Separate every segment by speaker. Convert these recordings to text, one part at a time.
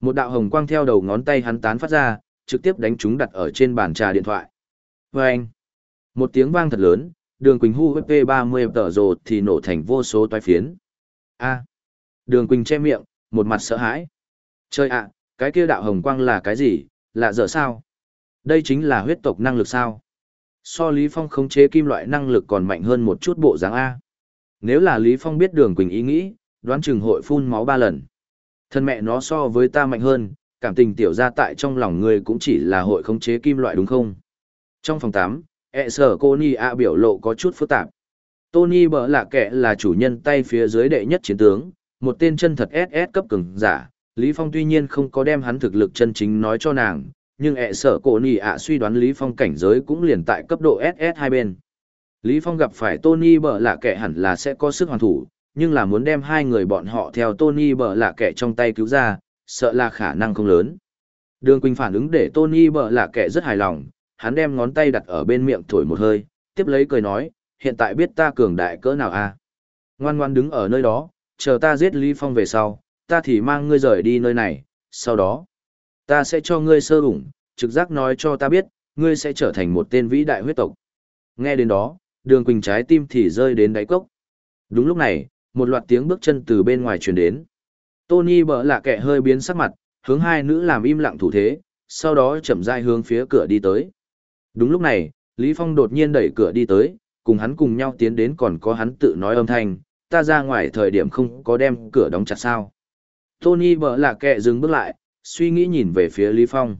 Speaker 1: Một đạo hồng quang theo đầu ngón tay hắn tán phát ra, trực tiếp đánh chúng đặt ở trên bàn trà điện thoại. Và anh, một tiếng vang thật lớn, đường Quỳnh Hu P30 tở rồ thì nổ thành vô số toái phiến. A. đường Quỳnh che miệng, một mặt sợ hãi. Chơi ạ, cái kia đạo hồng quang là cái gì, lạ dở sao? Đây chính là huyết tộc năng lực sao? So Lý Phong khống chế kim loại năng lực còn mạnh hơn một chút bộ dáng A. Nếu là Lý Phong biết đường Quỳnh ý nghĩ, đoán chừng hội phun máu ba lần. Thân mẹ nó so với ta mạnh hơn, cảm tình tiểu gia tại trong lòng ngươi cũng chỉ là hội khống chế kim loại đúng không? Trong phòng 8, ẹ sở cô Ni A biểu lộ có chút phức tạp. Tony bở lạ kẻ là chủ nhân tay phía dưới đệ nhất chiến tướng, một tên chân thật SS cấp cường giả. Lý Phong tuy nhiên không có đem hắn thực lực chân chính nói cho nàng, nhưng ẹ sở cổ nì ạ suy đoán Lý Phong cảnh giới cũng liền tại cấp độ SS hai bên. Lý Phong gặp phải Tony bở lạ kẻ hẳn là sẽ có sức hoàn thủ, nhưng là muốn đem hai người bọn họ theo Tony bở lạ kẻ trong tay cứu ra, sợ là khả năng không lớn. Đường Quỳnh phản ứng để Tony bở lạ kẻ rất hài lòng, hắn đem ngón tay đặt ở bên miệng thổi một hơi, tiếp lấy cười nói, hiện tại biết ta cường đại cỡ nào a? À? Ngoan ngoan đứng ở nơi đó, chờ ta giết Lý Phong về sau, ta thì mang ngươi rời đi nơi này, sau đó, ta sẽ cho ngươi sơ ủng, trực giác nói cho ta biết, ngươi sẽ trở thành một tên vĩ đại huyết tộc. Nghe đến đó, đường quỳnh trái tim thì rơi đến đáy cốc. Đúng lúc này, một loạt tiếng bước chân từ bên ngoài truyền đến. Tony bở lạ kẻ hơi biến sắc mặt, hướng hai nữ làm im lặng thủ thế, sau đó chậm rãi hướng phía cửa đi tới. Đúng lúc này, Lý Phong đột nhiên đẩy cửa đi tới, cùng hắn cùng nhau tiến đến còn có hắn tự nói âm thanh, ta ra ngoài thời điểm không có đem cửa đóng chặt sao. Tony bở lạ kẻ dừng bước lại, suy nghĩ nhìn về phía Lý Phong.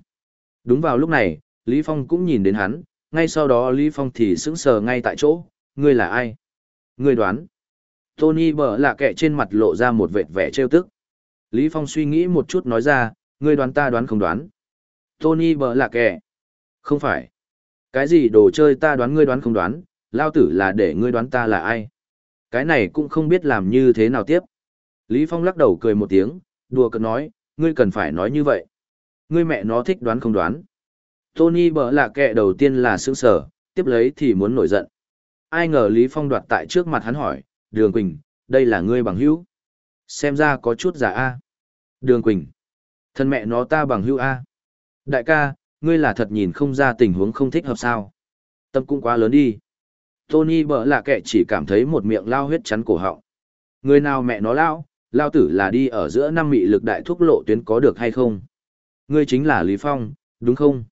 Speaker 1: Đúng vào lúc này, Lý Phong cũng nhìn đến hắn, ngay sau đó Lý Phong thì sững sờ ngay tại chỗ, ngươi là ai? Ngươi đoán. Tony bở lạ kẻ trên mặt lộ ra một vệt vẻ trêu tức. Lý Phong suy nghĩ một chút nói ra, ngươi đoán ta đoán không đoán. Tony bở lạ kẻ. Không phải. Cái gì đồ chơi ta đoán ngươi đoán không đoán, lao tử là để ngươi đoán ta là ai. Cái này cũng không biết làm như thế nào tiếp. Lý Phong lắc đầu cười một tiếng, đùa cợt nói, ngươi cần phải nói như vậy. Ngươi mẹ nó thích đoán không đoán. Tony bở lạ kệ đầu tiên là sững sở, tiếp lấy thì muốn nổi giận. Ai ngờ Lý Phong đoạt tại trước mặt hắn hỏi, Đường Quỳnh, đây là ngươi bằng hữu. Xem ra có chút giả A. Đường Quỳnh, thân mẹ nó ta bằng hữu A. Đại ca, ngươi là thật nhìn không ra tình huống không thích hợp sao. Tâm cũng quá lớn đi. Tony bở lạ kệ chỉ cảm thấy một miệng lao huyết chắn cổ họng. Người nào mẹ nó lao, lao tử là đi ở giữa năm mị lực đại thúc lộ tuyến có được hay không? Ngươi chính là Lý Phong, đúng không?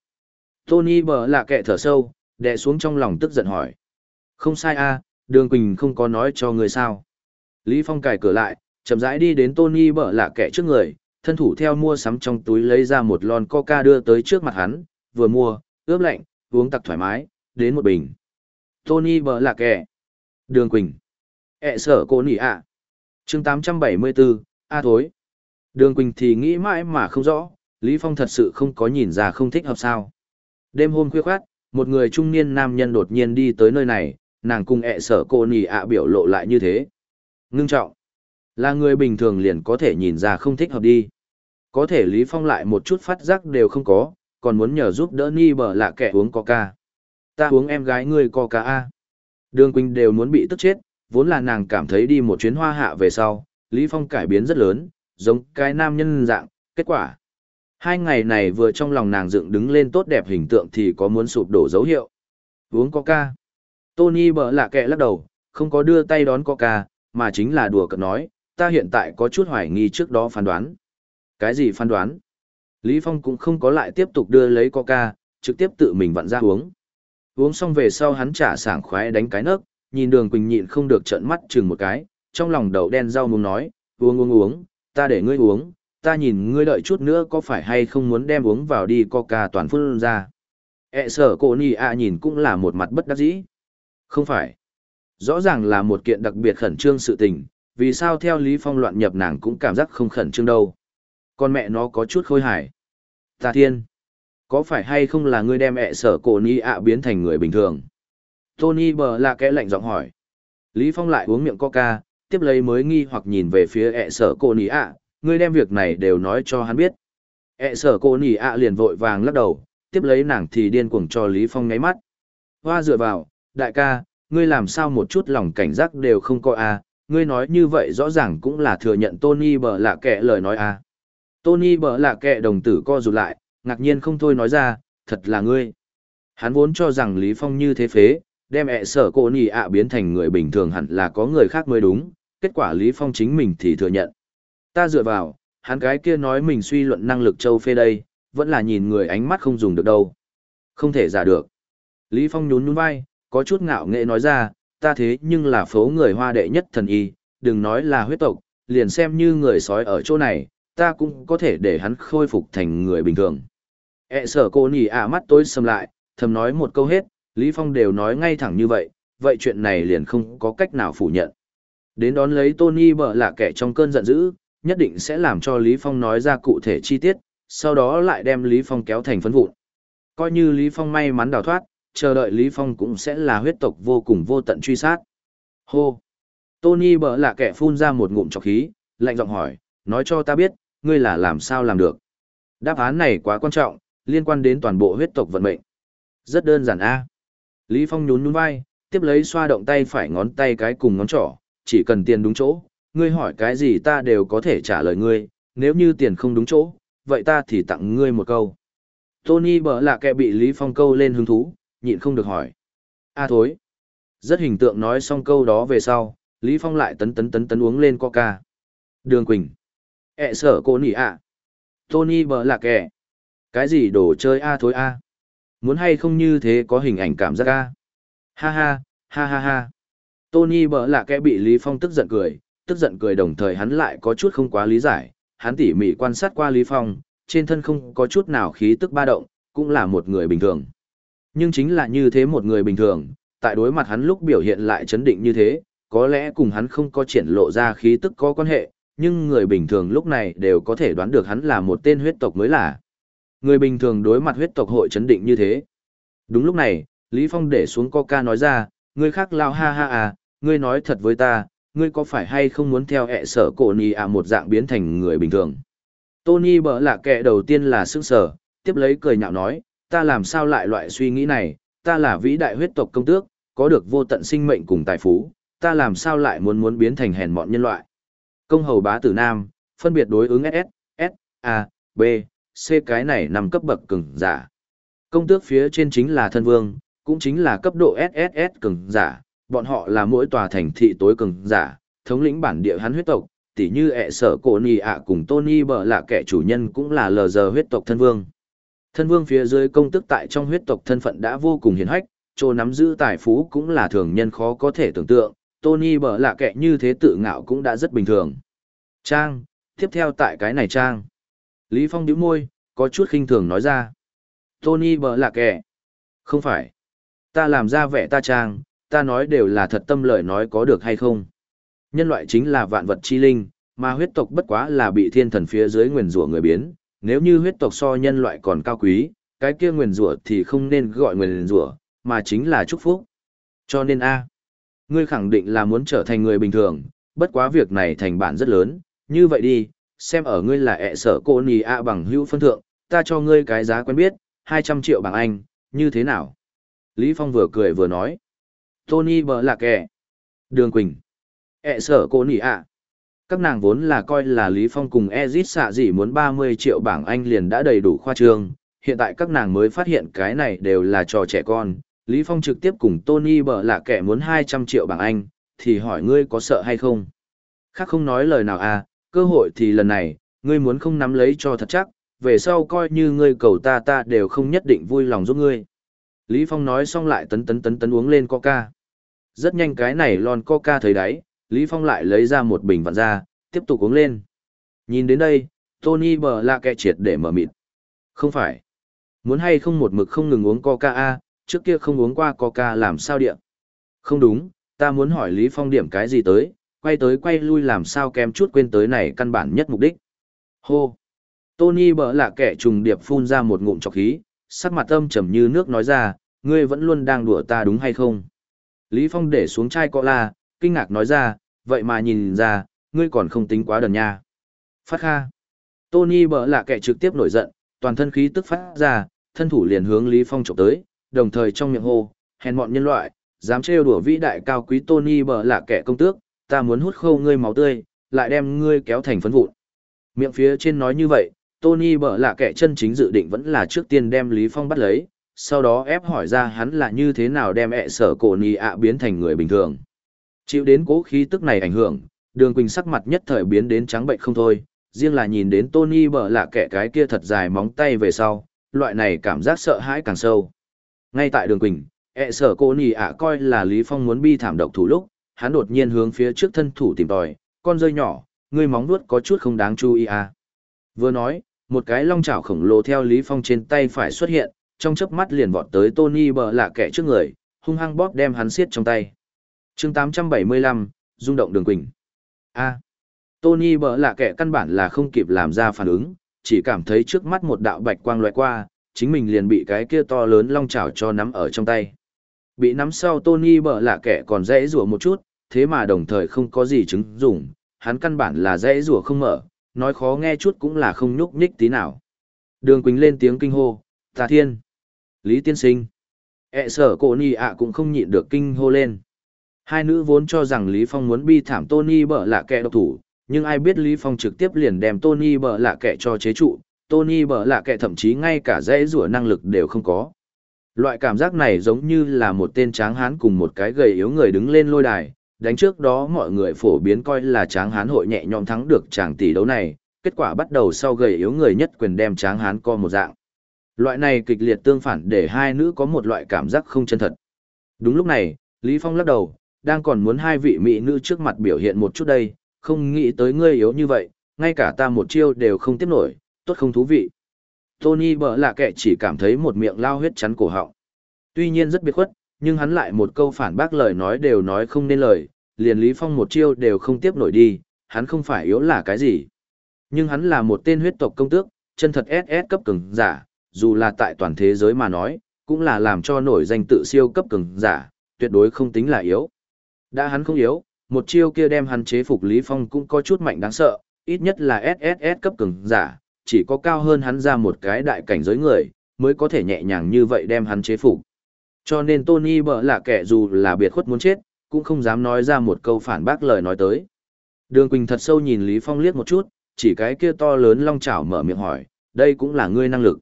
Speaker 1: Tony bờ lạ kệ thở sâu, đè xuống trong lòng tức giận hỏi. Không sai a, Đường Quỳnh không có nói cho người sao. Lý Phong cài cửa lại, chậm rãi đi đến Tony bờ lạ kệ trước người, thân thủ theo mua sắm trong túi lấy ra một lon coca đưa tới trước mặt hắn, vừa mua, ướp lạnh, uống tặc thoải mái, đến một bình. Tony bờ lạ kệ. Đường Quỳnh. ẹ sở cô nỉ ạ. À. chương 874, A thối. Đường Quỳnh thì nghĩ mãi mà không rõ, Lý Phong thật sự không có nhìn ra không thích hợp sao. Đêm hôm khuya khoát, một người trung niên nam nhân đột nhiên đi tới nơi này, nàng cùng ẹ sở cô nì ạ biểu lộ lại như thế. Ngưng trọng. Là người bình thường liền có thể nhìn ra không thích hợp đi. Có thể Lý Phong lại một chút phát giác đều không có, còn muốn nhờ giúp đỡ ni bờ lạ kẻ uống coca. Ta uống em gái ngươi coca A. Đường Quỳnh đều muốn bị tức chết, vốn là nàng cảm thấy đi một chuyến hoa hạ về sau, Lý Phong cải biến rất lớn, giống cái nam nhân dạng, kết quả. Hai ngày này vừa trong lòng nàng dựng đứng lên tốt đẹp hình tượng thì có muốn sụp đổ dấu hiệu. Uống coca. Tony bở lạ kẹ lắc đầu, không có đưa tay đón coca, mà chính là đùa cợt nói, ta hiện tại có chút hoài nghi trước đó phán đoán. Cái gì phán đoán? Lý Phong cũng không có lại tiếp tục đưa lấy coca, trực tiếp tự mình vặn ra uống. Uống xong về sau hắn trả sảng khoái đánh cái nấc, nhìn đường Quỳnh nhịn không được trợn mắt chừng một cái, trong lòng đầu đen rau muốn nói, uống uống uống, ta để ngươi uống, ta nhìn ngươi đợi chút nữa có phải hay không muốn đem uống vào đi coca toàn phun ra. E sở cô nì à nhìn cũng là một mặt bất đắc dĩ. Không phải. Rõ ràng là một kiện đặc biệt khẩn trương sự tình, vì sao theo Lý Phong loạn nhập nàng cũng cảm giác không khẩn trương đâu. Con mẹ nó có chút khôi hài. Ta thiên. Có phải hay không là ngươi đem ẹ sở cổ ni ạ biến thành người bình thường? Tony bờ là kẽ lạnh giọng hỏi. Lý Phong lại uống miệng coca, tiếp lấy mới nghi hoặc nhìn về phía ẹ sở cổ ni ạ, ngươi đem việc này đều nói cho hắn biết. ẹ sở cổ ni ạ liền vội vàng lắc đầu, tiếp lấy nàng thì điên cuồng cho Lý Phong ngáy mắt. Hoa dựa vào, đại ca, ngươi làm sao một chút lòng cảnh giác đều không có a? À? ngươi nói như vậy rõ ràng cũng là thừa nhận Tony bợ lạ kẻ lời nói a. À? Tony bở lạ kệ đồng tử co rụt lại, ngạc nhiên không thôi nói ra, thật là ngươi. Hắn vốn cho rằng Lý Phong như thế phế, đem ẹ sở cô nì ạ biến thành người bình thường hẳn là có người khác mới đúng, kết quả Lý Phong chính mình thì thừa nhận. Ta dựa vào, hắn cái kia nói mình suy luận năng lực châu phê đây, vẫn là nhìn người ánh mắt không dùng được đâu. Không thể giả được. Lý Phong nhún nhún vai, có chút ngạo nghệ nói ra, ta thế nhưng là phố người hoa đệ nhất thần y, đừng nói là huyết tộc, liền xem như người sói ở chỗ này, ta cũng có thể để hắn khôi phục thành người bình thường. E sở cô nhỉ ạ mắt tối sầm lại, thầm nói một câu hết, Lý Phong đều nói ngay thẳng như vậy, vậy chuyện này liền không có cách nào phủ nhận. Đến đón lấy Tony bở là kẻ trong cơn giận dữ, nhất định sẽ làm cho Lý Phong nói ra cụ thể chi tiết, sau đó lại đem Lý Phong kéo thành phấn vụn. Coi như Lý Phong may mắn đào thoát, chờ đợi Lý Phong cũng sẽ là huyết tộc vô cùng vô tận truy sát. Hô! Tony bở lạ kẻ phun ra một ngụm trọc khí, lạnh giọng hỏi, nói cho ta biết, ngươi là làm sao làm được. Đáp án này quá quan trọng, liên quan đến toàn bộ huyết tộc vận mệnh. Rất đơn giản a. Lý Phong nhún nhún vai, tiếp lấy xoa động tay phải ngón tay cái cùng ngón trỏ, chỉ cần tiền đúng chỗ, ngươi hỏi cái gì ta đều có thể trả lời ngươi, nếu như tiền không đúng chỗ, vậy ta thì tặng ngươi một câu. Tony bở lạ kẻ bị Lý Phong câu lên hứng thú, nhịn không được hỏi. A thối. Rất hình tượng nói xong câu đó về sau, Lý Phong lại tấn tấn tấn tấn uống lên coca. Đường Quỳnh. ẹ sợ cô nỉ ạ. Tony bờ là kẻ. Cái gì đồ chơi A thối A. Muốn hay không như thế có hình ảnh cảm giác A. Ha ha, ha ha ha. Tony bờ là kẻ bị Lý Phong tức giận cười, tức giận cười đồng thời hắn lại có chút không quá lý giải. Hắn tỉ mỉ quan sát qua Lý Phong, trên thân không có chút nào khí tức ba động, cũng là một người bình thường. Nhưng chính là như thế một người bình thường, tại đối mặt hắn lúc biểu hiện lại chấn định như thế, có lẽ cùng hắn không có triển lộ ra khí tức có quan hệ, nhưng người bình thường lúc này đều có thể đoán được hắn là một tên huyết tộc mới là. Người bình thường đối mặt huyết tộc hội chấn định như thế. Đúng lúc này, Lý Phong để xuống coca nói ra, ngươi khác lao ha ha à, ngươi nói thật với ta, ngươi có phải hay không muốn theo ẹ sở cổ nì à một dạng biến thành người bình thường. Tony bỡ lạ kệ đầu tiên là sức sở, tiếp lấy cười nhạo nói, ta làm sao lại loại suy nghĩ này, ta là vĩ đại huyết tộc công tước, có được vô tận sinh mệnh cùng tài phú, ta làm sao lại muốn muốn biến thành hèn mọn nhân loại. Công hầu bá tử nam, phân biệt đối ứng SS, S, A, B, C cái này nằm cấp bậc cường giả. Công tước phía trên chính là thân vương, cũng chính là cấp độ SSS cường giả, bọn họ là mỗi tòa thành thị tối cường giả, thống lĩnh bản địa hắn huyết tộc, tỉ như ẹ sở cổ nì ạ cùng Tony bở là kẻ chủ nhân cũng là lờ giờ huyết tộc thân vương. Thân vương phía dưới công tức tại trong huyết tộc thân phận đã vô cùng hiển hách, chỗ nắm giữ tài phú cũng là thường nhân khó có thể tưởng tượng, Tony bở lạ kệ như thế tự ngạo cũng đã rất bình thường. Trang, tiếp theo tại cái này Trang. Lý Phong nhíu môi, có chút khinh thường nói ra. Tony bở lạ kệ. Không phải. Ta làm ra vẻ ta Trang, ta nói đều là thật tâm lời nói có được hay không. Nhân loại chính là vạn vật chi linh, mà huyết tộc bất quá là bị thiên thần phía dưới nguyền rủa người biến, nếu như huyết tộc so nhân loại còn cao quý, cái kia nguyền rủa thì không nên gọi nguyền rủa, mà chính là chúc phúc. Cho nên a, ngươi khẳng định là muốn trở thành người bình thường, bất quá việc này thành bản rất lớn, như vậy đi, xem ở ngươi là ẹ sở cô nì a bằng hữu phân thượng, ta cho ngươi cái giá quen biết, 200 triệu bằng Anh, như thế nào? Lý Phong vừa cười vừa nói. Tony bờ lạc kẻ. Đường Quỳnh. ẹ sở cô nì a các nàng vốn là coi là Lý Phong cùng Ezit xạ gì muốn 30 triệu bảng Anh liền đã đầy đủ khoa trương, hiện tại các nàng mới phát hiện cái này đều là trò trẻ con. Lý Phong trực tiếp cùng Tony bở là kẻ muốn 200 triệu bảng Anh, thì hỏi ngươi có sợ hay không? Khác không nói lời nào à, cơ hội thì lần này, ngươi muốn không nắm lấy cho thật chắc, về sau coi như ngươi cầu ta ta đều không nhất định vui lòng giúp ngươi. Lý Phong nói xong lại tấn tấn tấn tấn uống lên coca. Rất nhanh cái này lon coca thấy đáy, Lý Phong lại lấy ra một bình vặn ra, tiếp tục uống lên. Nhìn đến đây, Tony bờ là kẹ triệt để mở mịt. Không phải. Muốn hay không một mực không ngừng uống coca a trước kia không uống qua coca làm sao điện. Không đúng, ta muốn hỏi Lý Phong điểm cái gì tới, quay tới quay lui làm sao kém chút quên tới này căn bản nhất mục đích. Hô. Tony bờ là kẻ trùng điệp phun ra một ngụm trọc khí, sắc mặt âm trầm như nước nói ra, ngươi vẫn luôn đang đùa ta đúng hay không? Lý Phong để xuống chai cola, kinh ngạc nói ra, vậy mà nhìn ra, ngươi còn không tính quá đần nha. Phát kha. Tony bở lạ kẻ trực tiếp nổi giận, toàn thân khí tức phát ra, thân thủ liền hướng Lý Phong chụp tới, đồng thời trong miệng hô, hèn mọn nhân loại, dám trêu đùa vĩ đại cao quý Tony bở lạ kẻ công tước, ta muốn hút khâu ngươi máu tươi, lại đem ngươi kéo thành phấn vụn. Miệng phía trên nói như vậy, Tony bở lạ kẻ chân chính dự định vẫn là trước tiên đem Lý Phong bắt lấy, sau đó ép hỏi ra hắn là như thế nào đem ẹ sở cổ nì ạ biến thành người bình thường. Chịu đến cố khí tức này ảnh hưởng, đường quỳnh sắc mặt nhất thời biến đến trắng bệnh không thôi, riêng là nhìn đến Tony bở lạ kẻ cái kia thật dài móng tay về sau, loại này cảm giác sợ hãi càng sâu. Ngay tại đường quỳnh, ẹ sở cô nì ạ coi là Lý Phong muốn bi thảm độc thủ lúc, hắn đột nhiên hướng phía trước thân thủ tìm tòi, con rơi nhỏ, ngươi móng vuốt có chút không đáng chú ý à. Vừa nói, một cái long chảo khổng lồ theo Lý Phong trên tay phải xuất hiện, trong chớp mắt liền vọt tới Tony bờ lạ kẻ trước người, hung hăng bóp đem hắn siết trong tay chương 875, rung động đường quỳnh. A. Tony bỡ lạ kẻ căn bản là không kịp làm ra phản ứng, chỉ cảm thấy trước mắt một đạo bạch quang loại qua, chính mình liền bị cái kia to lớn long chảo cho nắm ở trong tay. Bị nắm sau Tony bỡ lạ kẻ còn dễ rùa một chút, thế mà đồng thời không có gì chứng dùng, hắn căn bản là dễ rùa không mở, nói khó nghe chút cũng là không nhúc nhích tí nào. Đường Quỳnh lên tiếng kinh hô, tà thiên. Lý tiên sinh. ẹ sở cổ ni ạ cũng không nhịn được kinh hô lên. Hai nữ vốn cho rằng Lý Phong muốn bi thảm Tony bở lạ kẻ độc thủ, nhưng ai biết Lý Phong trực tiếp liền đem Tony bở lạ kẻ cho chế trụ, Tony bở lạ kẻ thậm chí ngay cả dễ rủa năng lực đều không có. Loại cảm giác này giống như là một tên tráng hán cùng một cái gầy yếu người đứng lên lôi đài, đánh trước đó mọi người phổ biến coi là tráng hán hội nhẹ nhõm thắng được chàng tỷ đấu này, kết quả bắt đầu sau gầy yếu người nhất quyền đem tráng hán co một dạng. Loại này kịch liệt tương phản để hai nữ có một loại cảm giác không chân thật. Đúng lúc này, Lý Phong lắc đầu, đang còn muốn hai vị mỹ nữ trước mặt biểu hiện một chút đây, không nghĩ tới ngươi yếu như vậy, ngay cả ta một chiêu đều không tiếp nổi, tốt không thú vị. Tony bở lạ kệ chỉ cảm thấy một miệng lao huyết chắn cổ họng. Tuy nhiên rất biệt khuất, nhưng hắn lại một câu phản bác lời nói đều nói không nên lời, liền Lý Phong một chiêu đều không tiếp nổi đi, hắn không phải yếu là cái gì. Nhưng hắn là một tên huyết tộc công tước, chân thật SS cấp cường giả, dù là tại toàn thế giới mà nói, cũng là làm cho nổi danh tự siêu cấp cường giả, tuyệt đối không tính là yếu. Đã hắn không yếu, một chiêu kia đem hắn chế phục Lý Phong cũng có chút mạnh đáng sợ, ít nhất là SSS cấp cường giả, chỉ có cao hơn hắn ra một cái đại cảnh giới người, mới có thể nhẹ nhàng như vậy đem hắn chế phục. Cho nên Tony bở là kẻ dù là biệt khuất muốn chết, cũng không dám nói ra một câu phản bác lời nói tới. Đường Quỳnh thật sâu nhìn Lý Phong liếc một chút, chỉ cái kia to lớn long chảo mở miệng hỏi, đây cũng là ngươi năng lực.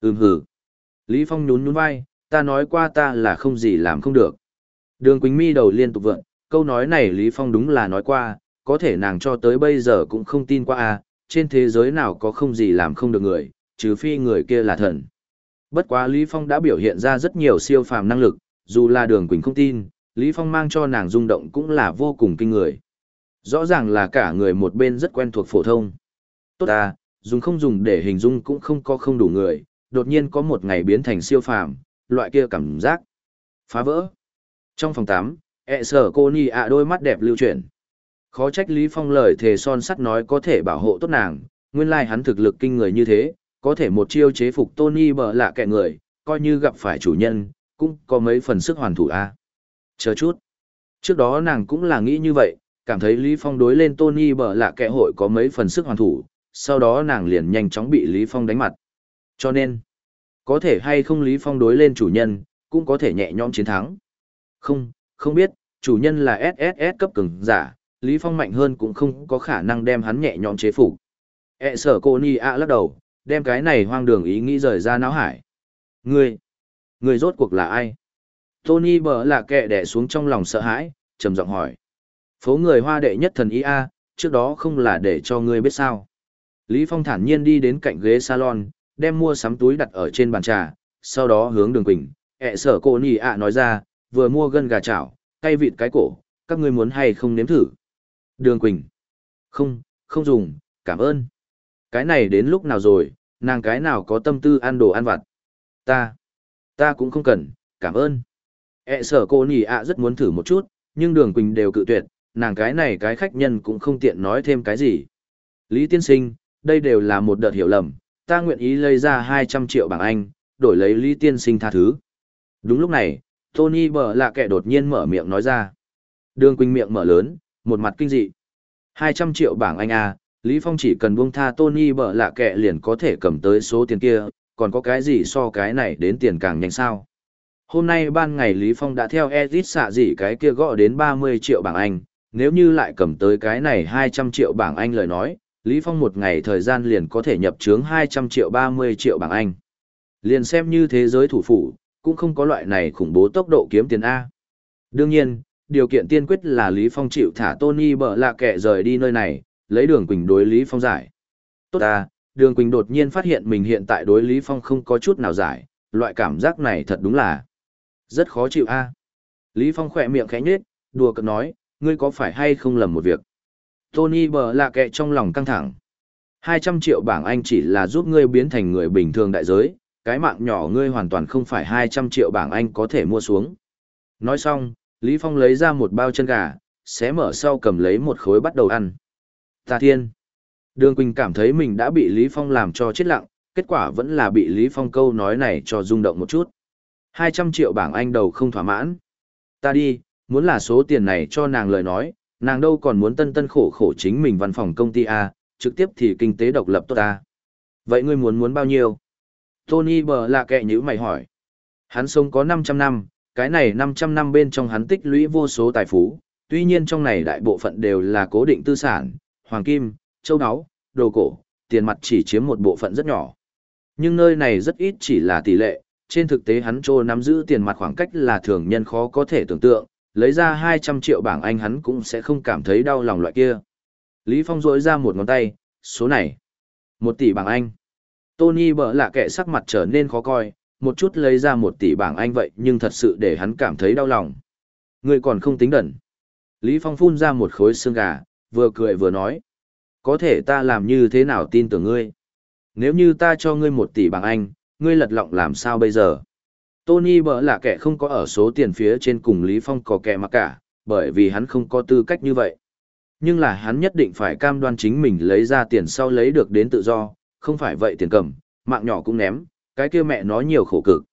Speaker 1: Ừm hử. Lý Phong nhún nhún vai, ta nói qua ta là không gì làm không được. Đường Quỳnh mi đầu liên tục vượn, câu nói này Lý Phong đúng là nói qua, có thể nàng cho tới bây giờ cũng không tin qua à, trên thế giới nào có không gì làm không được người, trừ phi người kia là thần. Bất quá Lý Phong đã biểu hiện ra rất nhiều siêu phàm năng lực, dù là đường Quỳnh không tin, Lý Phong mang cho nàng rung động cũng là vô cùng kinh người. Rõ ràng là cả người một bên rất quen thuộc phổ thông. Tốt à, dùng không dùng để hình dung cũng không có không đủ người, đột nhiên có một ngày biến thành siêu phàm, loại kia cảm giác. Phá vỡ. Trong phòng 8, ẹ sở cô ni ạ đôi mắt đẹp lưu chuyển. Khó trách Lý Phong lời thề son sắt nói có thể bảo hộ tốt nàng, nguyên lai hắn thực lực kinh người như thế, có thể một chiêu chế phục Tony bờ lạ kẻ người, coi như gặp phải chủ nhân, cũng có mấy phần sức hoàn thủ a. Chờ chút. Trước đó nàng cũng là nghĩ như vậy, cảm thấy Lý Phong đối lên Tony bờ lạ kẻ hội có mấy phần sức hoàn thủ, sau đó nàng liền nhanh chóng bị Lý Phong đánh mặt. Cho nên, có thể hay không Lý Phong đối lên chủ nhân, cũng có thể nhẹ nhõm chiến thắng. Không, không biết, chủ nhân là SSS cấp cường giả, Lý Phong mạnh hơn cũng không có khả năng đem hắn nhẹ nhõm chế phục. E sở cô Ni ạ lắc đầu, đem cái này hoang đường ý nghĩ rời ra não hải. Ngươi, ngươi rốt cuộc là ai? Tony bờ là kệ đẻ xuống trong lòng sợ hãi, trầm giọng hỏi. Phố người hoa đệ nhất thần ý a, trước đó không là để cho ngươi biết sao. Lý Phong thản nhiên đi đến cạnh ghế salon, đem mua sắm túi đặt ở trên bàn trà, sau đó hướng đường quỳnh, ẹ sở cô nì ạ nói ra, vừa mua gân gà chảo, cay vịt cái cổ, các ngươi muốn hay không nếm thử. Đường quỳnh, không, không dùng, cảm ơn. Cái này đến lúc nào rồi, nàng cái nào có tâm tư ăn đồ ăn vặt. Ta, ta cũng không cần, cảm ơn. ẹ sở cô nì ạ rất muốn thử một chút, nhưng đường quỳnh đều cự tuyệt, nàng cái này cái khách nhân cũng không tiện nói thêm cái gì. Lý tiên sinh, đây đều là một đợt hiểu lầm, ta nguyện ý lấy ra 200 triệu bảng Anh, đổi lấy Lý Tiên Sinh tha thứ. Đúng lúc này, Tony bờ lạ kẻ đột nhiên mở miệng nói ra. Đường Quỳnh miệng mở lớn, một mặt kinh dị. 200 triệu bảng Anh à, Lý Phong chỉ cần buông tha Tony bờ lạ kẻ liền có thể cầm tới số tiền kia, còn có cái gì so cái này đến tiền càng nhanh sao. Hôm nay ban ngày Lý Phong đã theo Edith xạ gì cái kia gõ đến 30 triệu bảng Anh, nếu như lại cầm tới cái này 200 triệu bảng Anh lời nói, Lý Phong một ngày thời gian liền có thể nhập trướng 200 triệu 30 triệu bảng Anh. Liền xem như thế giới thủ phủ, cũng không có loại này khủng bố tốc độ kiếm tiền A. Đương nhiên, điều kiện tiên quyết là Lý Phong chịu thả Tony bở lạ kẻ rời đi nơi này, lấy đường Quỳnh đối Lý Phong giải. Tốt à, đường Quỳnh đột nhiên phát hiện mình hiện tại đối Lý Phong không có chút nào giải, loại cảm giác này thật đúng là rất khó chịu a. Lý Phong khỏe miệng khẽ nhếch, đùa cợt nói, ngươi có phải hay không lầm một việc. Tony bờ lạ kệ trong lòng căng thẳng. 200 triệu bảng Anh chỉ là giúp ngươi biến thành người bình thường đại giới, cái mạng nhỏ ngươi hoàn toàn không phải 200 triệu bảng Anh có thể mua xuống. Nói xong, Lý Phong lấy ra một bao chân gà, xé mở sau cầm lấy một khối bắt đầu ăn. Ta thiên! Đường Quỳnh cảm thấy mình đã bị Lý Phong làm cho chết lặng, kết quả vẫn là bị Lý Phong câu nói này cho rung động một chút. 200 triệu bảng Anh đầu không thỏa mãn. Ta đi, muốn là số tiền này cho nàng lời nói, nàng đâu còn muốn tân tân khổ khổ chính mình văn phòng công ty A, trực tiếp thì kinh tế độc lập tốt A. Vậy ngươi muốn muốn bao nhiêu? Tony bờ là kệ như mày hỏi. Hắn sống có 500 năm, cái này 500 năm bên trong hắn tích lũy vô số tài phú, tuy nhiên trong này đại bộ phận đều là cố định tư sản, hoàng kim, châu áo, đồ cổ, tiền mặt chỉ chiếm một bộ phận rất nhỏ. Nhưng nơi này rất ít chỉ là tỷ lệ, trên thực tế hắn trô nắm giữ tiền mặt khoảng cách là thường nhân khó có thể tưởng tượng, lấy ra 200 triệu bảng Anh hắn cũng sẽ không cảm thấy đau lòng loại kia. Lý Phong rỗi ra một ngón tay, số này. Một tỷ bảng Anh. Tony bở lạ kẻ sắc mặt trở nên khó coi, một chút lấy ra một tỷ bảng Anh vậy nhưng thật sự để hắn cảm thấy đau lòng. Người còn không tính đẩn. Lý Phong phun ra một khối xương gà, vừa cười vừa nói. Có thể ta làm như thế nào tin tưởng ngươi? Nếu như ta cho ngươi một tỷ bảng Anh, ngươi lật lọng làm sao bây giờ? Tony bở là kẻ không có ở số tiền phía trên cùng Lý Phong có kẻ mà cả, bởi vì hắn không có tư cách như vậy. Nhưng là hắn nhất định phải cam đoan chính mình lấy ra tiền sau lấy được đến tự do, không phải vậy tiền cầm, mạng nhỏ cũng ném, cái kia mẹ nói nhiều khổ cực.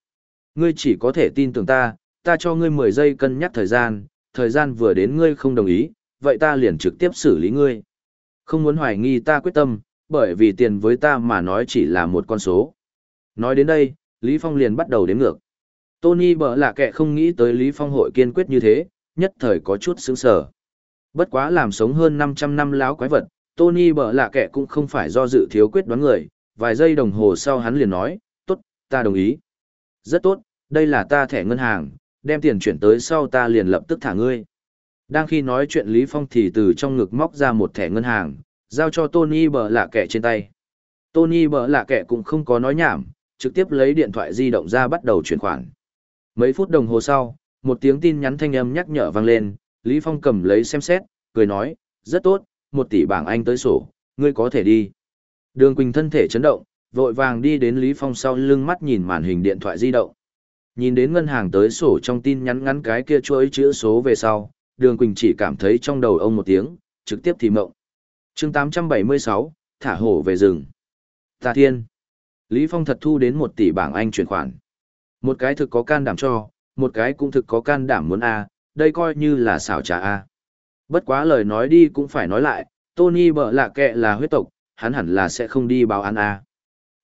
Speaker 1: Ngươi chỉ có thể tin tưởng ta, ta cho ngươi 10 giây cân nhắc thời gian, thời gian vừa đến ngươi không đồng ý, vậy ta liền trực tiếp xử lý ngươi. Không muốn hoài nghi ta quyết tâm, bởi vì tiền với ta mà nói chỉ là một con số. Nói đến đây, Lý Phong liền bắt đầu đếm ngược. Tony bở là kẻ không nghĩ tới Lý Phong hội kiên quyết như thế, nhất thời có chút sững sờ. Bất quá làm sống hơn 500 năm láo quái vật, Tony bở lạ kẻ cũng không phải do dự thiếu quyết đoán người, vài giây đồng hồ sau hắn liền nói, tốt, ta đồng ý. Rất tốt, đây là ta thẻ ngân hàng, đem tiền chuyển tới sau ta liền lập tức thả ngươi. Đang khi nói chuyện Lý Phong thì từ trong ngực móc ra một thẻ ngân hàng, giao cho Tony bở lạ kẻ trên tay. Tony bở lạ kẻ cũng không có nói nhảm, trực tiếp lấy điện thoại di động ra bắt đầu chuyển khoản. Mấy phút đồng hồ sau, một tiếng tin nhắn thanh âm nhắc nhở vang lên, Lý Phong cầm lấy xem xét, cười nói, rất tốt, một tỷ bảng Anh tới sổ, ngươi có thể đi. Đường Quỳnh thân thể chấn động, vội vàng đi đến Lý Phong sau lưng mắt nhìn màn hình điện thoại di động. Nhìn đến ngân hàng tới sổ trong tin nhắn ngắn cái kia chuỗi chữ số về sau, Đường Quỳnh chỉ cảm thấy trong đầu ông một tiếng, trực tiếp thì mộng. chương 876, thả hổ về rừng. Tà Thiên. Lý Phong thật thu đến một tỷ bảng Anh chuyển khoản. Một cái thực có can đảm cho, một cái cũng thực có can đảm muốn A, đây coi như là xảo trà A. Bất quá lời nói đi cũng phải nói lại, Tony bợ lạ kệ là huyết tộc, hắn hẳn là sẽ không đi báo án A.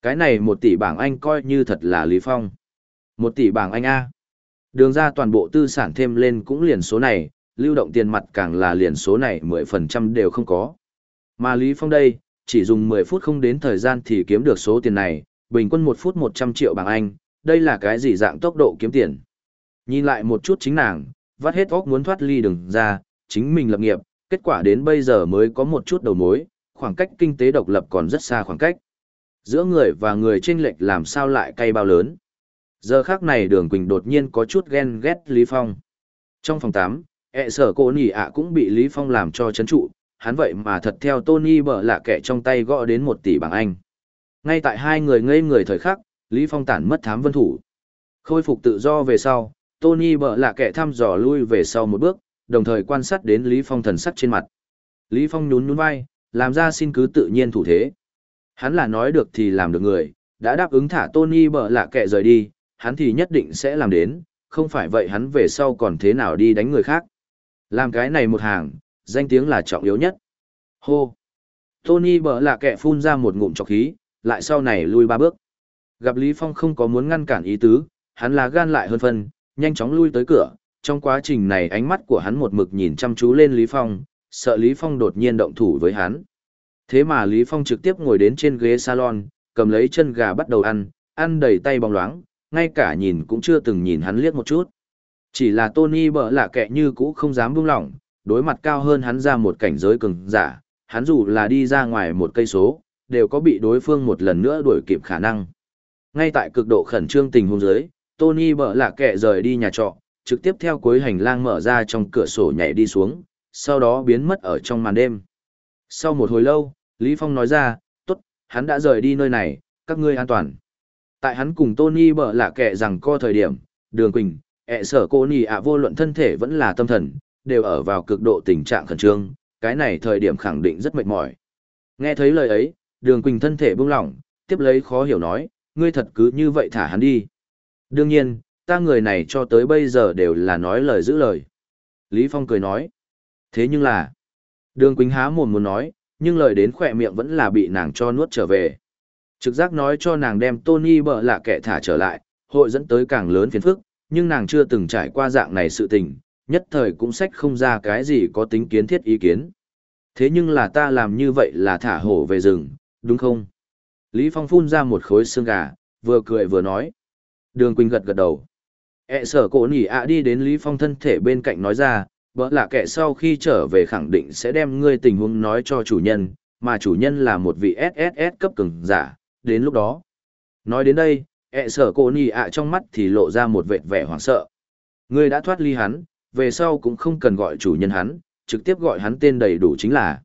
Speaker 1: Cái này một tỷ bảng Anh coi như thật là Lý Phong. Một tỷ bảng Anh A. Đường ra toàn bộ tư sản thêm lên cũng liền số này, lưu động tiền mặt càng là liền số này 10% đều không có. Mà Lý Phong đây, chỉ dùng 10 phút không đến thời gian thì kiếm được số tiền này, bình quân một phút 100 triệu bảng Anh, đây là cái gì dạng tốc độ kiếm tiền. Nhìn lại một chút chính nàng, vắt hết óc muốn thoát ly đường ra, chính mình lập nghiệp, kết quả đến bây giờ mới có một chút đầu mối, khoảng cách kinh tế độc lập còn rất xa khoảng cách. Giữa người và người chênh lệch làm sao lại cay bao lớn. Giờ khác này đường Quỳnh đột nhiên có chút ghen ghét Lý Phong. Trong phòng 8, ẹ sở cô nỉ ạ cũng bị Lý Phong làm cho chấn trụ, hắn vậy mà thật theo Tony bở lạ kẻ trong tay gõ đến một tỷ bảng Anh. Ngay tại hai người ngây người thời khắc, Lý Phong tản mất thám vân thủ. Khôi phục tự do về sau, Tony bở lạ kẻ thăm dò lui về sau một bước, đồng thời quan sát đến Lý Phong thần sắc trên mặt. Lý Phong nhún nhún vai, làm ra xin cứ tự nhiên thủ thế. Hắn là nói được thì làm được người, đã đáp ứng thả Tony bở lạ kệ rời đi, hắn thì nhất định sẽ làm đến, không phải vậy hắn về sau còn thế nào đi đánh người khác. Làm cái này một hàng, danh tiếng là trọng yếu nhất. Hô! Tony bở lạ kệ phun ra một ngụm trọc khí, lại sau này lui ba bước. Gặp Lý Phong không có muốn ngăn cản ý tứ, hắn là gan lại hơn phần, nhanh chóng lui tới cửa. Trong quá trình này ánh mắt của hắn một mực nhìn chăm chú lên Lý Phong, sợ Lý Phong đột nhiên động thủ với hắn. Thế mà Lý Phong trực tiếp ngồi đến trên ghế salon, cầm lấy chân gà bắt đầu ăn, ăn đầy tay bóng loáng, ngay cả nhìn cũng chưa từng nhìn hắn liếc một chút. Chỉ là Tony bở lạ kệ như cũ không dám buông lỏng, đối mặt cao hơn hắn ra một cảnh giới cường giả, hắn dù là đi ra ngoài một cây số, đều có bị đối phương một lần nữa đuổi kịp khả năng. Ngay tại cực độ khẩn trương tình huống dưới, Tony bở lạ kệ rời đi nhà trọ, trực tiếp theo cuối hành lang mở ra trong cửa sổ nhảy đi xuống, sau đó biến mất ở trong màn đêm. Sau một hồi lâu, Lý Phong nói ra, tốt, hắn đã rời đi nơi này, các ngươi an toàn. Tại hắn cùng Tony bở lạ kệ rằng co thời điểm, Đường Quỳnh, ẹ sở cô nì ạ vô luận thân thể vẫn là tâm thần, đều ở vào cực độ tình trạng khẩn trương, cái này thời điểm khẳng định rất mệt mỏi. Nghe thấy lời ấy, Đường Quỳnh thân thể buông lỏng, tiếp lấy khó hiểu nói, ngươi thật cứ như vậy thả hắn đi. Đương nhiên, ta người này cho tới bây giờ đều là nói lời giữ lời. Lý Phong cười nói, thế nhưng là, Đường Quỳnh há mồm muốn nói, nhưng lời đến khỏe miệng vẫn là bị nàng cho nuốt trở về. Trực giác nói cho nàng đem Tony bợ là kẻ thả trở lại, hội dẫn tới càng lớn phiền phức, nhưng nàng chưa từng trải qua dạng này sự tình, nhất thời cũng sách không ra cái gì có tính kiến thiết ý kiến. Thế nhưng là ta làm như vậy là thả hổ về rừng, đúng không? Lý Phong phun ra một khối xương gà, vừa cười vừa nói. Đường Quỳnh gật gật đầu. E sở cổ nỉ ạ đi đến Lý Phong thân thể bên cạnh nói ra, bỡ là kẻ sau khi trở về khẳng định sẽ đem ngươi tình huống nói cho chủ nhân, mà chủ nhân là một vị SSS cấp cường giả, đến lúc đó. Nói đến đây, ẹ sở cô nỉ ạ trong mắt thì lộ ra một vệt vẻ hoảng sợ. Ngươi đã thoát ly hắn, về sau cũng không cần gọi chủ nhân hắn, trực tiếp gọi hắn tên đầy đủ chính là.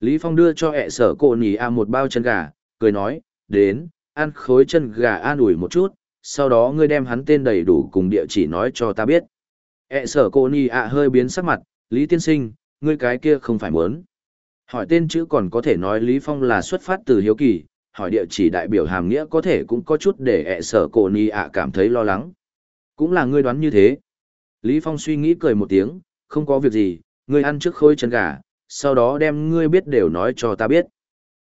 Speaker 1: Lý Phong đưa cho ẹ sở cô nỉ ạ một bao chân gà, cười nói, đến, ăn khối chân gà an ủi một chút, sau đó ngươi đem hắn tên đầy đủ cùng địa chỉ nói cho ta biết. ẹ sở cô nì ạ hơi biến sắc mặt, Lý Tiên Sinh, ngươi cái kia không phải muốn. Hỏi tên chữ còn có thể nói Lý Phong là xuất phát từ hiếu kỳ, hỏi địa chỉ đại biểu hàm nghĩa có thể cũng có chút để ẹ sở cổ ni ạ cảm thấy lo lắng. Cũng là ngươi đoán như thế. Lý Phong suy nghĩ cười một tiếng, không có việc gì, ngươi ăn trước khối chân gà, sau đó đem ngươi biết đều nói cho ta biết.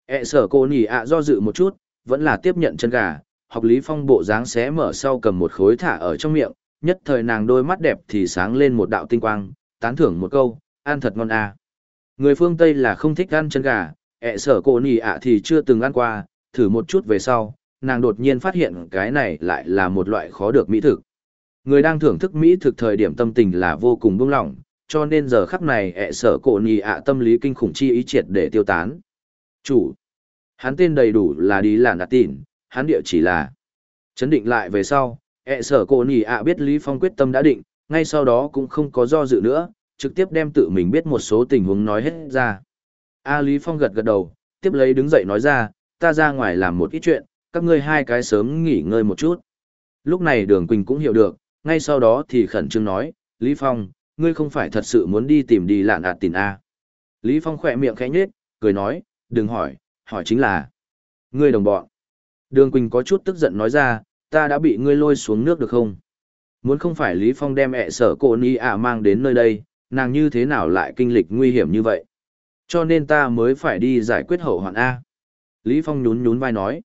Speaker 1: ẹ sở cổ ni ạ do dự một chút, vẫn là tiếp nhận chân gà, học Lý Phong bộ dáng xé mở sau cầm một khối thả ở trong miệng, nhất thời nàng đôi mắt đẹp thì sáng lên một đạo tinh quang, tán thưởng một câu, ăn thật ngon à. Người phương Tây là không thích ăn chân gà, ẹ sở cổ nì ạ thì chưa từng ăn qua, thử một chút về sau, nàng đột nhiên phát hiện cái này lại là một loại khó được mỹ thực. Người đang thưởng thức mỹ thực thời điểm tâm tình là vô cùng buông lỏng, cho nên giờ khắc này ẹ sở cổ nì ạ tâm lý kinh khủng chi ý triệt để tiêu tán. Chủ. Hắn tên đầy đủ là đi là nạt tỉn, hắn địa chỉ là. Chấn định lại về sau, ẹ sở cổ nỉ ạ biết Lý Phong quyết tâm đã định, ngay sau đó cũng không có do dự nữa, trực tiếp đem tự mình biết một số tình huống nói hết ra. A Lý Phong gật gật đầu, tiếp lấy đứng dậy nói ra, ta ra ngoài làm một ít chuyện, các ngươi hai cái sớm nghỉ ngơi một chút. Lúc này đường Quỳnh cũng hiểu được, ngay sau đó thì khẩn trương nói, Lý Phong, ngươi không phải thật sự muốn đi tìm đi lạn ạt tìm A. Lý Phong khỏe miệng khẽ nhếch, cười nói, đừng hỏi, hỏi chính là, ngươi đồng bọn. Đường Quỳnh có chút tức giận nói ra, ta đã bị ngươi lôi xuống nước được không? Muốn không phải Lý Phong đem ẹ sở cô ni ạ mang đến nơi đây, nàng như thế nào lại kinh lịch nguy hiểm như vậy? Cho nên ta mới phải đi giải quyết hậu hoạn A. Lý Phong nhún nhún vai nói.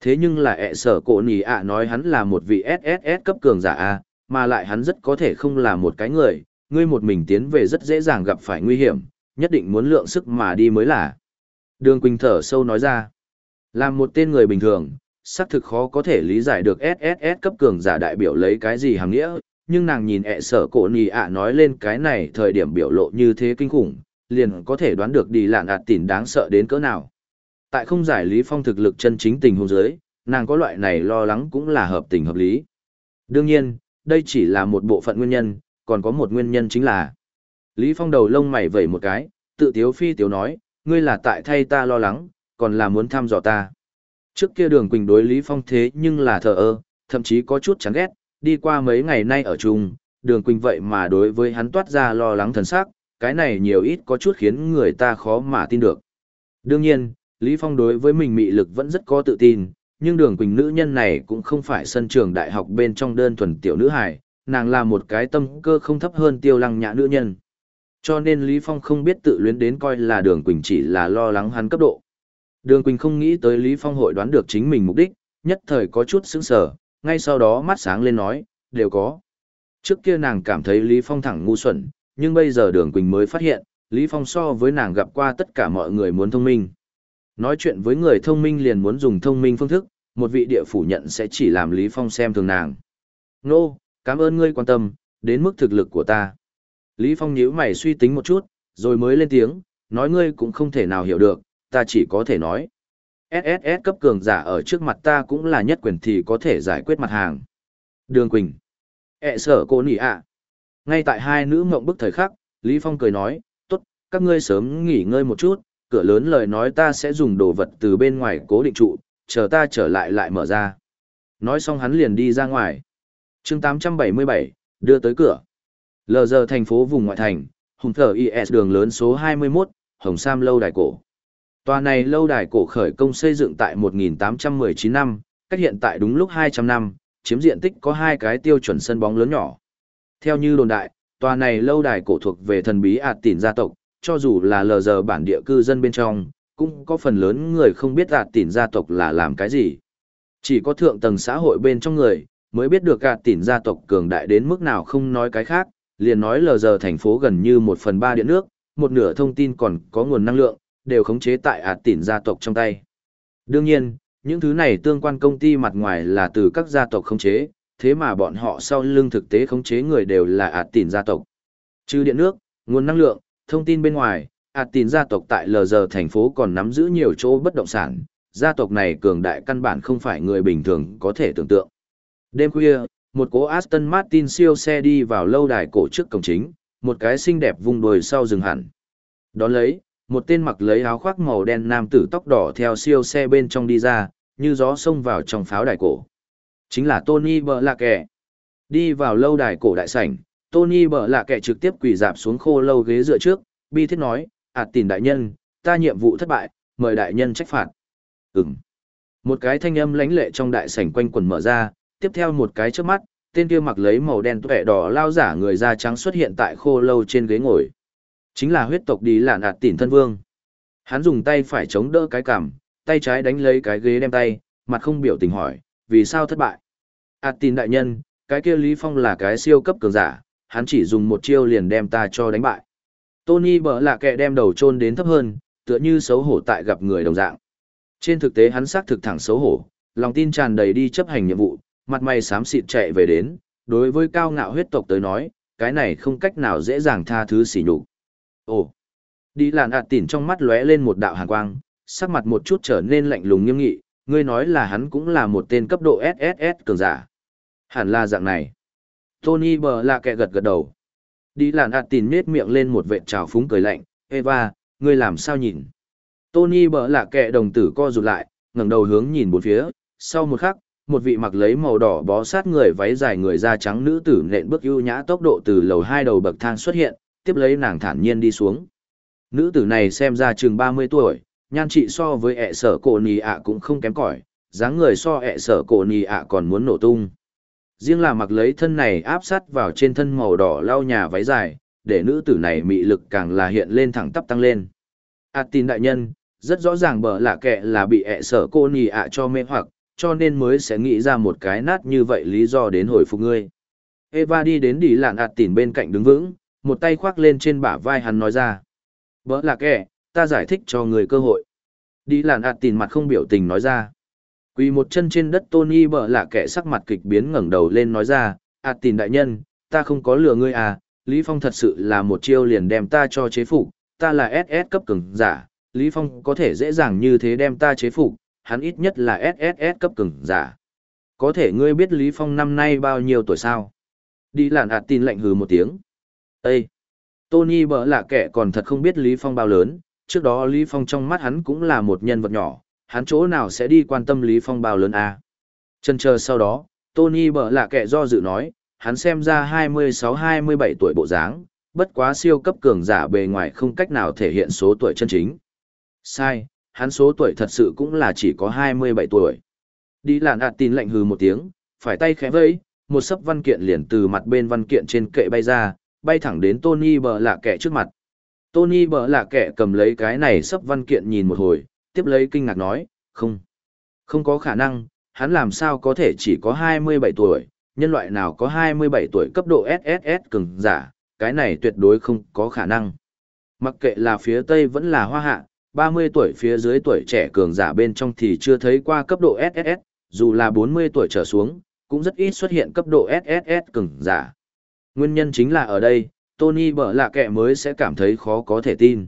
Speaker 1: Thế nhưng là ẹ sở cổ nỉ ạ nói hắn là một vị SSS cấp cường giả A, mà lại hắn rất có thể không là một cái người, ngươi một mình tiến về rất dễ dàng gặp phải nguy hiểm, nhất định muốn lượng sức mà đi mới là. Đường Quỳnh thở sâu nói ra. Làm một tên người bình thường, xác thực khó có thể lý giải được SSS cấp cường giả đại biểu lấy cái gì hàng nghĩa, nhưng nàng nhìn ẹ sở cổ nì ạ nói lên cái này thời điểm biểu lộ như thế kinh khủng, liền có thể đoán được đi lạn ạt tỉn đáng sợ đến cỡ nào. Tại không giải Lý Phong thực lực chân chính tình huống dưới, nàng có loại này lo lắng cũng là hợp tình hợp lý. Đương nhiên, đây chỉ là một bộ phận nguyên nhân, còn có một nguyên nhân chính là Lý Phong đầu lông mày vẩy một cái, tự tiếu phi tiếu nói, ngươi là tại thay ta lo lắng, còn là muốn thăm dò ta. Trước kia đường Quỳnh đối Lý Phong thế nhưng là thờ ơ, thậm chí có chút chán ghét, đi qua mấy ngày nay ở chung, đường Quỳnh vậy mà đối với hắn toát ra lo lắng thần sắc, cái này nhiều ít có chút khiến người ta khó mà tin được. Đương nhiên, Lý Phong đối với mình mị lực vẫn rất có tự tin, nhưng đường quỳnh nữ nhân này cũng không phải sân trường đại học bên trong đơn thuần tiểu nữ hài, nàng là một cái tâm cơ không thấp hơn tiêu lăng nhã nữ nhân. Cho nên Lý Phong không biết tự luyến đến coi là đường quỳnh chỉ là lo lắng hắn cấp độ. Đường quỳnh không nghĩ tới Lý Phong hội đoán được chính mình mục đích, nhất thời có chút sững sờ, ngay sau đó mắt sáng lên nói, đều có. Trước kia nàng cảm thấy Lý Phong thẳng ngu xuẩn, nhưng bây giờ đường quỳnh mới phát hiện, Lý Phong so với nàng gặp qua tất cả mọi người muốn thông minh. Nói chuyện với người thông minh liền muốn dùng thông minh phương thức, một vị địa phủ nhận sẽ chỉ làm Lý Phong xem thường nàng. Nô, cảm ơn ngươi quan tâm, đến mức thực lực của ta. Lý Phong nhíu mày suy tính một chút, rồi mới lên tiếng, nói ngươi cũng không thể nào hiểu được, ta chỉ có thể nói. SSS cấp cường giả ở trước mặt ta cũng là nhất quyền thì có thể giải quyết mặt hàng. Đường Quỳnh. e sở cô nỉ ạ. Ngay tại hai nữ mộng bức thời khắc, Lý Phong cười nói, tốt, các ngươi sớm nghỉ ngơi một chút, cửa lớn lời nói ta sẽ dùng đồ vật từ bên ngoài cố định trụ, chờ ta trở lại lại mở ra. Nói xong hắn liền đi ra ngoài. chương 877, đưa tới cửa. Lờ giờ thành phố vùng ngoại thành, hùng thở IS đường lớn số 21, Hồng Sam Lâu Đài Cổ. Tòa này lâu đài cổ khởi công xây dựng tại 1819 năm, cách hiện tại đúng lúc 200 năm, chiếm diện tích có hai cái tiêu chuẩn sân bóng lớn nhỏ. Theo như đồn đại, tòa này lâu đài cổ thuộc về thần bí ạt tỉn gia tộc, cho dù là lờ giờ bản địa cư dân bên trong, cũng có phần lớn người không biết ạt tỉn gia tộc là làm cái gì. Chỉ có thượng tầng xã hội bên trong người, mới biết được ạt tỉn gia tộc cường đại đến mức nào không nói cái khác, liền nói lờ giờ thành phố gần như một phần ba điện nước, một nửa thông tin còn có nguồn năng lượng, đều khống chế tại ạt tỉn gia tộc trong tay. Đương nhiên, những thứ này tương quan công ty mặt ngoài là từ các gia tộc khống chế, thế mà bọn họ sau lưng thực tế khống chế người đều là ạt tỉn gia tộc. Trừ điện nước, nguồn năng lượng, thông tin bên ngoài, ạt tỉn gia tộc tại LG thành phố còn nắm giữ nhiều chỗ bất động sản, gia tộc này cường đại căn bản không phải người bình thường có thể tưởng tượng. Đêm khuya, một cố Aston Martin siêu xe đi vào lâu đài cổ trước cổng chính, một cái xinh đẹp vùng đồi sau dừng hẳn. Đón lấy, một tên mặc lấy áo khoác màu đen nam tử tóc đỏ theo siêu xe bên trong đi ra, như gió xông vào trong pháo đài cổ. Chính là Tony Bờ Lạ Kẻ. Đi vào lâu đài cổ đại sảnh, Tony Bờ Lạ Kẻ trực tiếp quỳ dạp xuống khô lâu ghế dựa trước, bi thiết nói, ạt tìm đại nhân, ta nhiệm vụ thất bại, mời đại nhân trách phạt. Ừm. Một cái thanh âm lãnh lệ trong đại sảnh quanh quần mở ra, tiếp theo một cái trước mắt, tên kia mặc lấy màu đen tuệ đỏ lao giả người da trắng xuất hiện tại khô lâu trên ghế ngồi. Chính là huyết tộc đi lạn ạt tỉn thân vương. Hắn dùng tay phải chống đỡ cái cằm, tay trái đánh lấy cái ghế đem tay, mặt không biểu tình hỏi, vì sao thất bại? ạt tỉn đại nhân, cái kia Lý Phong là cái siêu cấp cường giả, hắn chỉ dùng một chiêu liền đem ta cho đánh bại. Tony bở là kẻ đem đầu chôn đến thấp hơn, tựa như xấu hổ tại gặp người đồng dạng. Trên thực tế hắn xác thực thẳng xấu hổ, lòng tin tràn đầy đi chấp hành nhiệm vụ, mặt mày xám xịt chạy về đến, đối với cao ngạo huyết tộc tới nói, cái này không cách nào dễ dàng tha thứ xỉ nhục. Ồ! Đi làn ạt tỉn trong mắt lóe lên một đạo hàn quang, sắc mặt một chút trở nên lạnh lùng nghiêm nghị, ngươi nói là hắn cũng là một tên cấp độ SSS cường giả. Hẳn là dạng này. Tony bờ là kẻ gật gật đầu. Đi làn ạt tỉn nết miệng lên một vệt trào phúng cười lạnh, Eva, ngươi làm sao nhìn? Tony bờ là kẻ đồng tử co rụt lại, ngẩng đầu hướng nhìn bốn phía, sau một khắc, một vị mặc lấy màu đỏ bó sát người váy dài người da trắng nữ tử nện bước ưu nhã tốc độ từ lầu hai đầu bậc thang xuất hiện, tiếp lấy nàng thản nhiên đi xuống. Nữ tử này xem ra chừng 30 tuổi, nhan trị so với ẹ sở cổ nì ạ cũng không kém cỏi, dáng người so ẹ sở cổ nì ạ còn muốn nổ tung. Riêng là mặc lấy thân này áp sát vào trên thân màu đỏ lau nhà váy dài, để nữ tử này mị lực càng là hiện lên thẳng tắp tăng lên. À tin đại nhân, rất rõ ràng bờ lạ kệ là bị ẹ sở cô nì ạ cho mê hoặc, cho nên mới sẽ nghĩ ra một cái nát như vậy lý do đến hồi phục ngươi. Eva đi đến đi lạn ạt tỉn bên cạnh đứng vững, một tay khoác lên trên bả vai hắn nói ra. Bỡ là kẻ, ta giải thích cho người cơ hội. Đi làn ạt tìn mặt không biểu tình nói ra. Quỳ một chân trên đất Tony bỡ là kẻ sắc mặt kịch biến ngẩng đầu lên nói ra, ạt tìn đại nhân, ta không có lừa ngươi à, Lý Phong thật sự là một chiêu liền đem ta cho chế phục, ta là SS cấp cường giả, Lý Phong có thể dễ dàng như thế đem ta chế phục, hắn ít nhất là SSS cấp cường giả. Có thể ngươi biết Lý Phong năm nay bao nhiêu tuổi sao? Đi làn ạt tin lạnh hừ một tiếng. Ê! Tony bỡ lạ kẻ còn thật không biết Lý Phong bao lớn, trước đó Lý Phong trong mắt hắn cũng là một nhân vật nhỏ, hắn chỗ nào sẽ đi quan tâm Lý Phong bao lớn à. Chân chờ sau đó, Tony bỡ lạ kẻ do dự nói, hắn xem ra 26-27 tuổi bộ dáng, bất quá siêu cấp cường giả bề ngoài không cách nào thể hiện số tuổi chân chính. Sai, hắn số tuổi thật sự cũng là chỉ có 27 tuổi. Đi làn ạt tin lạnh hừ một tiếng, phải tay khẽ vẫy, một sấp văn kiện liền từ mặt bên văn kiện trên kệ bay ra, bay thẳng đến Tony bờ lạ kẻ trước mặt. Tony bờ lạ kẻ cầm lấy cái này sắp văn kiện nhìn một hồi, tiếp lấy kinh ngạc nói, không, không có khả năng, hắn làm sao có thể chỉ có 27 tuổi, nhân loại nào có 27 tuổi cấp độ SSS cường giả, cái này tuyệt đối không có khả năng. Mặc kệ là phía Tây vẫn là hoa hạ, 30 tuổi phía dưới tuổi trẻ cường giả bên trong thì chưa thấy qua cấp độ SSS, dù là 40 tuổi trở xuống, cũng rất ít xuất hiện cấp độ SSS cường giả. Nguyên nhân chính là ở đây, Tony bở lạ kẻ mới sẽ cảm thấy khó có thể tin.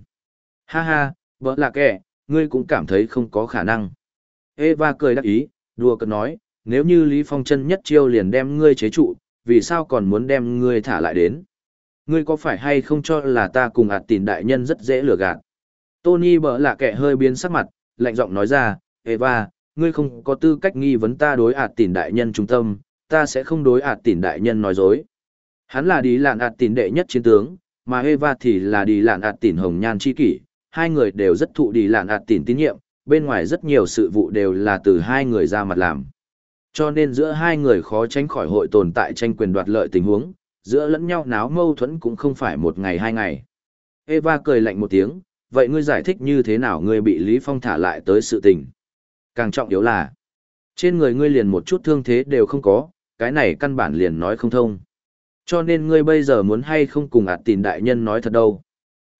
Speaker 1: Ha ha, bở lạ kẻ, ngươi cũng cảm thấy không có khả năng. Eva cười đắc ý, đùa cợt nói, nếu như Lý Phong chân nhất chiêu liền đem ngươi chế trụ, vì sao còn muốn đem ngươi thả lại đến? Ngươi có phải hay không cho là ta cùng ạt tìn đại nhân rất dễ lừa gạt? Tony bở lạ kẻ hơi biến sắc mặt, lạnh giọng nói ra, Eva, ngươi không có tư cách nghi vấn ta đối ạt tìn đại nhân trung tâm, ta sẽ không đối ạt tìn đại nhân nói dối. Hắn là đi lạn ạt tín đệ nhất chiến tướng, mà Eva thì là đi lạn ạt tín hồng nhan chi kỷ, hai người đều rất thụ đi lạn ạt tín tín nhiệm, bên ngoài rất nhiều sự vụ đều là từ hai người ra mặt làm. Cho nên giữa hai người khó tránh khỏi hội tồn tại tranh quyền đoạt lợi tình huống, giữa lẫn nhau náo mâu thuẫn cũng không phải một ngày hai ngày. Eva cười lạnh một tiếng, vậy ngươi giải thích như thế nào ngươi bị Lý Phong thả lại tới sự tình? Càng trọng yếu là, trên người ngươi liền một chút thương thế đều không có, cái này căn bản liền nói không thông. Cho nên ngươi bây giờ muốn hay không cùng ạt tín đại nhân nói thật đâu.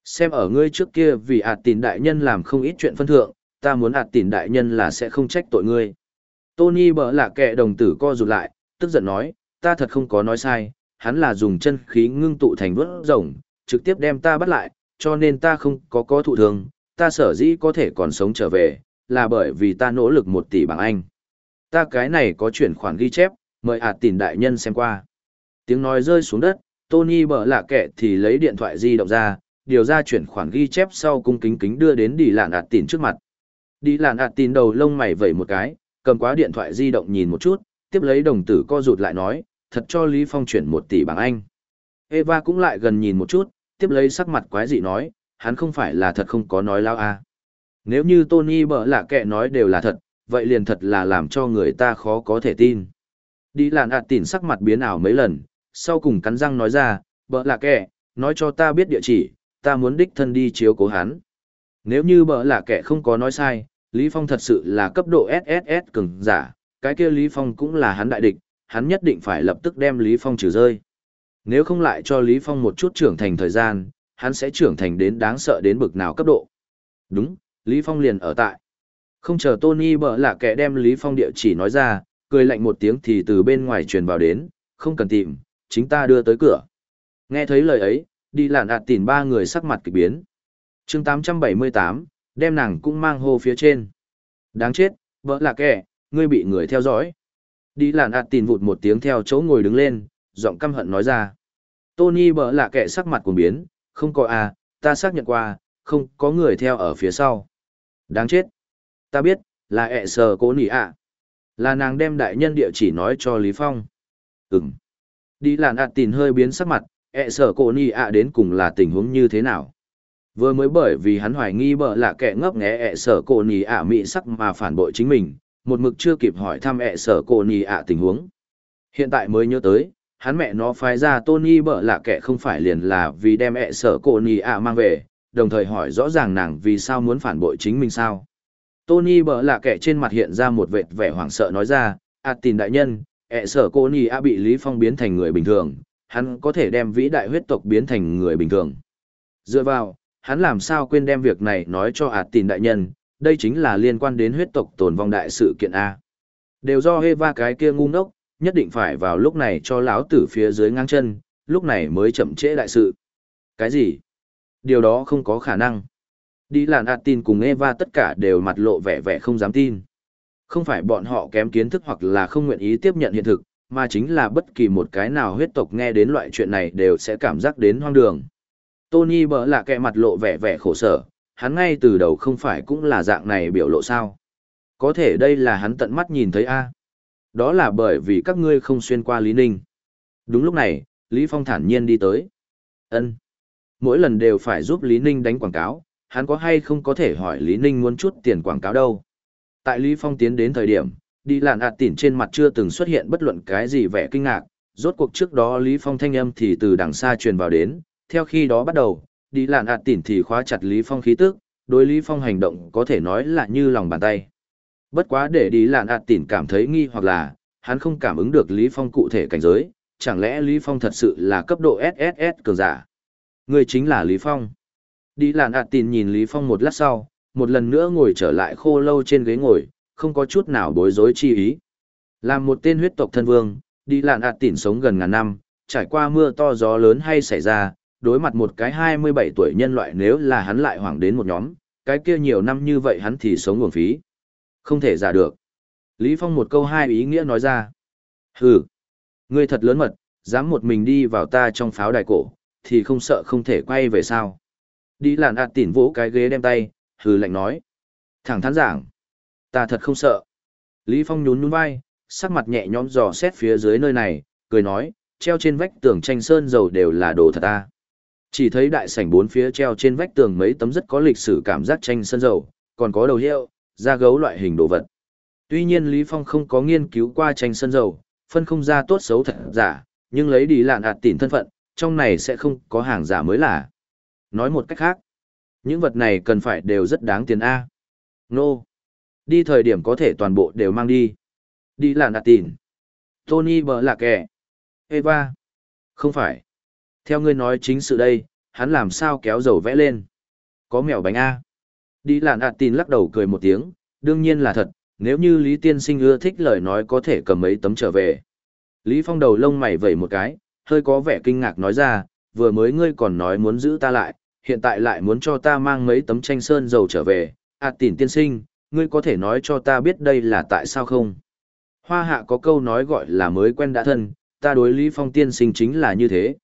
Speaker 1: Xem ở ngươi trước kia vì ạt tín đại nhân làm không ít chuyện phân thượng, ta muốn ạt tín đại nhân là sẽ không trách tội ngươi. Tony bỡ là kẻ đồng tử co rụt lại, tức giận nói, ta thật không có nói sai, hắn là dùng chân khí ngưng tụ thành vớt rồng, trực tiếp đem ta bắt lại, cho nên ta không có có thụ thương, ta sở dĩ có thể còn sống trở về, là bởi vì ta nỗ lực một tỷ bảng Anh. Ta cái này có chuyển khoản ghi chép, mời ạt tỉn đại nhân xem qua. Tiếng nói rơi xuống đất, Tony bở lạ kệ thì lấy điện thoại di động ra, điều ra chuyển khoản ghi chép sau cung kính kính đưa đến đi lạn ạt tín trước mặt. Đi lạn ạt tín đầu lông mày vẩy một cái, cầm quá điện thoại di động nhìn một chút, tiếp lấy đồng tử co rụt lại nói, thật cho Lý Phong chuyển một tỷ bảng Anh. Eva cũng lại gần nhìn một chút, tiếp lấy sắc mặt quái dị nói, hắn không phải là thật không có nói lao à. Nếu như Tony bở lạ kệ nói đều là thật, vậy liền thật là làm cho người ta khó có thể tin. Đi lạn ạt tỉn sắc mặt biến ảo mấy lần, sau cùng cắn răng nói ra, bợ lạ kệ, nói cho ta biết địa chỉ, ta muốn đích thân đi chiếu cố hắn. Nếu như bợ lạ kệ không có nói sai, Lý Phong thật sự là cấp độ SSS cường giả, cái kia Lý Phong cũng là hắn đại địch, hắn nhất định phải lập tức đem Lý Phong trừ rơi. Nếu không lại cho Lý Phong một chút trưởng thành thời gian, hắn sẽ trưởng thành đến đáng sợ đến bực nào cấp độ. Đúng, Lý Phong liền ở tại. Không chờ Tony bợ lạ kẻ đem Lý Phong địa chỉ nói ra, cười lạnh một tiếng thì từ bên ngoài truyền vào đến, không cần tìm, chính ta đưa tới cửa. Nghe thấy lời ấy, đi lạn ạt tìm ba người sắc mặt kỳ biến. chương 878, đem nàng cũng mang hô phía trên. Đáng chết, vợ là kẻ, ngươi bị người theo dõi. Đi lạn ạt tìm vụt một tiếng theo chỗ ngồi đứng lên, giọng căm hận nói ra. Tony bỡ lạ kẻ sắc mặt cuồng biến, không có à, ta xác nhận qua, không có người theo ở phía sau. Đáng chết. Ta biết, là ẹ sờ cố nỉ ạ. Là nàng đem đại nhân địa chỉ nói cho Lý Phong. Ừm. Đi làn ạt tìn hơi biến sắc mặt, ẹ sở cổ ni ạ đến cùng là tình huống như thế nào. Vừa mới bởi vì hắn hoài nghi bợ là kẻ ngấp nghé ẹ sở cổ nì ạ mị sắc mà phản bội chính mình, một mực chưa kịp hỏi thăm ẹ sở cổ nì ạ tình huống. Hiện tại mới nhớ tới, hắn mẹ nó phái ra Tony bợ là kẻ không phải liền là vì đem ẹ sở cổ nì ạ mang về, đồng thời hỏi rõ ràng nàng vì sao muốn phản bội chính mình sao. Tony bợ là kẻ trên mặt hiện ra một vệt vẻ hoảng sợ nói ra, ạt tìn đại nhân, ẹ sở cô nì a bị Lý Phong biến thành người bình thường, hắn có thể đem vĩ đại huyết tộc biến thành người bình thường. Dựa vào, hắn làm sao quên đem việc này nói cho ạt tìn đại nhân, đây chính là liên quan đến huyết tộc tồn vong đại sự kiện A. Đều do Eva cái kia ngu ngốc, nhất định phải vào lúc này cho lão tử phía dưới ngang chân, lúc này mới chậm trễ đại sự. Cái gì? Điều đó không có khả năng. Đi làn ạt tin cùng Eva tất cả đều mặt lộ vẻ vẻ không dám tin. Không phải bọn họ kém kiến thức hoặc là không nguyện ý tiếp nhận hiện thực, mà chính là bất kỳ một cái nào huyết tộc nghe đến loại chuyện này đều sẽ cảm giác đến hoang đường. Tony bỡ là kẻ mặt lộ vẻ vẻ khổ sở, hắn ngay từ đầu không phải cũng là dạng này biểu lộ sao. Có thể đây là hắn tận mắt nhìn thấy a. Đó là bởi vì các ngươi không xuyên qua Lý Ninh. Đúng lúc này, Lý Phong thản nhiên đi tới. Ân, Mỗi lần đều phải giúp Lý Ninh đánh quảng cáo, hắn có hay không có thể hỏi Lý Ninh muốn chút tiền quảng cáo đâu. Tại Lý Phong tiến đến thời điểm, đi làn ạt tỉn trên mặt chưa từng xuất hiện bất luận cái gì vẻ kinh ngạc, rốt cuộc trước đó Lý Phong thanh âm thì từ đằng xa truyền vào đến, theo khi đó bắt đầu, đi lạn ạt tỉn thì khóa chặt Lý Phong khí tức, đối Lý Phong hành động có thể nói là như lòng bàn tay. Bất quá để đi lạn ạt tỉn cảm thấy nghi hoặc là, hắn không cảm ứng được Lý Phong cụ thể cảnh giới, chẳng lẽ Lý Phong thật sự là cấp độ SSS cường giả. Người chính là Lý Phong. Đi lạn ạt tỉn nhìn Lý Phong một lát sau, một lần nữa ngồi trở lại khô lâu trên ghế ngồi, không có chút nào bối rối chi ý. Làm một tên huyết tộc thân vương, đi lạn ạt tỉn sống gần ngàn năm, trải qua mưa to gió lớn hay xảy ra, đối mặt một cái 27 tuổi nhân loại nếu là hắn lại hoảng đến một nhóm, cái kia nhiều năm như vậy hắn thì sống nguồn phí. Không thể giả được. Lý Phong một câu hai ý nghĩa nói ra. Hừ, ngươi thật lớn mật, dám một mình đi vào ta trong pháo đài cổ, thì không sợ không thể quay về sao. Đi làn ạt tỉn vỗ cái ghế đem tay, hừ lạnh nói. Thẳng thắn giảng, ta thật không sợ. Lý Phong nhún nhún vai, sắc mặt nhẹ nhõm dò xét phía dưới nơi này, cười nói, treo trên vách tường tranh sơn dầu đều là đồ thật ta. Chỉ thấy đại sảnh bốn phía treo trên vách tường mấy tấm rất có lịch sử cảm giác tranh sơn dầu, còn có đầu hiệu, da gấu loại hình đồ vật. Tuy nhiên Lý Phong không có nghiên cứu qua tranh sơn dầu, phân không ra tốt xấu thật giả, nhưng lấy đi lạn hạt tỉn thân phận, trong này sẽ không có hàng giả mới là. Nói một cách khác, những vật này cần phải đều rất đáng tiền A. Nô. Đi thời điểm có thể toàn bộ đều mang đi. Đi là nạt tìn. Tony bờ lạc kẻ. Eva. Không phải. Theo ngươi nói chính sự đây, hắn làm sao kéo dầu vẽ lên. Có mèo bánh A. Đi là nạt tìn lắc đầu cười một tiếng, đương nhiên là thật, nếu như Lý Tiên Sinh ưa thích lời nói có thể cầm mấy tấm trở về. Lý Phong đầu lông mày vẩy một cái, hơi có vẻ kinh ngạc nói ra, vừa mới ngươi còn nói muốn giữ ta lại, hiện tại lại muốn cho ta mang mấy tấm tranh sơn dầu trở về, ạt à, tỉn tiên sinh, ngươi có thể nói cho ta biết đây là tại sao không? Hoa hạ có câu nói gọi là mới quen đã thân, ta đối Lý Phong tiên sinh chính là như thế.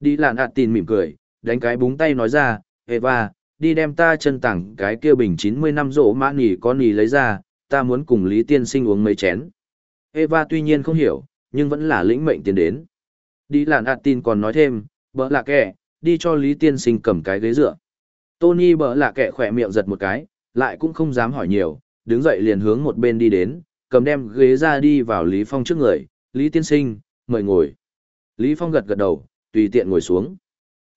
Speaker 1: Đi làn ạt à, tỉn mỉm cười, đánh cái búng tay nói ra, Eva, đi đem ta chân tảng cái kia bình 90 năm rổ mã nỉ có nỉ lấy ra, ta muốn cùng Lý tiên sinh uống mấy chén. Eva tuy nhiên không hiểu, nhưng vẫn là lĩnh mệnh tiến đến. Đi làn ạt à, tin còn nói thêm, bỡ là kẻ, đi cho Lý Tiên Sinh cầm cái ghế dựa. Tony bỡ lạ kẻ khỏe miệng giật một cái, lại cũng không dám hỏi nhiều, đứng dậy liền hướng một bên đi đến, cầm đem ghế ra đi vào Lý Phong trước người, Lý Tiên Sinh, mời ngồi. Lý Phong gật gật đầu, tùy tiện ngồi xuống.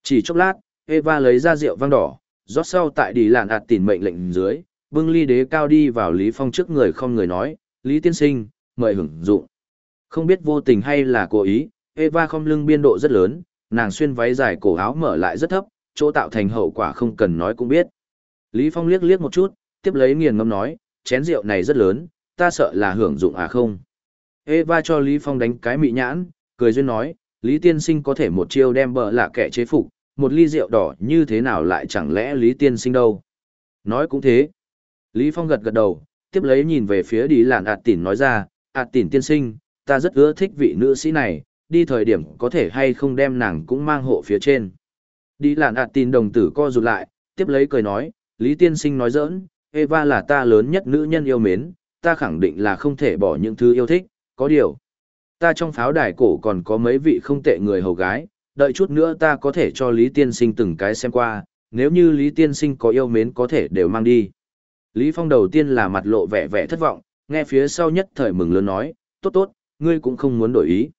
Speaker 1: Chỉ chốc lát, Eva lấy ra rượu vang đỏ, rót sau tại đi làn ạt tỉn mệnh lệnh dưới, bưng ly đế cao đi vào Lý Phong trước người không người nói, Lý Tiên Sinh, mời hưởng dụng. Không biết vô tình hay là cố ý, Eva không lưng biên độ rất lớn, nàng xuyên váy dài cổ áo mở lại rất thấp, chỗ tạo thành hậu quả không cần nói cũng biết. Lý Phong liếc liếc một chút, tiếp lấy nghiền ngâm nói, chén rượu này rất lớn, ta sợ là hưởng dụng à không. Eva cho Lý Phong đánh cái mị nhãn, cười duyên nói, Lý Tiên Sinh có thể một chiêu đem bờ lạ kẻ chế phục, một ly rượu đỏ như thế nào lại chẳng lẽ Lý Tiên Sinh đâu. Nói cũng thế. Lý Phong gật gật đầu, tiếp lấy nhìn về phía đi làn ạt tỉn nói ra, ạt tỉn tiên sinh, ta rất ưa thích vị nữ sĩ này, đi thời điểm có thể hay không đem nàng cũng mang hộ phía trên. Đi làn ạt tin đồng tử co rụt lại, tiếp lấy cười nói, Lý Tiên Sinh nói giỡn, Eva là ta lớn nhất nữ nhân yêu mến, ta khẳng định là không thể bỏ những thứ yêu thích, có điều. Ta trong pháo đài cổ còn có mấy vị không tệ người hầu gái, đợi chút nữa ta có thể cho Lý Tiên Sinh từng cái xem qua, nếu như Lý Tiên Sinh có yêu mến có thể đều mang đi. Lý Phong đầu tiên là mặt lộ vẻ vẻ thất vọng, nghe phía sau nhất thời mừng lớn nói, tốt tốt, ngươi cũng không muốn đổi ý.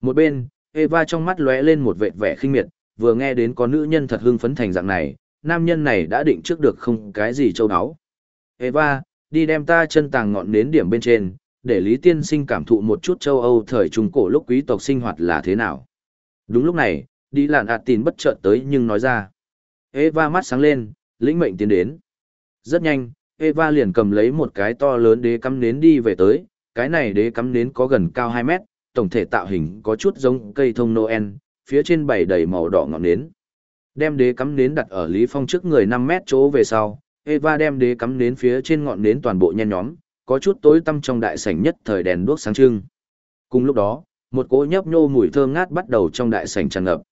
Speaker 1: Một bên, Eva trong mắt lóe lên một vệt vẻ khinh miệt, vừa nghe đến có nữ nhân thật hưng phấn thành dạng này, nam nhân này đã định trước được không cái gì châu áo. Eva, đi đem ta chân tàng ngọn nến điểm bên trên, để Lý Tiên Sinh cảm thụ một chút châu Âu thời trung cổ lúc quý tộc sinh hoạt là thế nào. Đúng lúc này, đi làn ạt tin bất chợt tới nhưng nói ra. Eva mắt sáng lên, lĩnh mệnh tiến đến. Rất nhanh, Eva liền cầm lấy một cái to lớn đế cắm nến đi về tới, cái này đế cắm nến có gần cao 2 mét, tổng thể tạo hình có chút giống cây thông Noel, phía trên bày đầy màu đỏ ngọn nến. Đem đế cắm nến đặt ở Lý Phong trước người 5 mét chỗ về sau, Eva đem đế cắm nến phía trên ngọn nến toàn bộ nhen nhóm, có chút tối tăm trong đại sảnh nhất thời đèn đuốc sáng trưng. Cùng lúc đó, một cỗ nhấp nhô mùi thơm ngát bắt đầu trong đại sảnh tràn ngập.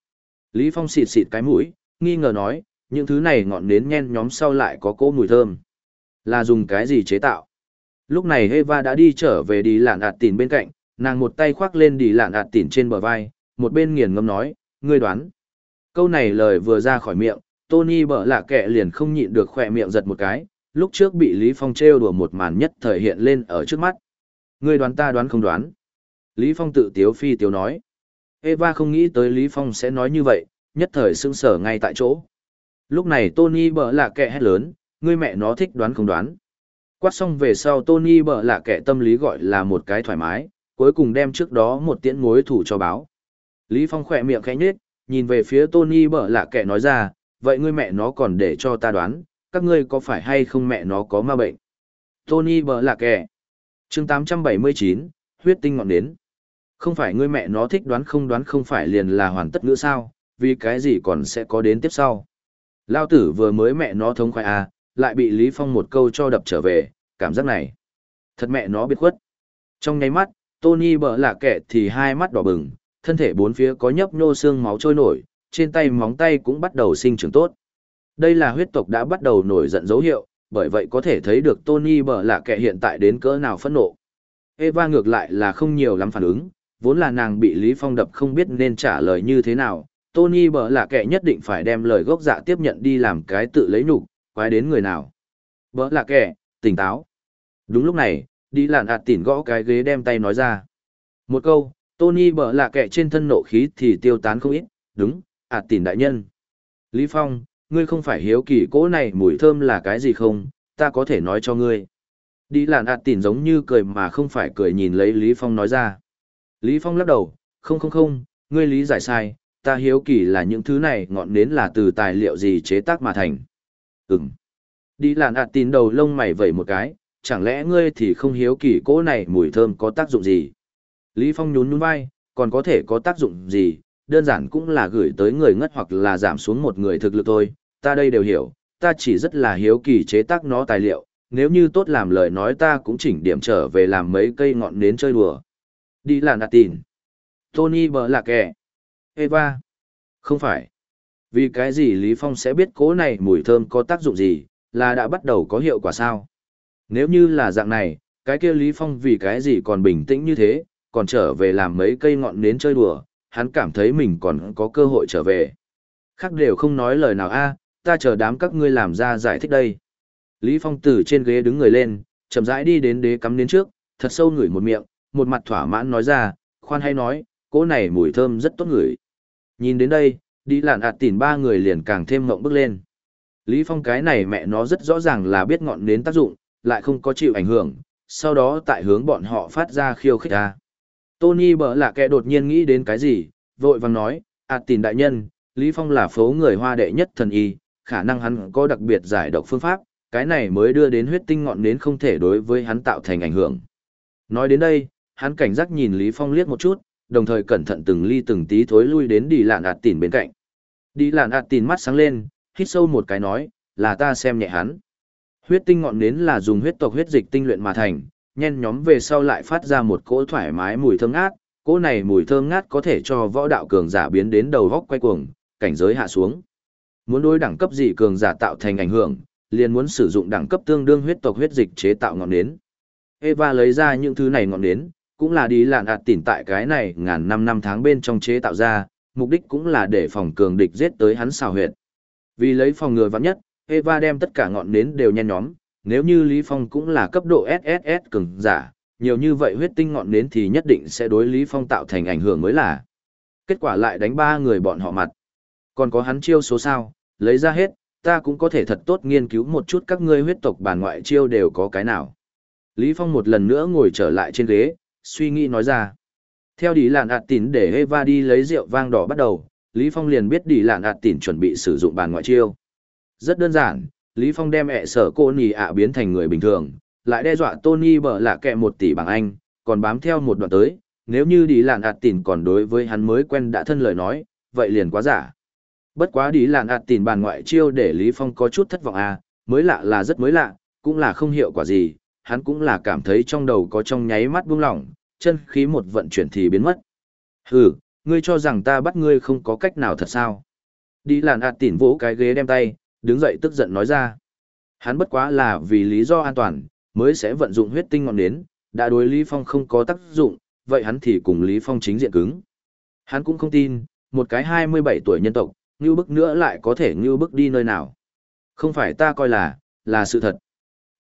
Speaker 1: Lý Phong xịt xịt cái mũi, nghi ngờ nói, những thứ này ngọn nến nhen nhóm sau lại có cỗ mùi thơm. Là dùng cái gì chế tạo? Lúc này Eva đã đi trở về đi lạn ạt tìn bên cạnh, nàng một tay khoác lên đi lạn ạt tỉn trên bờ vai, một bên nghiền ngâm nói, ngươi đoán. Câu này lời vừa ra khỏi miệng, Tony bợ lạ kệ liền không nhịn được khỏe miệng giật một cái, lúc trước bị Lý Phong trêu đùa một màn nhất thời hiện lên ở trước mắt. Ngươi đoán ta đoán không đoán. Lý Phong tự tiếu phi tiếu nói. Eva không nghĩ tới Lý Phong sẽ nói như vậy, nhất thời sững sờ ngay tại chỗ. Lúc này Tony bợ lạ kệ hét lớn, ngươi mẹ nó thích đoán không đoán. Quát xong về sau Tony bợ lạ kệ tâm lý gọi là một cái thoải mái, cuối cùng đem trước đó một tiễn mối thủ cho báo. Lý Phong khỏe miệng khẽ nhếch, nhìn về phía Tony bở lạ kẻ nói ra, vậy ngươi mẹ nó còn để cho ta đoán, các ngươi có phải hay không mẹ nó có ma bệnh? Tony bở là kẻ. chương 879, huyết tinh ngọn đến. Không phải ngươi mẹ nó thích đoán không đoán không phải liền là hoàn tất nữa sao, vì cái gì còn sẽ có đến tiếp sau. Lao tử vừa mới mẹ nó thống khoai à, lại bị Lý Phong một câu cho đập trở về, cảm giác này. Thật mẹ nó biết khuất. Trong nháy mắt, Tony bở lạ kẻ thì hai mắt đỏ bừng, thân thể bốn phía có nhấp nhô xương máu trôi nổi, trên tay móng tay cũng bắt đầu sinh trưởng tốt. Đây là huyết tộc đã bắt đầu nổi giận dấu hiệu, bởi vậy có thể thấy được Tony bở lạ kẻ hiện tại đến cỡ nào phẫn nộ. Eva ngược lại là không nhiều lắm phản ứng, vốn là nàng bị Lý Phong đập không biết nên trả lời như thế nào. Tony bở lạ kẻ nhất định phải đem lời gốc dạ tiếp nhận đi làm cái tự lấy nhục, quái đến người nào. Bở lạ kẻ, tỉnh táo. Đúng lúc này, đi làn ạt tỉn gõ cái ghế đem tay nói ra. Một câu, Tony bở lạ kẻ trên thân nộ khí thì tiêu tán không ít, đúng, ạt tỉn đại nhân. Lý Phong, ngươi không phải hiếu kỳ cỗ này mùi thơm là cái gì không, ta có thể nói cho ngươi. Đi làn ạt tỉn giống như cười mà không phải cười nhìn lấy Lý Phong nói ra. Lý Phong lắc đầu, không không không, ngươi lý giải sai, ta hiếu kỳ là những thứ này ngọn nến là từ tài liệu gì chế tác mà thành. Ừm. Đi làn ạt tỉn đầu lông mày vẩy một cái, chẳng lẽ ngươi thì không hiếu kỳ cỗ này mùi thơm có tác dụng gì? Lý Phong nhún nhún vai, còn có thể có tác dụng gì, đơn giản cũng là gửi tới người ngất hoặc là giảm xuống một người thực lực thôi, ta đây đều hiểu, ta chỉ rất là hiếu kỳ chế tác nó tài liệu, nếu như tốt làm lời nói ta cũng chỉnh điểm trở về làm mấy cây ngọn nến chơi đùa. Đi là nạt tìn. Tony bờ lạc kẻ. Eva. Không phải. Vì cái gì Lý Phong sẽ biết cố này mùi thơm có tác dụng gì, là đã bắt đầu có hiệu quả sao? Nếu như là dạng này, cái kia Lý Phong vì cái gì còn bình tĩnh như thế, còn trở về làm mấy cây ngọn nến chơi đùa, hắn cảm thấy mình còn có cơ hội trở về. Khác đều không nói lời nào a, ta chờ đám các ngươi làm ra giải thích đây. Lý Phong từ trên ghế đứng người lên, chậm rãi đi đến đế cắm đến trước, thật sâu ngửi một miệng, một mặt thỏa mãn nói ra, khoan hay nói, cỗ này mùi thơm rất tốt ngửi. Nhìn đến đây, đi lạn ạt tỉn ba người liền càng thêm mộng bước lên. Lý Phong cái này mẹ nó rất rõ ràng là biết ngọn nến tác dụng, lại không có chịu ảnh hưởng, sau đó tại hướng bọn họ phát ra khiêu khích ra. Tony bở là kẻ đột nhiên nghĩ đến cái gì, vội vàng nói, à, ạt tỉn đại nhân, Lý Phong là phố người hoa đệ nhất thần y, khả năng hắn có đặc biệt giải độc phương pháp, cái này mới đưa đến huyết tinh ngọn nến không thể đối với hắn tạo thành ảnh hưởng. Nói đến đây, hắn cảnh giác nhìn Lý Phong liếc một chút, đồng thời cẩn thận từng ly từng tí thối lui đến đi lạn ạt tỉn bên cạnh. Đi lạn ạt tỉn mắt sáng lên, hít sâu một cái nói, là ta xem nhẹ hắn. Huyết tinh ngọn nến là dùng huyết tộc huyết dịch tinh luyện mà thành, nhen nhóm về sau lại phát ra một cỗ thoải mái mùi thơm ngát, cỗ này mùi thơm ngát có thể cho võ đạo cường giả biến đến đầu góc quay cuồng, cảnh giới hạ xuống. Muốn đối đẳng cấp gì cường giả tạo thành ảnh hưởng, liền muốn sử dụng đẳng cấp tương đương huyết tộc huyết dịch chế tạo ngọn nến. Eva lấy ra những thứ này ngọn nến, cũng là đi lạn ạt tỉn tại cái này ngàn năm năm tháng bên trong chế tạo ra, mục đích cũng là để phòng cường địch giết tới hắn xào huyệt. Vì lấy phòng ngừa vắng nhất, Eva đem tất cả ngọn nến đều nhen nhóm, nếu như Lý Phong cũng là cấp độ SSS cường giả, nhiều như vậy huyết tinh ngọn nến thì nhất định sẽ đối Lý Phong tạo thành ảnh hưởng mới là. Kết quả lại đánh ba người bọn họ mặt. Còn có hắn chiêu số sao, lấy ra hết, ta cũng có thể thật tốt nghiên cứu một chút các ngươi huyết tộc bản ngoại chiêu đều có cái nào. Lý Phong một lần nữa ngồi trở lại trên ghế, suy nghĩ nói ra. Theo đi làn ạt tín để Eva đi lấy rượu vang đỏ bắt đầu, Lý Phong liền biết đi làn ạt tín chuẩn bị sử dụng bản ngoại chiêu. Rất đơn giản, Lý Phong đem ẹ sở cô nì ạ biến thành người bình thường, lại đe dọa Tony bở lạ kẹ một tỷ bảng anh, còn bám theo một đoạn tới, nếu như đi lạn ạt tỉn còn đối với hắn mới quen đã thân lời nói, vậy liền quá giả. Bất quá đi lạn ạt tỉn bàn ngoại chiêu để Lý Phong có chút thất vọng à, mới lạ là rất mới lạ, cũng là không hiệu quả gì, hắn cũng là cảm thấy trong đầu có trong nháy mắt buông lỏng, chân khí một vận chuyển thì biến mất. Hừ, ngươi cho rằng ta bắt ngươi không có cách nào thật sao? Đi làn ạt tỉn vỗ cái ghế đem tay, đứng dậy tức giận nói ra. Hắn bất quá là vì lý do an toàn, mới sẽ vận dụng huyết tinh ngọn nến, đã đối Lý Phong không có tác dụng, vậy hắn thì cùng Lý Phong chính diện cứng. Hắn cũng không tin, một cái 27 tuổi nhân tộc, như bức nữa lại có thể như bức đi nơi nào. Không phải ta coi là, là sự thật.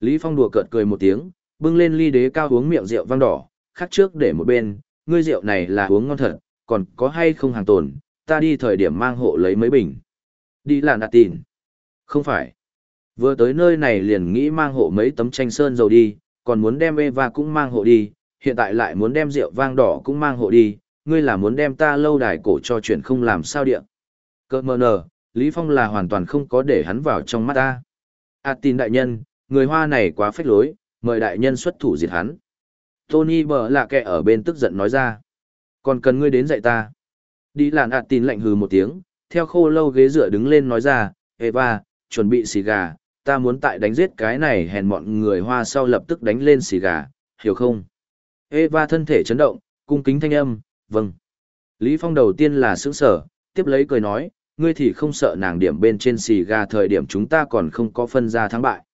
Speaker 1: Lý Phong đùa cợt cười một tiếng, bưng lên ly đế cao uống miệng rượu vang đỏ, khắc trước để một bên, ngươi rượu này là uống ngon thật, còn có hay không hàng tồn, ta đi thời điểm mang hộ lấy mấy bình. Đi là nạt tìn. Không phải. Vừa tới nơi này liền nghĩ mang hộ mấy tấm tranh sơn dầu đi, còn muốn đem Eva cũng mang hộ đi, hiện tại lại muốn đem rượu vang đỏ cũng mang hộ đi, ngươi là muốn đem ta lâu đài cổ cho chuyện không làm sao điện. Cơ mờ nờ, Lý Phong là hoàn toàn không có để hắn vào trong mắt ta. Ảt tin đại nhân, người hoa này quá phách lối, mời đại nhân xuất thủ diệt hắn. Tony bờ lạ kệ ở bên tức giận nói ra. Còn cần ngươi đến dạy ta. Đi làn ạt tin lạnh hừ một tiếng, theo khô lâu ghế dựa đứng lên nói ra, Eva, chuẩn bị xì gà, ta muốn tại đánh giết cái này hèn mọn người hoa sau lập tức đánh lên xì gà, hiểu không? Eva thân thể chấn động, cung kính thanh âm, vâng. Lý Phong đầu tiên là sững sở, tiếp lấy cười nói, ngươi thì không sợ nàng điểm bên trên xì gà thời điểm chúng ta còn không có phân ra thắng bại.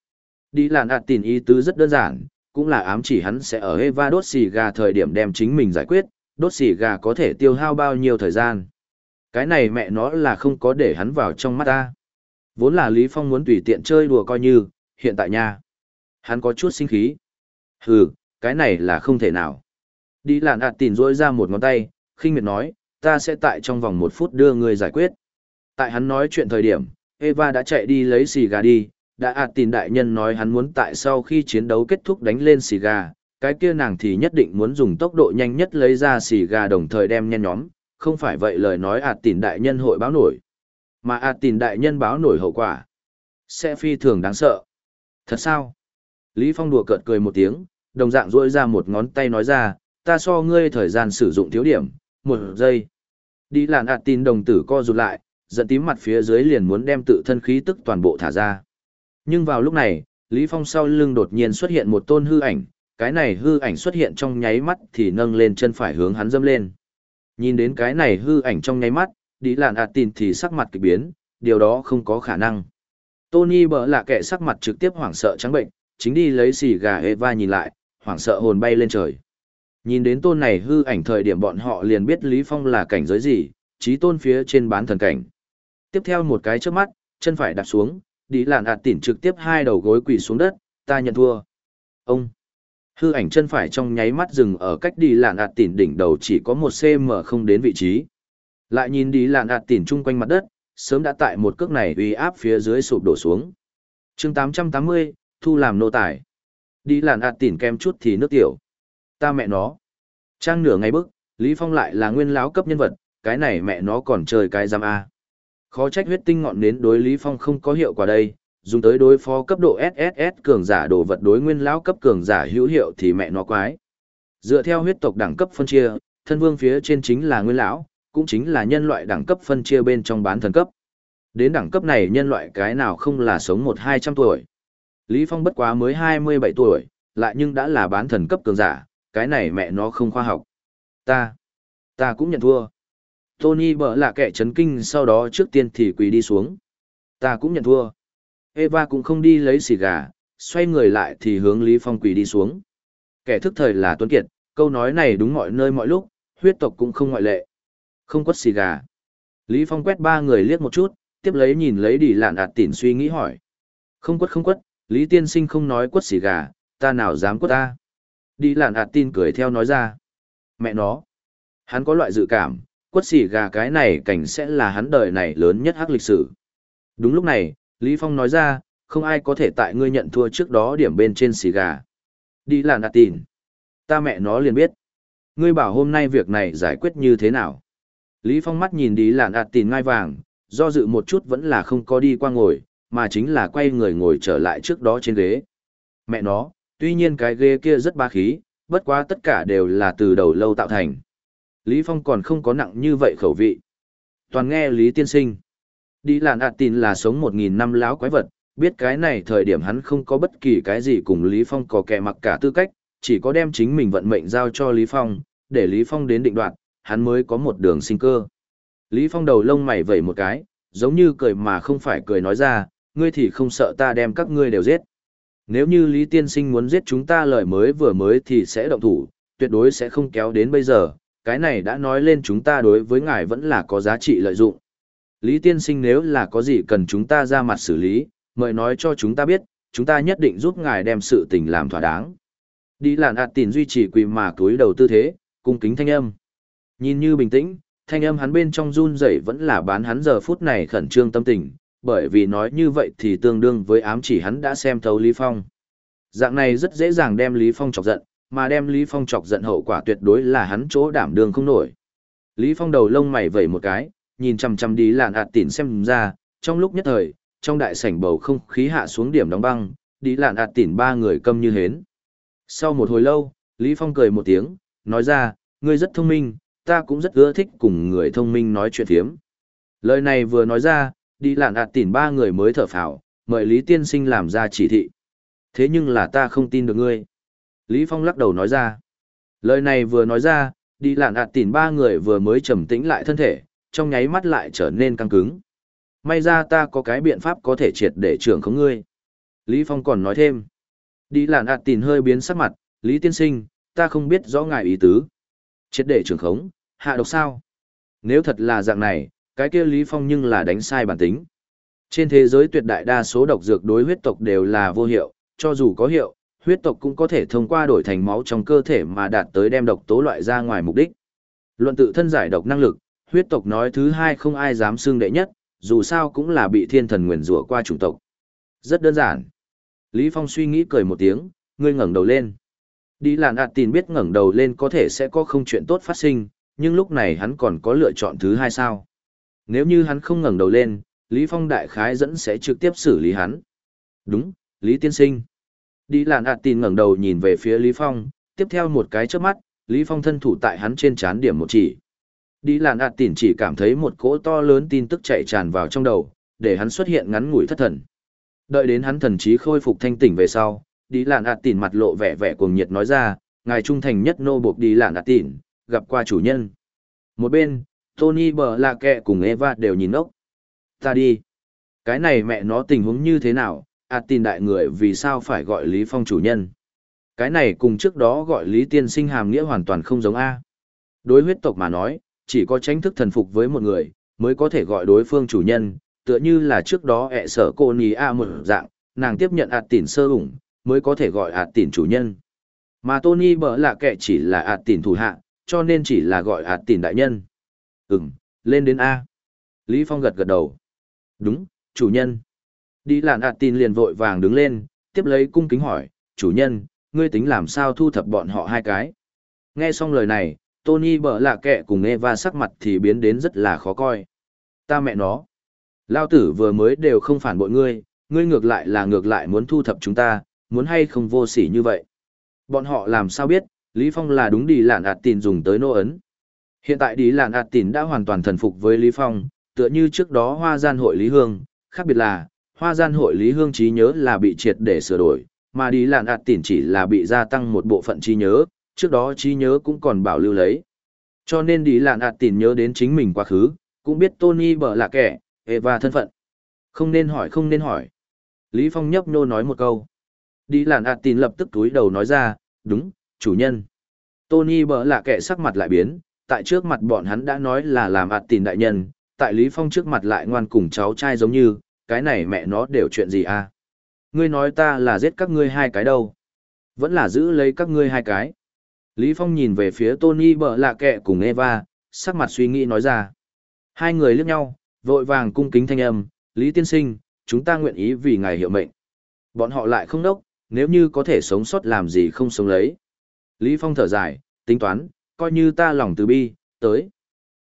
Speaker 1: Đi làn ạt tin ý tứ rất đơn giản, cũng là ám chỉ hắn sẽ ở Eva đốt xì gà thời điểm đem chính mình giải quyết, đốt xì gà có thể tiêu hao bao nhiêu thời gian. Cái này mẹ nó là không có để hắn vào trong mắt ta. Vốn là Lý Phong muốn tùy tiện chơi đùa coi như, hiện tại nha. Hắn có chút sinh khí. Hừ, cái này là không thể nào. Đi Lạn ạt tỉn rỗi ra một ngón tay, khinh miệt nói, ta sẽ tại trong vòng một phút đưa người giải quyết. Tại hắn nói chuyện thời điểm, Eva đã chạy đi lấy xì gà đi, đã ạt tỉn đại nhân nói hắn muốn tại sau khi chiến đấu kết thúc đánh lên xì gà, cái kia nàng thì nhất định muốn dùng tốc độ nhanh nhất lấy ra xì gà đồng thời đem nhen nhóm, không phải vậy lời nói ạt tỉn đại nhân hội báo nổi. Mà ạt tỉn đại nhân báo nổi hậu quả. Sẽ phi thường đáng sợ. Thật sao? Lý Phong đùa cợt cười một tiếng, đồng dạng dỗi ra một ngón tay nói ra, ta so ngươi thời gian sử dụng thiếu điểm, một giây. Đi làn ạt tỉn đồng tử co rụt lại, giận tím mặt phía dưới liền muốn đem tự thân khí tức toàn bộ thả ra. Nhưng vào lúc này, Lý Phong sau lưng đột nhiên xuất hiện một tôn hư ảnh, cái này hư ảnh xuất hiện trong nháy mắt thì nâng lên chân phải hướng hắn dâm lên. Nhìn đến cái này hư ảnh trong nháy mắt, đi làn ạt tin thì sắc mặt kỳ biến, điều đó không có khả năng. Tony bở lạ kẻ sắc mặt trực tiếp hoảng sợ trắng bệnh, chính đi lấy xì gà Eva nhìn lại, hoảng sợ hồn bay lên trời. Nhìn đến tôn này hư ảnh thời điểm bọn họ liền biết Lý Phong là cảnh giới gì, trí tôn phía trên bán thần cảnh. Tiếp theo một cái trước mắt, chân phải đạp xuống, đi làn ạt tỉn trực tiếp hai đầu gối quỳ xuống đất, ta nhận thua. Ông! Hư ảnh chân phải trong nháy mắt dừng ở cách đi làn ạt tỉn đỉnh đầu chỉ có một cm không đến vị trí. Lại nhìn đi làn ạt tỉn chung quanh mặt đất, sớm đã tại một cước này uy áp phía dưới sụp đổ xuống. chương 880, thu làm nô tài. Đi làn ạt tỉn kem chút thì nước tiểu. Ta mẹ nó. Trang nửa ngày bức, Lý Phong lại là nguyên lão cấp nhân vật, cái này mẹ nó còn chơi cái giam A. Khó trách huyết tinh ngọn nến đối Lý Phong không có hiệu quả đây, dùng tới đối phó cấp độ SSS cường giả đồ vật đối nguyên lão cấp cường giả hữu hiệu thì mẹ nó quái. Dựa theo huyết tộc đẳng cấp phân chia, thân vương phía trên chính là nguyên lão, cũng chính là nhân loại đẳng cấp phân chia bên trong bán thần cấp. Đến đẳng cấp này nhân loại cái nào không là sống một hai trăm tuổi. Lý Phong bất quá mới hai mươi bảy tuổi, lại nhưng đã là bán thần cấp cường giả, cái này mẹ nó không khoa học. Ta, ta cũng nhận thua. Tony bở là kẻ chấn kinh sau đó trước tiên thì quỳ đi xuống. Ta cũng nhận thua. Eva cũng không đi lấy xì gà, xoay người lại thì hướng Lý Phong quỳ đi xuống. Kẻ thức thời là Tuấn Kiệt, câu nói này đúng mọi nơi mọi lúc, huyết tộc cũng không ngoại lệ. Không quất xì gà. Lý Phong quét ba người liếc một chút, tiếp lấy nhìn lấy đi lạn ạt tỉn suy nghĩ hỏi. Không quất không quất, Lý Tiên Sinh không nói quất xì gà, ta nào dám quất ta. Đi lạn ạt tin cười theo nói ra. Mẹ nó. Hắn có loại dự cảm, quất xì gà cái này cảnh sẽ là hắn đời này lớn nhất hắc lịch sử. Đúng lúc này, Lý Phong nói ra, không ai có thể tại ngươi nhận thua trước đó điểm bên trên xì gà. Đi lạn ạt tin. Ta mẹ nó liền biết. Ngươi bảo hôm nay việc này giải quyết như thế nào. Lý Phong mắt nhìn đi lạn ạt tìn ngai vàng, do dự một chút vẫn là không có đi qua ngồi, mà chính là quay người ngồi trở lại trước đó trên ghế. Mẹ nó, tuy nhiên cái ghế kia rất ba khí, bất quá tất cả đều là từ đầu lâu tạo thành. Lý Phong còn không có nặng như vậy khẩu vị. Toàn nghe Lý Tiên Sinh. Đi Lạn ạt tin là sống một nghìn năm láo quái vật, biết cái này thời điểm hắn không có bất kỳ cái gì cùng Lý Phong có kẻ mặc cả tư cách, chỉ có đem chính mình vận mệnh giao cho Lý Phong, để Lý Phong đến định đoạt, hắn mới có một đường sinh cơ. Lý Phong đầu lông mày vẩy một cái, giống như cười mà không phải cười nói ra, ngươi thì không sợ ta đem các ngươi đều giết. Nếu như Lý Tiên Sinh muốn giết chúng ta lời mới vừa mới thì sẽ động thủ, tuyệt đối sẽ không kéo đến bây giờ, cái này đã nói lên chúng ta đối với ngài vẫn là có giá trị lợi dụng. Lý tiên sinh nếu là có gì cần chúng ta ra mặt xử lý, mời nói cho chúng ta biết, chúng ta nhất định giúp ngài đem sự tình làm thỏa đáng. Đi làn ạt tìn duy trì quỳ mà túi đầu tư thế, cung kính thanh âm. Nhìn như bình tĩnh, thanh âm hắn bên trong run rẩy vẫn là bán hắn giờ phút này khẩn trương tâm tình, bởi vì nói như vậy thì tương đương với ám chỉ hắn đã xem thấu Lý Phong. Dạng này rất dễ dàng đem Lý Phong chọc giận, mà đem Lý Phong chọc giận hậu quả tuyệt đối là hắn chỗ đảm đường không nổi. Lý Phong đầu lông mày vẩy một cái, nhìn chằm chằm đi làn ạt tỉn xem ra, trong lúc nhất thời, trong đại sảnh bầu không khí hạ xuống điểm đóng băng, đi lạn ạt tỉn ba người câm như hến. Sau một hồi lâu, Lý Phong cười một tiếng, nói ra, ngươi rất thông minh, ta cũng rất ưa thích cùng người thông minh nói chuyện thiếm. Lời này vừa nói ra, đi lạn ạt tỉn ba người mới thở phào, mời Lý Tiên Sinh làm ra chỉ thị. Thế nhưng là ta không tin được ngươi. Lý Phong lắc đầu nói ra. Lời này vừa nói ra, đi lạn ạt tỉn ba người vừa mới trầm tĩnh lại thân thể, trong nháy mắt lại trở nên căng cứng. May ra ta có cái biện pháp có thể triệt để trưởng không ngươi. Lý Phong còn nói thêm. Đi lạn ạt tỉn hơi biến sắc mặt, Lý Tiên Sinh, ta không biết rõ ngài ý tứ. Triệt để trưởng khống, hạ độc sao? Nếu thật là dạng này, cái kia Lý Phong nhưng là đánh sai bản tính. Trên thế giới tuyệt đại đa số độc dược đối huyết tộc đều là vô hiệu, cho dù có hiệu, huyết tộc cũng có thể thông qua đổi thành máu trong cơ thể mà đạt tới đem độc tố loại ra ngoài mục đích. Luận tự thân giải độc năng lực, huyết tộc nói thứ hai không ai dám xưng đệ nhất, dù sao cũng là bị thiên thần nguyền rủa qua chủng tộc. Rất đơn giản. Lý Phong suy nghĩ cười một tiếng, ngươi ngẩng đầu lên. Đi làn ạt tin biết ngẩng đầu lên có thể sẽ có không chuyện tốt phát sinh, nhưng lúc này hắn còn có lựa chọn thứ hai sao. Nếu như hắn không ngẩng đầu lên, Lý Phong đại khái dẫn sẽ trực tiếp xử lý hắn. Đúng, Lý Tiên Sinh. Đi làn ạt tin ngẩng đầu nhìn về phía Lý Phong, tiếp theo một cái chớp mắt, Lý Phong thân thủ tại hắn trên chán điểm một chỉ. Đi làn ạt tin chỉ cảm thấy một cỗ to lớn tin tức chạy tràn vào trong đầu, để hắn xuất hiện ngắn ngủi thất thần. Đợi đến hắn thần trí khôi phục thanh tỉnh về sau, đi lạn ạt tỉn mặt lộ vẻ vẻ cuồng nhiệt nói ra, ngài trung thành nhất nô buộc đi lạn ạt tỉn, gặp qua chủ nhân. Một bên, Tony bờ lạ kẹ cùng Eva đều nhìn ốc. Ta đi. Cái này mẹ nó tình huống như thế nào, ạt tin đại người vì sao phải gọi Lý Phong chủ nhân. Cái này cùng trước đó gọi Lý Tiên sinh hàm nghĩa hoàn toàn không giống A. Đối huyết tộc mà nói, chỉ có tránh thức thần phục với một người, mới có thể gọi đối phương chủ nhân, tựa như là trước đó ẹ sở cô ní A một dạng, nàng tiếp nhận ạt tỉn sơ ủng, mới có thể gọi ạt tỉn chủ nhân. Mà Tony bở là kệ chỉ là ạt tỉn thủ hạ, cho nên chỉ là gọi ạt tỉn đại nhân. Ừm, lên đến A. Lý Phong gật gật đầu. Đúng, chủ nhân. Đi làn ạt tỉn liền vội vàng đứng lên, tiếp lấy cung kính hỏi, chủ nhân, ngươi tính làm sao thu thập bọn họ hai cái. Nghe xong lời này, Tony bở lạ kệ cùng Eva sắc mặt thì biến đến rất là khó coi. Ta mẹ nó. Lao tử vừa mới đều không phản bội ngươi, ngươi ngược lại là ngược lại muốn thu thập chúng ta, muốn hay không vô sỉ như vậy. Bọn họ làm sao biết, Lý Phong là đúng đi lạn ạt tìn dùng tới nô ấn. Hiện tại đi lạn ạt tìn đã hoàn toàn thần phục với Lý Phong, tựa như trước đó hoa gian hội Lý Hương, khác biệt là, hoa gian hội Lý Hương trí nhớ là bị triệt để sửa đổi, mà đi lạn ạt tìn chỉ là bị gia tăng một bộ phận trí nhớ, trước đó trí nhớ cũng còn bảo lưu lấy. Cho nên đi lạn ạt tìn nhớ đến chính mình quá khứ, cũng biết Tony bở là kẻ, Eva thân phận. Không nên hỏi không nên hỏi. Lý Phong nhấp nô nói một câu. Đi làn ạt tin lập tức túi đầu nói ra, đúng, chủ nhân. Tony bở lạ kẻ sắc mặt lại biến, tại trước mặt bọn hắn đã nói là làm ạt tin đại nhân, tại Lý Phong trước mặt lại ngoan cùng cháu trai giống như, cái này mẹ nó đều chuyện gì à? Ngươi nói ta là giết các ngươi hai cái đâu? Vẫn là giữ lấy các ngươi hai cái. Lý Phong nhìn về phía Tony bỡ lạ kẻ cùng Eva, sắc mặt suy nghĩ nói ra. Hai người liếc nhau, vội vàng cung kính thanh âm, Lý Tiên Sinh, chúng ta nguyện ý vì ngài hiệu mệnh. Bọn họ lại không đốc, nếu như có thể sống sót làm gì không sống lấy. Lý Phong thở dài, tính toán, coi như ta lòng từ bi, tới.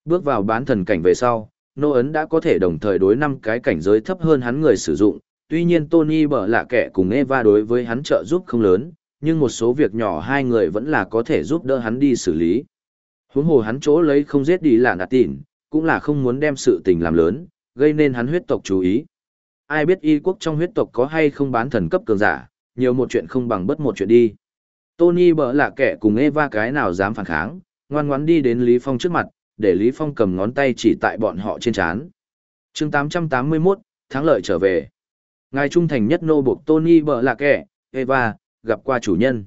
Speaker 1: Bước vào bán thần cảnh về sau, Nô Ấn đã có thể đồng thời đối năm cái cảnh giới thấp hơn hắn người sử dụng, tuy nhiên Tony bở lạ kẻ cùng Eva đối với hắn trợ giúp không lớn, nhưng một số việc nhỏ hai người vẫn là có thể giúp đỡ hắn đi xử lý. Huống hồ hắn chỗ lấy không giết đi là nạt tỉn, cũng là không muốn đem sự tình làm lớn, gây nên hắn huyết tộc chú ý. Ai biết y quốc trong huyết tộc có hay không bán thần cấp cường giả, nhiều một chuyện không bằng bất một chuyện đi. Tony bở lạ kẻ cùng Eva cái nào dám phản kháng, ngoan ngoãn đi đến Lý Phong trước mặt, để Lý Phong cầm ngón tay chỉ tại bọn họ trên chán. chương 881, thắng lợi trở về. Ngài trung thành nhất nô buộc Tony bờ lạ kẻ, Eva, gặp qua chủ nhân.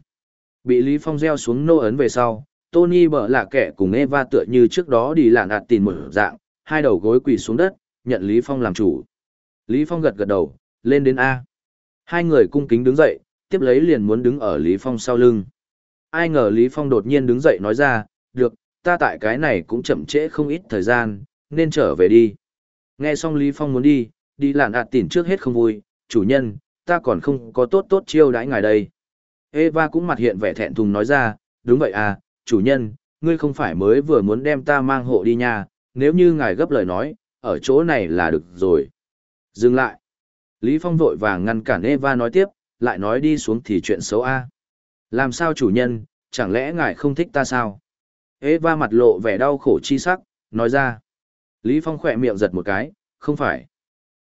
Speaker 1: Bị Lý Phong gieo xuống nô ấn về sau, Tony bờ lạ kẻ cùng Eva tựa như trước đó đi lạn ạt tìm một dạng, hai đầu gối quỳ xuống đất, nhận Lý Phong làm chủ. Lý Phong gật gật đầu, lên đến A. Hai người cung kính đứng dậy, tiếp lấy liền muốn đứng ở Lý Phong sau lưng. Ai ngờ Lý Phong đột nhiên đứng dậy nói ra, được, ta tại cái này cũng chậm trễ không ít thời gian, nên trở về đi. Nghe xong Lý Phong muốn đi, đi lạn ạt tỉn trước hết không vui, chủ nhân, ta còn không có tốt tốt chiêu đãi ngài đây. Eva cũng mặt hiện vẻ thẹn thùng nói ra, đúng vậy à, chủ nhân, ngươi không phải mới vừa muốn đem ta mang hộ đi nha, nếu như ngài gấp lời nói, ở chỗ này là được rồi. Dừng lại. Lý Phong vội vàng ngăn cản Eva nói tiếp, lại nói đi xuống thì chuyện xấu a. Làm sao chủ nhân, chẳng lẽ ngài không thích ta sao? Eva mặt lộ vẻ đau khổ chi sắc, nói ra. Lý Phong khỏe miệng giật một cái, không phải.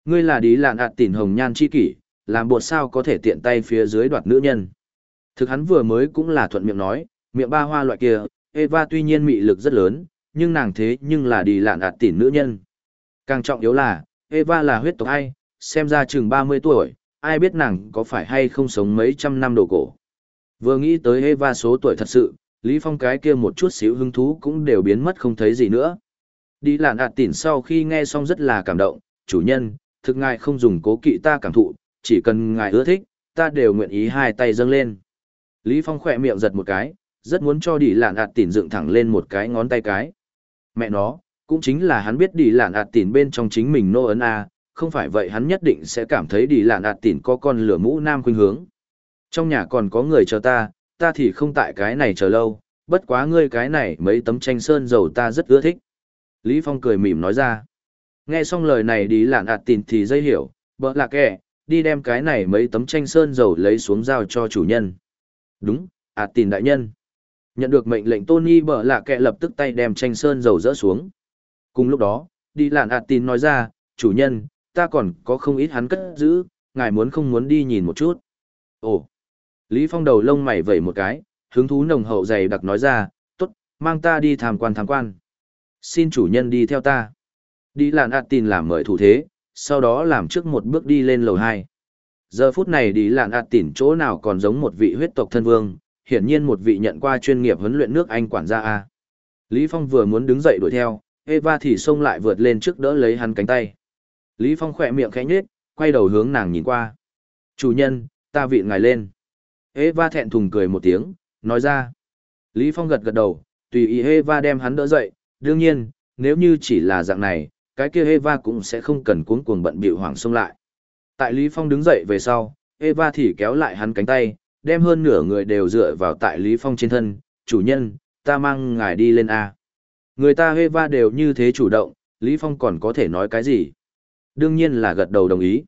Speaker 1: Ngươi là đi lạn ạt tỉn hồng nhan chi kỷ, làm bột sao có thể tiện tay phía dưới đoạt nữ nhân. Thực hắn vừa mới cũng là thuận miệng nói, miệng ba hoa loại kia, Eva tuy nhiên mị lực rất lớn, nhưng nàng thế nhưng là đi lạn ạt tỉn nữ nhân. Càng trọng yếu là, Eva là huyết tộc ai, xem ra chừng 30 tuổi, ai biết nàng có phải hay không sống mấy trăm năm đồ cổ. Vừa nghĩ tới Eva số tuổi thật sự, Lý Phong cái kia một chút xíu hứng thú cũng đều biến mất không thấy gì nữa. Đi lạn ạt tỉn sau khi nghe xong rất là cảm động, chủ nhân, thực ngài không dùng cố kỵ ta cảm thụ, chỉ cần ngài ưa thích, ta đều nguyện ý hai tay dâng lên. Lý Phong khỏe miệng giật một cái, rất muốn cho đi lạn ạt tỉn dựng thẳng lên một cái ngón tay cái. Mẹ nó, cũng chính là hắn biết đi lạn ạt tỉn bên trong chính mình nô ấn A, không phải vậy hắn nhất định sẽ cảm thấy đi lạn ạt tỉn có con lửa mũ nam khuynh hướng. Trong nhà còn có người chờ ta, ta thì không tại cái này chờ lâu, bất quá ngươi cái này mấy tấm tranh sơn dầu ta rất ưa thích. Lý Phong cười mỉm nói ra. Nghe xong lời này đi lạn ạt tỉn thì dây hiểu, bỡ lạc kẻ, đi đem cái này mấy tấm tranh sơn dầu lấy xuống giao cho chủ nhân. Đúng, ạt tỉn đại nhân. Nhận được mệnh lệnh Tony bỡ lạc kẻ lập tức tay đem tranh sơn dầu dỡ xuống. Cùng lúc đó, đi lạn ạt tỉn nói ra, chủ nhân, ta còn có không ít hắn cất giữ, ngài muốn không muốn đi nhìn một chút. Ồ, Lý Phong đầu lông mày vẩy một cái, hứng thú nồng hậu dày đặc nói ra, tốt, mang ta đi tham quan tham quan. Xin chủ nhân đi theo ta. Đi làn ạt tin làm mời thủ thế, sau đó làm trước một bước đi lên lầu 2. Giờ phút này đi làn ạt tỉn chỗ nào còn giống một vị huyết tộc thân vương, hiển nhiên một vị nhận qua chuyên nghiệp huấn luyện nước Anh quản gia A. Lý Phong vừa muốn đứng dậy đuổi theo, Eva thì xông lại vượt lên trước đỡ lấy hắn cánh tay. Lý Phong khỏe miệng khẽ nhếch, quay đầu hướng nàng nhìn qua. Chủ nhân, ta vị ngài lên. Eva thẹn thùng cười một tiếng, nói ra. Lý Phong gật gật đầu, tùy ý Eva đem hắn đỡ dậy, đương nhiên, nếu như chỉ là dạng này, cái kia Eva cũng sẽ không cần cuống cuồng bận bịu hoảng xông lại. Tại Lý Phong đứng dậy về sau, Eva thì kéo lại hắn cánh tay, đem hơn nửa người đều dựa vào tại Lý Phong trên thân, chủ nhân, ta mang ngài đi lên A. Người ta Eva đều như thế chủ động, Lý Phong còn có thể nói cái gì? Đương nhiên là gật đầu đồng ý.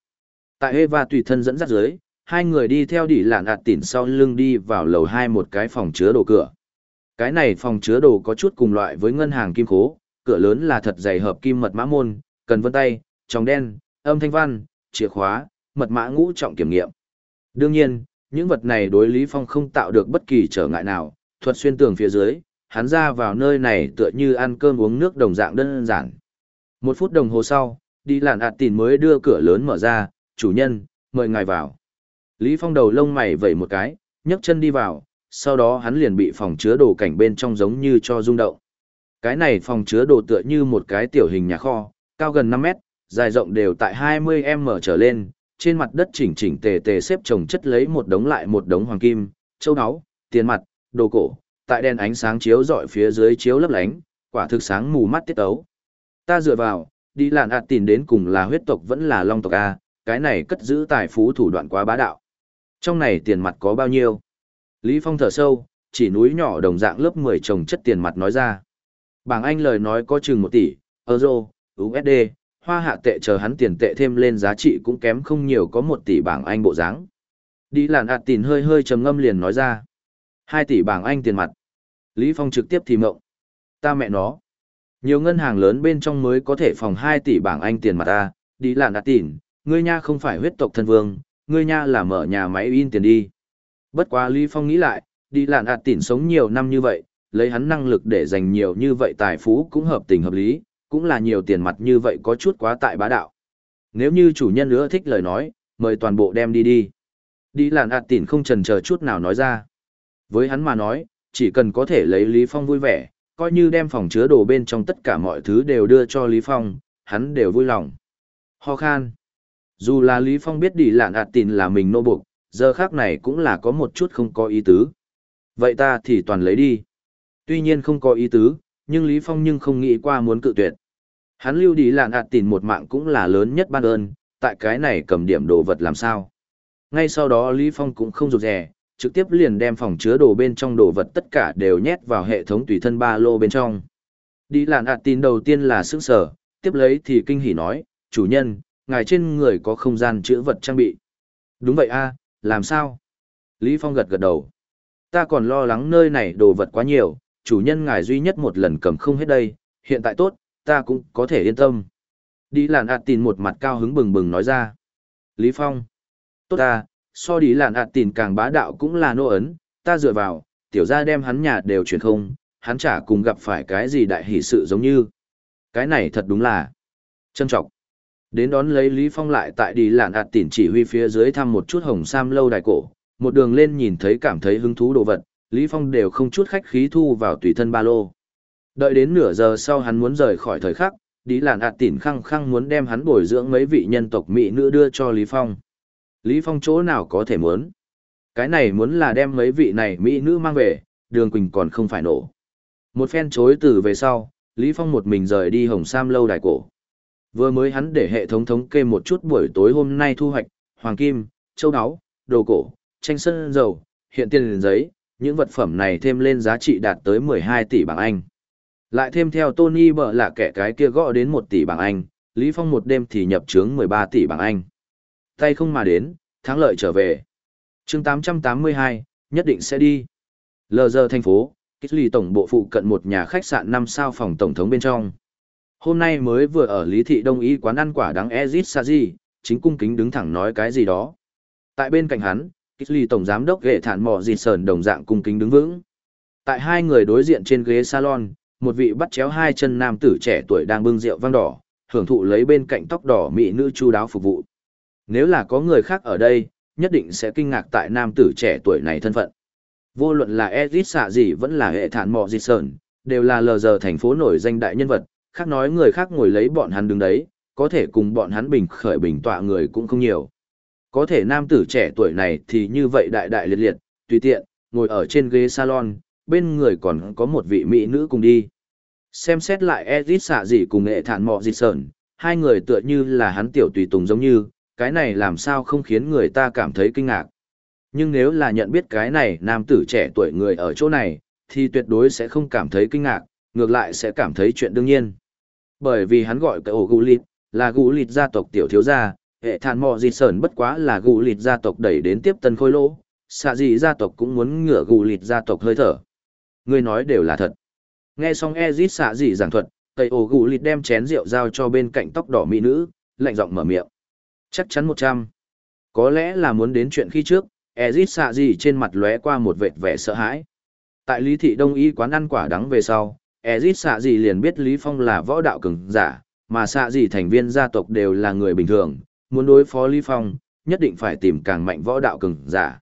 Speaker 1: Tại Eva tùy thân dẫn dắt dưới, hai người đi theo đỉ lạn ạt tỉn sau lưng đi vào lầu hai một cái phòng chứa đồ cửa. Cái này phòng chứa đồ có chút cùng loại với ngân hàng kim khố, cửa lớn là thật dày hợp kim mật mã môn, cần vân tay, tròng đen, âm thanh văn, chìa khóa, mật mã ngũ trọng kiểm nghiệm. Đương nhiên, những vật này đối Lý Phong không tạo được bất kỳ trở ngại nào, thuật xuyên tường phía dưới, hắn ra vào nơi này tựa như ăn cơm uống nước đồng dạng đơn giản. Một phút đồng hồ sau, đi làn ạt tìn mới đưa cửa lớn mở ra, chủ nhân, mời ngài vào. Lý Phong đầu lông mày vẩy một cái, nhấc chân đi vào, sau đó hắn liền bị phòng chứa đồ cảnh bên trong giống như cho rung động. Cái này phòng chứa đồ tựa như một cái tiểu hình nhà kho, cao gần 5 mét, dài rộng đều tại 20m trở lên, trên mặt đất chỉnh chỉnh tề tề xếp chồng chất lấy một đống lại một đống hoàng kim, châu áo, tiền mặt, đồ cổ, tại đèn ánh sáng chiếu rọi phía dưới chiếu lấp lánh, quả thực sáng mù mắt tiết ấu. Ta dựa vào, đi lạn ạt tìm đến cùng là huyết tộc vẫn là long tộc A, cái này cất giữ tài phú thủ đoạn quá bá đạo. Trong này tiền mặt có bao nhiêu? Lý Phong thở sâu, chỉ núi nhỏ đồng dạng lớp 10 trồng chất tiền mặt nói ra. Bảng Anh lời nói có chừng một tỷ, euro, USD, hoa hạ tệ chờ hắn tiền tệ thêm lên giá trị cũng kém không nhiều có một tỷ bảng Anh bộ dáng. Đi Lạn ạt tìm hơi hơi trầm ngâm liền nói ra. hai tỷ bảng Anh tiền mặt. Lý Phong trực tiếp thì mộng. Ta mẹ nó. Nhiều ngân hàng lớn bên trong mới có thể phòng 2 tỷ bảng Anh tiền mặt ta, đi làn ạt tỉn, ngươi nha không phải huyết tộc thân vương, ngươi nha là mở nhà máy in tiền đi. Bất quá Lý Phong nghĩ lại, đi lạn ạt tỉn sống nhiều năm như vậy, lấy hắn năng lực để dành nhiều như vậy tài phú cũng hợp tình hợp lý, cũng là nhiều tiền mặt như vậy có chút quá tại bá đạo. Nếu như chủ nhân nữa thích lời nói, mời toàn bộ đem đi đi. Đi lạn ạt tỉn không trần chờ chút nào nói ra. Với hắn mà nói, chỉ cần có thể lấy Lý Phong vui vẻ, coi như đem phòng chứa đồ bên trong tất cả mọi thứ đều đưa cho Lý Phong, hắn đều vui lòng. Ho khan. Dù là Lý Phong biết đi lạn ạt tìn là mình nô buộc, giờ khác này cũng là có một chút không có ý tứ. Vậy ta thì toàn lấy đi. Tuy nhiên không có ý tứ, nhưng Lý Phong nhưng không nghĩ qua muốn cự tuyệt. Hắn lưu đi lạn ạt tìn một mạng cũng là lớn nhất ban ơn, tại cái này cầm điểm đồ vật làm sao. Ngay sau đó Lý Phong cũng không rụt rè, trực tiếp liền đem phòng chứa đồ bên trong đồ vật tất cả đều nhét vào hệ thống tùy thân ba lô bên trong. Đi lạn ạt tin đầu tiên là sức sở, tiếp lấy thì kinh hỉ nói, chủ nhân, ngài trên người có không gian chữa vật trang bị. Đúng vậy a, làm sao? Lý Phong gật gật đầu. Ta còn lo lắng nơi này đồ vật quá nhiều, chủ nhân ngài duy nhất một lần cầm không hết đây, hiện tại tốt, ta cũng có thể yên tâm. Đi làn ạt tin một mặt cao hứng bừng bừng nói ra. Lý Phong. Tốt ta, so đi làn ạt tìn càng bá đạo cũng là nô ấn, ta dựa vào, tiểu gia đem hắn nhà đều chuyển không, hắn chả cùng gặp phải cái gì đại hỷ sự giống như. Cái này thật đúng là trân trọng. Đến đón lấy Lý Phong lại tại đi làn ạt tỉn chỉ huy phía dưới thăm một chút hồng sam lâu đài cổ, một đường lên nhìn thấy cảm thấy hứng thú đồ vật, Lý Phong đều không chút khách khí thu vào tùy thân ba lô. Đợi đến nửa giờ sau hắn muốn rời khỏi thời khắc, đi làn ạt tỉn khăng khăng muốn đem hắn bồi dưỡng mấy vị nhân tộc mỹ nữ đưa cho Lý Phong. Lý Phong chỗ nào có thể muốn. Cái này muốn là đem mấy vị này mỹ nữ mang về, đường quỳnh còn không phải nổ. Một phen chối từ về sau, Lý Phong một mình rời đi hồng sam lâu đài cổ. Vừa mới hắn để hệ thống thống kê một chút buổi tối hôm nay thu hoạch, hoàng kim, châu áo, đồ cổ, tranh sơn dầu, hiện tiền giấy, những vật phẩm này thêm lên giá trị đạt tới 12 tỷ bảng Anh. Lại thêm theo Tony bở là kẻ cái kia gõ đến 1 tỷ bảng Anh, Lý Phong một đêm thì nhập trướng 13 tỷ bảng Anh. Tay không mà đến, thắng lợi trở về. chương 882, nhất định sẽ đi. Lờ giờ thành phố, Kích tổng bộ phụ cận một nhà khách sạn 5 sao phòng tổng thống bên trong. Hôm nay mới vừa ở Lý Thị Đông Y quán ăn quả đắng Ezit Saji, chính cung kính đứng thẳng nói cái gì đó. Tại bên cạnh hắn, Kích tổng giám đốc ghệ thản mò dịt sờn đồng dạng cung kính đứng vững. Tại hai người đối diện trên ghế salon, một vị bắt chéo hai chân nam tử trẻ tuổi đang bưng rượu vang đỏ, hưởng thụ lấy bên cạnh tóc đỏ mỹ nữ chu đáo phục vụ. Nếu là có người khác ở đây, nhất định sẽ kinh ngạc tại nam tử trẻ tuổi này thân phận. Vô luận là Ezit xạ gì vẫn là hệ thản mọ dịt sờn, đều là lờ giờ thành phố nổi danh đại nhân vật, khác nói người khác ngồi lấy bọn hắn đứng đấy, có thể cùng bọn hắn bình khởi bình tọa người cũng không nhiều. Có thể nam tử trẻ tuổi này thì như vậy đại đại liệt liệt, tùy tiện, ngồi ở trên ghế salon, bên người còn có một vị mỹ nữ cùng đi. Xem xét lại Edith xạ gì cùng nghệ thản mọ dịch sờn, hai người tựa như là hắn tiểu tùy tùng giống như, cái này làm sao không khiến người ta cảm thấy kinh ngạc. Nhưng nếu là nhận biết cái này nam tử trẻ tuổi người ở chỗ này, thì tuyệt đối sẽ không cảm thấy kinh ngạc, ngược lại sẽ cảm thấy chuyện đương nhiên. Bởi vì hắn gọi cái ổ gù lịt, là gù lịt gia tộc tiểu thiếu gia, hệ thản mò gì sờn bất quá là gù lịt gia tộc đẩy đến tiếp tân khôi lỗ, xạ gì gia tộc cũng muốn ngửa gù lịt gia tộc hơi thở. người nói đều là thật. Nghe xong Ezit xạ gì giảng thuật, tây ổ gù lịt đem chén rượu giao cho bên cạnh tóc đỏ mỹ nữ, lạnh giọng mở miệng. Chắc chắn một trăm. Có lẽ là muốn đến chuyện khi trước, Ezit xạ gì trên mặt lóe qua một vệt vẻ sợ hãi. Tại Lý Thị Đông Y quán ăn quả đắng về sau, Ezit xạ gì liền biết Lý Phong là võ đạo cường giả, mà xạ gì thành viên gia tộc đều là người bình thường, muốn đối phó Lý Phong, nhất định phải tìm càng mạnh võ đạo cường giả.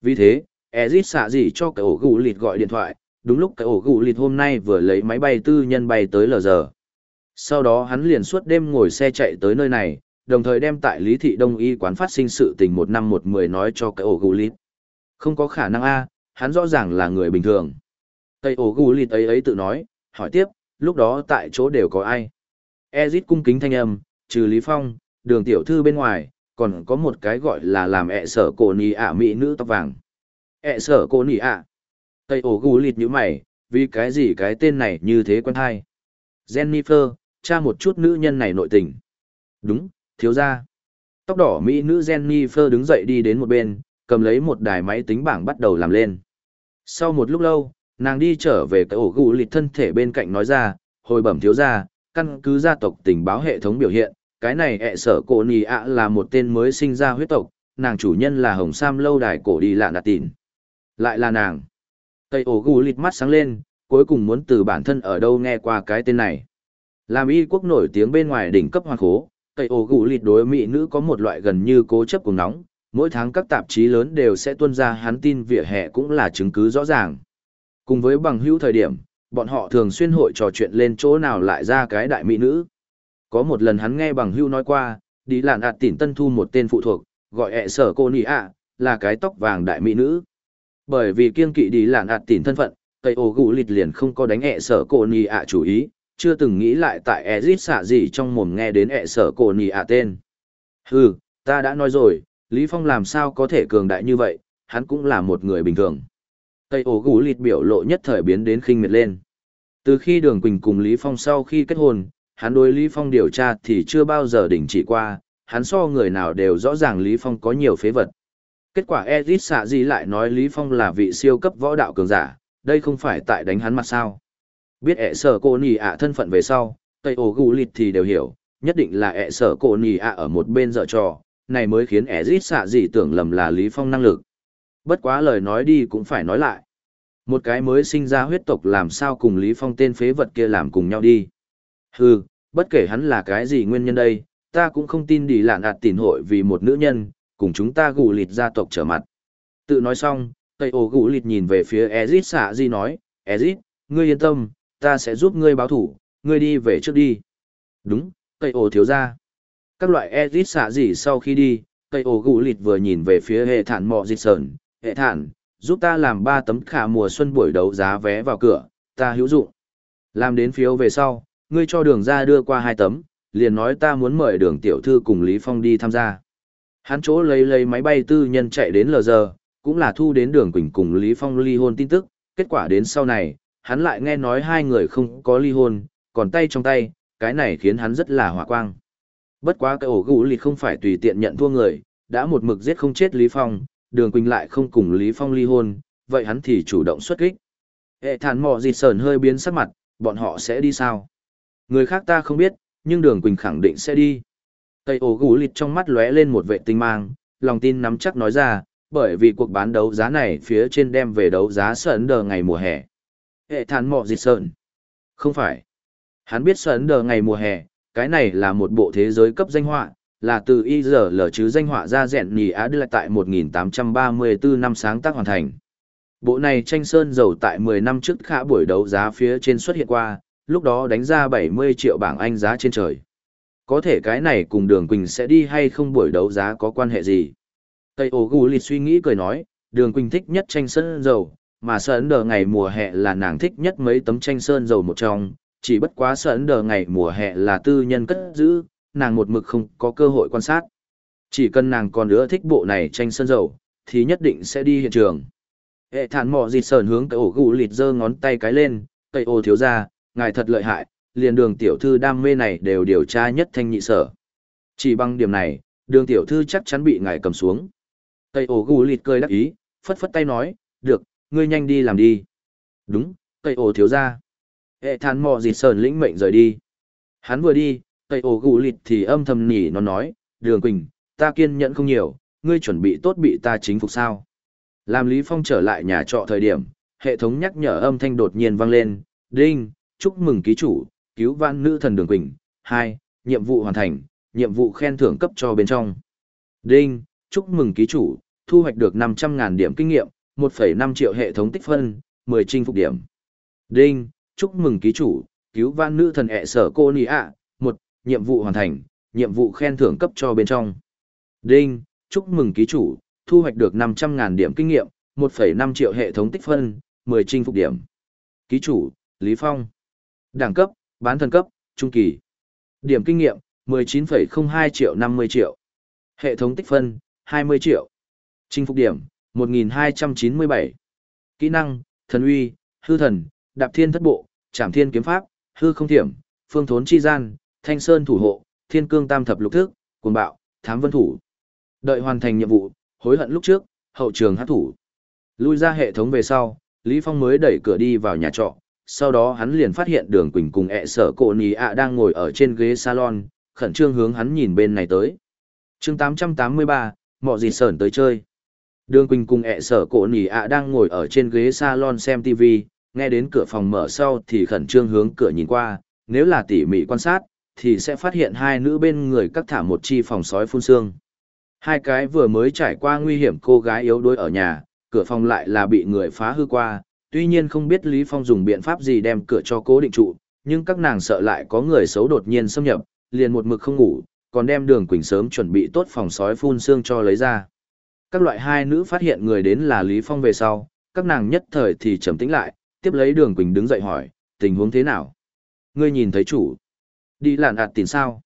Speaker 1: Vì thế, Ezit xạ gì cho cái ổ gù lịt gọi điện thoại, đúng lúc cái ổ gù lịt hôm nay vừa lấy máy bay tư nhân bay tới lờ giờ. Sau đó hắn liền suốt đêm ngồi xe chạy tới nơi này, đồng thời đem tại Lý Thị Đông Y quán phát sinh sự tình một năm một mười nói cho cái ổ gù lít. Không có khả năng a, hắn rõ ràng là người bình thường. Tây ổ gù lít ấy ấy tự nói, hỏi tiếp, lúc đó tại chỗ đều có ai. Ezit cung kính thanh âm, trừ Lý Phong, đường tiểu thư bên ngoài, còn có một cái gọi là làm ẹ sở cổ nì ạ mỹ nữ tóc vàng. ẹ sở cổ nì ạ. Tây ổ gù lít như mày, vì cái gì cái tên này như thế quen hay. Jennifer, tra một chút nữ nhân này nội tình. Đúng, thiếu gia. Tóc đỏ mỹ nữ Jennifer đứng dậy đi đến một bên, cầm lấy một đài máy tính bảng bắt đầu làm lên. Sau một lúc lâu, nàng đi trở về cái ổ gù lịt thân thể bên cạnh nói ra, hồi bẩm thiếu gia, căn cứ gia tộc tình báo hệ thống biểu hiện, cái này ẹ sở cổ nì ạ là một tên mới sinh ra huyết tộc, nàng chủ nhân là hồng sam lâu đài cổ đi lạ nạt tìn. Lại là nàng. Tây ổ gù lịt mắt sáng lên, cuối cùng muốn từ bản thân ở đâu nghe qua cái tên này. Làm y quốc nổi tiếng bên ngoài đỉnh cấp hoàng khố, Tây ổ gù lịt đối mỹ nữ có một loại gần như cố chấp cùng nóng, mỗi tháng các tạp chí lớn đều sẽ tuân ra hắn tin vỉa hè cũng là chứng cứ rõ ràng. Cùng với bằng hữu thời điểm, bọn họ thường xuyên hội trò chuyện lên chỗ nào lại ra cái đại mỹ nữ. Có một lần hắn nghe bằng hữu nói qua, đi làn ạt tỉn tân thu một tên phụ thuộc, gọi ẹ sở cô nì ạ, là cái tóc vàng đại mỹ nữ. Bởi vì kiên kỵ đi làn ạt tỉn thân phận, cây ổ gù lịt liền không có đánh ẹ sở cô nì ạ chủ ý, chưa từng nghĩ lại tại Ezit xạ gì trong mồm nghe đến ẹ sở cổ nì ạ tên. Hừ, ta đã nói rồi, Lý Phong làm sao có thể cường đại như vậy, hắn cũng là một người bình thường. Tây ổ gũ lịt biểu lộ nhất thời biến đến khinh miệt lên. Từ khi Đường Quỳnh cùng Lý Phong sau khi kết hôn, hắn đối Lý Phong điều tra thì chưa bao giờ đình chỉ qua, hắn so người nào đều rõ ràng Lý Phong có nhiều phế vật. Kết quả Ezit xạ gì lại nói Lý Phong là vị siêu cấp võ đạo cường giả, đây không phải tại đánh hắn mặt sao. Biết ẹ sở cô nì ạ thân phận về sau, Tây ổ gù lịt thì đều hiểu, nhất định là ẹ sở cô nì ạ ở một bên dở trò, này mới khiến Ezit xạ gì tưởng lầm là Lý Phong năng lực. Bất quá lời nói đi cũng phải nói lại. Một cái mới sinh ra huyết tộc làm sao cùng Lý Phong tên phế vật kia làm cùng nhau đi. Hừ, bất kể hắn là cái gì nguyên nhân đây, ta cũng không tin đi lạn ạt tỉn hội vì một nữ nhân, cùng chúng ta gù lịt gia tộc trở mặt. Tự nói xong, Tây ổ gù lịt nhìn về phía Ezit xạ di nói, Ezit, ngươi yên tâm, ta sẽ giúp ngươi báo thủ, ngươi đi về trước đi. Đúng, cây ổ thiếu ra. Các loại Ezit xạ gì sau khi đi, cây ổ gù lịt vừa nhìn về phía hệ thản mọ dịch sờn, hệ thản, giúp ta làm ba tấm khả mùa xuân buổi đấu giá vé vào cửa, ta hữu dụng. Làm đến phiếu về sau, ngươi cho đường ra đưa qua hai tấm, liền nói ta muốn mời đường tiểu thư cùng Lý Phong đi tham gia. Hắn chỗ lấy lấy máy bay tư nhân chạy đến lờ giờ, cũng là thu đến đường Quỳnh cùng Lý Phong ly hôn tin tức, kết quả đến sau này, hắn lại nghe nói hai người không có ly hôn, còn tay trong tay, cái này khiến hắn rất là hỏa quang. Bất quá cái ổ gũ lịt không phải tùy tiện nhận thua người, đã một mực giết không chết Lý Phong, đường Quỳnh lại không cùng Lý Phong ly hôn, vậy hắn thì chủ động xuất kích. Hệ thản mò dịt sờn hơi biến sắc mặt, bọn họ sẽ đi sao? Người khác ta không biết, nhưng đường Quỳnh khẳng định sẽ đi. Tây ổ gũ lịt trong mắt lóe lên một vệ tinh mang, lòng tin nắm chắc nói ra, bởi vì cuộc bán đấu giá này phía trên đem về đấu giá sợn đờ ngày mùa hè. Hệ thản mọ dịt sơn, Không phải. Hắn biết sơn đờ ngày mùa hè, cái này là một bộ thế giới cấp danh họa, là từ y giờ lở chứ danh họa ra rẽn nhì á đưa lại tại 1834 năm sáng tác hoàn thành. Bộ này tranh sơn dầu tại 10 năm trước khả buổi đấu giá phía trên xuất hiện qua, lúc đó đánh ra 70 triệu bảng Anh giá trên trời. Có thể cái này cùng Đường Quỳnh sẽ đi hay không buổi đấu giá có quan hệ gì? Tây ổ gù lịt suy nghĩ cười nói, Đường Quỳnh thích nhất tranh sơn dầu, mà sơn đờ ngày mùa hè là nàng thích nhất mấy tấm tranh sơn dầu một trong, chỉ bất quá sơn đờ ngày mùa hè là tư nhân cất giữ, nàng một mực không có cơ hội quan sát. Chỉ cần nàng còn nữa thích bộ này tranh sơn dầu, thì nhất định sẽ đi hiện trường. Hệ thản mò dịt sờn hướng cái ổ gù lịt giơ ngón tay cái lên, cây ổ thiếu ra, ngài thật lợi hại, liền đường tiểu thư đam mê này đều điều tra nhất thanh nhị sở. Chỉ bằng điểm này, đường tiểu thư chắc chắn bị ngài cầm xuống. Cây ổ gù lịt cười đắc ý, phất phất tay nói, được, ngươi nhanh đi làm đi. Đúng, cây ổ thiếu ra. Hệ thản mò dịt sờn lĩnh mệnh rời đi. Hắn vừa đi, cây ổ gù lịt thì âm thầm nỉ nó nói, đường quỳnh, ta kiên nhẫn không nhiều, ngươi chuẩn bị tốt bị ta chính phục sao. Làm Lý Phong trở lại nhà trọ thời điểm, hệ thống nhắc nhở âm thanh đột nhiên vang lên, đinh, chúc mừng ký chủ, cứu vãn nữ thần đường quỳnh. Hai, nhiệm vụ hoàn thành, nhiệm vụ khen thưởng cấp cho bên trong. Đinh, chúc mừng ký chủ, thu hoạch được 500.000 điểm kinh nghiệm, 1,5 triệu hệ thống tích phân, 10 chinh phục điểm. Đinh, chúc mừng ký chủ, cứu vãn nữ thần ẹ sở cô nì ạ, một, nhiệm vụ hoàn thành, nhiệm vụ khen thưởng cấp cho bên trong. Đinh, chúc mừng ký chủ, thu hoạch được 500.000 điểm kinh nghiệm, 1,5 triệu hệ thống tích phân, 10 chinh phục điểm. Ký chủ, Lý Phong. Đẳng cấp, bán thần cấp, trung kỳ. Điểm kinh nghiệm, 19,02 triệu 50 triệu. Hệ thống tích phân, 20 triệu. Chinh phục điểm, 1297. Kỹ năng, thần uy, hư thần, đạp thiên thất bộ, trảm thiên kiếm pháp, hư không thiểm, phương thốn chi gian, thanh sơn thủ hộ, thiên cương tam thập lục thức, cuồng bạo, thám vân thủ. Đợi hoàn thành nhiệm vụ, hối hận lúc trước, hậu trường hát thủ. Lui ra hệ thống về sau, Lý Phong mới đẩy cửa đi vào nhà trọ, sau đó hắn liền phát hiện đường Quỳnh cùng ẹ sở cổ nì ạ đang ngồi ở trên ghế salon, khẩn trương hướng hắn nhìn bên này tới. chương 883, mọ gì sởn tới chơi. Đường Quỳnh cùng ẹ sở cổ nỉ ạ đang ngồi ở trên ghế salon xem TV, nghe đến cửa phòng mở sau thì khẩn trương hướng cửa nhìn qua, nếu là tỉ mỉ quan sát, thì sẽ phát hiện hai nữ bên người cắt thả một chi phòng sói phun xương. Hai cái vừa mới trải qua nguy hiểm cô gái yếu đuối ở nhà, cửa phòng lại là bị người phá hư qua, tuy nhiên không biết Lý Phong dùng biện pháp gì đem cửa cho cố định trụ, nhưng các nàng sợ lại có người xấu đột nhiên xâm nhập, liền một mực không ngủ, còn đem đường quỳnh sớm chuẩn bị tốt phòng sói phun xương cho lấy ra. Các loại hai nữ phát hiện người đến là Lý Phong về sau, các nàng nhất thời thì trầm tĩnh lại, tiếp lấy đường quỳnh đứng dậy hỏi, tình huống thế nào? Ngươi nhìn thấy chủ. Đi lạn ạt tiền sao?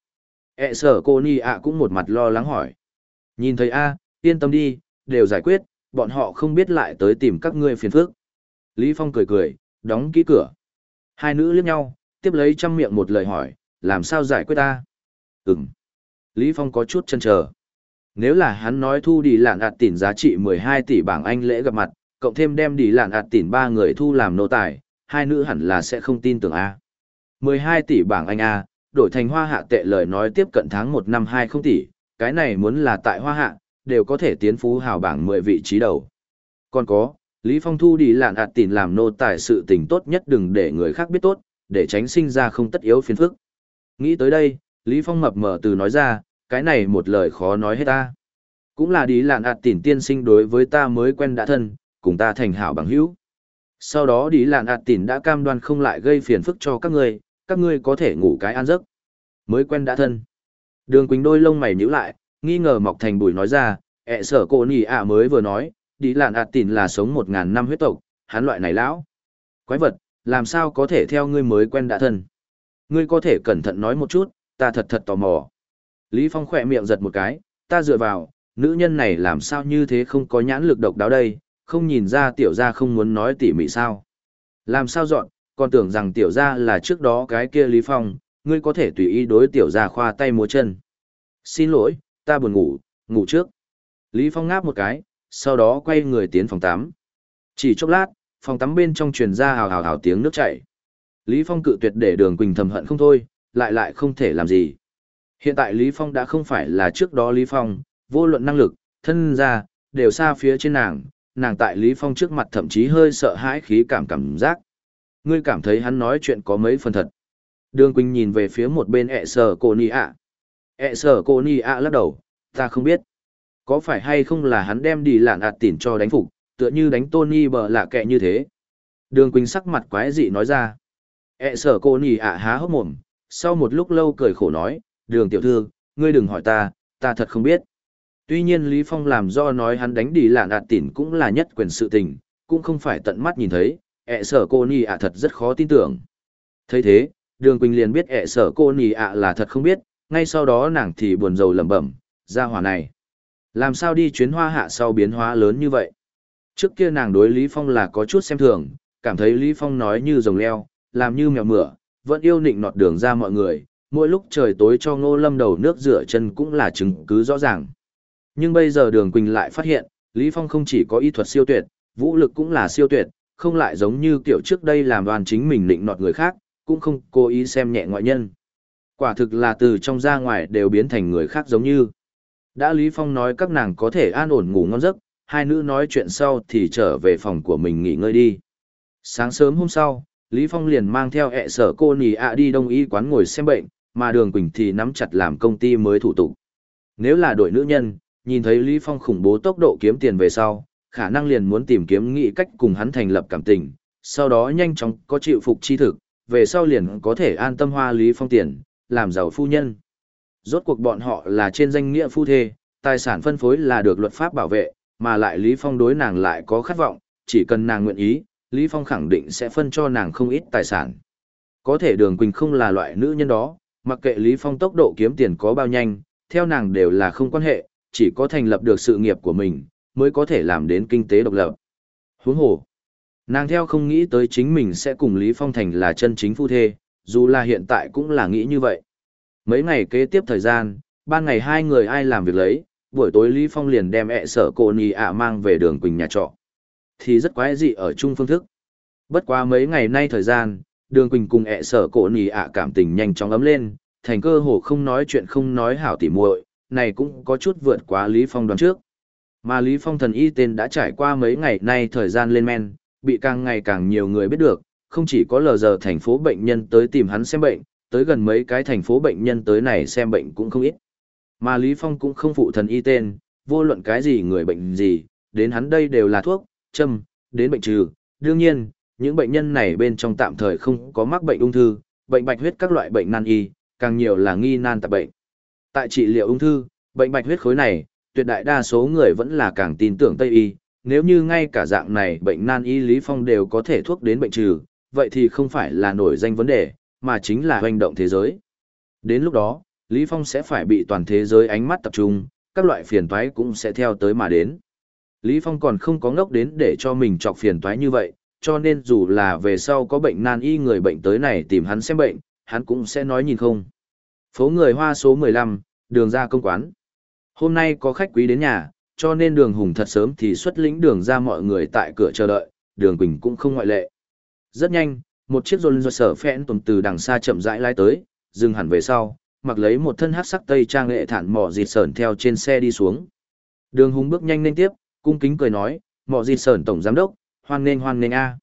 Speaker 1: E sở cô Ni ạ cũng một mặt lo lắng hỏi. Nhìn thấy A, yên tâm đi, đều giải quyết, bọn họ không biết lại tới tìm các ngươi phiền phức. Lý Phong cười cười, đóng kỹ cửa. Hai nữ liếc nhau, tiếp lấy trăm miệng một lời hỏi, làm sao giải quyết ta? Ừm. Lý Phong có chút chần chờ. Nếu là hắn nói thu đi lạn ạt tỉn giá trị 12 tỷ bảng Anh lễ gặp mặt, cộng thêm đem đi lạn ạt tỉn ba người thu làm nô tài, hai nữ hẳn là sẽ không tin tưởng A. 12 tỷ bảng Anh A, đổi thành hoa hạ tệ lời nói tiếp cận tháng 1 năm 20 tỷ, cái này muốn là tại hoa hạ, đều có thể tiến phú hào bảng 10 vị trí đầu. Còn có, Lý Phong thu đi lạn ạt tỉn làm nô tài sự tình tốt nhất đừng để người khác biết tốt, để tránh sinh ra không tất yếu phiền phức. Nghĩ tới đây, Lý Phong mập mờ từ nói ra, cái này một lời khó nói hết ta. Cũng là đi lạn ạt tỉn tiên sinh đối với ta mới quen đã thân, cùng ta thành hảo bằng hữu. Sau đó đi lạn ạt tỉn đã cam đoan không lại gây phiền phức cho các ngươi, các ngươi có thể ngủ cái an giấc. Mới quen đã thân. Đường Quỳnh đôi lông mày nhíu lại, nghi ngờ mọc thành bùi nói ra, ẹ sở cô nì ạ mới vừa nói, đi lạn ạt tỉn là sống một ngàn năm huyết tộc, hắn loại này lão. Quái vật, làm sao có thể theo ngươi mới quen đã thân. Ngươi có thể cẩn thận nói một chút, ta thật thật tò mò. Lý Phong khỏe miệng giật một cái, ta dựa vào, nữ nhân này làm sao như thế không có nhãn lực độc đáo đây, không nhìn ra tiểu gia không muốn nói tỉ mỉ sao. Làm sao dọn, còn tưởng rằng tiểu gia là trước đó cái kia Lý Phong, ngươi có thể tùy ý đối tiểu gia khoa tay múa chân. Xin lỗi, ta buồn ngủ, ngủ trước. Lý Phong ngáp một cái, sau đó quay người tiến phòng tắm. Chỉ chốc lát, phòng tắm bên trong truyền ra hào hào hào tiếng nước chảy. Lý Phong cự tuyệt để đường Quỳnh thầm hận không thôi, lại lại không thể làm gì. Hiện tại Lý Phong đã không phải là trước đó Lý Phong, vô luận năng lực, thân gia, đều xa phía trên nàng, nàng tại Lý Phong trước mặt thậm chí hơi sợ hãi khí cảm cảm giác. Ngươi cảm thấy hắn nói chuyện có mấy phần thật. Đường Quỳnh nhìn về phía một bên ẹ sở cô Ni ạ. ẹ sở cô Ni ạ lắc đầu, ta không biết. Có phải hay không là hắn đem đi lạn ạt tỉn cho đánh phục, tựa như đánh Tony bờ lạ kẹ như thế. Đường Quỳnh sắc mặt quái dị nói ra. ẹ sở cô Ni ạ há hốc mồm, sau một lúc lâu cười khổ nói, đường tiểu thư, ngươi đừng hỏi ta, ta thật không biết. Tuy nhiên Lý Phong làm do nói hắn đánh đi lạn ạt tỉn cũng là nhất quyền sự tình, cũng không phải tận mắt nhìn thấy, ẹ sở cô nì ạ thật rất khó tin tưởng. thấy thế, đường Quỳnh liền biết ẹ sở cô nì ạ là thật không biết, ngay sau đó nàng thì buồn rầu lẩm bẩm, ra hỏa này. Làm sao đi chuyến hoa hạ sau biến hóa lớn như vậy? Trước kia nàng đối Lý Phong là có chút xem thường, cảm thấy Lý Phong nói như rồng leo, làm như mèo mửa, vẫn yêu nịnh nọt đường ra mọi người, mỗi lúc trời tối cho ngô lâm đầu nước rửa chân cũng là chứng cứ rõ ràng. Nhưng bây giờ đường Quỳnh lại phát hiện, Lý Phong không chỉ có y thuật siêu tuyệt, vũ lực cũng là siêu tuyệt, không lại giống như kiểu trước đây làm đoàn chính mình nịnh nọt người khác, cũng không cố ý xem nhẹ ngoại nhân. Quả thực là từ trong ra ngoài đều biến thành người khác giống như. Đã Lý Phong nói các nàng có thể an ổn ngủ ngon giấc, hai nữ nói chuyện sau thì trở về phòng của mình nghỉ ngơi đi. Sáng sớm hôm sau, Lý Phong liền mang theo ẹ sở cô nì ạ đi đông y quán ngồi xem bệnh, mà đường Quỳnh thì nắm chặt làm công ty mới thủ tục. Nếu là đội nữ nhân, nhìn thấy Lý Phong khủng bố tốc độ kiếm tiền về sau, khả năng liền muốn tìm kiếm nghị cách cùng hắn thành lập cảm tình, sau đó nhanh chóng có chịu phục chi thực, về sau liền có thể an tâm hoa Lý Phong tiền, làm giàu phu nhân. Rốt cuộc bọn họ là trên danh nghĩa phu thê, tài sản phân phối là được luật pháp bảo vệ, mà lại Lý Phong đối nàng lại có khát vọng, chỉ cần nàng nguyện ý, Lý Phong khẳng định sẽ phân cho nàng không ít tài sản. Có thể Đường Quỳnh không là loại nữ nhân đó, mặc kệ Lý Phong tốc độ kiếm tiền có bao nhanh, theo nàng đều là không quan hệ, chỉ có thành lập được sự nghiệp của mình, mới có thể làm đến kinh tế độc lập. Huống hồ, nàng theo không nghĩ tới chính mình sẽ cùng Lý Phong thành là chân chính phu thê, dù là hiện tại cũng là nghĩ như vậy. Mấy ngày kế tiếp thời gian, ban ngày hai người ai làm việc lấy, buổi tối Lý Phong liền đem ẹ sở cô nì ạ mang về đường Quỳnh nhà trọ. Thì rất quái dị ở chung phương thức. Bất quá mấy ngày nay thời gian, đường Quỳnh cùng ẹ sở cổ nỉ ạ cảm tình nhanh chóng ấm lên, thành cơ hồ không nói chuyện không nói hảo tỉ muội, này cũng có chút vượt quá Lý Phong đoán trước. Mà Lý Phong thần y tên đã trải qua mấy ngày nay thời gian lên men, bị càng ngày càng nhiều người biết được, không chỉ có lờ giờ thành phố bệnh nhân tới tìm hắn xem bệnh, tới gần mấy cái thành phố bệnh nhân tới này xem bệnh cũng không ít. Mà Lý Phong cũng không phụ thần y tên, vô luận cái gì người bệnh gì, đến hắn đây đều là thuốc, châm, đến bệnh trừ. Đương nhiên, những bệnh nhân này bên trong tạm thời không có mắc bệnh ung thư, bệnh bạch huyết các loại bệnh nan y, càng nhiều là nghi nan tạp bệnh. Tại trị liệu ung thư, bệnh bạch huyết khối này, tuyệt đại đa số người vẫn là càng tin tưởng Tây y, nếu như ngay cả dạng này bệnh nan y Lý Phong đều có thể thuốc đến bệnh trừ, vậy thì không phải là nổi danh vấn đề, mà chính là hoành động thế giới. Đến lúc đó, Lý Phong sẽ phải bị toàn thế giới ánh mắt tập trung, các loại phiền toái cũng sẽ theo tới mà đến. Lý Phong còn không có ngốc đến để cho mình chọc phiền toái như vậy, cho nên dù là về sau có bệnh nan y người bệnh tới này tìm hắn xem bệnh, hắn cũng sẽ nói nhìn không. Phố người Hoa số 15, đường ra công quán. Hôm nay có khách quý đến nhà, cho nên đường hùng thật sớm thì xuất lĩnh đường ra mọi người tại cửa chờ đợi, đường Quỳnh cũng không ngoại lệ. Rất nhanh, một chiếc rôn rôn sở phẽn tùm từ đằng xa chậm rãi lái tới, dừng hẳn về sau, mặc lấy một thân hát sắc tây trang nghệ thản mỏ dịt sờn theo trên xe đi xuống. Đường hùng bước nhanh lên tiếp, cung kính cười nói, mỏ dịt sờn tổng giám đốc, hoan nghênh hoan nghênh a.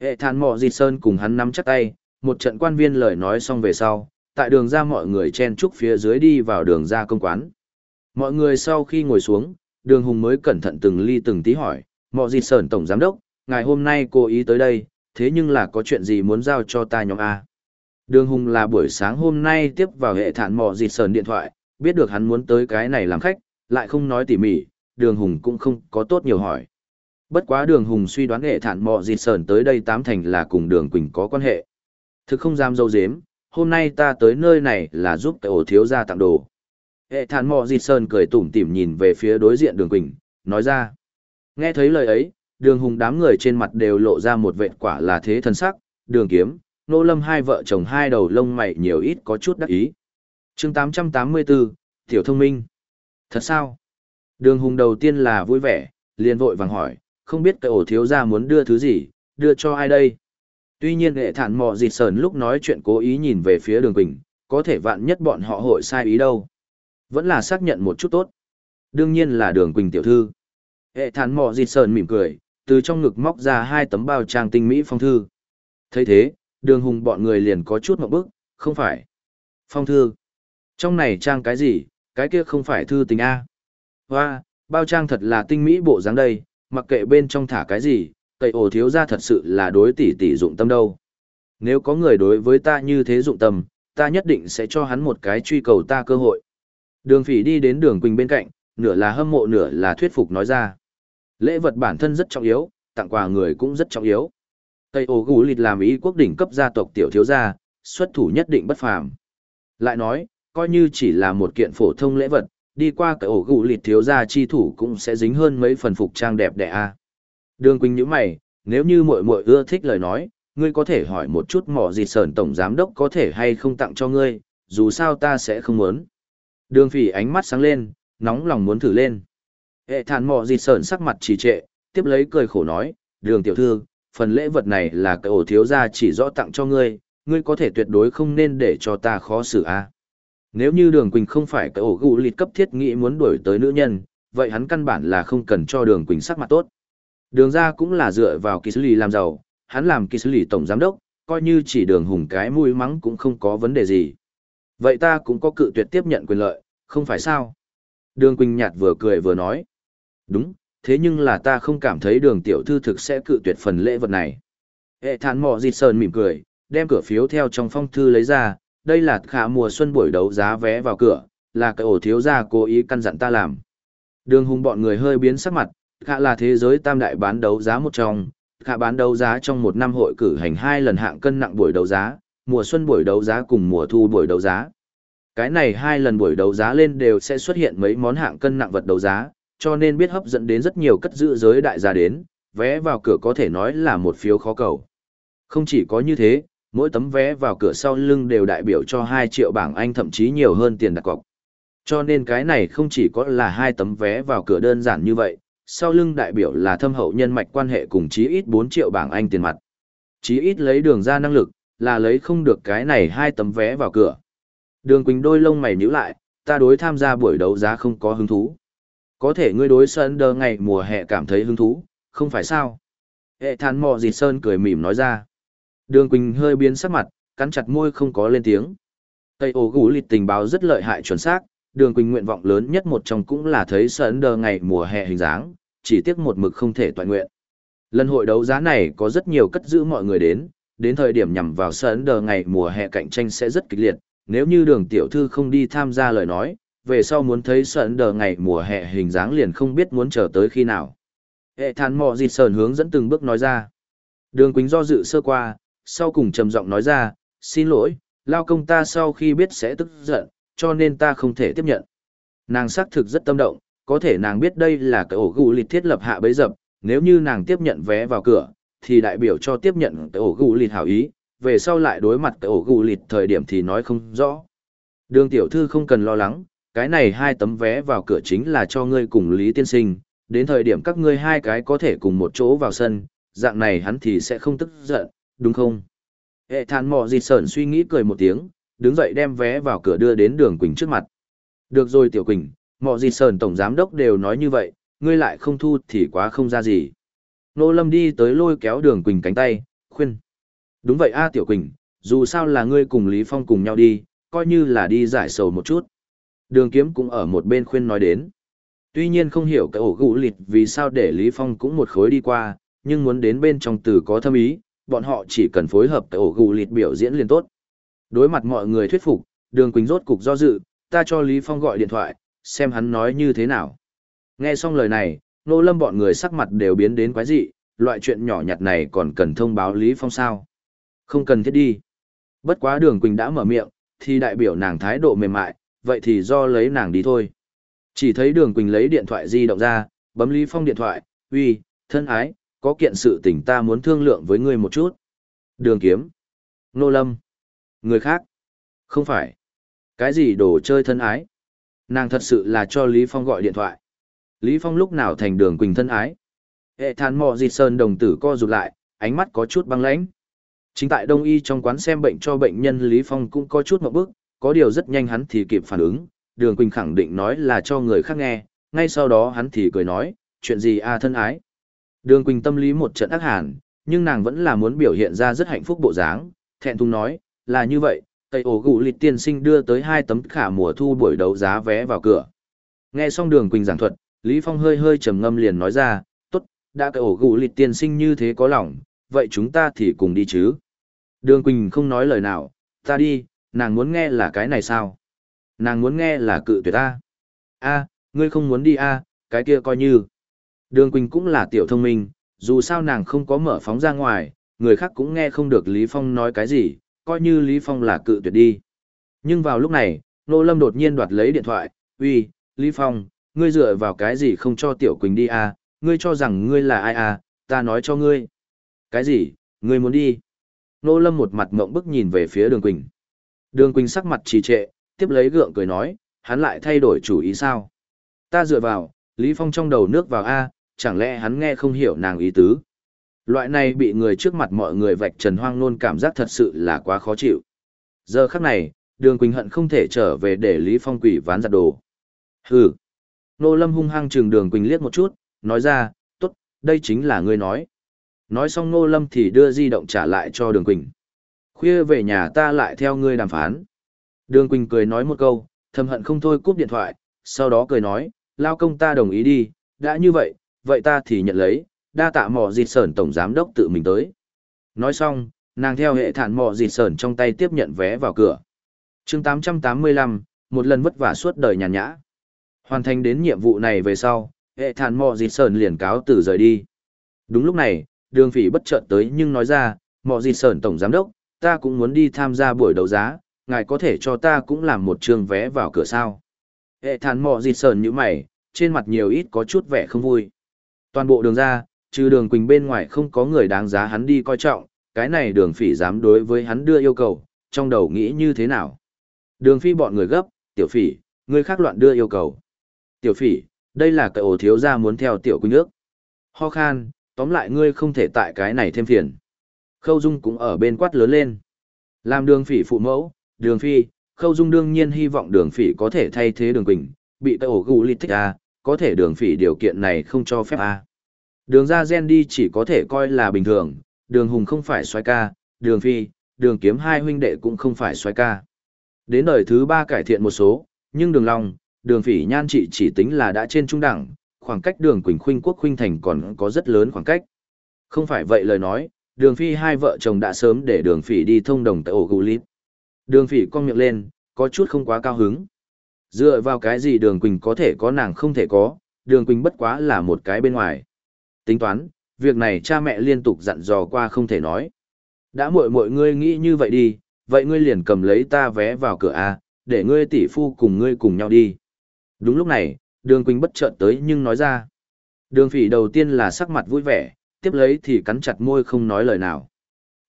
Speaker 1: Hệ thản mỏ dịt sơn cùng hắn nắm chắc tay, một trận quan viên lời nói xong về sau, tại đường ra mọi người chen trúc phía dưới đi vào đường ra công quán. Mọi người sau khi ngồi xuống, đường hùng mới cẩn thận từng ly từng tí hỏi, mỏ dịt sởn tổng giám đốc, ngày hôm nay cố ý tới đây, thế nhưng là có chuyện gì muốn giao cho ta nhóm A. Đường Hùng là buổi sáng hôm nay tiếp vào hệ thản mỏ dịt sơn điện thoại, biết được hắn muốn tới cái này làm khách, lại không nói tỉ mỉ, đường Hùng cũng không có tốt nhiều hỏi. Bất quá đường Hùng suy đoán hệ thản mọ dịt sờn tới đây tám thành là cùng đường Quỳnh có quan hệ. Thực không dám dâu dếm, hôm nay ta tới nơi này là giúp cái ổ thiếu gia tặng đồ. Hệ thản mọ dịt sờn cười tủm tỉm nhìn về phía đối diện đường Quỳnh, nói ra. Nghe thấy lời ấy, đường hùng đám người trên mặt đều lộ ra một vệt quả là thế thân sắc, đường kiếm, nô lâm hai vợ chồng hai đầu lông mày nhiều ít có chút đắc ý. chương 884, Tiểu Thông Minh. Thật sao? Đường hùng đầu tiên là vui vẻ, liền vội vàng hỏi, không biết cái ổ thiếu gia muốn đưa thứ gì, đưa cho ai đây? Tuy nhiên hệ thản mò dịt sờn lúc nói chuyện cố ý nhìn về phía đường quỳnh, có thể vạn nhất bọn họ hội sai ý đâu. Vẫn là xác nhận một chút tốt. Đương nhiên là đường quỳnh tiểu thư. Hệ thản mò dịt sờn mỉm cười, từ trong ngực móc ra hai tấm bao trang tinh mỹ phong thư. thấy thế, đường hùng bọn người liền có chút một bức, không phải. Phong thư. Trong này trang cái gì, cái kia không phải thư tình A. Hoa, bao trang thật là tinh mỹ bộ dáng đây, mặc kệ bên trong thả cái gì, cậy ổ thiếu ra thật sự là đối tỷ tỷ dụng tâm đâu. Nếu có người đối với ta như thế dụng tâm, ta nhất định sẽ cho hắn một cái truy cầu ta cơ hội. Đường phỉ đi đến đường quỳnh bên cạnh, nửa là hâm mộ nửa là thuyết phục nói ra. Lễ vật bản thân rất trọng yếu, tặng quà người cũng rất trọng yếu. Tây ổ gù lịt làm ý quốc đỉnh cấp gia tộc tiểu thiếu gia, xuất thủ nhất định bất phàm. Lại nói, coi như chỉ là một kiện phổ thông lễ vật, đi qua cái ổ gù lịt thiếu gia chi thủ cũng sẽ dính hơn mấy phần phục trang đẹp đẽ a. Đường Quỳnh nhíu mày, nếu như muội muội ưa thích lời nói, ngươi có thể hỏi một chút mỏ gì sờn tổng giám đốc có thể hay không tặng cho ngươi, dù sao ta sẽ không muốn. Đường Phỉ ánh mắt sáng lên, nóng lòng muốn thử lên. Hệ thản mỏ gì sờn sắc mặt trì trệ, tiếp lấy cười khổ nói, đường tiểu thư, phần lễ vật này là cái ổ thiếu gia chỉ rõ tặng cho ngươi, ngươi có thể tuyệt đối không nên để cho ta khó xử a. Nếu như đường Quỳnh không phải cái ổ gù lịt cấp thiết nghĩ muốn đuổi tới nữ nhân, vậy hắn căn bản là không cần cho đường Quỳnh sắc mặt tốt. Đường ra cũng là dựa vào kỳ xử lý làm giàu, hắn làm kỳ xử lý tổng giám đốc, coi như chỉ đường hùng cái mũi mắng cũng không có vấn đề gì. Vậy ta cũng có cự tuyệt tiếp nhận quyền lợi, không phải sao? Đường Quỳnh nhạt vừa cười vừa nói. Đúng, thế nhưng là ta không cảm thấy đường tiểu thư thực sẽ cự tuyệt phần lễ vật này. Hệ thản mò dịt sơn mỉm cười, đem cửa phiếu theo trong phong thư lấy ra, đây là khả mùa xuân buổi đấu giá vé vào cửa, là cái ổ thiếu gia cố ý căn dặn ta làm. Đường hùng bọn người hơi biến sắc mặt, khả là thế giới tam đại bán đấu giá một trong, khả bán đấu giá trong một năm hội cử hành hai lần hạng cân nặng buổi đấu giá, mùa xuân buổi đấu giá cùng mùa thu buổi đấu giá. Cái này hai lần buổi đấu giá lên đều sẽ xuất hiện mấy món hạng cân nặng vật đấu giá, cho nên biết hấp dẫn đến rất nhiều cất giữ giới đại gia đến, vé vào cửa có thể nói là một phiếu khó cầu. Không chỉ có như thế, mỗi tấm vé vào cửa sau lưng đều đại biểu cho 2 triệu bảng Anh thậm chí nhiều hơn tiền đặt cọc. Cho nên cái này không chỉ có là hai tấm vé vào cửa đơn giản như vậy, sau lưng đại biểu là thâm hậu nhân mạch quan hệ cùng chí ít 4 triệu bảng Anh tiền mặt. Chí ít lấy đường ra năng lực, là lấy không được cái này hai tấm vé vào cửa. Đường Quỳnh đôi lông mày nhíu lại, ta đối tham gia buổi đấu giá không có hứng thú có thể ngươi đối sơn đơ ngày mùa hè cảm thấy hứng thú, không phải sao? Hệ thán mò dịt sơn cười mỉm nói ra. Đường Quỳnh hơi biến sắc mặt, cắn chặt môi không có lên tiếng. Tây ổ gũ lịch tình báo rất lợi hại chuẩn xác, đường Quỳnh nguyện vọng lớn nhất một trong cũng là thấy sơn đờ ngày mùa hè hình dáng, chỉ tiếc một mực không thể toàn nguyện. Lần hội đấu giá này có rất nhiều cất giữ mọi người đến, đến thời điểm nhằm vào sơn đờ ngày mùa hè cạnh tranh sẽ rất kịch liệt, nếu như đường tiểu thư không đi tham gia lời nói, về sau muốn thấy sợn đờ ngày mùa hè hình dáng liền không biết muốn chờ tới khi nào. Hệ thàn mò dịt sờn hướng dẫn từng bước nói ra. Đường Quỳnh do dự sơ qua, sau cùng trầm giọng nói ra, xin lỗi, lao công ta sau khi biết sẽ tức giận, cho nên ta không thể tiếp nhận. Nàng xác thực rất tâm động, có thể nàng biết đây là cái ổ gù lịt thiết lập hạ bấy dập, nếu như nàng tiếp nhận vé vào cửa, thì đại biểu cho tiếp nhận cái ổ gù lịt hảo ý, về sau lại đối mặt cái ổ gù lịt thời điểm thì nói không rõ. Đường tiểu thư không cần lo lắng, cái này hai tấm vé vào cửa chính là cho ngươi cùng Lý Tiên Sinh, đến thời điểm các ngươi hai cái có thể cùng một chỗ vào sân, dạng này hắn thì sẽ không tức giận, đúng không? Hệ thàn mò dịt sởn suy nghĩ cười một tiếng, đứng dậy đem vé vào cửa đưa đến đường Quỳnh trước mặt. Được rồi Tiểu Quỳnh, mò dịt sởn tổng giám đốc đều nói như vậy, ngươi lại không thu thì quá không ra gì. Nô Lâm đi tới lôi kéo đường Quỳnh cánh tay, khuyên. Đúng vậy a Tiểu Quỳnh, dù sao là ngươi cùng Lý Phong cùng nhau đi, coi như là đi giải sầu một chút. Đường kiếm cũng ở một bên khuyên nói đến. Tuy nhiên không hiểu cái ổ gũ lịt vì sao để Lý Phong cũng một khối đi qua, nhưng muốn đến bên trong từ có thâm ý, bọn họ chỉ cần phối hợp cái ổ gụ lịt biểu diễn liền tốt. Đối mặt mọi người thuyết phục, đường Quỳnh rốt cục do dự, ta cho Lý Phong gọi điện thoại, xem hắn nói như thế nào. Nghe xong lời này, nô lâm bọn người sắc mặt đều biến đến quái dị, loại chuyện nhỏ nhặt này còn cần thông báo Lý Phong sao. Không cần thiết đi. Bất quá đường Quỳnh đã mở miệng, thì đại biểu nàng thái độ mềm mại, vậy thì do lấy nàng đi thôi. Chỉ thấy đường Quỳnh lấy điện thoại di động ra, bấm Lý Phong điện thoại, uy, thân ái, có kiện sự tình ta muốn thương lượng với ngươi một chút. Đường kiếm. Nô lâm. Người khác. Không phải. Cái gì đồ chơi thân ái. Nàng thật sự là cho Lý Phong gọi điện thoại. Lý Phong lúc nào thành đường Quỳnh thân ái. Hệ than mò dịt sơn đồng tử co rụt lại, ánh mắt có chút băng lãnh. Chính tại đông y trong quán xem bệnh cho bệnh nhân Lý Phong cũng có chút một bước, có điều rất nhanh hắn thì kịp phản ứng, đường Quỳnh khẳng định nói là cho người khác nghe, ngay sau đó hắn thì cười nói, chuyện gì a thân ái. Đường Quỳnh tâm lý một trận ác hàn, nhưng nàng vẫn là muốn biểu hiện ra rất hạnh phúc bộ dáng, thẹn thùng nói, là như vậy, Tây ổ gụ lịch tiên sinh đưa tới hai tấm khả mùa thu buổi đấu giá vé vào cửa. Nghe xong đường Quỳnh giảng thuật, Lý Phong hơi hơi trầm ngâm liền nói ra, tốt, đã Tây ổ gụ lịch tiên sinh như thế có lòng, vậy chúng ta thì cùng đi chứ. Đường Quỳnh không nói lời nào, ta đi, nàng muốn nghe là cái này sao? Nàng muốn nghe là cự tuyệt ta. A, ngươi không muốn đi a, cái kia coi như. Đường Quỳnh cũng là tiểu thông minh, dù sao nàng không có mở phóng ra ngoài, người khác cũng nghe không được Lý Phong nói cái gì, coi như Lý Phong là cự tuyệt đi. Nhưng vào lúc này, Nô Lâm đột nhiên đoạt lấy điện thoại, uy, Lý Phong, ngươi dựa vào cái gì không cho Tiểu Quỳnh đi à, ngươi cho rằng ngươi là ai à, ta nói cho ngươi. Cái gì, ngươi muốn đi? Nô Lâm một mặt mộng bức nhìn về phía Đường Quỳnh. Đường Quỳnh sắc mặt trì trệ, tiếp lấy gượng cười nói, hắn lại thay đổi chủ ý sao? Ta dựa vào, Lý Phong trong đầu nước vào A, chẳng lẽ hắn nghe không hiểu nàng ý tứ? Loại này bị người trước mặt mọi người vạch trần hoang nôn cảm giác thật sự là quá khó chịu. Giờ khắc này, đường Quỳnh hận không thể trở về để Lý Phong quỷ ván giặt đồ. Hừ. Nô Lâm hung hăng trừng đường Quỳnh liếc một chút, nói ra, tốt, đây chính là ngươi nói. Nói xong Nô Lâm thì đưa di động trả lại cho đường Quỳnh. Khuya về nhà ta lại theo ngươi đàm phán. Đường Quỳnh cười nói một câu, thầm hận không thôi cúp điện thoại, sau đó cười nói, lao công ta đồng ý đi, đã như vậy, vậy ta thì nhận lấy, đa tạ mò dịt sởn tổng giám đốc tự mình tới. Nói xong, nàng theo hệ thản mò dịt sởn trong tay tiếp nhận vé vào cửa. chương 885, một lần vất vả suốt đời nhàn nhã. Hoàn thành đến nhiệm vụ này về sau, hệ thản mò dịt sởn liền cáo từ rời đi. Đúng lúc này, đường phỉ bất chợt tới nhưng nói ra, mò dịt sởn tổng giám đốc, ta cũng muốn đi tham gia buổi đấu giá, ngài có thể cho ta cũng làm một trường vé vào cửa sao. Hệ thản mò dịt sởn như mày, trên mặt nhiều ít có chút vẻ không vui. Toàn bộ đường ra, trừ đường Quỳnh bên ngoài không có người đáng giá hắn đi coi trọng, cái này đường phỉ dám đối với hắn đưa yêu cầu, trong đầu nghĩ như thế nào. Đường phi bọn người gấp, tiểu phỉ, người khác loạn đưa yêu cầu. Tiểu phỉ, đây là cậu ổ thiếu gia muốn theo tiểu quỳnh nước. Ho khan, tóm lại ngươi không thể tại cái này thêm phiền. Khâu Dung cũng ở bên quát lớn lên. Làm đường phỉ phụ mẫu, đường phi, Khâu Dung đương nhiên hy vọng đường phỉ có thể thay thế đường quỳnh, bị cậu ổ gù lít thích à, có thể đường phỉ điều kiện này không cho phép à. Đường ra gen đi chỉ có thể coi là bình thường, đường hùng không phải xoay ca, đường phi, đường kiếm hai huynh đệ cũng không phải xoay ca. Đến đời thứ ba cải thiện một số, nhưng đường long, đường phỉ nhan trị chỉ tính là đã trên trung đẳng, khoảng cách đường quỳnh khuynh quốc khuynh thành còn có rất lớn khoảng cách. Không phải vậy lời nói, đường phi hai vợ chồng đã sớm để đường phỉ đi thông đồng tại ổ gù lít. Đường phỉ cong miệng lên, có chút không quá cao hứng. Dựa vào cái gì đường quỳnh có thể có nàng không thể có, đường quỳnh bất quá là một cái bên ngoài. Tính toán, việc này cha mẹ liên tục dặn dò qua không thể nói. Đã muội muội ngươi nghĩ như vậy đi, vậy ngươi liền cầm lấy ta vé vào cửa A, để ngươi tỷ phu cùng ngươi cùng nhau đi. Đúng lúc này, đường Quỳnh bất chợt tới nhưng nói ra. Đường phỉ đầu tiên là sắc mặt vui vẻ, tiếp lấy thì cắn chặt môi không nói lời nào.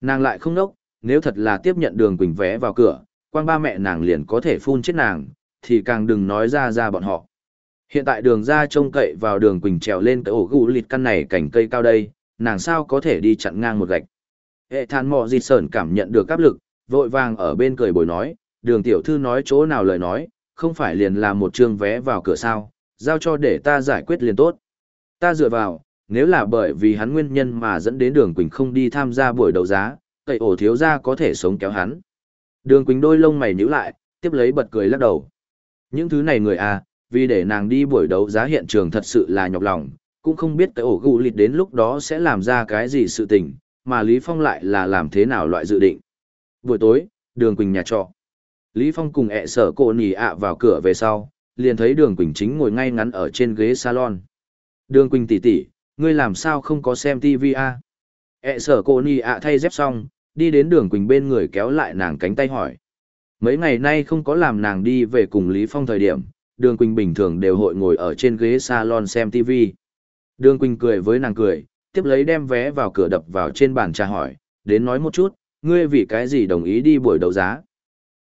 Speaker 1: Nàng lại không nốc, nếu thật là tiếp nhận đường Quỳnh vé vào cửa, quang ba mẹ nàng liền có thể phun chết nàng, thì càng đừng nói ra ra bọn họ. Hiện tại đường ra trông cậy vào đường Quỳnh trèo lên cái ổ gù lịt căn này cảnh cây cao đây, nàng sao có thể đi chặn ngang một gạch. Hệ than mò di sởn cảm nhận được áp lực, vội vàng ở bên cười bồi nói, đường tiểu thư nói chỗ nào lời nói, không phải liền làm một trường vé vào cửa sao, giao cho để ta giải quyết liền tốt. Ta dựa vào, nếu là bởi vì hắn nguyên nhân mà dẫn đến đường Quỳnh không đi tham gia buổi đấu giá, cậy ổ thiếu ra có thể sống kéo hắn. Đường Quỳnh đôi lông mày nhíu lại, tiếp lấy bật cười lắc đầu. Những thứ này người à, vì để nàng đi buổi đấu giá hiện trường thật sự là nhọc lòng, cũng không biết cái ổ gù lịt đến lúc đó sẽ làm ra cái gì sự tình, mà Lý Phong lại là làm thế nào loại dự định. Buổi tối, đường Quỳnh nhà trọ. Lý Phong cùng ẹ sở cô nì ạ vào cửa về sau, liền thấy đường Quỳnh chính ngồi ngay ngắn ở trên ghế salon. Đường Quỳnh tỷ tỷ, ngươi làm sao không có xem TV à? ẹ sở cô nì ạ thay dép xong, đi đến đường Quỳnh bên người kéo lại nàng cánh tay hỏi. Mấy ngày nay không có làm nàng đi về cùng Lý Phong thời điểm, đường Quỳnh bình thường đều hội ngồi ở trên ghế salon xem TV. Đường Quỳnh cười với nàng cười, tiếp lấy đem vé vào cửa đập vào trên bàn trà hỏi, đến nói một chút, ngươi vì cái gì đồng ý đi buổi đấu giá.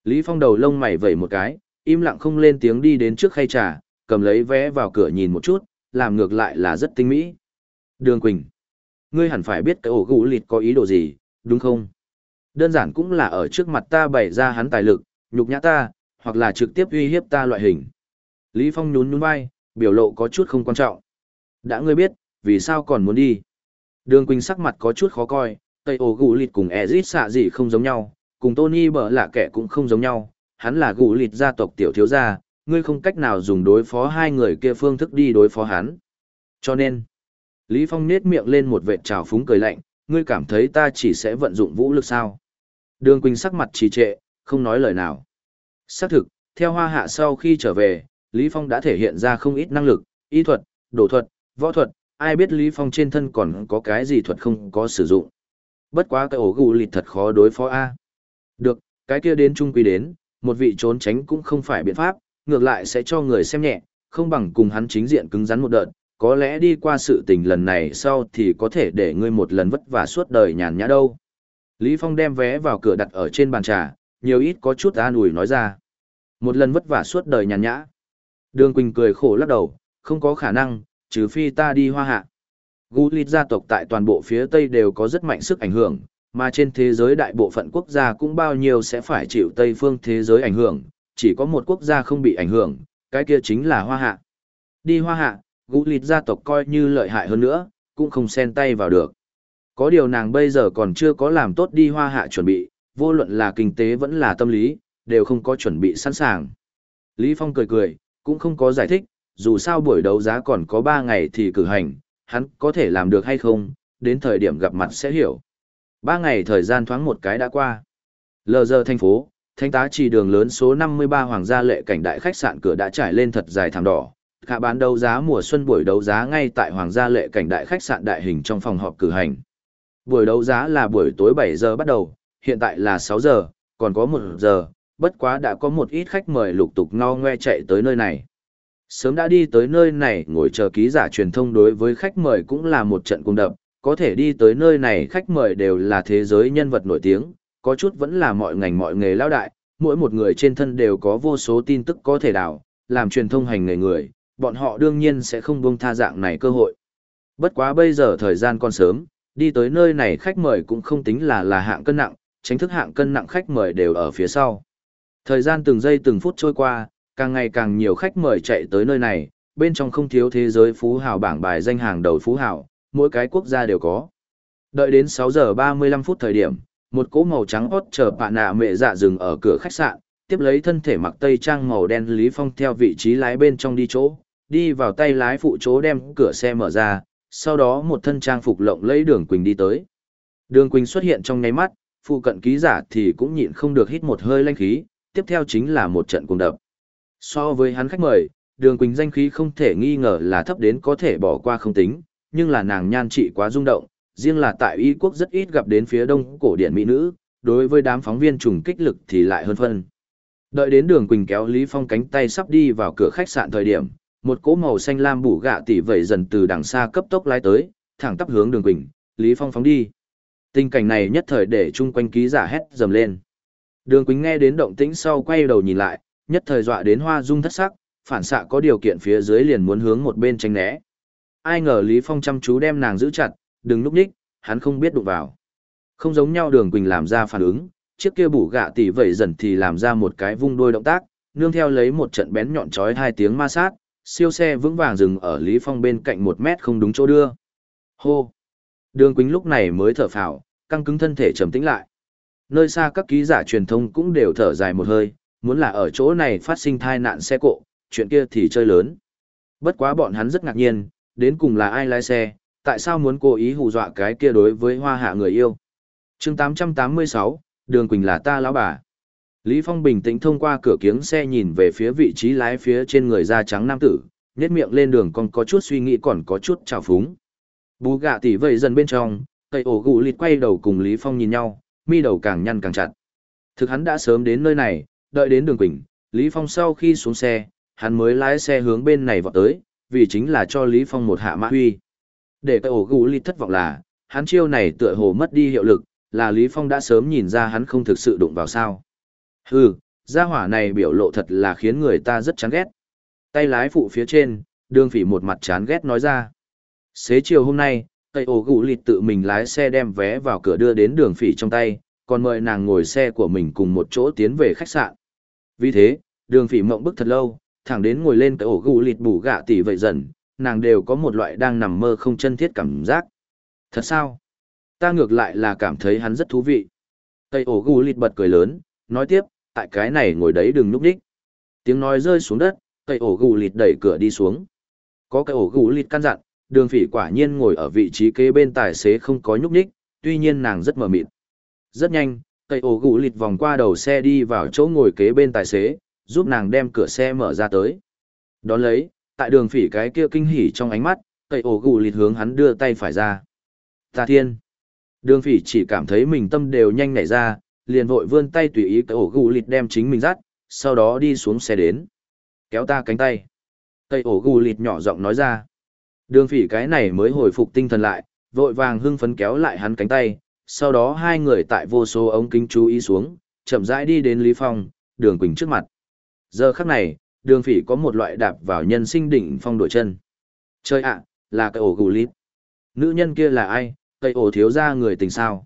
Speaker 1: Lý Phong đầu lông mày vẩy một cái, im lặng không lên tiếng đi đến trước khay trà, cầm lấy vé vào cửa nhìn một chút, làm ngược lại là rất tinh mỹ. Đường Quỳnh, ngươi hẳn phải biết cái ổ gũ lịt có ý đồ gì, đúng không? Đơn giản cũng là ở trước mặt ta bày ra hắn tài lực, nhục nhã ta, hoặc là trực tiếp uy hiếp ta loại hình. Lý Phong nhún nhún vai, biểu lộ có chút không quan trọng. Đã ngươi biết, vì sao còn muốn đi? Đường Quỳnh sắc mặt có chút khó coi, Tây ổ gù lịt cùng Ezit xạ gì không giống nhau, cùng Tony bở lạ kẻ cũng không giống nhau, hắn là gù lịt gia tộc tiểu thiếu gia, ngươi không cách nào dùng đối phó hai người kia phương thức đi đối phó hắn. Cho nên, Lý Phong nết miệng lên một vệt trào phúng cười lạnh, ngươi cảm thấy ta chỉ sẽ vận dụng vũ lực sao? Đường Quỳnh sắc mặt trì trệ, không nói lời nào. Xác thực, theo hoa hạ sau khi trở về, Lý Phong đã thể hiện ra không ít năng lực, y thuật, đồ thuật, võ thuật, ai biết Lý Phong trên thân còn có cái gì thuật không có sử dụng. Bất quá cái ổ gù lịt thật khó đối phó A. Được, cái kia đến trung quy đến, một vị trốn tránh cũng không phải biện pháp, ngược lại sẽ cho người xem nhẹ, không bằng cùng hắn chính diện cứng rắn một đợt, có lẽ đi qua sự tình lần này sau thì có thể để ngươi một lần vất vả suốt đời nhàn nhã đâu. Lý Phong đem vé vào cửa đặt ở trên bàn trà, nhiều ít có chút an ủi nói ra. Một lần vất vả suốt đời nhàn nhã. Đường Quỳnh cười khổ lắc đầu, không có khả năng, trừ phi ta đi hoa hạ. Gu Lít gia tộc tại toàn bộ phía Tây đều có rất mạnh sức ảnh hưởng, mà trên thế giới đại bộ phận quốc gia cũng bao nhiêu sẽ phải chịu Tây phương thế giới ảnh hưởng, chỉ có một quốc gia không bị ảnh hưởng, cái kia chính là hoa hạ. Đi hoa hạ, Gu Lít gia tộc coi như lợi hại hơn nữa, cũng không xen tay vào được. Có điều nàng bây giờ còn chưa có làm tốt đi hoa hạ chuẩn bị, vô luận là kinh tế vẫn là tâm lý, đều không có chuẩn bị sẵn sàng. Lý Phong cười cười, cũng không có giải thích, dù sao buổi đấu giá còn có 3 ngày thì cử hành, hắn có thể làm được hay không, đến thời điểm gặp mặt sẽ hiểu. 3 ngày thời gian thoáng một cái đã qua. Lờ giờ thành phố, thanh tá chỉ đường lớn số 53 Hoàng gia lệ cảnh đại khách sạn cửa đã trải lên thật dài thảm đỏ. Cả bán đấu giá mùa xuân buổi đấu giá ngay tại Hoàng gia lệ cảnh đại khách sạn đại hình trong phòng họp cử hành. Buổi đấu giá là buổi tối 7 giờ bắt đầu, hiện tại là 6 giờ, còn có 1 giờ, bất quá đã có một ít khách mời lục tục no ngoe chạy tới nơi này. Sớm đã đi tới nơi này ngồi chờ ký giả truyền thông đối với khách mời cũng là một trận cung đập, có thể đi tới nơi này khách mời đều là thế giới nhân vật nổi tiếng, có chút vẫn là mọi ngành mọi nghề lao đại, mỗi một người trên thân đều có vô số tin tức có thể đào, làm truyền thông hành nghề người, bọn họ đương nhiên sẽ không buông tha dạng này cơ hội. Bất quá bây giờ thời gian còn sớm, đi tới nơi này khách mời cũng không tính là là hạng cân nặng, tránh thức hạng cân nặng khách mời đều ở phía sau. Thời gian từng giây từng phút trôi qua, càng ngày càng nhiều khách mời chạy tới nơi này, bên trong không thiếu thế giới phú hào bảng bài danh hàng đầu phú hào, mỗi cái quốc gia đều có. Đợi đến 6 giờ 35 phút thời điểm, một cỗ màu trắng ốt chờ bạn nạ mẹ dạ dừng ở cửa khách sạn, tiếp lấy thân thể mặc tây trang màu đen Lý Phong theo vị trí lái bên trong đi chỗ, đi vào tay lái phụ chỗ đem cửa xe mở ra, sau đó một thân trang phục lộng lấy đường Quỳnh đi tới. Đường Quỳnh xuất hiện trong nháy mắt, phụ cận ký giả thì cũng nhịn không được hít một hơi lanh khí, tiếp theo chính là một trận cùng đập. So với hắn khách mời, đường Quỳnh danh khí không thể nghi ngờ là thấp đến có thể bỏ qua không tính, nhưng là nàng nhan trị quá rung động, riêng là tại Y quốc rất ít gặp đến phía đông cổ điển mỹ nữ, đối với đám phóng viên trùng kích lực thì lại hơn phân. Đợi đến đường Quỳnh kéo Lý Phong cánh tay sắp đi vào cửa khách sạn thời điểm, một cỗ màu xanh lam bủ gạ tỉ vẩy dần từ đằng xa cấp tốc lái tới, thẳng tắp hướng đường Quỳnh, Lý Phong phóng đi. Tình cảnh này nhất thời để chung quanh ký giả hét dầm lên. Đường Quỳnh nghe đến động tĩnh sau quay đầu nhìn lại, nhất thời dọa đến hoa dung thất sắc, phản xạ có điều kiện phía dưới liền muốn hướng một bên tránh né. Ai ngờ Lý Phong chăm chú đem nàng giữ chặt, đừng núp nhích, hắn không biết đụng vào. Không giống nhau đường Quỳnh làm ra phản ứng, chiếc kia bủ gạ tỷ vẩy dần thì làm ra một cái vung đôi động tác, nương theo lấy một trận bén nhọn chói hai tiếng ma sát, siêu xe vững vàng dừng ở Lý Phong bên cạnh một mét không đúng chỗ đưa. Hô! Đường Quỳnh lúc này mới thở phào, căng cứng thân thể trầm tĩnh lại. Nơi xa các ký giả truyền thông cũng đều thở dài một hơi, muốn là ở chỗ này phát sinh tai nạn xe cộ, chuyện kia thì chơi lớn. Bất quá bọn hắn rất ngạc nhiên, đến cùng là ai lái xe, tại sao muốn cố ý hù dọa cái kia đối với hoa hạ người yêu. chương 886, Đường Quỳnh là ta lão bà. Lý Phong bình tĩnh thông qua cửa kiếng xe nhìn về phía vị trí lái phía trên người da trắng nam tử, nhét miệng lên đường còn có chút suy nghĩ còn có chút trào phúng. Bú gạ tỉ vậy dần bên trong, cây ổ gụ lịt quay đầu cùng Lý Phong nhìn nhau, mi đầu càng nhăn càng chặt. Thực hắn đã sớm đến nơi này, đợi đến đường Quỳnh, Lý Phong sau khi xuống xe, hắn mới lái xe hướng bên này vọt tới, vì chính là cho Lý Phong một hạ mã huy. Để cây ổ gụ lịt thất vọng là, hắn chiêu này tựa hồ mất đi hiệu lực, là Lý Phong đã sớm nhìn ra hắn không thực sự đụng vào sao. Hừ, gia hỏa này biểu lộ thật là khiến người ta rất chán ghét. Tay lái phụ phía trên, đường phỉ một mặt chán ghét nói ra. Xế chiều hôm nay, Tây ổ gũ lịt tự mình lái xe đem vé vào cửa đưa đến đường phỉ trong tay, còn mời nàng ngồi xe của mình cùng một chỗ tiến về khách sạn. Vì thế, đường phỉ mộng bức thật lâu, thẳng đến ngồi lên Tây ổ gũ lịt bù gạ tỷ vậy dần, nàng đều có một loại đang nằm mơ không chân thiết cảm giác. Thật sao? Ta ngược lại là cảm thấy hắn rất thú vị. Tây ổ gù lịt bật cười lớn, nói tiếp, tại cái này ngồi đấy đừng núp đích. Tiếng nói rơi xuống đất, cây ổ gù lịt đẩy cửa đi xuống. Có cái ổ gù lịt căn dặn, đường phỉ quả nhiên ngồi ở vị trí kế bên tài xế không có nhúc nhích, tuy nhiên nàng rất mờ mịt. Rất nhanh, cây ổ gù lịt vòng qua đầu xe đi vào chỗ ngồi kế bên tài xế, giúp nàng đem cửa xe mở ra tới. Đón lấy, tại đường phỉ cái kia kinh hỉ trong ánh mắt, cây ổ gù lịt hướng hắn đưa tay phải ra. Ta thiên! Đường phỉ chỉ cảm thấy mình tâm đều nhanh nảy ra, liền vội vươn tay tùy ý cây ổ gù lịt đem chính mình dắt, sau đó đi xuống xe đến. Kéo ta cánh tay. Cây ổ gù lịt nhỏ giọng nói ra. Đường phỉ cái này mới hồi phục tinh thần lại, vội vàng hưng phấn kéo lại hắn cánh tay, sau đó hai người tại vô số ống kính chú ý xuống, chậm rãi đi đến Lý Phong, đường Quỳnh trước mặt. Giờ khắc này, đường phỉ có một loại đạp vào nhân sinh đỉnh phong đổi chân. Chơi ạ, là cây ổ gù lít. Nữ nhân kia là ai, cây ổ thiếu ra người tình sao?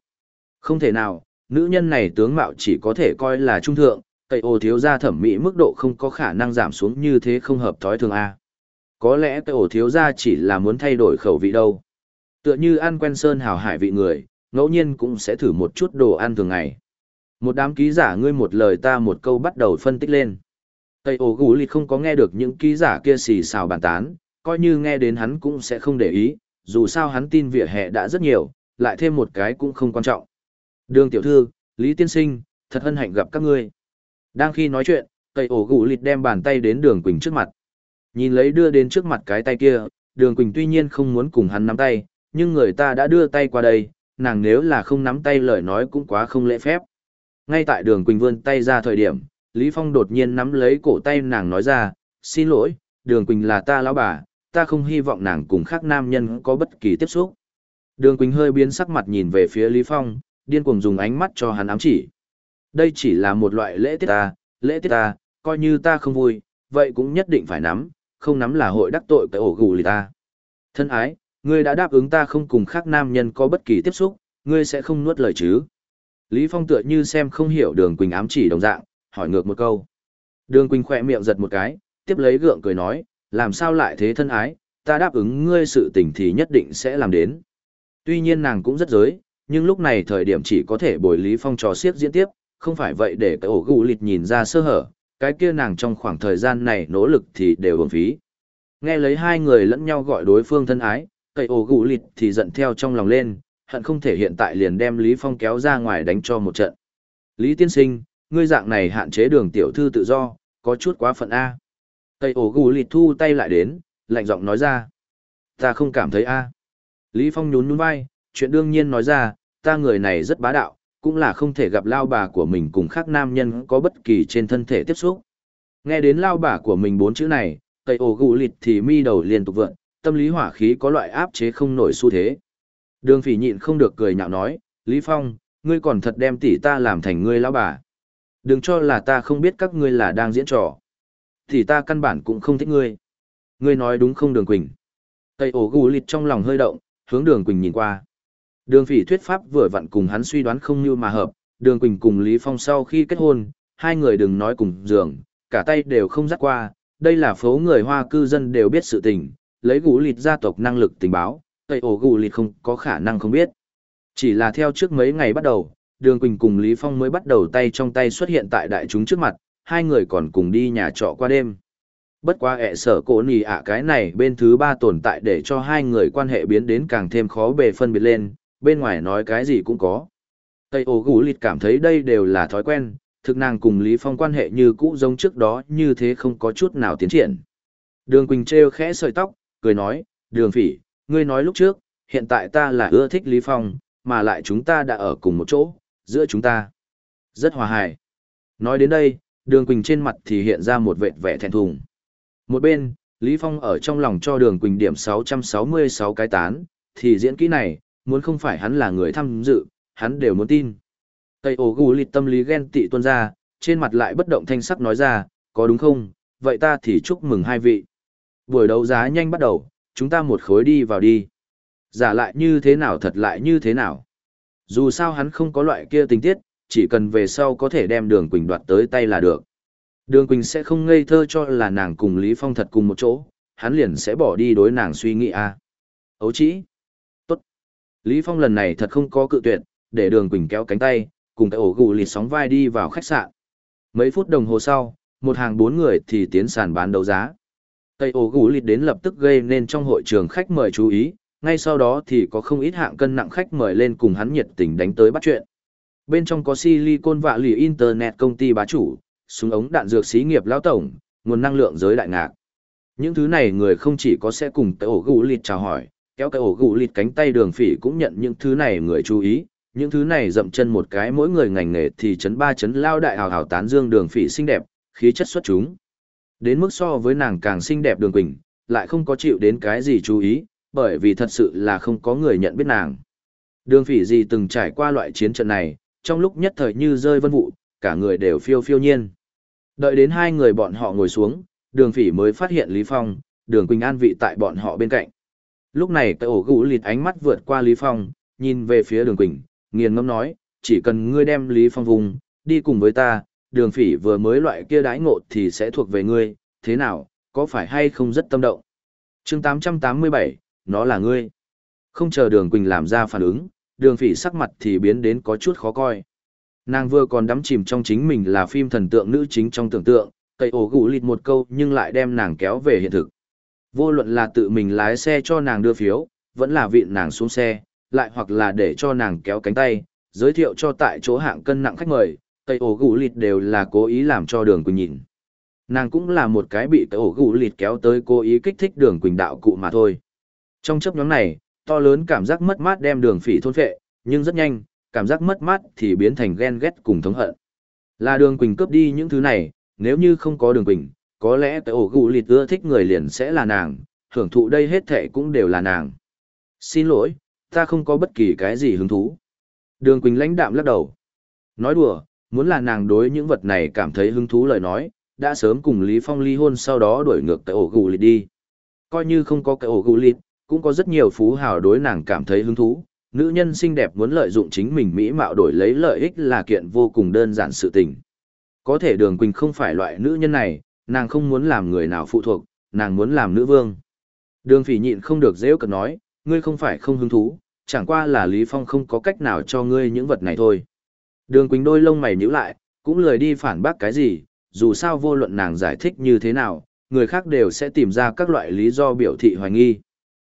Speaker 1: Không thể nào, nữ nhân này tướng mạo chỉ có thể coi là trung thượng, cây ổ thiếu ra thẩm mỹ mức độ không có khả năng giảm xuống như thế không hợp thói thường A. Có lẽ cái ổ thiếu ra chỉ là muốn thay đổi khẩu vị đâu. Tựa như ăn quen sơn hào hải vị người, ngẫu nhiên cũng sẽ thử một chút đồ ăn thường ngày. Một đám ký giả ngươi một lời ta một câu bắt đầu phân tích lên. Tây ổ gù lịt không có nghe được những ký giả kia xì xào bàn tán, coi như nghe đến hắn cũng sẽ không để ý, dù sao hắn tin vỉa hè đã rất nhiều, lại thêm một cái cũng không quan trọng. Đường tiểu thư, Lý Tiên Sinh, thật hân hạnh gặp các ngươi. Đang khi nói chuyện, Tây ổ gù lịt đem bàn tay đến đường Quỳnh trước mặt. Nhìn lấy đưa đến trước mặt cái tay kia, đường Quỳnh tuy nhiên không muốn cùng hắn nắm tay, nhưng người ta đã đưa tay qua đây, nàng nếu là không nắm tay lời nói cũng quá không lễ phép. Ngay tại đường Quỳnh vươn tay ra thời điểm, Lý Phong đột nhiên nắm lấy cổ tay nàng nói ra, xin lỗi, đường Quỳnh là ta lão bà, ta không hy vọng nàng cùng khác nam nhân có bất kỳ tiếp xúc. Đường Quỳnh hơi biến sắc mặt nhìn về phía Lý Phong, điên cuồng dùng ánh mắt cho hắn ám chỉ. Đây chỉ là một loại lễ tiết ta, lễ tiết ta, coi như ta không vui, vậy cũng nhất định phải nắm, không nắm là hội đắc tội cái ổ gù lì ta. Thân ái, ngươi đã đáp ứng ta không cùng khác nam nhân có bất kỳ tiếp xúc, ngươi sẽ không nuốt lời chứ. Lý Phong tựa như xem không hiểu đường Quỳnh ám chỉ đồng dạng, hỏi ngược một câu. Đường Quỳnh khỏe miệng giật một cái, tiếp lấy gượng cười nói, làm sao lại thế thân ái, ta đáp ứng ngươi sự tình thì nhất định sẽ làm đến. Tuy nhiên nàng cũng rất giới, nhưng lúc này thời điểm chỉ có thể bồi Lý Phong trò siết diễn tiếp, không phải vậy để cái ổ gù lịt nhìn ra sơ hở, cái kia nàng trong khoảng thời gian này nỗ lực thì đều uổng phí. Nghe lấy hai người lẫn nhau gọi đối phương thân ái, cây ổ gũ lịt thì giận theo trong lòng lên, hận không thể hiện tại liền đem Lý Phong kéo ra ngoài đánh cho một trận. Lý tiên sinh, ngươi dạng này hạn chế đường tiểu thư tự do, có chút quá phận A. Cây ổ gù lịt thu tay lại đến, lạnh giọng nói ra. Ta không cảm thấy A. Lý Phong nhún nhún vai, chuyện đương nhiên nói ra, ta người này rất bá đạo, cũng là không thể gặp lao bà của mình cùng khác nam nhân có bất kỳ trên thân thể tiếp xúc. Nghe đến lao bà của mình bốn chữ này, cây ổ gù lịt thì mi đầu liên tục vượn, tâm lý hỏa khí có loại áp chế không nổi xu thế. Đường phỉ nhịn không được cười nhạo nói, Lý Phong, ngươi còn thật đem tỷ ta làm thành ngươi lao bà. Đừng cho là ta không biết các ngươi là đang diễn trò. Thì ta căn bản cũng không thích ngươi. Ngươi nói đúng không Đường Quỳnh? Tây ổ gù lịt trong lòng hơi động, hướng Đường Quỳnh nhìn qua. Đường phỉ thuyết pháp vừa vặn cùng hắn suy đoán không như mà hợp, Đường Quỳnh cùng Lý Phong sau khi kết hôn, hai người đừng nói cùng giường, cả tay đều không dắt qua, đây là phố người Hoa cư dân đều biết sự tình, lấy gũ lịt gia tộc năng lực tình báo, Tây ổ gũ lịt không có khả năng không biết. Chỉ là theo trước mấy ngày bắt đầu, Đường Quỳnh cùng Lý Phong mới bắt đầu tay trong tay xuất hiện tại đại chúng trước mặt, hai người còn cùng đi nhà trọ qua đêm. Bất quá ẹ sở cổ nì ạ cái này bên thứ ba tồn tại để cho hai người quan hệ biến đến càng thêm khó bề phân biệt lên, bên ngoài nói cái gì cũng có. Tây ổ gũ lịt cảm thấy đây đều là thói quen, thực nàng cùng Lý Phong quan hệ như cũ giống trước đó như thế không có chút nào tiến triển. Đường Quỳnh treo khẽ sợi tóc, cười nói, đường phỉ, ngươi nói lúc trước, hiện tại ta là ưa thích Lý Phong, mà lại chúng ta đã ở cùng một chỗ, giữa chúng ta. Rất hòa hài. Nói đến đây, đường Quỳnh trên mặt thì hiện ra một vệt vẻ thẹn thùng. Một bên, Lý Phong ở trong lòng cho đường Quỳnh điểm 666 cái tán, thì diễn kỹ này, muốn không phải hắn là người tham dự, hắn đều muốn tin. Tây ổ gù lịt tâm lý ghen tị tuôn ra, trên mặt lại bất động thanh sắc nói ra, có đúng không, vậy ta thì chúc mừng hai vị. Buổi đấu giá nhanh bắt đầu, chúng ta một khối đi vào đi. Giả lại như thế nào thật lại như thế nào. Dù sao hắn không có loại kia tình tiết, chỉ cần về sau có thể đem đường Quỳnh đoạt tới tay là được. Đường Quỳnh sẽ không ngây thơ cho là nàng cùng Lý Phong thật cùng một chỗ, hắn liền sẽ bỏ đi đối nàng suy nghĩ a. À. Ấu chỉ. Lý Phong lần này thật không có cự tuyệt, để đường Quỳnh kéo cánh tay, cùng cái ổ gù lịt sóng vai đi vào khách sạn. Mấy phút đồng hồ sau, một hàng bốn người thì tiến sàn bán đấu giá. Tây ổ gù lịt đến lập tức gây nên trong hội trường khách mời chú ý, ngay sau đó thì có không ít hạng cân nặng khách mời lên cùng hắn nhiệt tình đánh tới bắt chuyện. Bên trong có silicon vạ lì internet công ty bá chủ, súng ống đạn dược xí nghiệp lão tổng, nguồn năng lượng giới đại ngạc. Những thứ này người không chỉ có sẽ cùng cái ổ gù lịt chào hỏi, kéo cái ổ gù lịt cánh tay đường phỉ cũng nhận những thứ này người chú ý, những thứ này dậm chân một cái mỗi người ngành nghề thì chấn ba chấn lao đại hào hào tán dương đường phỉ xinh đẹp, khí chất xuất chúng. Đến mức so với nàng càng xinh đẹp đường quỳnh, lại không có chịu đến cái gì chú ý, bởi vì thật sự là không có người nhận biết nàng. Đường phỉ gì từng trải qua loại chiến trận này, trong lúc nhất thời như rơi vân vụ, cả người đều phiêu phiêu nhiên. Đợi đến hai người bọn họ ngồi xuống, đường phỉ mới phát hiện Lý Phong, đường Quỳnh an vị tại bọn họ bên cạnh. Lúc này cái ổ gũ lịt ánh mắt vượt qua Lý Phong, nhìn về phía đường Quỳnh, nghiền ngâm nói, chỉ cần ngươi đem Lý Phong vùng, đi cùng với ta, đường phỉ vừa mới loại kia đái ngộ thì sẽ thuộc về ngươi, thế nào, có phải hay không rất tâm động. chương 887, nó là ngươi. Không chờ đường Quỳnh làm ra phản ứng, đường phỉ sắc mặt thì biến đến có chút khó coi. Nàng vừa còn đắm chìm trong chính mình là phim thần tượng nữ chính trong tưởng tượng, cây ổ gũ lịt một câu nhưng lại đem nàng kéo về hiện thực. Vô luận là tự mình lái xe cho nàng đưa phiếu, vẫn là vịn nàng xuống xe, lại hoặc là để cho nàng kéo cánh tay, giới thiệu cho tại chỗ hạng cân nặng khách mời, tây ổ gù lịt đều là cố ý làm cho đường quỳnh nhìn. Nàng cũng là một cái bị tây ổ gù lịt kéo tới cố ý kích thích đường quỳnh đạo cụ mà thôi. Trong chấp nhóm này, to lớn cảm giác mất mát đem đường phỉ thôn phệ, nhưng rất nhanh, cảm giác mất mát thì biến thành ghen ghét cùng thống hận. Là đường quỳnh cướp đi những thứ này, nếu như không có đường quỳnh, có lẽ cái ổ gù lịt ưa thích người liền sẽ là nàng, hưởng thụ đây hết thệ cũng đều là nàng. Xin lỗi, ta không có bất kỳ cái gì hứng thú. Đường Quỳnh lãnh đạm lắc đầu. Nói đùa, muốn là nàng đối những vật này cảm thấy hứng thú lời nói, đã sớm cùng Lý Phong ly hôn sau đó đuổi ngược cái ổ gù lịt đi. Coi như không có cái ổ gù lịt, cũng có rất nhiều phú hào đối nàng cảm thấy hứng thú. Nữ nhân xinh đẹp muốn lợi dụng chính mình mỹ mạo đổi lấy lợi ích là kiện vô cùng đơn giản sự tình. Có thể đường Quỳnh không phải loại nữ nhân này, nàng không muốn làm người nào phụ thuộc, nàng muốn làm nữ vương. Đường phỉ nhịn không được dễ cật nói, ngươi không phải không hứng thú, chẳng qua là Lý Phong không có cách nào cho ngươi những vật này thôi. Đường Quỳnh đôi lông mày nhíu lại, cũng lười đi phản bác cái gì, dù sao vô luận nàng giải thích như thế nào, người khác đều sẽ tìm ra các loại lý do biểu thị hoài nghi.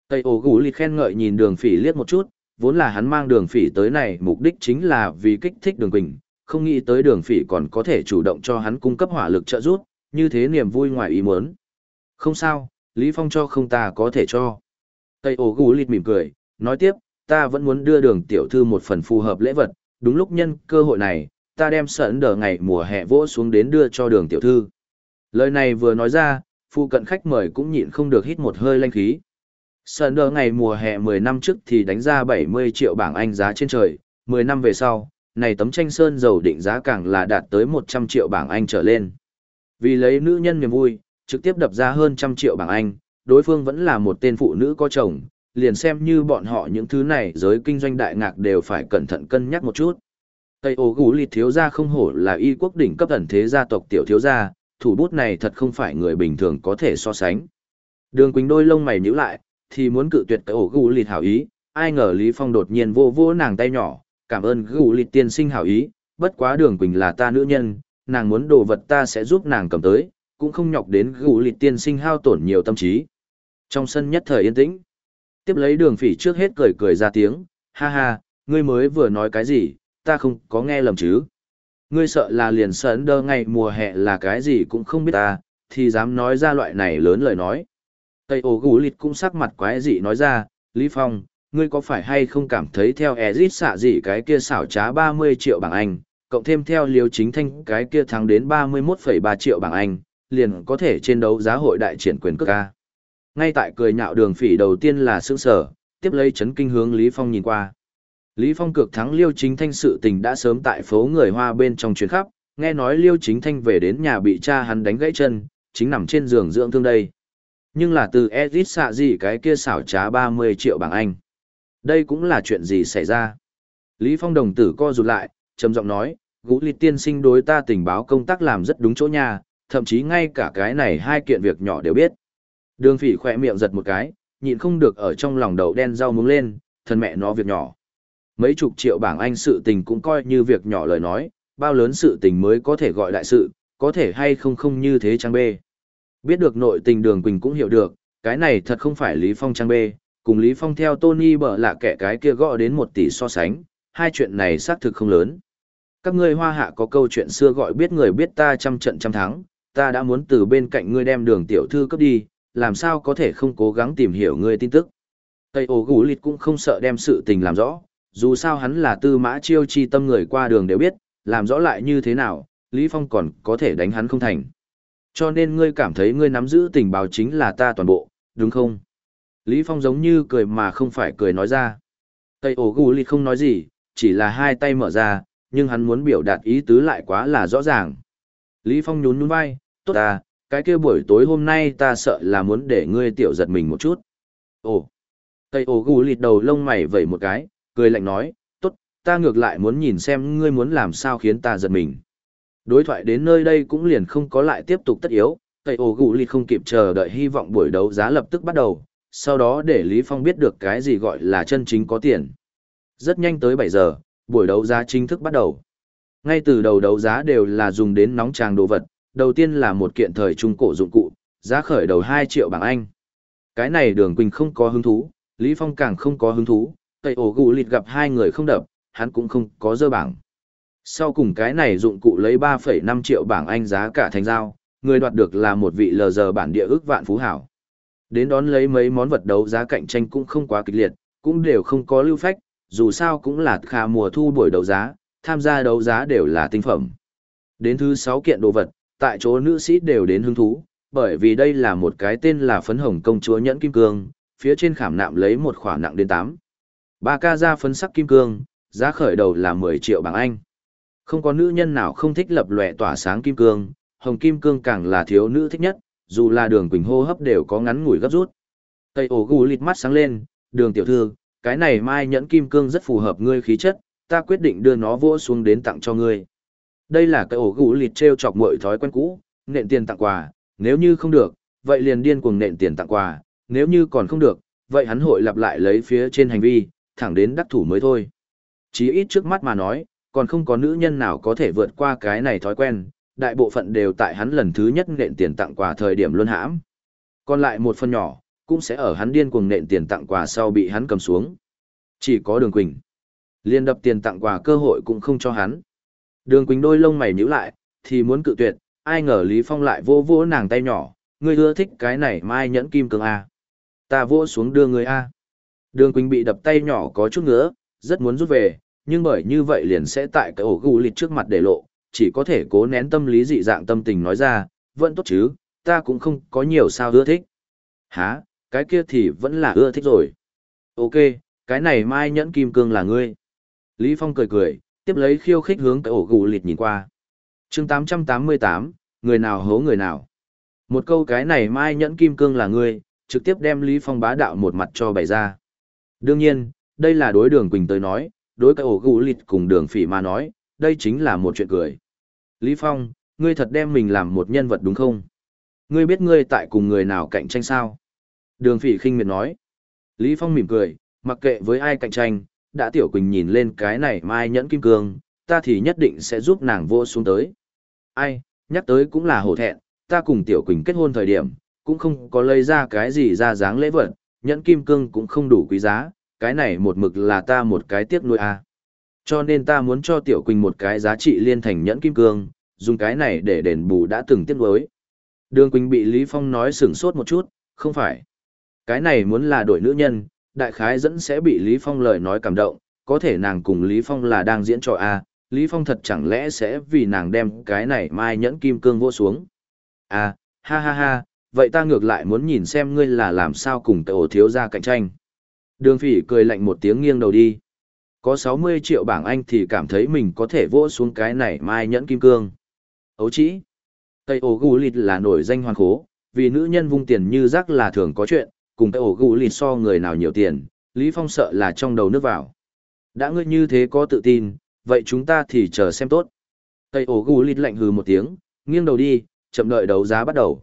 Speaker 1: Tây ổ gũ lịt khen ngợi nhìn đường phỉ liếc một chút, vốn là hắn mang đường phỉ tới này mục đích chính là vì kích thích đường Quỳnh, không nghĩ tới đường phỉ còn có thể chủ động cho hắn cung cấp hỏa lực trợ giúp, như thế niềm vui ngoài ý muốn. Không sao, Lý Phong cho không ta có thể cho. Tây ổ gù lịt mỉm cười, nói tiếp, ta vẫn muốn đưa đường tiểu thư một phần phù hợp lễ vật, đúng lúc nhân cơ hội này, ta đem sẵn đờ ngày mùa hè vỗ xuống đến đưa cho đường tiểu thư. Lời này vừa nói ra, phụ cận khách mời cũng nhịn không được hít một hơi lanh khí. Sơn đờ ngày mùa hè 10 năm trước thì đánh ra 70 triệu bảng Anh giá trên trời, 10 năm về sau, này tấm tranh sơn dầu định giá càng là đạt tới 100 triệu bảng Anh trở lên. Vì lấy nữ nhân niềm vui, trực tiếp đập ra hơn trăm triệu bảng Anh, đối phương vẫn là một tên phụ nữ có chồng, liền xem như bọn họ những thứ này giới kinh doanh đại ngạc đều phải cẩn thận cân nhắc một chút. Tây ổ gũ lịt thiếu gia không hổ là y quốc đỉnh cấp ẩn thế gia tộc tiểu thiếu gia, thủ bút này thật không phải người bình thường có thể so sánh. Đường Quỳnh đôi lông mày nhíu lại, thì muốn cự tuyệt tây ổ gũ lịt hảo ý, ai ngờ Lý Phong đột nhiên vô vô nàng tay nhỏ, cảm ơn gũ lịt tiên sinh hảo ý, bất quá đường Quỳnh là ta nữ nhân, nàng muốn đồ vật ta sẽ giúp nàng cầm tới, cũng không nhọc đến gũ lịt tiên sinh hao tổn nhiều tâm trí. Trong sân nhất thời yên tĩnh, tiếp lấy đường phỉ trước hết cười cười ra tiếng, ha ha, ngươi mới vừa nói cái gì, ta không có nghe lầm chứ. Ngươi sợ là liền sấn đơ ngày mùa hè là cái gì cũng không biết ta, thì dám nói ra loại này lớn lời nói. Tây ổ gũ lịt cũng sắc mặt quái dị nói ra, Lý Phong, ngươi có phải hay không cảm thấy theo Ezit xạ gì cái kia xảo trá 30 triệu bảng Anh, cộng thêm theo liều chính thanh cái kia thắng đến 31,3 triệu bảng Anh, liền có thể trên đấu giá hội đại triển quyền cước ca. Ngay tại cười nhạo đường phỉ đầu tiên là sương sở, tiếp lấy chấn kinh hướng Lý Phong nhìn qua. Lý Phong cực thắng Liêu Chính Thanh sự tình đã sớm tại phố người Hoa bên trong chuyến khắp, nghe nói Liêu Chính Thanh về đến nhà bị cha hắn đánh gãy chân, chính nằm trên giường dưỡng thương đây. Nhưng là từ Edith xạ gì cái kia xảo trá 30 triệu bảng Anh. Đây cũng là chuyện gì xảy ra. Lý Phong đồng tử co rụt lại, trầm giọng nói, Gũ lịt tiên sinh đối ta tình báo công tác làm rất đúng chỗ nhà, thậm chí ngay cả cái này hai kiện việc nhỏ đều biết. Đường phỉ khỏe miệng giật một cái, nhịn không được ở trong lòng đầu đen rau muống lên, thân mẹ nó việc nhỏ. Mấy chục triệu bảng Anh sự tình cũng coi như việc nhỏ lời nói, bao lớn sự tình mới có thể gọi đại sự, có thể hay không không như thế trang bê. Biết được nội tình đường Quỳnh cũng hiểu được, cái này thật không phải Lý Phong trang bê, cùng Lý Phong theo Tony bở lạ kẻ cái kia gõ đến một tỷ so sánh, hai chuyện này xác thực không lớn. Các ngươi hoa hạ có câu chuyện xưa gọi biết người biết ta trăm trận trăm thắng, ta đã muốn từ bên cạnh ngươi đem đường tiểu thư cấp đi, làm sao có thể không cố gắng tìm hiểu ngươi tin tức. Tây ổ gũ lịt cũng không sợ đem sự tình làm rõ, dù sao hắn là tư mã chiêu chi tâm người qua đường đều biết, làm rõ lại như thế nào, Lý Phong còn có thể đánh hắn không thành. Cho nên ngươi cảm thấy ngươi nắm giữ tình báo chính là ta toàn bộ, đúng không? Lý Phong giống như cười mà không phải cười nói ra. Tây ổ gù lịt không nói gì, chỉ là hai tay mở ra, nhưng hắn muốn biểu đạt ý tứ lại quá là rõ ràng. Lý Phong nhún nhún vai, tốt à, cái kia buổi tối hôm nay ta sợ là muốn để ngươi tiểu giật mình một chút. Ồ, Tây ổ gù lịt đầu lông mày vẩy một cái, cười lạnh nói, tốt, ta ngược lại muốn nhìn xem ngươi muốn làm sao khiến ta giật mình. Đối thoại đến nơi đây cũng liền không có lại tiếp tục tất yếu, Tây ổ gù lịt không kịp chờ đợi hy vọng buổi đấu giá lập tức bắt đầu, sau đó để Lý Phong biết được cái gì gọi là chân chính có tiền. Rất nhanh tới 7 giờ, buổi đấu giá chính thức bắt đầu. Ngay từ đầu đấu giá đều là dùng đến nóng tràng đồ vật, đầu tiên là một kiện thời trung cổ dụng cụ, giá khởi đầu 2 triệu bảng Anh. Cái này đường Quỳnh không có hứng thú, Lý Phong càng không có hứng thú, tây ổ gù lịt gặp hai người không đập, hắn cũng không có dơ bảng. Sau cùng cái này dụng cụ lấy 3,5 triệu bảng Anh giá cả thành giao, người đoạt được là một vị lờ giờ bản địa ước vạn phú hảo. Đến đón lấy mấy món vật đấu giá cạnh tranh cũng không quá kịch liệt, cũng đều không có lưu phách, dù sao cũng là khả mùa thu buổi đấu giá, tham gia đấu giá đều là tinh phẩm. Đến thứ 6 kiện đồ vật, tại chỗ nữ sĩ đều đến hứng thú, bởi vì đây là một cái tên là phấn hồng công chúa nhẫn kim cương, phía trên khảm nạm lấy một khoản nặng đến 8. Ba ca ra phấn sắc kim cương, giá khởi đầu là 10 triệu bảng Anh. Không có nữ nhân nào không thích lập lòe tỏa sáng kim cương, hồng kim cương càng là thiếu nữ thích nhất, dù là đường quỳnh hô hấp đều có ngắn ngủi gấp rút. Tây ổ gù lịt mắt sáng lên, đường tiểu thư, cái này mai nhẫn kim cương rất phù hợp ngươi khí chất, ta quyết định đưa nó vỗ xuống đến tặng cho ngươi. Đây là cái ổ gũ lịt treo chọc mọi thói quen cũ, nện tiền tặng quà, nếu như không được, vậy liền điên cuồng nện tiền tặng quà, nếu như còn không được, vậy hắn hội lặp lại lấy phía trên hành vi, thẳng đến đắc thủ mới thôi. Chí ít trước mắt mà nói, còn không có nữ nhân nào có thể vượt qua cái này thói quen, đại bộ phận đều tại hắn lần thứ nhất nện tiền tặng quà thời điểm luân hãm. Còn lại một phần nhỏ, cũng sẽ ở hắn điên cuồng nện tiền tặng quà sau bị hắn cầm xuống. Chỉ có đường quỳnh. Liên đập tiền tặng quà cơ hội cũng không cho hắn. Đường quỳnh đôi lông mày nhíu lại, thì muốn cự tuyệt, ai ngờ Lý Phong lại vô vô nàng tay nhỏ, ngươi ưa thích cái này mai nhẫn kim cương A. Ta vô xuống đưa người A. À? Đường quỳnh bị đập tay nhỏ có chút ngứa, rất muốn rút về, nhưng bởi như vậy liền sẽ tại cái ổ gù lịt trước mặt để lộ, chỉ có thể cố nén tâm lý dị dạng tâm tình nói ra, vẫn tốt chứ, ta cũng không có nhiều sao ưa thích. Hả, cái kia thì vẫn là ưa thích rồi. Ok, cái này mai nhẫn kim cương là ngươi. Lý Phong cười cười, tiếp lấy khiêu khích hướng cái ổ gù lịt nhìn qua. chương 888, người nào hố người nào. Một câu cái này mai nhẫn kim cương là ngươi, trực tiếp đem Lý Phong bá đạo một mặt cho bày ra. Đương nhiên, đây là đối đường Quỳnh tới nói, đối cái ổ gù lịt cùng đường phỉ mà nói, đây chính là một chuyện cười. Lý Phong, ngươi thật đem mình làm một nhân vật đúng không? Ngươi biết ngươi tại cùng người nào cạnh tranh sao? Đường phỉ khinh miệt nói. Lý Phong mỉm cười, mặc kệ với ai cạnh tranh, đã tiểu quỳnh nhìn lên cái này mai nhẫn kim cương, ta thì nhất định sẽ giúp nàng vô xuống tới. Ai, nhắc tới cũng là hổ thẹn, ta cùng tiểu quỳnh kết hôn thời điểm, cũng không có lấy ra cái gì ra dáng lễ vật, nhẫn kim cương cũng không đủ quý giá, cái này một mực là ta một cái tiếc nuôi a. Cho nên ta muốn cho tiểu quỳnh một cái giá trị liên thành nhẫn kim cương, dùng cái này để đền bù đã từng tiếc nuối. Đường Quỳnh bị Lý Phong nói sửng sốt một chút, không phải. Cái này muốn là đổi nữ nhân, đại khái dẫn sẽ bị Lý Phong lời nói cảm động, có thể nàng cùng Lý Phong là đang diễn trò A, Lý Phong thật chẳng lẽ sẽ vì nàng đem cái này mai nhẫn kim cương vô xuống. À, ha ha ha, vậy ta ngược lại muốn nhìn xem ngươi là làm sao cùng tổ thiếu ra cạnh tranh. Đường phỉ cười lạnh một tiếng nghiêng đầu đi. Có 60 triệu bảng Anh thì cảm thấy mình có thể vỗ xuống cái này mai nhẫn kim cương. Ấu chỉ. Tây ổ gù lịt là nổi danh hoàn khố, vì nữ nhân vung tiền như rác là thường có chuyện, cùng cái ổ gù lìn so người nào nhiều tiền, Lý Phong sợ là trong đầu nước vào. Đã ngươi như thế có tự tin, vậy chúng ta thì chờ xem tốt. Tây ổ gù lịt lạnh hừ một tiếng, nghiêng đầu đi, chậm đợi đấu giá bắt đầu.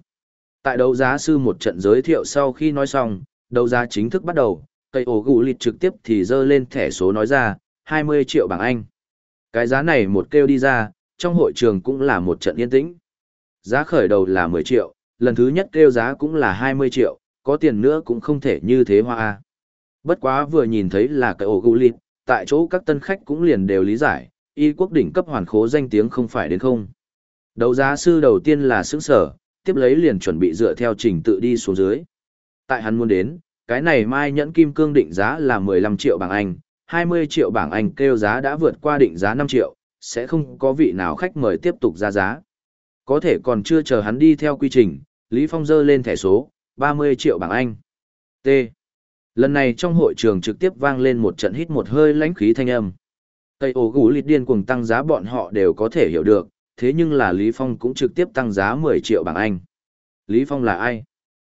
Speaker 1: Tại đấu giá sư một trận giới thiệu sau khi nói xong, đấu giá chính thức bắt đầu, Tây ổ gù lịt trực tiếp thì dơ lên thẻ số nói ra, 20 triệu bảng Anh. Cái giá này một kêu đi ra, trong hội trường cũng là một trận yên tĩnh. Giá khởi đầu là 10 triệu, lần thứ nhất kêu giá cũng là 20 triệu, có tiền nữa cũng không thể như thế hoa. Bất quá vừa nhìn thấy là cái ổ gù lịt, tại chỗ các tân khách cũng liền đều lý giải, y quốc đỉnh cấp hoàn khố danh tiếng không phải đến không. Đấu giá sư đầu tiên là sững sở, tiếp lấy liền chuẩn bị dựa theo trình tự đi xuống dưới. Tại hắn muốn đến, cái này mai nhẫn kim cương định giá là 15 triệu bảng Anh, 20 triệu bảng Anh kêu giá đã vượt qua định giá 5 triệu, sẽ không có vị nào khách mời tiếp tục ra giá. Có thể còn chưa chờ hắn đi theo quy trình, Lý Phong dơ lên thẻ số, 30 triệu bảng Anh. T. Lần này trong hội trường trực tiếp vang lên một trận hít một hơi lãnh khí thanh âm. Tây ổ gũ lịt điên cuồng tăng giá bọn họ đều có thể hiểu được, thế nhưng là Lý Phong cũng trực tiếp tăng giá 10 triệu bảng Anh. Lý Phong là ai?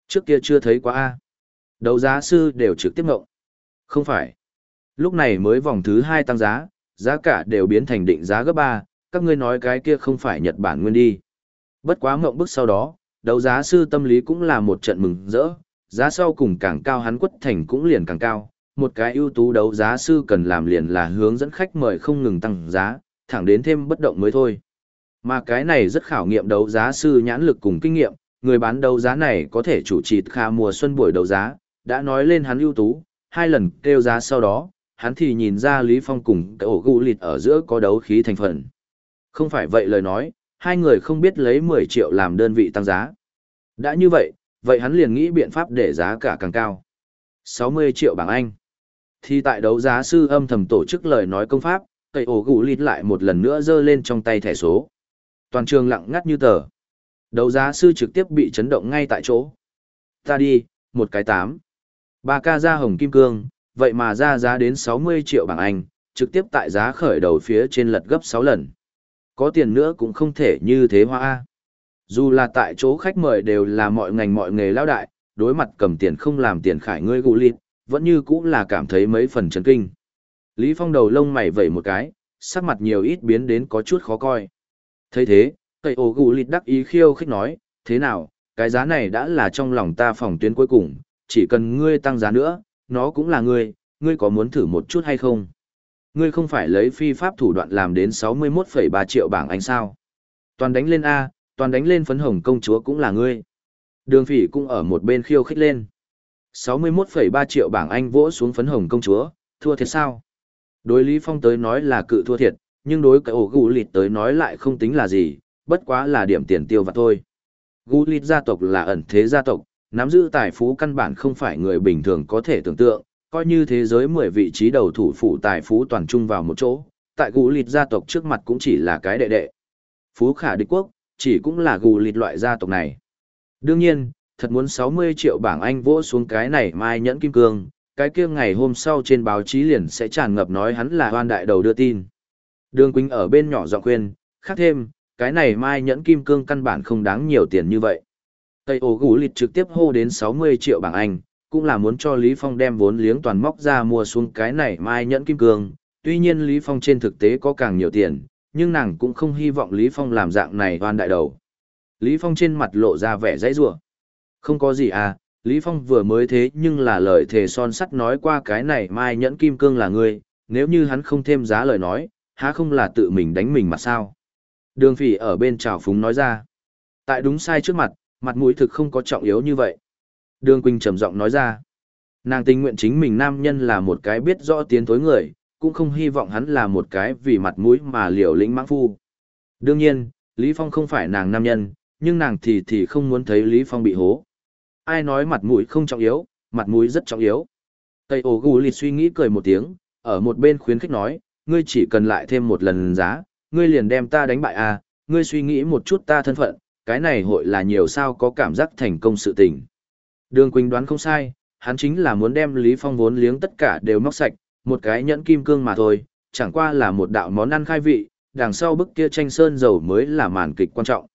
Speaker 1: Trước kia chưa thấy quá A. Đấu giá sư đều trực tiếp ngộng. Không phải. Lúc này mới vòng thứ 2 tăng giá, giá cả đều biến thành định giá gấp 3, các ngươi nói cái kia không phải Nhật Bản nguyên đi. Bất quá ngộng bức sau đó, đấu giá sư tâm lý cũng là một trận mừng rỡ, giá sau cùng càng cao hắn quất thành cũng liền càng cao. Một cái ưu tú đấu giá sư cần làm liền là hướng dẫn khách mời không ngừng tăng giá, thẳng đến thêm bất động mới thôi. Mà cái này rất khảo nghiệm đấu giá sư nhãn lực cùng kinh nghiệm, người bán đấu giá này có thể chủ trì kha mùa xuân buổi đấu giá, đã nói lên hắn ưu tú, hai lần kêu giá sau đó, hắn thì nhìn ra Lý Phong cùng cái ổ gu lịt ở giữa có đấu khí thành phần. Không phải vậy lời nói, hai người không biết lấy 10 triệu làm đơn vị tăng giá. Đã như vậy, vậy hắn liền nghĩ biện pháp để giá cả càng cao. 60 triệu bảng Anh. Thì tại đấu giá sư âm thầm tổ chức lời nói công pháp, cây ổ gù lít lại một lần nữa giơ lên trong tay thẻ số. Toàn trường lặng ngắt như tờ. Đấu giá sư trực tiếp bị chấn động ngay tại chỗ. Ta đi, một cái tám. Ba ca ra hồng kim cương, vậy mà ra giá đến 60 triệu bảng Anh, trực tiếp tại giá khởi đầu phía trên lật gấp 6 lần. Có tiền nữa cũng không thể như thế hoa. Dù là tại chỗ khách mời đều là mọi ngành mọi nghề lao đại, đối mặt cầm tiền không làm tiền khải ngươi gù lịt, vẫn như cũng là cảm thấy mấy phần chấn kinh. Lý Phong đầu lông mày vẩy một cái, sắc mặt nhiều ít biến đến có chút khó coi. thấy thế, cây ổ gù lịt đắc ý khiêu khích nói, thế nào, cái giá này đã là trong lòng ta phòng tuyến cuối cùng, chỉ cần ngươi tăng giá nữa, nó cũng là ngươi, ngươi có muốn thử một chút hay không? Ngươi không phải lấy phi pháp thủ đoạn làm đến 61,3 triệu bảng anh sao? Toàn đánh lên A, toàn đánh lên phấn hồng công chúa cũng là ngươi. Đường phỉ cũng ở một bên khiêu khích lên. 61,3 triệu bảng Anh vỗ xuống phấn hồng công chúa, thua thiệt sao? Đối Lý Phong tới nói là cự thua thiệt, nhưng đối cái ổ gù lịt tới nói lại không tính là gì, bất quá là điểm tiền tiêu vặt thôi. Gù lịt gia tộc là ẩn thế gia tộc, nắm giữ tài phú căn bản không phải người bình thường có thể tưởng tượng, coi như thế giới 10 vị trí đầu thủ phủ tài phú toàn trung vào một chỗ, tại gù lịt gia tộc trước mặt cũng chỉ là cái đệ đệ. Phú khả địch quốc, chỉ cũng là gù lịt loại gia tộc này. Đương nhiên, thật muốn 60 triệu bảng Anh vỗ xuống cái này mai nhẫn kim cương, cái kia ngày hôm sau trên báo chí liền sẽ tràn ngập nói hắn là hoan đại đầu đưa tin. Đường Quỳnh ở bên nhỏ giọng khuyên, khác thêm, cái này mai nhẫn kim cương căn bản không đáng nhiều tiền như vậy. Tây ổ gù lịt trực tiếp hô đến 60 triệu bảng Anh, cũng là muốn cho Lý Phong đem vốn liếng toàn móc ra mua xuống cái này mai nhẫn kim cương. Tuy nhiên Lý Phong trên thực tế có càng nhiều tiền, nhưng nàng cũng không hy vọng Lý Phong làm dạng này oan đại đầu. Lý Phong trên mặt lộ ra vẻ dãy rủa. Không có gì à, Lý Phong vừa mới thế nhưng là lời thề son sắt nói qua cái này mai nhẫn kim cương là ngươi, nếu như hắn không thêm giá lời nói, há không là tự mình đánh mình mà sao? Đường phỉ ở bên trào phúng nói ra. Tại đúng sai trước mặt, mặt mũi thực không có trọng yếu như vậy. Đường Quỳnh trầm giọng nói ra. Nàng tình nguyện chính mình nam nhân là một cái biết rõ tiến thối người, cũng không hy vọng hắn là một cái vì mặt mũi mà liều lĩnh mãng phu. Đương nhiên, Lý Phong không phải nàng nam nhân, nhưng nàng thì thì không muốn thấy Lý Phong bị hố. Ai nói mặt mũi không trọng yếu, mặt mũi rất trọng yếu. Tây ổ gù lịt suy nghĩ cười một tiếng, ở một bên khuyến khích nói, ngươi chỉ cần lại thêm một lần giá, ngươi liền đem ta đánh bại à, ngươi suy nghĩ một chút ta thân phận, cái này hội là nhiều sao có cảm giác thành công sự tình. Đường Quỳnh đoán không sai, hắn chính là muốn đem Lý Phong vốn liếng tất cả đều móc sạch, một cái nhẫn kim cương mà thôi, chẳng qua là một đạo món ăn khai vị, đằng sau bức kia tranh sơn dầu mới là màn kịch quan trọng.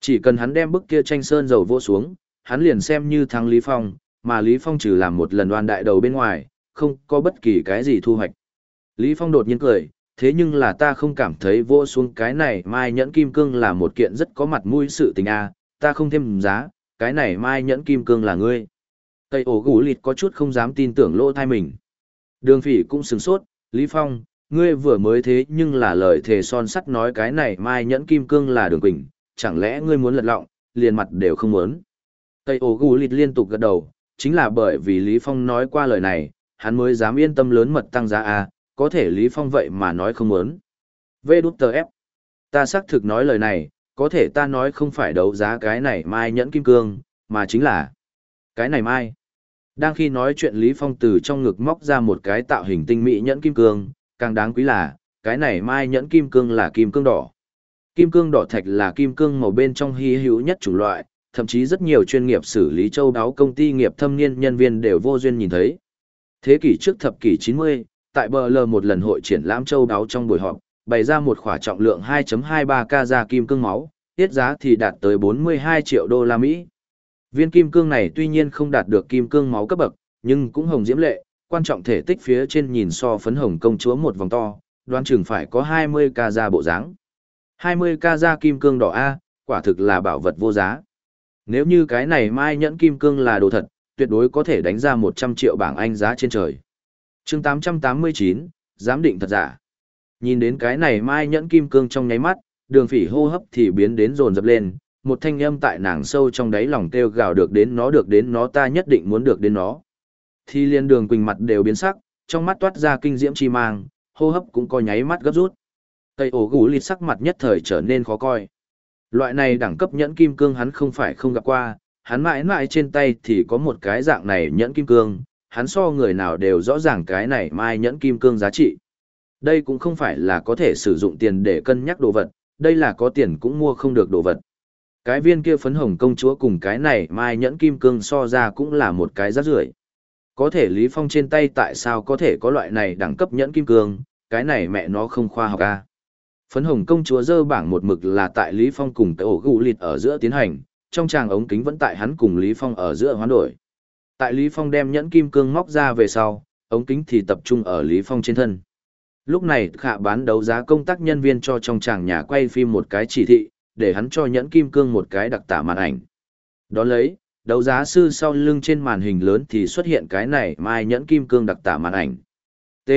Speaker 1: Chỉ cần hắn đem bức kia tranh sơn dầu vô xuống, hắn liền xem như thắng Lý Phong, mà Lý Phong trừ làm một lần đoan đại đầu bên ngoài, không có bất kỳ cái gì thu hoạch. Lý Phong đột nhiên cười, thế nhưng là ta không cảm thấy vô xuống cái này mai nhẫn kim cương là một kiện rất có mặt mũi sự tình a ta không thêm giá, cái này mai nhẫn kim cương là ngươi. Tây ổ gù lịt có chút không dám tin tưởng lỗ thai mình. Đường phỉ cũng sừng sốt, Lý Phong, ngươi vừa mới thế nhưng là lời thề son sắt nói cái này mai nhẫn kim cương là đường quỳnh, chẳng lẽ ngươi muốn lật lọng, liền mặt đều không muốn. Tây ổ gù lịt liên tục gật đầu, chính là bởi vì Lý Phong nói qua lời này, hắn mới dám yên tâm lớn mật tăng giá a có thể Lý Phong vậy mà nói không muốn. Vê đút tờ ép. Ta xác thực nói lời này, có thể ta nói không phải đấu giá cái này mai nhẫn kim cương, mà chính là cái này mai. Đang khi nói chuyện Lý Phong từ trong ngực móc ra một cái tạo hình tinh mỹ nhẫn kim cương, càng đáng quý là, cái này mai nhẫn kim cương là kim cương đỏ. Kim cương đỏ thạch là kim cương màu bên trong hy hữu nhất chủng loại, thậm chí rất nhiều chuyên nghiệp xử lý châu đáo công ty nghiệp thâm niên nhân viên đều vô duyên nhìn thấy. Thế kỷ trước thập kỷ 90, tại bờ lờ một lần hội triển lãm châu đáo trong buổi họp, bày ra một khỏa trọng lượng 2.23 k da kim cương máu, tiết giá thì đạt tới 42 triệu đô la Mỹ. Viên kim cương này tuy nhiên không đạt được kim cương máu cấp bậc, nhưng cũng hồng diễm lệ, quan trọng thể tích phía trên nhìn so phấn hồng công chúa một vòng to, đoán chừng phải có 20 ca da bộ dáng. 20 ca da kim cương đỏ A, quả thực là bảo vật vô giá. Nếu như cái này mai nhẫn kim cương là đồ thật, tuyệt đối có thể đánh ra 100 triệu bảng Anh giá trên trời. chương 889, giám định thật giả. Nhìn đến cái này mai nhẫn kim cương trong nháy mắt, đường phỉ hô hấp thì biến đến rồn dập lên, một thanh âm tại nàng sâu trong đáy lòng kêu gào được đến nó được đến nó ta nhất định muốn được đến nó. Thì liên đường quỳnh mặt đều biến sắc, trong mắt toát ra kinh diễm chi mang, hô hấp cũng có nháy mắt gấp rút. Tây ổ gù lịt sắc mặt nhất thời trở nên khó coi. Loại này đẳng cấp nhẫn kim cương hắn không phải không gặp qua, hắn mãi mãi trên tay thì có một cái dạng này nhẫn kim cương, hắn so người nào đều rõ ràng cái này mai nhẫn kim cương giá trị. Đây cũng không phải là có thể sử dụng tiền để cân nhắc đồ vật, đây là có tiền cũng mua không được đồ vật. Cái viên kia phấn hồng công chúa cùng cái này mai nhẫn kim cương so ra cũng là một cái rác rưởi. Có thể Lý Phong trên tay tại sao có thể có loại này đẳng cấp nhẫn kim cương, cái này mẹ nó không khoa học a. Phấn hồng công chúa dơ bảng một mực là tại Lý Phong cùng cái ổ gù lịt ở giữa tiến hành, trong tràng ống kính vẫn tại hắn cùng Lý Phong ở giữa hoán đổi. Tại Lý Phong đem nhẫn kim cương móc ra về sau, ống kính thì tập trung ở Lý Phong trên thân. Lúc này khạ bán đấu giá công tác nhân viên cho trong tràng nhà quay phim một cái chỉ thị, để hắn cho nhẫn kim cương một cái đặc tả màn ảnh. Đón lấy, đấu giá sư sau lưng trên màn hình lớn thì xuất hiện cái này mai nhẫn kim cương đặc tả màn ảnh. T.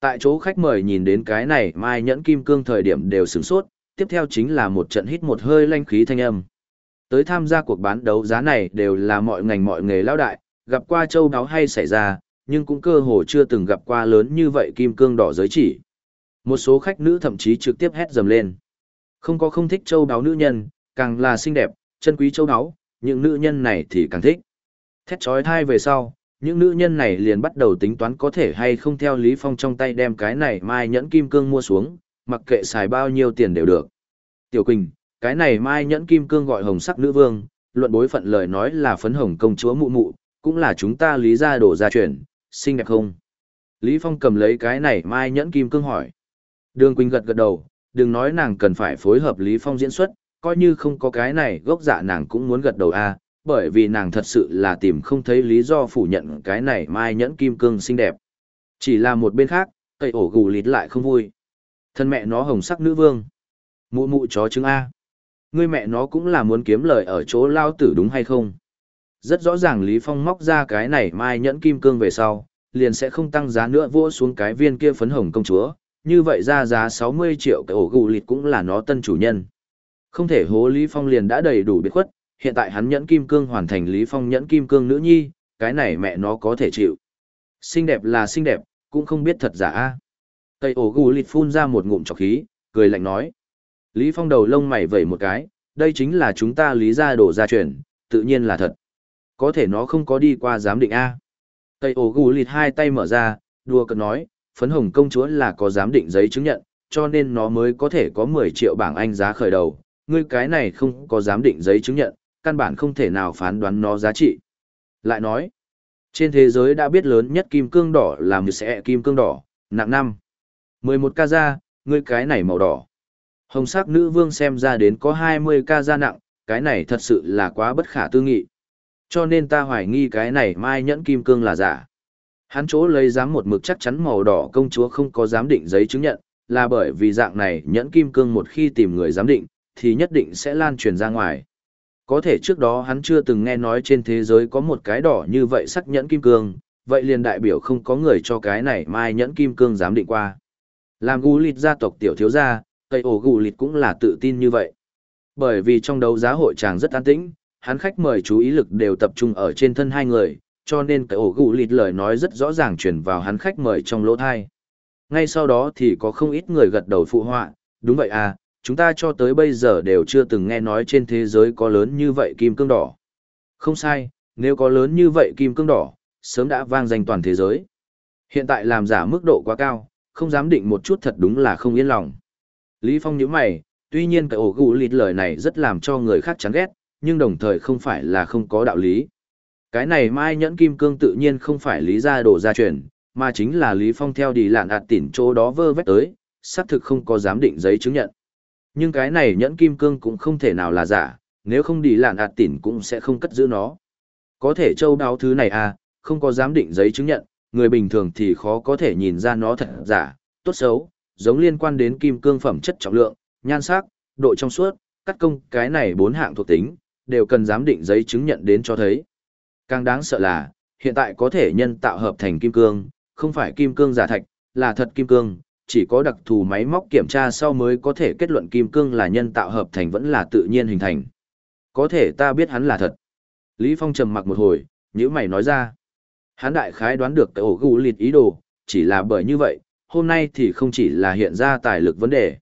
Speaker 1: Tại chỗ khách mời nhìn đến cái này mai nhẫn kim cương thời điểm đều sửng sốt, tiếp theo chính là một trận hít một hơi lanh khí thanh âm. Tới tham gia cuộc bán đấu giá này đều là mọi ngành mọi nghề lao đại, gặp qua châu đáo hay xảy ra, nhưng cũng cơ hồ chưa từng gặp qua lớn như vậy kim cương đỏ giới chỉ. Một số khách nữ thậm chí trực tiếp hét dầm lên. Không có không thích châu đáo nữ nhân, càng là xinh đẹp, chân quý châu đáo, những nữ nhân này thì càng thích. Thét trói thai về sau, những nữ nhân này liền bắt đầu tính toán có thể hay không theo Lý Phong trong tay đem cái này mai nhẫn kim cương mua xuống, mặc kệ xài bao nhiêu tiền đều được. Tiểu Quỳnh, cái này mai nhẫn kim cương gọi hồng sắc nữ vương, luận bối phận lời nói là phấn hồng công chúa mụ mụ, cũng là chúng ta lý gia đổ gia truyền, xinh đẹp không? Lý Phong cầm lấy cái này mai nhẫn kim cương hỏi. Đường Quỳnh gật gật đầu, đừng nói nàng cần phải phối hợp Lý Phong diễn xuất, coi như không có cái này gốc dạ nàng cũng muốn gật đầu a, bởi vì nàng thật sự là tìm không thấy lý do phủ nhận cái này mai nhẫn kim cương xinh đẹp. Chỉ là một bên khác, cây ổ gù lịt lại không vui. Thân mẹ nó hồng sắc nữ vương. Mụ mụ chó trứng A. Ngươi mẹ nó cũng là muốn kiếm lời ở chỗ lao tử đúng hay không? Rất rõ ràng Lý Phong móc ra cái này mai nhẫn kim cương về sau, liền sẽ không tăng giá nữa vỗ xuống cái viên kia phấn hồng công chúa. Như vậy ra giá 60 triệu cái ổ gù lịt cũng là nó tân chủ nhân. Không thể hố Lý Phong liền đã đầy đủ biệt khuất, hiện tại hắn nhẫn kim cương hoàn thành Lý Phong nhẫn kim cương nữ nhi, cái này mẹ nó có thể chịu. Xinh đẹp là xinh đẹp, cũng không biết thật giả a. Tây ổ gù lịt phun ra một ngụm trọc khí, cười lạnh nói. Lý Phong đầu lông mày vẩy một cái, đây chính là chúng ta lý ra đổ ra truyền, tự nhiên là thật. Có thể nó không có đi qua giám định A. Tây ổ gù lịt hai tay mở ra, đùa cợt nói, phấn hồng công chúa là có giám định giấy chứng nhận, cho nên nó mới có thể có 10 triệu bảng Anh giá khởi đầu. Ngươi cái này không có giám định giấy chứng nhận, căn bản không thể nào phán đoán nó giá trị. Lại nói, trên thế giới đã biết lớn nhất kim cương đỏ là một sẽ kim cương đỏ, nặng năm. 11 ca da, ngươi cái này màu đỏ. Hồng sắc nữ vương xem ra đến có 20 ca da nặng, cái này thật sự là quá bất khả tư nghị. Cho nên ta hoài nghi cái này mai nhẫn kim cương là giả. Hắn chỗ lấy dám một mực chắc chắn màu đỏ công chúa không có giám định giấy chứng nhận, là bởi vì dạng này nhẫn kim cương một khi tìm người giám định, thì nhất định sẽ lan truyền ra ngoài. Có thể trước đó hắn chưa từng nghe nói trên thế giới có một cái đỏ như vậy sắc nhẫn kim cương, vậy liền đại biểu không có người cho cái này mai nhẫn kim cương giám định qua. Làm gù lịt gia tộc tiểu thiếu gia, cây ổ gù lịt cũng là tự tin như vậy. Bởi vì trong đấu giá hội chàng rất an tĩnh, hắn khách mời chú ý lực đều tập trung ở trên thân hai người, cho nên cái ổ gụ lịt lời nói rất rõ ràng truyền vào hắn khách mời trong lỗ thai. Ngay sau đó thì có không ít người gật đầu phụ họa, đúng vậy à, chúng ta cho tới bây giờ đều chưa từng nghe nói trên thế giới có lớn như vậy kim cương đỏ. Không sai, nếu có lớn như vậy kim cương đỏ, sớm đã vang danh toàn thế giới. Hiện tại làm giả mức độ quá cao, không dám định một chút thật đúng là không yên lòng. Lý Phong nhíu mày, tuy nhiên cái ổ gù lịt lời này rất làm cho người khác chán ghét, nhưng đồng thời không phải là không có đạo lý. Cái này mai nhẫn kim cương tự nhiên không phải lý gia đổ gia truyền, mà chính là Lý Phong theo đi lạn ạt tỉn chỗ đó vơ vét tới, xác thực không có giám định giấy chứng nhận. Nhưng cái này nhẫn kim cương cũng không thể nào là giả, nếu không đi lạn ạt tỉn cũng sẽ không cất giữ nó. Có thể châu đáo thứ này à, không có giám định giấy chứng nhận, người bình thường thì khó có thể nhìn ra nó thật giả, tốt xấu, giống liên quan đến kim cương phẩm chất trọng lượng, nhan sắc, độ trong suốt, cắt công cái này bốn hạng thuộc tính, đều cần giám định giấy chứng nhận đến cho thấy. Càng đáng sợ là, hiện tại có thể nhân tạo hợp thành kim cương, không phải kim cương giả thạch, là thật kim cương, chỉ có đặc thù máy móc kiểm tra sau mới có thể kết luận kim cương là nhân tạo hợp thành vẫn là tự nhiên hình thành. Có thể ta biết hắn là thật. Lý Phong trầm mặc một hồi, nhữ mày nói ra. Hắn đại khái đoán được cái ổ gù lịt ý đồ, chỉ là bởi như vậy, hôm nay thì không chỉ là hiện ra tài lực vấn đề.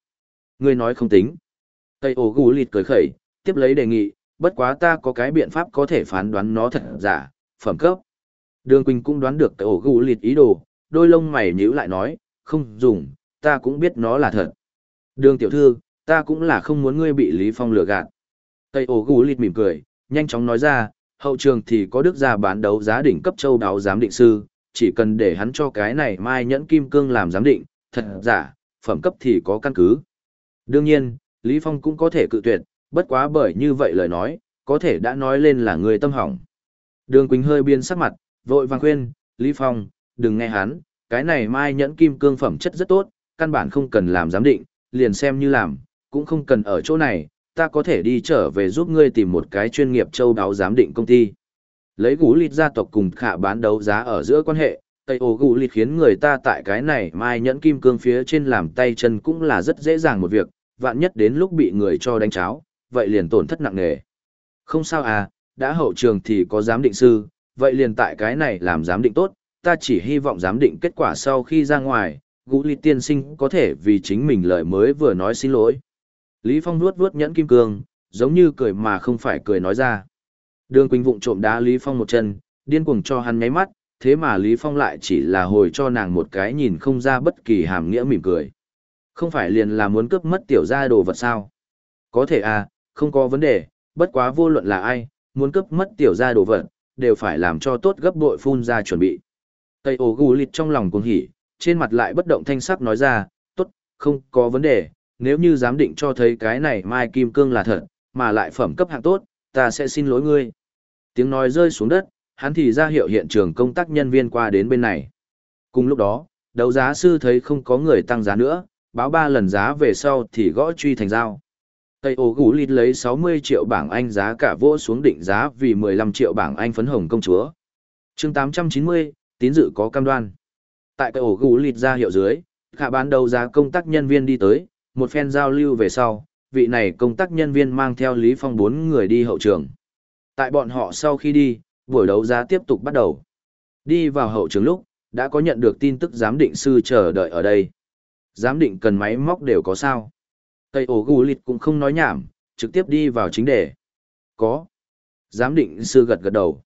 Speaker 1: Ngươi nói không tính. Tây ổ gù lịt cười khẩy, tiếp lấy đề nghị, bất quá ta có cái biện pháp có thể phán đoán nó thật giả, phẩm cấp. Đường Quỳnh cũng đoán được cái ổ gù lịt ý đồ, đôi lông mày nhíu lại nói, không dùng, ta cũng biết nó là thật. Đường tiểu thư, ta cũng là không muốn ngươi bị Lý Phong lừa gạt. Tây ổ gù lịt mỉm cười, nhanh chóng nói ra, hậu trường thì có đức gia bán đấu giá đỉnh cấp châu đáo giám định sư, chỉ cần để hắn cho cái này mai nhẫn kim cương làm giám định, thật giả, phẩm cấp thì có căn cứ. Đương nhiên, Lý Phong cũng có thể cự tuyệt, bất quá bởi như vậy lời nói, có thể đã nói lên là người tâm hỏng. Đường Quỳnh hơi biên sắc mặt, vội vàng khuyên, Lý Phong, đừng nghe hắn, cái này mai nhẫn kim cương phẩm chất rất tốt, căn bản không cần làm giám định, liền xem như làm, cũng không cần ở chỗ này, ta có thể đi trở về giúp ngươi tìm một cái chuyên nghiệp châu đáo giám định công ty. Lấy gũ lịt gia tộc cùng khả bán đấu giá ở giữa quan hệ, Tây ô gũ lịt khiến người ta tại cái này mai nhẫn kim cương phía trên làm tay chân cũng là rất dễ dàng một việc, vạn nhất đến lúc bị người cho đánh cháo, vậy liền tổn thất nặng nề. Không sao à, đã hậu trường thì có giám định sư, vậy liền tại cái này làm giám định tốt, ta chỉ hy vọng giám định kết quả sau khi ra ngoài, gũ lịt tiên sinh có thể vì chính mình lời mới vừa nói xin lỗi. Lý Phong nuốt vuốt nhẫn kim cương, giống như cười mà không phải cười nói ra. Đường Quỳnh vụng trộm đá Lý Phong một chân, điên cuồng cho hắn nháy mắt, thế mà Lý Phong lại chỉ là hồi cho nàng một cái nhìn không ra bất kỳ hàm nghĩa mỉm cười. Không phải liền là muốn cướp mất tiểu gia đồ vật sao? Có thể à, không có vấn đề, bất quá vô luận là ai, muốn cướp mất tiểu gia đồ vật, đều phải làm cho tốt gấp bội phun ra chuẩn bị. Tây ổ gù lịt trong lòng cuồng hỉ, trên mặt lại bất động thanh sắc nói ra, tốt, không có vấn đề, nếu như giám định cho thấy cái này mai kim cương là thật, mà lại phẩm cấp hạng tốt, ta sẽ xin lỗi ngươi. Tiếng nói rơi xuống đất, hắn thì ra hiệu hiện trường công tác nhân viên qua đến bên này. Cùng lúc đó, đấu giá sư thấy không có người tăng giá nữa, báo ba lần giá về sau thì gõ truy thành giao. Tây Âu gũ lịt lấy 60 triệu bảng Anh giá cả vô xuống định giá vì 15 triệu bảng Anh phấn hồng công chúa. chương 890, tín dự có cam đoan. Tại Tây Âu gũ lịt ra hiệu dưới, khả bán đấu giá công tác nhân viên đi tới, một phen giao lưu về sau, vị này công tác nhân viên mang theo Lý Phong bốn người đi hậu trường. Tại bọn họ sau khi đi, buổi đấu giá tiếp tục bắt đầu. Đi vào hậu trường lúc, đã có nhận được tin tức giám định sư chờ đợi ở đây. Giám định cần máy móc đều có sao. Tây ổ gù lịt cũng không nói nhảm, trực tiếp đi vào chính đề. Có. Giám định sư gật gật đầu.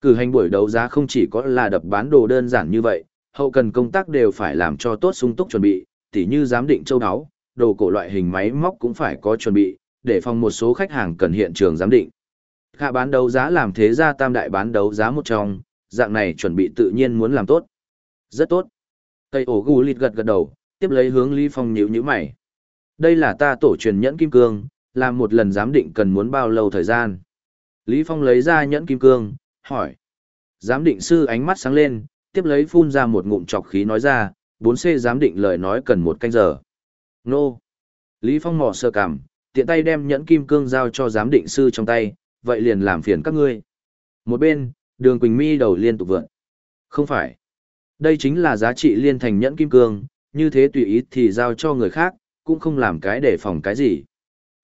Speaker 1: Cử hành buổi đấu giá không chỉ có là đập bán đồ đơn giản như vậy, hậu cần công tác đều phải làm cho tốt sung túc chuẩn bị, tỉ như giám định châu áo, đồ cổ loại hình máy móc cũng phải có chuẩn bị, để phòng một số khách hàng cần hiện trường giám định. Hạ bán đấu giá làm thế gia tam đại bán đấu giá một trong, dạng này chuẩn bị tự nhiên muốn làm tốt. Rất tốt. Tây ổ gù lịt gật gật đầu, tiếp lấy hướng Lý Phong nhíu nhíu mày. Đây là ta tổ truyền nhẫn kim cương, làm một lần giám định cần muốn bao lâu thời gian. Lý Phong lấy ra nhẫn kim cương, hỏi. Giám định sư ánh mắt sáng lên, tiếp lấy phun ra một ngụm trọc khí nói ra, 4C giám định lời nói cần một canh giờ. Nô. Lý Phong mò sơ cảm, tiện tay đem nhẫn kim cương giao cho giám định sư trong tay, vậy liền làm phiền các ngươi. Một bên, đường Quỳnh Mi đầu liên tục vượn. Không phải. Đây chính là giá trị liên thành nhẫn kim cương, như thế tùy ý thì giao cho người khác, cũng không làm cái để phòng cái gì.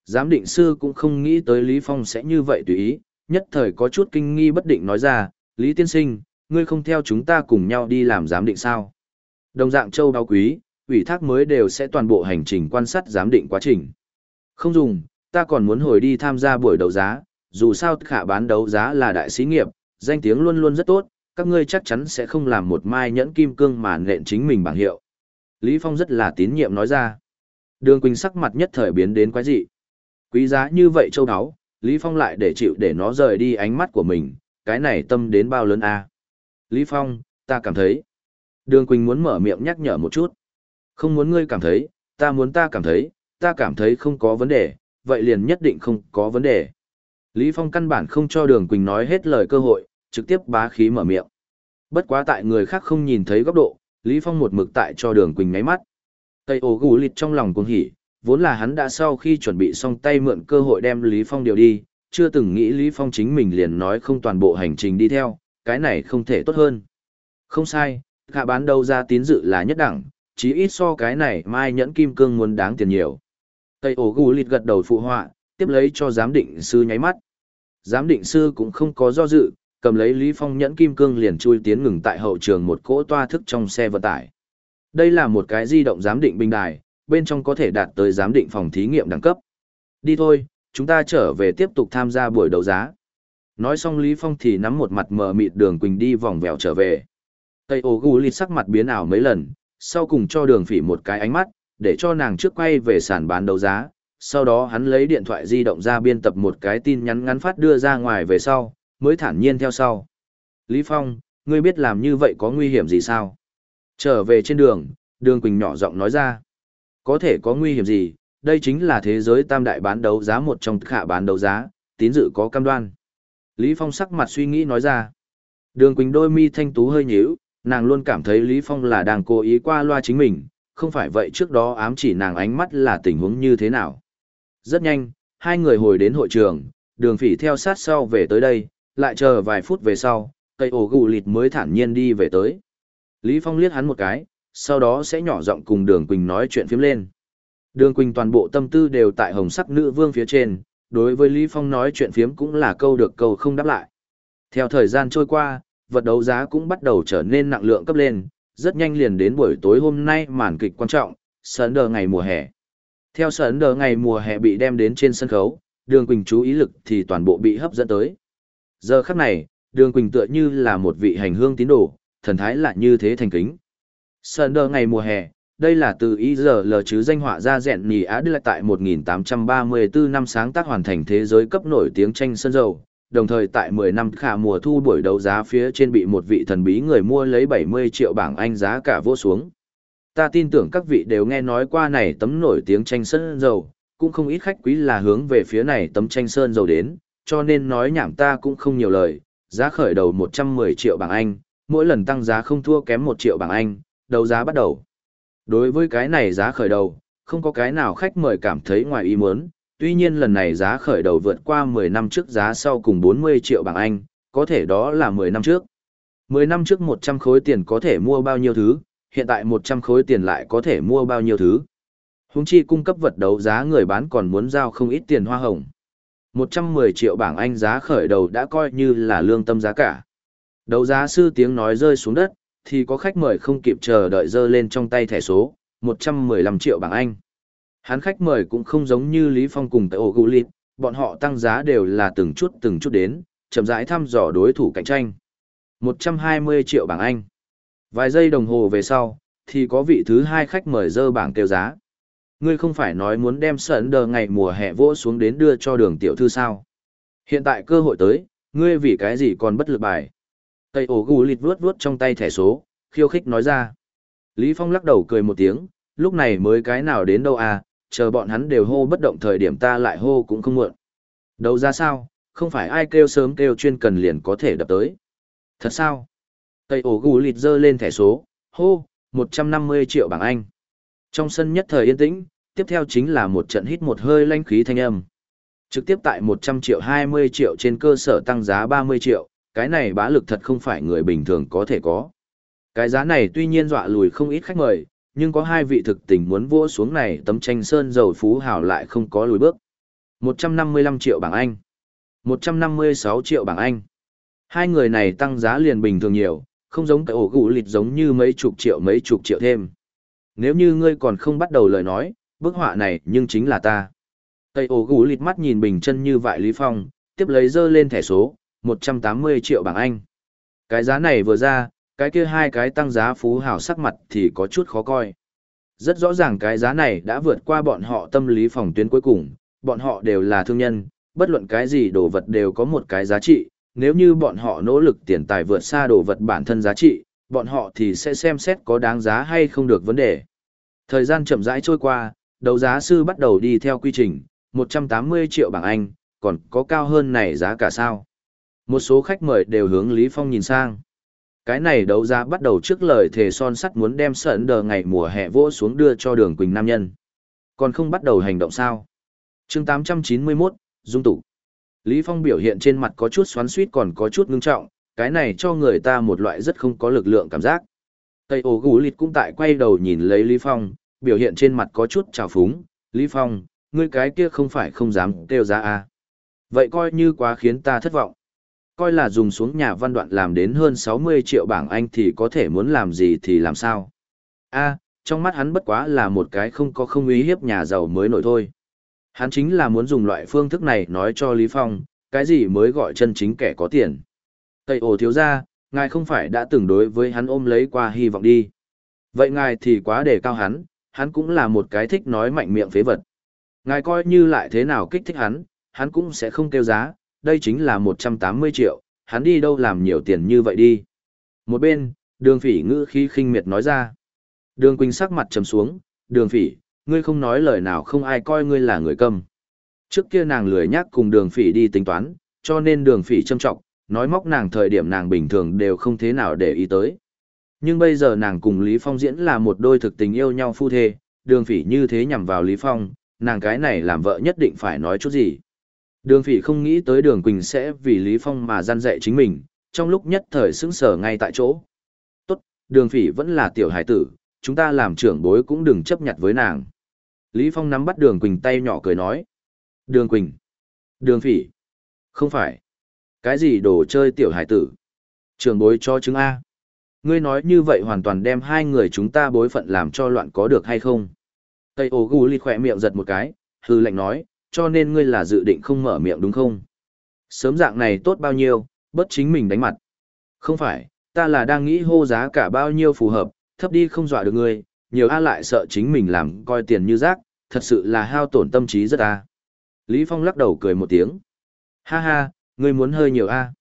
Speaker 1: Giám định sư cũng không nghĩ tới Lý Phong sẽ như vậy tùy ý, nhất thời có chút kinh nghi bất định nói ra, Lý Tiên Sinh, ngươi không theo chúng ta cùng nhau đi làm giám định sao. Đồng dạng châu đáo quý, ủy thác mới đều sẽ toàn bộ hành trình quan sát giám định quá trình. Không dùng, ta còn muốn hồi đi tham gia buổi đấu giá, dù sao khả bán đấu giá là đại sĩ nghiệp, danh tiếng luôn luôn rất tốt, các ngươi chắc chắn sẽ không làm một mai nhẫn kim cương mà nện chính mình bảng hiệu. Lý Phong rất là tín nhiệm nói ra. Đường Quỳnh sắc mặt nhất thời biến đến quái dị. Quý giá như vậy châu áo, Lý Phong lại để chịu để nó rời đi ánh mắt của mình, cái này tâm đến bao lớn a? Lý Phong, ta cảm thấy. Đường Quỳnh muốn mở miệng nhắc nhở một chút. Không muốn ngươi cảm thấy, ta muốn ta cảm thấy, ta cảm thấy không có vấn đề, vậy liền nhất định không có vấn đề. Lý Phong căn bản không cho Đường Quỳnh nói hết lời cơ hội, trực tiếp bá khí mở miệng. Bất quá tại người khác không nhìn thấy góc độ, Lý Phong một mực tại cho Đường Quỳnh ngáy mắt. Tây ổ gù lịt trong lòng cuồng hỉ, vốn là hắn đã sau khi chuẩn bị xong tay mượn cơ hội đem Lý Phong điều đi, chưa từng nghĩ Lý Phong chính mình liền nói không toàn bộ hành trình đi theo, cái này không thể tốt hơn. Không sai, hạ bán đâu ra tín dự là nhất đẳng, chí ít so cái này mai nhẫn kim cương muốn đáng tiền nhiều. Tây ổ gù lịt gật đầu phụ họa, tiếp lấy cho giám định sư nháy mắt. Giám định sư cũng không có do dự, cầm lấy Lý Phong nhẫn kim cương liền chui tiến ngừng tại hậu trường một cỗ toa thức trong xe vận tải. Đây là một cái di động giám định bình đài, bên trong có thể đạt tới giám định phòng thí nghiệm đẳng cấp. Đi thôi, chúng ta trở về tiếp tục tham gia buổi đấu giá. Nói xong Lý Phong thì nắm một mặt mờ mịt đường Quỳnh đi vòng vèo trở về. Tây ổ gù lịt sắc mặt biến ảo mấy lần, sau cùng cho đường phỉ một cái ánh mắt, để cho nàng trước quay về sàn bán đấu giá. Sau đó hắn lấy điện thoại di động ra biên tập một cái tin nhắn ngắn phát đưa ra ngoài về sau, mới thản nhiên theo sau. Lý Phong, ngươi biết làm như vậy có nguy hiểm gì sao? Trở về trên đường, đường Quỳnh nhỏ giọng nói ra. Có thể có nguy hiểm gì, đây chính là thế giới tam đại bán đấu giá một trong khả bán đấu giá, tín dự có cam đoan. Lý Phong sắc mặt suy nghĩ nói ra. Đường Quỳnh đôi mi thanh tú hơi nhíu, nàng luôn cảm thấy Lý Phong là đang cố ý qua loa chính mình, không phải vậy trước đó ám chỉ nàng ánh mắt là tình huống như thế nào. Rất nhanh, hai người hồi đến hội trường, đường phỉ theo sát sau về tới đây, lại chờ vài phút về sau, cây ổ gù lịt mới thản nhiên đi về tới. Lý Phong liếc hắn một cái, sau đó sẽ nhỏ giọng cùng Đường Quỳnh nói chuyện phím lên. Đường Quỳnh toàn bộ tâm tư đều tại hồng sắc nữ vương phía trên, đối với Lý Phong nói chuyện phiếm cũng là câu được câu không đáp lại. Theo thời gian trôi qua, vật đấu giá cũng bắt đầu trở nên nặng lượng cấp lên, rất nhanh liền đến buổi tối hôm nay màn kịch quan trọng, sớn đờ ngày mùa hè. Theo sớn đờ ngày mùa hè bị đem đến trên sân khấu, Đường Quỳnh chú ý lực thì toàn bộ bị hấp dẫn tới. Giờ khắc này, Đường Quỳnh tựa như là một vị hành hương tín đồ, thần thái lại như thế thành kính. Sơn đờ ngày mùa hè, đây là từ ý giờ lờ chứ danh họa ra rẹn nhì á đưa tại 1834 năm sáng tác hoàn thành thế giới cấp nổi tiếng tranh sơn dầu, đồng thời tại 10 năm khả mùa thu buổi đấu giá phía trên bị một vị thần bí người mua lấy 70 triệu bảng Anh giá cả vô xuống. Ta tin tưởng các vị đều nghe nói qua này tấm nổi tiếng tranh sơn dầu, cũng không ít khách quý là hướng về phía này tấm tranh sơn dầu đến, cho nên nói nhảm ta cũng không nhiều lời, giá khởi đầu 110 triệu bảng Anh, mỗi lần tăng giá không thua kém 1 triệu bảng Anh, đấu giá bắt đầu. Đối với cái này giá khởi đầu, không có cái nào khách mời cảm thấy ngoài ý muốn, tuy nhiên lần này giá khởi đầu vượt qua 10 năm trước giá sau cùng 40 triệu bảng Anh, có thể đó là 10 năm trước. 10 năm trước 100 khối tiền có thể mua bao nhiêu thứ, hiện tại 100 khối tiền lại có thể mua bao nhiêu thứ. Húng chi cung cấp vật đấu giá người bán còn muốn giao không ít tiền hoa hồng. 110 triệu bảng Anh giá khởi đầu đã coi như là lương tâm giá cả. Đấu giá sư tiếng nói rơi xuống đất, thì có khách mời không kịp chờ đợi dơ lên trong tay thẻ số, 115 triệu bảng Anh. Hắn khách mời cũng không giống như Lý Phong cùng tại ổ lịt, bọn họ tăng giá đều là từng chút từng chút đến, chậm rãi thăm dò đối thủ cạnh tranh. 120 triệu bảng Anh. Vài giây đồng hồ về sau, thì có vị thứ hai khách mời dơ bảng kêu giá. Ngươi không phải nói muốn đem sợn đờ ngày mùa hè vỗ xuống đến đưa cho đường tiểu thư sao. Hiện tại cơ hội tới, ngươi vì cái gì còn bất lực bài. Tây ổ gù lịt vuốt vuốt trong tay thẻ số, khiêu khích nói ra. Lý Phong lắc đầu cười một tiếng, lúc này mới cái nào đến đâu à, chờ bọn hắn đều hô bất động thời điểm ta lại hô cũng không muộn. Đâu ra sao, không phải ai kêu sớm kêu chuyên cần liền có thể đập tới. Thật sao? Tây ổ gù lịt dơ lên thẻ số, hô, 150 triệu bảng Anh. Trong sân nhất thời yên tĩnh, tiếp theo chính là một trận hít một hơi lanh khí thanh âm. Trực tiếp tại 100 triệu 20 triệu trên cơ sở tăng giá 30 triệu, cái này bá lực thật không phải người bình thường có thể có. Cái giá này tuy nhiên dọa lùi không ít khách mời, nhưng có hai vị thực tình muốn vua xuống này tấm tranh sơn dầu phú hào lại không có lùi bước. 155 triệu bảng Anh. 156 triệu bảng Anh. Hai người này tăng giá liền bình thường nhiều, không giống cái ổ gũ lịt giống như mấy chục triệu mấy chục triệu thêm. Nếu như ngươi còn không bắt đầu lời nói, bức họa này nhưng chính là ta. Tây ổ gũ lịt mắt nhìn bình chân như vại Lý Phong, tiếp lấy dơ lên thẻ số, 180 triệu bảng Anh. Cái giá này vừa ra, cái kia hai cái tăng giá phú hào sắc mặt thì có chút khó coi. Rất rõ ràng cái giá này đã vượt qua bọn họ tâm lý phòng tuyến cuối cùng, bọn họ đều là thương nhân, bất luận cái gì đồ vật đều có một cái giá trị, nếu như bọn họ nỗ lực tiền tài vượt xa đồ vật bản thân giá trị, bọn họ thì sẽ xem xét có đáng giá hay không được vấn đề. Thời gian chậm rãi trôi qua, đấu giá sư bắt đầu đi theo quy trình, 180 triệu bảng Anh, còn có cao hơn này giá cả sao? Một số khách mời đều hướng Lý Phong nhìn sang. Cái này đấu giá bắt đầu trước lời thề son sắt muốn đem sợn đờ ngày mùa hè vỗ xuống đưa cho đường Quỳnh Nam Nhân. Còn không bắt đầu hành động sao? chương 891, Dung Tụ. Lý Phong biểu hiện trên mặt có chút xoắn suýt còn có chút ngưng trọng, cái này cho người ta một loại rất không có lực lượng cảm giác. Tây ổ gù lịt cũng tại quay đầu nhìn lấy Lý Phong, biểu hiện trên mặt có chút trào phúng. Lý Phong, ngươi cái kia không phải không dám kêu giá à. Vậy coi như quá khiến ta thất vọng. Coi là dùng xuống nhà văn đoạn làm đến hơn 60 triệu bảng Anh thì có thể muốn làm gì thì làm sao. a trong mắt hắn bất quá là một cái không có không ý hiếp nhà giàu mới nổi thôi. Hắn chính là muốn dùng loại phương thức này nói cho Lý Phong, cái gì mới gọi chân chính kẻ có tiền. Tây ồ thiếu ra, ngài không phải đã từng đối với hắn ôm lấy qua hy vọng đi. Vậy ngài thì quá đề cao hắn, hắn cũng là một cái thích nói mạnh miệng phế vật. Ngài coi như lại thế nào kích thích hắn, hắn cũng sẽ không kêu giá, đây chính là 180 triệu, hắn đi đâu làm nhiều tiền như vậy đi. Một bên, đường phỉ ngữ khí khinh miệt nói ra. Đường Quỳnh sắc mặt trầm xuống, đường phỉ, ngươi không nói lời nào không ai coi ngươi là người câm. Trước kia nàng lười nhắc cùng đường phỉ đi tính toán, cho nên đường phỉ châm trọng, nói móc nàng thời điểm nàng bình thường đều không thế nào để ý tới. Nhưng bây giờ nàng cùng Lý Phong diễn là một đôi thực tình yêu nhau phu thê, đường phỉ như thế nhằm vào Lý Phong, nàng cái này làm vợ nhất định phải nói chút gì. Đường phỉ không nghĩ tới đường Quỳnh sẽ vì Lý Phong mà gian dạy chính mình, trong lúc nhất thời sững sờ ngay tại chỗ. Tốt, đường phỉ vẫn là tiểu hải tử, chúng ta làm trưởng bối cũng đừng chấp nhận với nàng. Lý Phong nắm bắt đường Quỳnh tay nhỏ cười nói. Đường Quỳnh. Đường phỉ. Không phải. Cái gì đồ chơi tiểu hải tử. Trưởng bối cho chứng A. Ngươi nói như vậy hoàn toàn đem hai người chúng ta bối phận làm cho loạn có được hay không? Tây ổ gù lì khỏe miệng giật một cái, hư lệnh nói, cho nên ngươi là dự định không mở miệng đúng không? Sớm dạng này tốt bao nhiêu, bất chính mình đánh mặt. Không phải, ta là đang nghĩ hô giá cả bao nhiêu phù hợp, thấp đi không dọa được ngươi, nhiều a lại sợ chính mình làm coi tiền như rác, thật sự là hao tổn tâm trí rất a. Lý Phong lắc đầu cười một tiếng. Ha ha, ngươi muốn hơi nhiều a.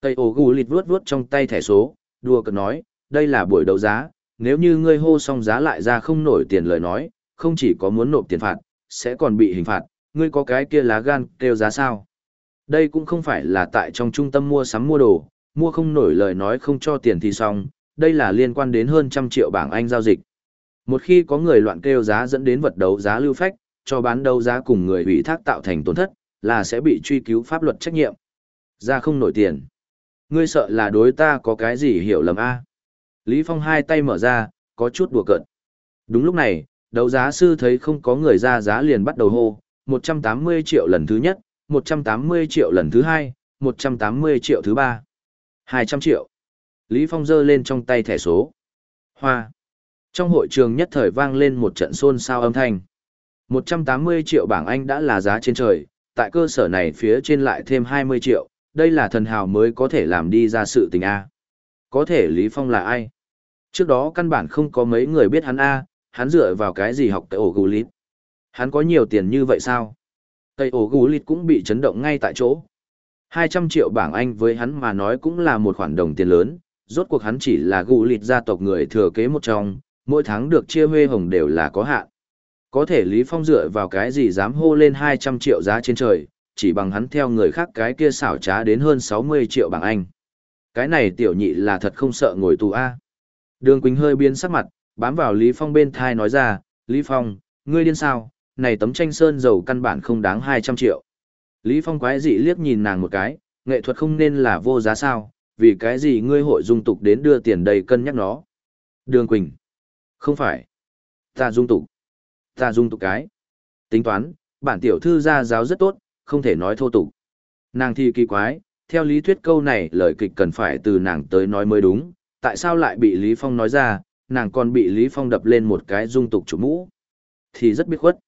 Speaker 1: Tây ổ gù lịt vuốt vuốt trong tay thẻ số, đùa cợt nói, đây là buổi đấu giá, nếu như ngươi hô xong giá lại ra không nổi tiền lời nói, không chỉ có muốn nộp tiền phạt, sẽ còn bị hình phạt, ngươi có cái kia lá gan kêu giá sao? Đây cũng không phải là tại trong trung tâm mua sắm mua đồ, mua không nổi lời nói không cho tiền thì xong, đây là liên quan đến hơn trăm triệu bảng Anh giao dịch. Một khi có người loạn kêu giá dẫn đến vật đấu giá lưu phách, cho bán đấu giá cùng người ủy thác tạo thành tổn thất, là sẽ bị truy cứu pháp luật trách nhiệm. Ra không nổi tiền. Ngươi sợ là đối ta có cái gì hiểu lầm a? Lý Phong hai tay mở ra, có chút đùa cợt. Đúng lúc này, đấu giá sư thấy không có người ra giá liền bắt đầu hô, 180 triệu lần thứ nhất, 180 triệu lần thứ hai, 180 triệu thứ ba, 200 triệu. Lý Phong giơ lên trong tay thẻ số. Hoa. Trong hội trường nhất thời vang lên một trận xôn xao âm thanh. 180 triệu bảng Anh đã là giá trên trời, tại cơ sở này phía trên lại thêm 20 triệu, đây là thần hào mới có thể làm đi ra sự tình A. Có thể Lý Phong là ai? Trước đó căn bản không có mấy người biết hắn A, hắn dựa vào cái gì học cái ổ gù lít. Hắn có nhiều tiền như vậy sao? Cây ổ gù lịt cũng bị chấn động ngay tại chỗ. 200 triệu bảng Anh với hắn mà nói cũng là một khoản đồng tiền lớn, rốt cuộc hắn chỉ là gù lịt gia tộc người thừa kế một trong, mỗi tháng được chia huê hồng đều là có hạn. Có thể Lý Phong dựa vào cái gì dám hô lên 200 triệu giá trên trời, chỉ bằng hắn theo người khác cái kia xảo trá đến hơn 60 triệu bảng Anh. Cái này tiểu nhị là thật không sợ ngồi tù A. Đường Quỳnh hơi biến sắc mặt, bám vào Lý Phong bên thai nói ra, Lý Phong, ngươi điên sao, này tấm tranh sơn dầu căn bản không đáng 200 triệu. Lý Phong quái dị liếc nhìn nàng một cái, nghệ thuật không nên là vô giá sao, vì cái gì ngươi hội dung tục đến đưa tiền đầy cân nhắc nó. Đường Quỳnh, không phải, ta dung tục, ta dung tục cái. Tính toán, bản tiểu thư gia giáo rất tốt, không thể nói thô tục. Nàng thì kỳ quái, theo lý thuyết câu này lời kịch cần phải từ nàng tới nói mới đúng, tại sao lại bị Lý Phong nói ra, nàng còn bị Lý Phong đập lên một cái dung tục chủ mũ. Thì rất biết khuất.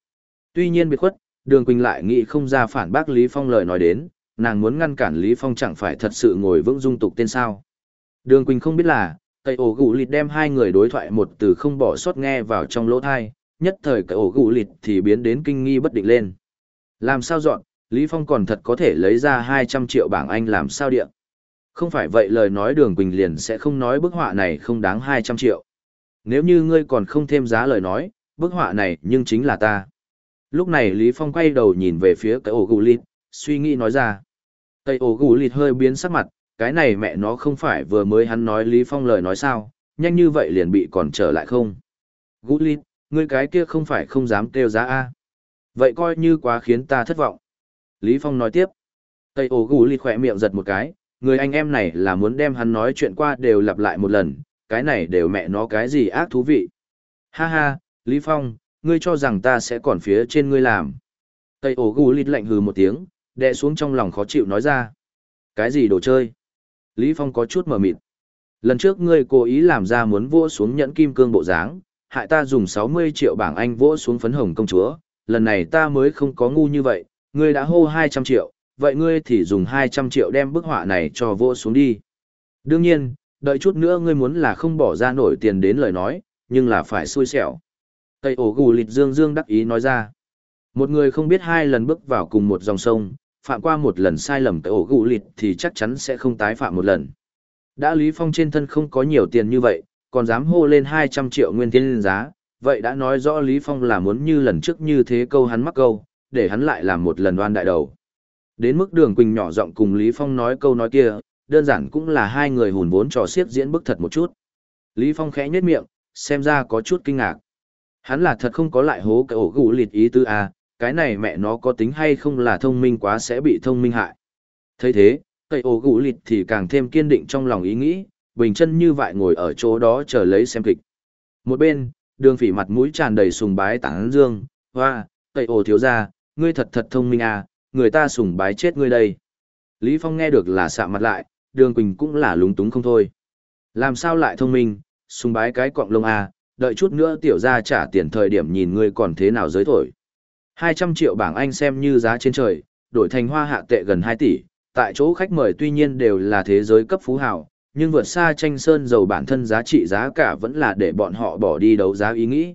Speaker 1: Tuy nhiên biệt khuất, Đường Quỳnh lại nghĩ không ra phản bác Lý Phong lời nói đến, nàng muốn ngăn cản Lý Phong chẳng phải thật sự ngồi vững dung tục tên sao. Đường Quỳnh không biết là, cây ổ gụ lịt đem hai người đối thoại một từ không bỏ sót nghe vào trong lỗ thai, nhất thời cây ổ gụ lịt thì biến đến kinh nghi bất định lên. Làm sao dọn, Lý Phong còn thật có thể lấy ra 200 triệu bảng Anh làm sao điện. Không phải vậy lời nói đường Quỳnh liền sẽ không nói bức họa này không đáng 200 triệu. Nếu như ngươi còn không thêm giá lời nói, bức họa này nhưng chính là ta. Lúc này Lý Phong quay đầu nhìn về phía cái ổ gù lịt, suy nghĩ nói ra. Tây ổ gù lịt hơi biến sắc mặt, cái này mẹ nó không phải vừa mới hắn nói Lý Phong lời nói sao, nhanh như vậy liền bị còn trở lại không. Gù lịt, ngươi cái kia không phải không dám kêu giá A. Vậy coi như quá khiến ta thất vọng. Lý Phong nói tiếp. Tây ổ gù lịt khỏe miệng giật một cái, người anh em này là muốn đem hắn nói chuyện qua đều lặp lại một lần, cái này đều mẹ nó cái gì ác thú vị. Ha ha, Lý Phong, ngươi cho rằng ta sẽ còn phía trên ngươi làm. Tây ổ gù lít lạnh hừ một tiếng, đè xuống trong lòng khó chịu nói ra. Cái gì đồ chơi? Lý Phong có chút mờ mịt. Lần trước ngươi cố ý làm ra muốn vỗ xuống nhẫn kim cương bộ dáng, hại ta dùng 60 triệu bảng Anh vỗ xuống phấn hồng công chúa, lần này ta mới không có ngu như vậy, ngươi đã hô 200 triệu, vậy ngươi thì dùng 200 triệu đem bức họa này cho vỗ xuống đi. Đương nhiên, đợi chút nữa ngươi muốn là không bỏ ra nổi tiền đến lời nói, nhưng là phải xui xẻo. Tây ổ gù lịt dương dương đắc ý nói ra. Một người không biết hai lần bước vào cùng một dòng sông, phạm qua một lần sai lầm tây ổ gù lịt thì chắc chắn sẽ không tái phạm một lần. Đã Lý Phong trên thân không có nhiều tiền như vậy, còn dám hô lên 200 triệu nguyên tiền giá, vậy đã nói rõ Lý Phong là muốn như lần trước như thế câu hắn mắc câu, để hắn lại làm một lần đoan đại đầu. Đến mức đường Quỳnh nhỏ giọng cùng Lý Phong nói câu nói kia, đơn giản cũng là hai người hùn vốn trò xiếc diễn bức thật một chút. Lý Phong khẽ nhếch miệng, xem ra có chút kinh ngạc. Hắn là thật không có lại hố cái ổ gù lịt ý tư à, cái này mẹ nó có tính hay không là thông minh quá sẽ bị thông minh hại. thấy thế, cây ổ gù lịt thì càng thêm kiên định trong lòng ý nghĩ, bình chân như vậy ngồi ở chỗ đó chờ lấy xem kịch. Một bên, đường phỉ mặt mũi tràn đầy sùng bái tảng dương, hoa, cây ổ thiếu ra, ngươi thật thật thông minh à, người ta sùng bái chết ngươi đây. Lý Phong nghe được là sạ mặt lại, đường quỳnh cũng là lúng túng không thôi. Làm sao lại thông minh, sùng bái cái cọng lông à, đợi chút nữa tiểu ra trả tiền thời điểm nhìn ngươi còn thế nào giới thổi. 200 triệu bảng Anh xem như giá trên trời, đổi thành hoa hạ tệ gần 2 tỷ, tại chỗ khách mời tuy nhiên đều là thế giới cấp phú hào, nhưng vượt xa tranh sơn dầu bản thân giá trị giá cả vẫn là để bọn họ bỏ đi đấu giá ý nghĩ.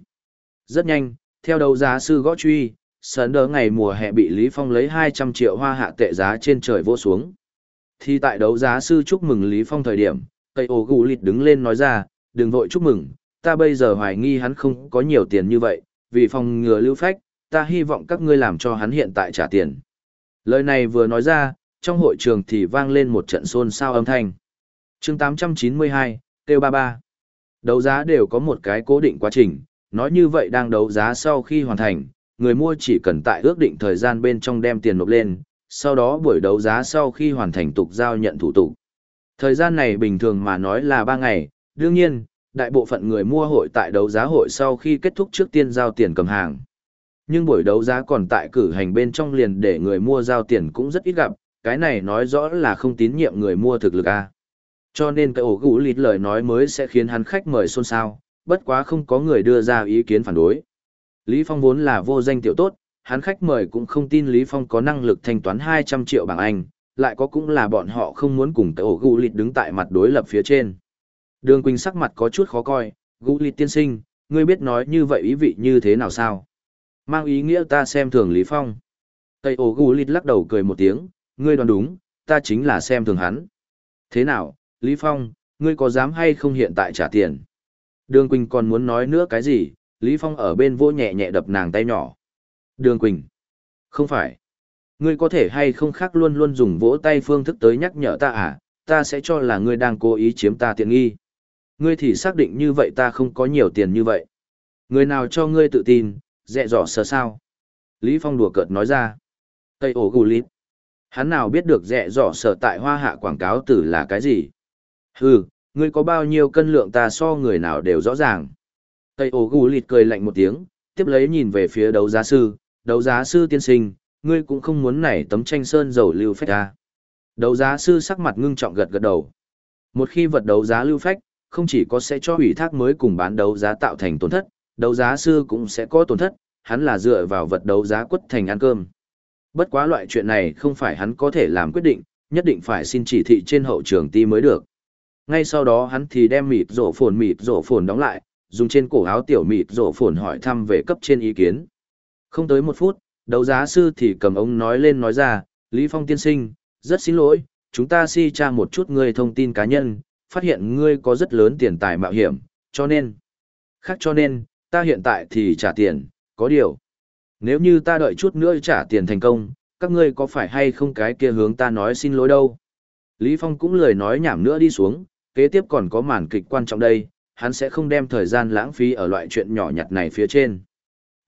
Speaker 1: Rất nhanh, theo đấu giá sư gõ truy, sớn đỡ ngày mùa hè bị Lý Phong lấy 200 triệu hoa hạ tệ giá trên trời vô xuống. Thì tại đấu giá sư chúc mừng Lý Phong thời điểm, cây ổ gù lịt đứng lên nói ra, đừng vội chúc mừng, ta bây giờ hoài nghi hắn không có nhiều tiền như vậy, vì phòng ngừa lưu phách, ta hy vọng các ngươi làm cho hắn hiện tại trả tiền. Lời này vừa nói ra, trong hội trường thì vang lên một trận xôn xao âm thanh. chương 892, Têu 33. Đấu giá đều có một cái cố định quá trình, nói như vậy đang đấu giá sau khi hoàn thành, người mua chỉ cần tại ước định thời gian bên trong đem tiền nộp lên, sau đó buổi đấu giá sau khi hoàn thành tục giao nhận thủ tục. Thời gian này bình thường mà nói là 3 ngày, đương nhiên, đại bộ phận người mua hội tại đấu giá hội sau khi kết thúc trước tiên giao tiền cầm hàng. Nhưng buổi đấu giá còn tại cử hành bên trong liền để người mua giao tiền cũng rất ít gặp, cái này nói rõ là không tín nhiệm người mua thực lực a. Cho nên cái ổ gũ lịt lời nói mới sẽ khiến hắn khách mời xôn xao, bất quá không có người đưa ra ý kiến phản đối. Lý Phong vốn là vô danh tiểu tốt, hắn khách mời cũng không tin Lý Phong có năng lực thanh toán 200 triệu bảng Anh, lại có cũng là bọn họ không muốn cùng cái ổ gũ lịt đứng tại mặt đối lập phía trên. Đường Quỳnh sắc mặt có chút khó coi, gũ lịt tiên sinh, ngươi biết nói như vậy ý vị như thế nào sao? Mang ý nghĩa ta xem thường Lý Phong. Tây ổ gũ lịt lắc đầu cười một tiếng, ngươi đoán đúng, ta chính là xem thường hắn. Thế nào, Lý Phong, ngươi có dám hay không hiện tại trả tiền? Đường Quỳnh còn muốn nói nữa cái gì, Lý Phong ở bên vô nhẹ nhẹ đập nàng tay nhỏ. Đường Quỳnh, không phải. Ngươi có thể hay không khác luôn luôn dùng vỗ tay phương thức tới nhắc nhở ta à, ta sẽ cho là ngươi đang cố ý chiếm ta tiện nghi. Ngươi thì xác định như vậy ta không có nhiều tiền như vậy. Người nào cho ngươi tự tin, dẹ dỏ sờ sao? Lý Phong đùa cợt nói ra. Tây ổ gù lít. Hắn nào biết được dẹ dỏ sờ tại hoa hạ quảng cáo tử là cái gì? Hừ, ngươi có bao nhiêu cân lượng ta so người nào đều rõ ràng. Tây ổ gù lít cười lạnh một tiếng, tiếp lấy nhìn về phía đấu giá sư, đấu giá sư tiên sinh, ngươi cũng không muốn nảy tấm tranh sơn dầu lưu phách ra. Đấu giá sư sắc mặt ngưng trọng gật gật đầu. Một khi vật đấu giá lưu phách, không chỉ có sẽ cho ủy thác mới cùng bán đấu giá tạo thành tổn thất, đấu giá sư cũng sẽ có tổn thất, hắn là dựa vào vật đấu giá quất thành ăn cơm. Bất quá loại chuyện này không phải hắn có thể làm quyết định, nhất định phải xin chỉ thị trên hậu trường ti mới được ngay sau đó hắn thì đem mịp rổ phồn mịp rổ phồn đóng lại dùng trên cổ áo tiểu mịp rổ phồn hỏi thăm về cấp trên ý kiến không tới một phút đấu giá sư thì cầm ông nói lên nói ra lý phong tiên sinh rất xin lỗi chúng ta si tra một chút người thông tin cá nhân phát hiện ngươi có rất lớn tiền tài mạo hiểm cho nên khác cho nên ta hiện tại thì trả tiền có điều nếu như ta đợi chút nữa trả tiền thành công các ngươi có phải hay không cái kia hướng ta nói xin lỗi đâu lý phong cũng lười nói nhảm nữa đi xuống kế tiếp còn có màn kịch quan trọng đây, hắn sẽ không đem thời gian lãng phí ở loại chuyện nhỏ nhặt này phía trên.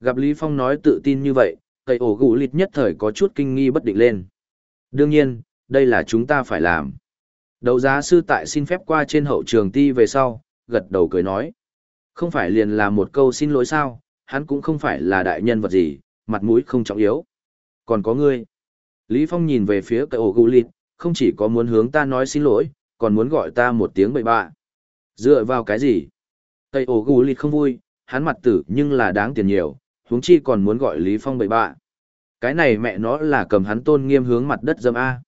Speaker 1: Gặp Lý Phong nói tự tin như vậy, cây ổ gù lịt nhất thời có chút kinh nghi bất định lên. Đương nhiên, đây là chúng ta phải làm. Đấu giá sư tại xin phép qua trên hậu trường ti về sau, gật đầu cười nói. Không phải liền là một câu xin lỗi sao, hắn cũng không phải là đại nhân vật gì, mặt mũi không trọng yếu. Còn có ngươi. Lý Phong nhìn về phía cây ổ gù lịt, không chỉ có muốn hướng ta nói xin lỗi, còn muốn gọi ta một tiếng bậy bạ. Dựa vào cái gì? Tây ổ gù lịt không vui, hắn mặt tử nhưng là đáng tiền nhiều, huống chi còn muốn gọi Lý Phong bậy bạ. Cái này mẹ nó là cầm hắn tôn nghiêm hướng mặt đất dâm A.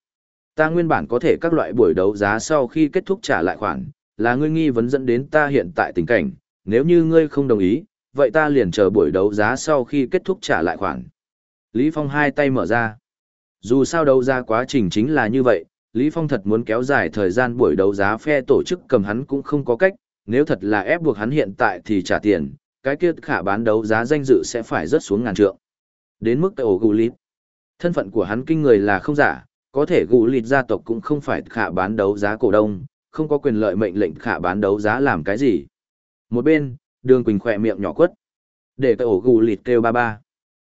Speaker 1: Ta nguyên bản có thể các loại buổi đấu giá sau khi kết thúc trả lại khoản, là ngươi nghi vấn dẫn đến ta hiện tại tình cảnh, nếu như ngươi không đồng ý, vậy ta liền chờ buổi đấu giá sau khi kết thúc trả lại khoản. Lý Phong hai tay mở ra. Dù sao đấu giá quá trình chính là như vậy, Lý Phong thật muốn kéo dài thời gian buổi đấu giá phe tổ chức cầm hắn cũng không có cách, nếu thật là ép buộc hắn hiện tại thì trả tiền, cái kia khả bán đấu giá danh dự sẽ phải rớt xuống ngàn trượng. Đến mức tại ổ gù lít. Thân phận của hắn kinh người là không giả, có thể gù lịt gia tộc cũng không phải khả bán đấu giá cổ đông, không có quyền lợi mệnh lệnh khả bán đấu giá làm cái gì. Một bên, đường quỳnh khỏe miệng nhỏ quất. Để tại ổ gù lịt kêu ba ba.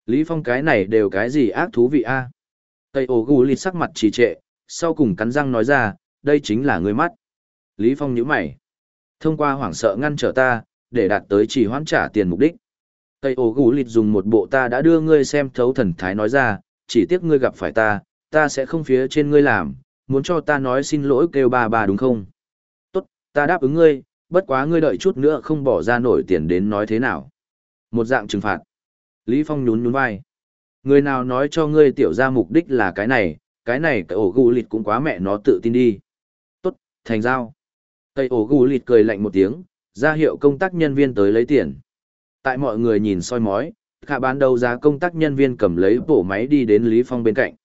Speaker 1: Lý Phong cái này đều cái gì ác thú vị a? À? Tây ổ gù lịt sắc mặt trì trệ, sau cùng cắn răng nói ra, đây chính là người mắt. Lý Phong nhíu mày. Thông qua hoảng sợ ngăn trở ta, để đạt tới chỉ hoãn trả tiền mục đích. Tây ổ gù lịt dùng một bộ ta đã đưa ngươi xem thấu thần thái nói ra, chỉ tiếc ngươi gặp phải ta, ta sẽ không phía trên ngươi làm, muốn cho ta nói xin lỗi kêu bà bà đúng không? Tốt, ta đáp ứng ngươi, bất quá ngươi đợi chút nữa không bỏ ra nổi tiền đến nói thế nào. Một dạng trừng phạt. Lý Phong nhún nhún vai. Người nào nói cho ngươi tiểu ra mục đích là cái này, cái này cái ổ gù lịt cũng quá mẹ nó tự tin đi. Tốt, thành giao. Cây ổ gù lịt cười lạnh một tiếng, ra hiệu công tác nhân viên tới lấy tiền. Tại mọi người nhìn soi mói, khả bán đầu giá công tác nhân viên cầm lấy bộ máy đi đến Lý Phong bên cạnh.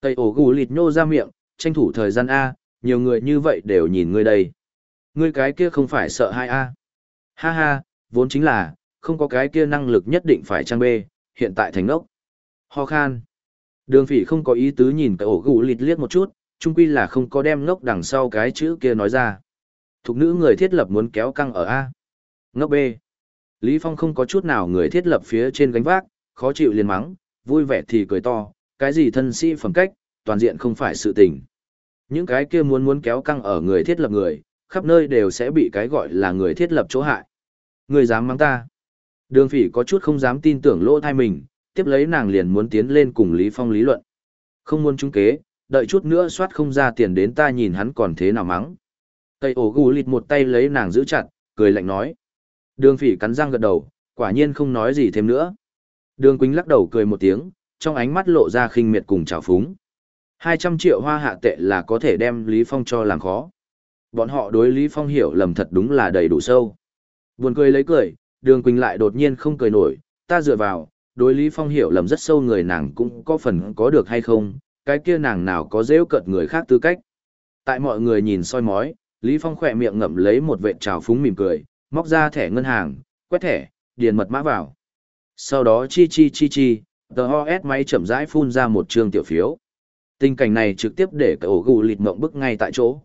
Speaker 1: Tây ổ gù lịt nhô ra miệng, tranh thủ thời gian A, nhiều người như vậy đều nhìn ngươi đây. Ngươi cái kia không phải sợ hai A. Ha ha, vốn chính là, không có cái kia năng lực nhất định phải trang bê, hiện tại thành ốc. Ho khan. Đường phỉ không có ý tứ nhìn cái ổ gù lịt liếc một chút, chung quy là không có đem ngốc đằng sau cái chữ kia nói ra. Thục nữ người thiết lập muốn kéo căng ở A. Ngốc B. Lý Phong không có chút nào người thiết lập phía trên gánh vác, khó chịu liền mắng, vui vẻ thì cười to, cái gì thân sĩ phẩm cách, toàn diện không phải sự tình. Những cái kia muốn muốn kéo căng ở người thiết lập người, khắp nơi đều sẽ bị cái gọi là người thiết lập chỗ hại. Người dám mắng ta. Đường phỉ có chút không dám tin tưởng lỗ thai mình, tiếp lấy nàng liền muốn tiến lên cùng Lý Phong lý luận. Không muốn trúng kế, đợi chút nữa soát không ra tiền đến ta nhìn hắn còn thế nào mắng. Tây ổ gù lịt một tay lấy nàng giữ chặt, cười lạnh nói. Đường phỉ cắn răng gật đầu, quả nhiên không nói gì thêm nữa. Đường Quýnh lắc đầu cười một tiếng, trong ánh mắt lộ ra khinh miệt cùng trào phúng. 200 triệu hoa hạ tệ là có thể đem Lý Phong cho làm khó. Bọn họ đối Lý Phong hiểu lầm thật đúng là đầy đủ sâu. Buồn cười lấy cười, đường Quỳnh lại đột nhiên không cười nổi, ta dựa vào, đối Lý Phong hiểu lầm rất sâu người nàng cũng có phần có được hay không, cái kia nàng nào có dễ cợt người khác tư cách. Tại mọi người nhìn soi mói, Lý Phong khỏe miệng ngậm lấy một vệ trào phúng mỉm cười, móc ra thẻ ngân hàng, quét thẻ, điền mật mã vào. Sau đó chi chi chi chi, tờ OS máy chậm rãi phun ra một trường tiểu phiếu. Tình cảnh này trực tiếp để cậu gù lịt mộng bức ngay tại chỗ.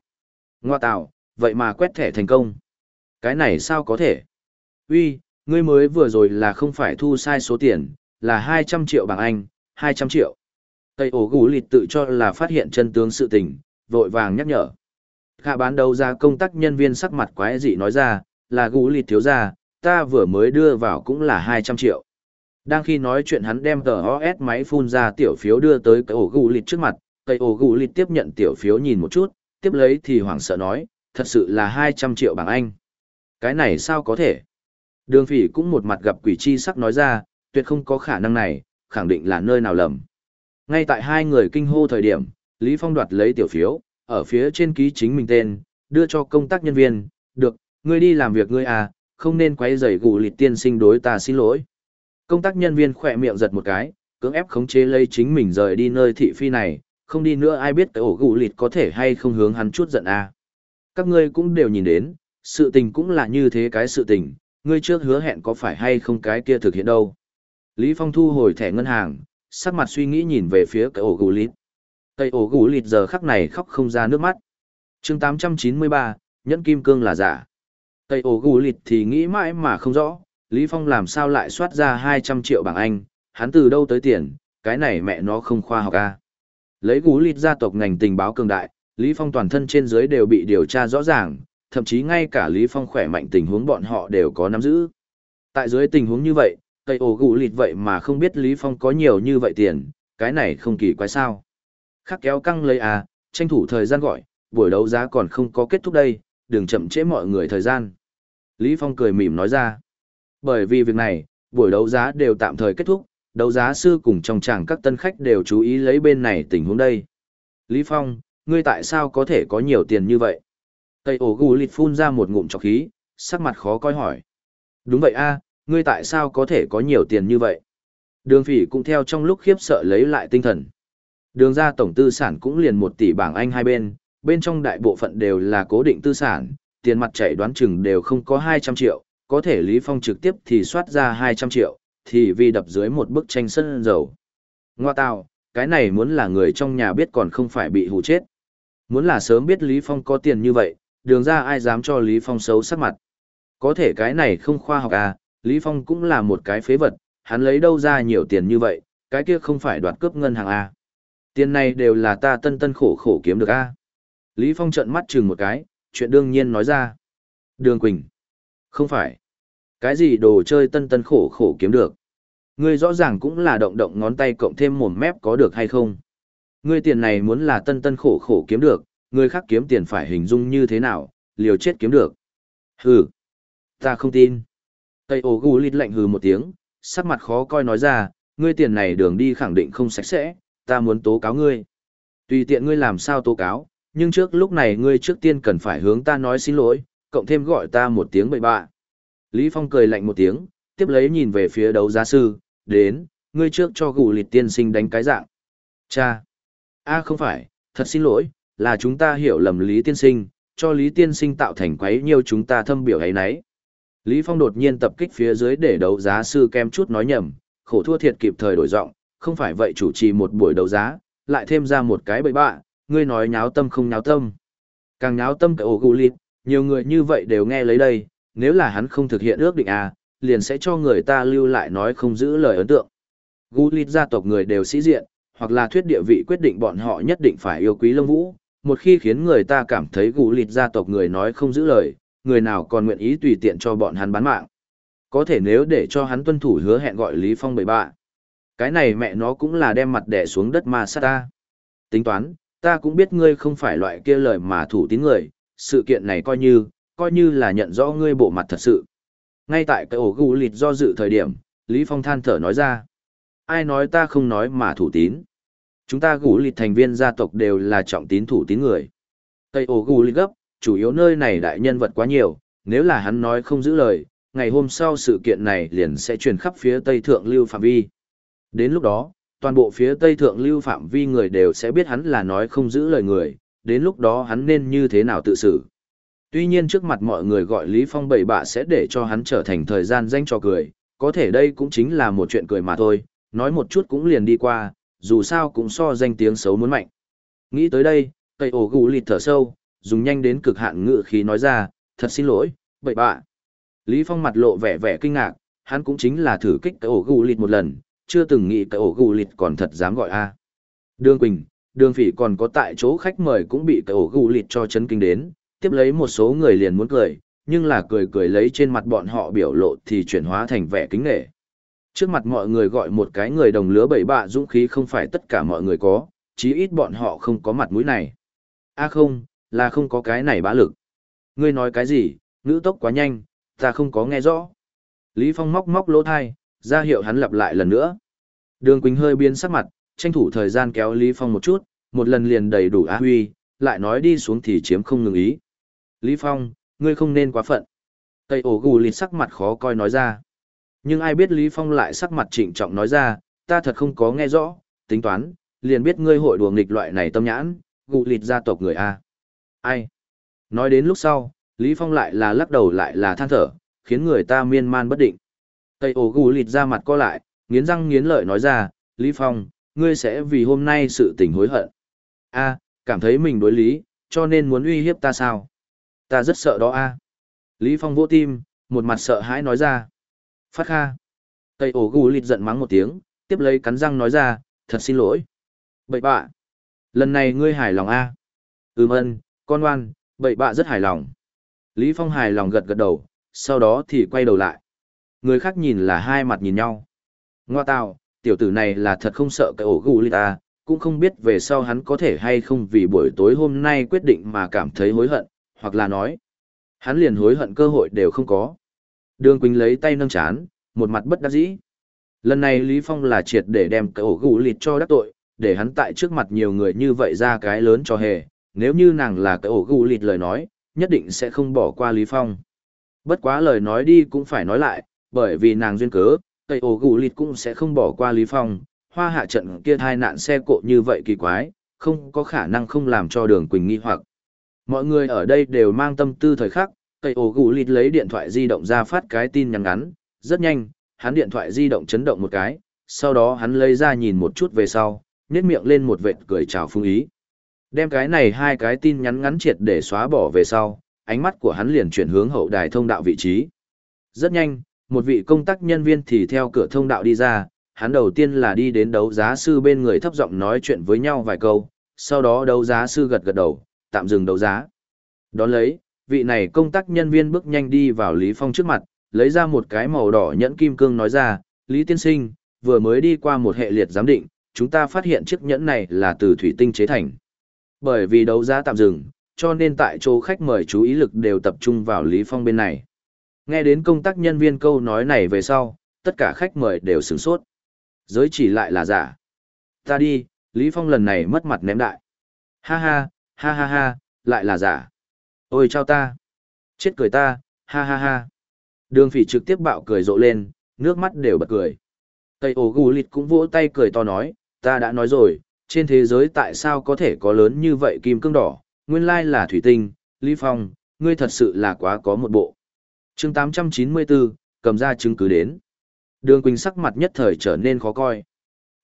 Speaker 1: Ngoa tạo, vậy mà quét thẻ thành công. Cái này sao có thể? Uy, ngươi mới vừa rồi là không phải thu sai số tiền, là 200 triệu bảng Anh, 200 triệu. Tây ổ gù lịt tự cho là phát hiện chân tướng sự tình, vội vàng nhắc nhở. Khả bán đầu ra công tác nhân viên sắc mặt quái dị nói ra, là gù lịt thiếu ra, ta vừa mới đưa vào cũng là 200 triệu. Đang khi nói chuyện hắn đem tờ OS máy phun ra tiểu phiếu đưa tới cây ổ gù lịt trước mặt, cây ổ gù lịt tiếp nhận tiểu phiếu nhìn một chút, tiếp lấy thì hoảng sợ nói, thật sự là 200 triệu bảng Anh. Cái này sao có thể? Đường phỉ cũng một mặt gặp quỷ chi sắc nói ra, tuyệt không có khả năng này, khẳng định là nơi nào lầm. Ngay tại hai người kinh hô thời điểm, Lý Phong đoạt lấy tiểu phiếu, ở phía trên ký chính mình tên, đưa cho công tác nhân viên, được, ngươi đi làm việc ngươi à, không nên quấy rầy gù lịt tiên sinh đối ta xin lỗi. Công tác nhân viên khỏe miệng giật một cái, cưỡng ép khống chế lấy chính mình rời đi nơi thị phi này, không đi nữa ai biết cái ổ gù lịt có thể hay không hướng hắn chút giận à. Các ngươi cũng đều nhìn đến, sự tình cũng là như thế cái sự tình, ngươi trước hứa hẹn có phải hay không cái kia thực hiện đâu. Lý Phong thu hồi thẻ ngân hàng, sắc mặt suy nghĩ nhìn về phía cái ổ gù lịt. Cây ổ gù lịt giờ khắc này khóc không ra nước mắt. chương 893, nhẫn kim cương là giả. Cây ổ gù lịt thì nghĩ mãi mà không rõ, Lý Phong làm sao lại soát ra 200 triệu bảng Anh, hắn từ đâu tới tiền, cái này mẹ nó không khoa học à. Lấy gú lịt gia tộc ngành tình báo cường đại, Lý Phong toàn thân trên dưới đều bị điều tra rõ ràng, thậm chí ngay cả Lý Phong khỏe mạnh tình huống bọn họ đều có nắm giữ. Tại dưới tình huống như vậy, cây ổ gú lịt vậy mà không biết Lý Phong có nhiều như vậy tiền, cái này không kỳ quái sao. Khắc kéo căng lấy à, tranh thủ thời gian gọi, buổi đấu giá còn không có kết thúc đây, đừng chậm trễ mọi người thời gian. Lý Phong cười mỉm nói ra. Bởi vì việc này, buổi đấu giá đều tạm thời kết thúc, đấu giá sư cùng trong tràng các tân khách đều chú ý lấy bên này tình huống đây. Lý Phong, ngươi tại sao có thể có nhiều tiền như vậy? Tây ổ gù lịt phun ra một ngụm trọc khí, sắc mặt khó coi hỏi. Đúng vậy a, ngươi tại sao có thể có nhiều tiền như vậy? Đường phỉ cũng theo trong lúc khiếp sợ lấy lại tinh thần. Đường ra tổng tư sản cũng liền một tỷ bảng Anh hai bên, bên trong đại bộ phận đều là cố định tư sản, tiền mặt chảy đoán chừng đều không có 200 triệu, có thể Lý Phong trực tiếp thì soát ra 200 triệu, thì vì đập dưới một bức tranh sân dầu. Ngoa tạo, cái này muốn là người trong nhà biết còn không phải bị hù chết. Muốn là sớm biết Lý Phong có tiền như vậy, đường ra ai dám cho Lý Phong xấu sắc mặt. Có thể cái này không khoa học à, Lý Phong cũng là một cái phế vật, hắn lấy đâu ra nhiều tiền như vậy, cái kia không phải đoạt cướp ngân hàng à. Tiền này đều là ta tân tân khổ khổ kiếm được à. Lý Phong trợn mắt chừng một cái, chuyện đương nhiên nói ra. Đường Quỳnh. Không phải. Cái gì đồ chơi tân tân khổ khổ kiếm được? Ngươi rõ ràng cũng là động động ngón tay cộng thêm mồm mép có được hay không? Ngươi tiền này muốn là tân tân khổ khổ kiếm được, người khác kiếm tiền phải hình dung như thế nào, liều chết kiếm được. Hừ, ta không tin. Tây ổ gù lít lạnh hừ một tiếng, sắc mặt khó coi nói ra, ngươi tiền này đường đi khẳng định không sạch sẽ, ta muốn tố cáo ngươi. Tùy tiện ngươi làm sao tố cáo, nhưng trước lúc này ngươi trước tiên cần phải hướng ta nói xin lỗi, cộng thêm gọi ta một tiếng bậy bạ. Lý Phong cười lạnh một tiếng, tiếp lấy nhìn về phía đấu giá sư, đến, ngươi trước cho gù lịt tiên sinh đánh cái dạng. Cha! a không phải, thật xin lỗi, là chúng ta hiểu lầm Lý tiên sinh, cho Lý tiên sinh tạo thành quấy nhiều chúng ta thâm biểu ấy nấy. Lý Phong đột nhiên tập kích phía dưới để đấu giá sư kem chút nói nhầm, khổ thua thiệt kịp thời đổi giọng, không phải vậy chủ trì một buổi đấu giá, lại thêm ra một cái bậy bạ, ngươi nói nháo tâm không nháo tâm. Càng nháo tâm cái ổ gù lịt, nhiều người như vậy đều nghe lấy đây, nếu là hắn không thực hiện ước định à, liền sẽ cho người ta lưu lại nói không giữ lời ấn tượng. Gu lít gia tộc người đều sĩ diện, hoặc là thuyết địa vị quyết định bọn họ nhất định phải yêu quý lông vũ, một khi khiến người ta cảm thấy gu lít gia tộc người nói không giữ lời, người nào còn nguyện ý tùy tiện cho bọn hắn bán mạng. Có thể nếu để cho hắn tuân thủ hứa hẹn gọi Lý Phong bậy bạ. Cái này mẹ nó cũng là đem mặt đẻ xuống đất mà sát ta. Tính toán, ta cũng biết ngươi không phải loại kia lời mà thủ tín người, sự kiện này coi như, coi như là nhận rõ ngươi bộ mặt thật sự. Ngay tại cái ổ gù lịt do dự thời điểm, Lý Phong than thở nói ra. Ai nói ta không nói mà thủ tín. Chúng ta gù lịt thành viên gia tộc đều là trọng tín thủ tín người. tây ổ gù lịt gấp, chủ yếu nơi này đại nhân vật quá nhiều, nếu là hắn nói không giữ lời, ngày hôm sau sự kiện này liền sẽ truyền khắp phía Tây Thượng Lưu Phạm Vi. Đến lúc đó, toàn bộ phía Tây Thượng Lưu Phạm Vi người đều sẽ biết hắn là nói không giữ lời người, đến lúc đó hắn nên như thế nào tự xử. Tuy nhiên trước mặt mọi người gọi Lý Phong bậy bạ sẽ để cho hắn trở thành thời gian danh cho cười, có thể đây cũng chính là một chuyện cười mà thôi, nói một chút cũng liền đi qua, dù sao cũng so danh tiếng xấu muốn mạnh. Nghĩ tới đây, cây ổ gù lịt thở sâu, dùng nhanh đến cực hạn ngự khí nói ra, thật xin lỗi, bậy bạ. Lý Phong mặt lộ vẻ vẻ kinh ngạc, hắn cũng chính là thử kích cây ổ gù lịt một lần, chưa từng nghĩ cây ổ gù lịt còn thật dám gọi a. Đường Quỳnh, Đường Phỉ còn có tại chỗ khách mời cũng bị cây ổ gù lịt cho chấn kinh đến, tiếp lấy một số người liền muốn cười, nhưng là cười cười lấy trên mặt bọn họ biểu lộ thì chuyển hóa thành vẻ kính nể. Trước mặt mọi người gọi một cái người đồng lứa bảy bạ dũng khí không phải tất cả mọi người có, chí ít bọn họ không có mặt mũi này. a không, là không có cái này bá lực. Ngươi nói cái gì, ngữ tốc quá nhanh, ta không có nghe rõ. Lý Phong móc móc lỗ thai, ra hiệu hắn lặp lại lần nữa. Đường Quỳnh hơi biến sắc mặt, tranh thủ thời gian kéo Lý Phong một chút, một lần liền đầy đủ á huy, lại nói đi xuống thì chiếm không ngừng ý. Lý Phong, ngươi không nên quá phận. Tây ổ gù lịt sắc mặt khó coi nói ra. Nhưng ai biết Lý Phong lại sắc mặt trịnh trọng nói ra, ta thật không có nghe rõ, tính toán, liền biết ngươi hội đùa nghịch loại này tâm nhãn, gù lịt gia tộc người A. Ai? Nói đến lúc sau, Lý Phong lại là lắc đầu lại là than thở, khiến người ta miên man bất định. Tây ổ gù lịt ra mặt co lại, nghiến răng nghiến lợi nói ra, Lý Phong, ngươi sẽ vì hôm nay sự tình hối hận. A, cảm thấy mình đối lý, cho nên muốn uy hiếp ta sao? Ta rất sợ đó a. Lý Phong vỗ tim, một mặt sợ hãi nói ra. Phát kha. Tây ổ gù lịt giận mắng một tiếng, tiếp lấy cắn răng nói ra, thật xin lỗi. Bậy bạ. Lần này ngươi hài lòng a? Ừm ân, con ngoan, bậy bạ rất hài lòng. Lý Phong hài lòng gật gật đầu, sau đó thì quay đầu lại. Người khác nhìn là hai mặt nhìn nhau. Ngoa tào, tiểu tử này là thật không sợ cái ổ gù lịt a, cũng không biết về sau hắn có thể hay không vì buổi tối hôm nay quyết định mà cảm thấy hối hận, hoặc là nói, hắn liền hối hận cơ hội đều không có. Đường Quỳnh lấy tay nâng chán, một mặt bất đắc dĩ. Lần này Lý Phong là triệt để đem cậu ổ gù lịt cho đắc tội, để hắn tại trước mặt nhiều người như vậy ra cái lớn cho hề, nếu như nàng là cậu ổ gù lịt lời nói, nhất định sẽ không bỏ qua Lý Phong. Bất quá lời nói đi cũng phải nói lại, bởi vì nàng duyên cớ, cây ổ gù lịt cũng sẽ không bỏ qua Lý Phong, hoa hạ trận kia thai nạn xe cộ như vậy kỳ quái, không có khả năng không làm cho đường Quỳnh nghi hoặc. Mọi người ở đây đều mang tâm tư thời khắc, cây ổ gù lịt lấy điện thoại di động ra phát cái tin nhắn ngắn, rất nhanh, hắn điện thoại di động chấn động một cái, sau đó hắn lấy ra nhìn một chút về sau, nhét miệng lên một vệt cười chào phương ý. Đem cái này hai cái tin nhắn ngắn triệt để xóa bỏ về sau, ánh mắt của hắn liền chuyển hướng hậu đài thông đạo vị trí. Rất nhanh, một vị công tác nhân viên thì theo cửa thông đạo đi ra, hắn đầu tiên là đi đến đấu giá sư bên người thấp giọng nói chuyện với nhau vài câu, sau đó đấu giá sư gật gật đầu, tạm dừng đấu giá. Đón lấy, vị này công tác nhân viên bước nhanh đi vào Lý Phong trước mặt, lấy ra một cái màu đỏ nhẫn kim cương nói ra, Lý Tiên Sinh, vừa mới đi qua một hệ liệt giám định, chúng ta phát hiện chiếc nhẫn này là từ thủy tinh chế thành. Bởi vì đấu giá tạm dừng, cho nên tại chỗ khách mời chú ý lực đều tập trung vào Lý Phong bên này. Nghe đến công tác nhân viên câu nói này về sau, tất cả khách mời đều sửng sốt. Giới chỉ lại là giả. Ta đi, Lý Phong lần này mất mặt ném đại. Ha ha, ha ha ha, lại là giả. Ôi chao ta. Chết cười ta, ha ha ha. Đường phỉ trực tiếp bạo cười rộ lên, nước mắt đều bật cười. Tây ổ gù lịt cũng vỗ tay cười to nói, ta đã nói rồi, trên thế giới tại sao có thể có lớn như vậy kim cương đỏ, nguyên lai là thủy tinh, Lý Phong, ngươi thật sự là quá có một bộ. chương 894, cầm ra chứng cứ đến. Đường Quỳnh sắc mặt nhất thời trở nên khó coi.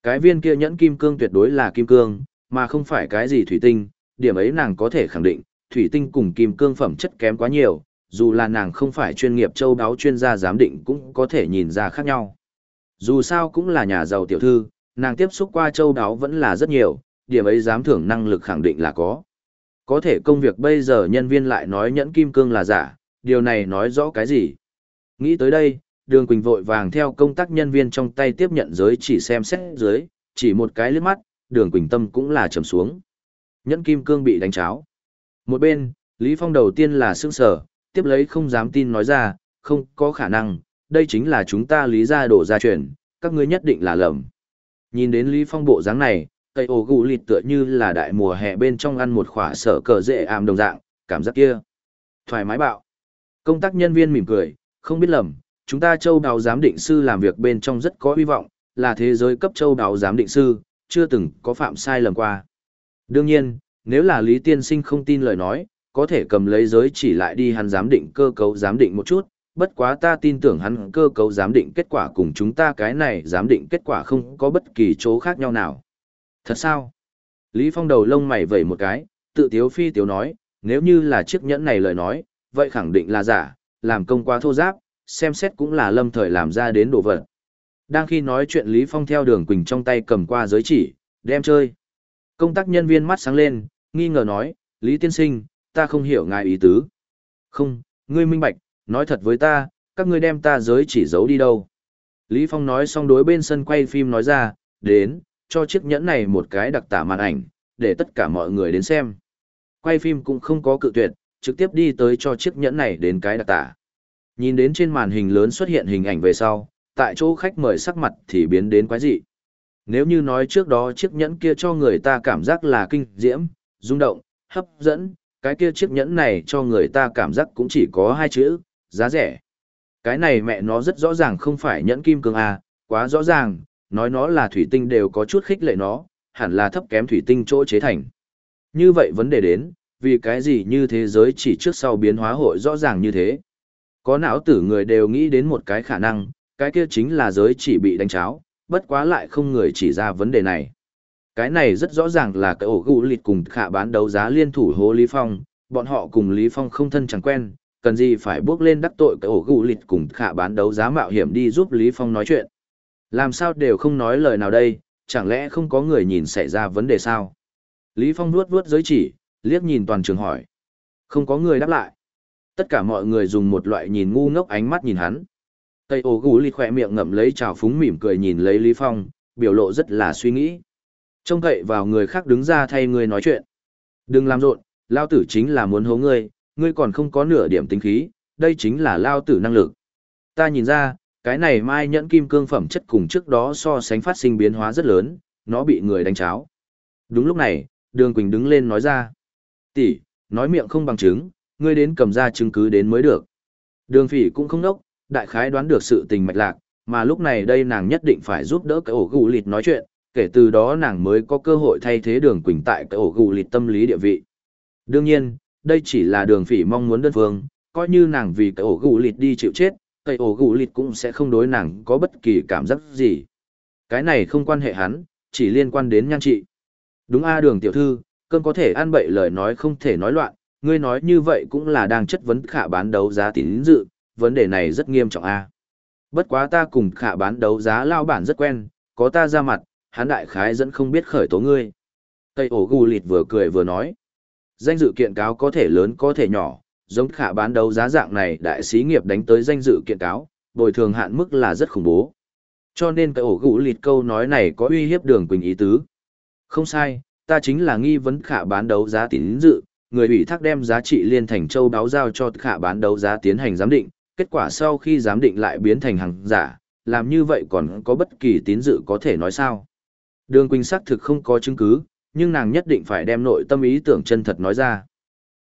Speaker 1: Cái viên kia nhẫn kim cương tuyệt đối là kim cương, mà không phải cái gì thủy tinh, điểm ấy nàng có thể khẳng định, thủy tinh cùng kim cương phẩm chất kém quá nhiều, dù là nàng không phải chuyên nghiệp châu đáo chuyên gia giám định cũng có thể nhìn ra khác nhau. Dù sao cũng là nhà giàu tiểu thư, nàng tiếp xúc qua châu đáo vẫn là rất nhiều, điểm ấy dám thưởng năng lực khẳng định là có. Có thể công việc bây giờ nhân viên lại nói nhẫn kim cương là giả, điều này nói rõ cái gì? Nghĩ tới đây, đường quỳnh vội vàng theo công tác nhân viên trong tay tiếp nhận giới chỉ xem xét dưới, chỉ một cái liếc mắt, đường quỳnh tâm cũng là trầm xuống. Nhẫn kim cương bị đánh cháo. Một bên, Lý Phong đầu tiên là sững sở, tiếp lấy không dám tin nói ra, không có khả năng, đây chính là chúng ta lý gia đổ ra truyền, các ngươi nhất định là lầm. Nhìn đến Lý Phong bộ dáng này, cây ổ gù lịt tựa như là đại mùa hè bên trong ăn một khỏa sở cờ dễ ảm đồng dạng, cảm giác kia. Thoải mái bạo. Công tác nhân viên mỉm cười, không biết lầm, chúng ta châu đào giám định sư làm việc bên trong rất có hy vọng, là thế giới cấp châu đào giám định sư, chưa từng có phạm sai lầm qua. Đương nhiên, nếu là Lý Tiên Sinh không tin lời nói, có thể cầm lấy giới chỉ lại đi hắn giám định cơ cấu giám định một chút, bất quá ta tin tưởng hắn cơ cấu giám định kết quả cùng chúng ta cái này giám định kết quả không có bất kỳ chỗ khác nhau nào. Thật sao? Lý Phong đầu lông mày vẩy một cái, tự tiếu phi tiếu nói, nếu như là chiếc nhẫn này lời nói, vậy khẳng định là giả, làm công quá thô giáp, xem xét cũng là lâm thời làm ra đến đồ vật. Đang khi nói chuyện Lý Phong theo đường Quỳnh trong tay cầm qua giới chỉ, đem chơi. Công tác nhân viên mắt sáng lên, nghi ngờ nói, Lý Tiên Sinh, ta không hiểu ngài ý tứ. Không, ngươi minh bạch, nói thật với ta, các ngươi đem ta giới chỉ giấu đi đâu. Lý Phong nói xong đối bên sân quay phim nói ra, đến, cho chiếc nhẫn này một cái đặc tả màn ảnh, để tất cả mọi người đến xem. Quay phim cũng không có cự tuyệt, trực tiếp đi tới cho chiếc nhẫn này đến cái đặc tả. Nhìn đến trên màn hình lớn xuất hiện hình ảnh về sau, tại chỗ khách mời sắc mặt thì biến đến quái dị. Nếu như nói trước đó chiếc nhẫn kia cho người ta cảm giác là kinh diễm, rung động, hấp dẫn, cái kia chiếc nhẫn này cho người ta cảm giác cũng chỉ có hai chữ, giá rẻ. Cái này mẹ nó rất rõ ràng không phải nhẫn kim cương à, quá rõ ràng, nói nó là thủy tinh đều có chút khích lệ nó, hẳn là thấp kém thủy tinh chỗ chế thành. Như vậy vấn đề đến, vì cái gì như thế giới chỉ trước sau biến hóa hội rõ ràng như thế. Có não tử người đều nghĩ đến một cái khả năng, cái kia chính là giới chỉ bị đánh cháo, bất quá lại không người chỉ ra vấn đề này. Cái này rất rõ ràng là cái ổ gũ lịt cùng khả bán đấu giá liên thủ hố Lý Phong, bọn họ cùng Lý Phong không thân chẳng quen, cần gì phải bước lên đắc tội cái ổ gũ lịt cùng khả bán đấu giá mạo hiểm đi giúp Lý Phong nói chuyện. Làm sao đều không nói lời nào đây, chẳng lẽ không có người nhìn xảy ra vấn đề sao? Lý Phong nuốt vuốt giới chỉ, liếc nhìn toàn trường hỏi. Không có người đáp lại. Tất cả mọi người dùng một loại nhìn ngu ngốc ánh mắt nhìn hắn. Tây ổ gù lì khỏe miệng ngậm lấy trào phúng mỉm cười nhìn lấy Lý Phong, biểu lộ rất là suy nghĩ. Trông cậy vào người khác đứng ra thay người nói chuyện. Đừng làm rộn, lao tử chính là muốn hố ngươi, ngươi còn không có nửa điểm tính khí, đây chính là lao tử năng lực. Ta nhìn ra, cái này mai nhẫn kim cương phẩm chất cùng trước đó so sánh phát sinh biến hóa rất lớn, nó bị người đánh cháo. Đúng lúc này, Đường Quỳnh đứng lên nói ra. tỷ, nói miệng không bằng chứng, ngươi đến cầm ra chứng cứ đến mới được. Đường phỉ cũng không đốc, đại khái đoán được sự tình mạch lạc, mà lúc này đây nàng nhất định phải giúp đỡ cái ổ gù lịt nói chuyện, kể từ đó nàng mới có cơ hội thay thế đường quỳnh tại cái ổ gù lịt tâm lý địa vị. Đương nhiên, đây chỉ là đường phỉ mong muốn đơn phương, coi như nàng vì cái ổ gù lịt đi chịu chết, cái ổ gù lịt cũng sẽ không đối nàng có bất kỳ cảm giác gì. Cái này không quan hệ hắn, chỉ liên quan đến nhan trị. Đúng a đường tiểu thư, cơn có thể ăn bậy lời nói không thể nói loạn, ngươi nói như vậy cũng là đang chất vấn khả bán đấu giá tín dự, vấn đề này rất nghiêm trọng a. Bất quá ta cùng khả bán đấu giá lao bản rất quen, có ta ra mặt, hắn đại khái dẫn không biết khởi tố ngươi. Tây ổ gù lịt vừa cười vừa nói. Danh dự kiện cáo có thể lớn có thể nhỏ, giống khả bán đấu giá dạng này đại sĩ nghiệp đánh tới danh dự kiện cáo, bồi thường hạn mức là rất khủng bố. Cho nên cái ổ gù lịt câu nói này có uy hiếp đường quỳnh ý tứ. Không sai, ta chính là nghi vấn khả bán đấu giá tín dự, người ủy thác đem giá trị liên thành châu báo giao cho khả bán đấu giá tiến hành giám định, kết quả sau khi giám định lại biến thành hàng giả, làm như vậy còn có bất kỳ tín dự có thể nói sao. Đường Quỳnh xác thực không có chứng cứ, nhưng nàng nhất định phải đem nội tâm ý tưởng chân thật nói ra.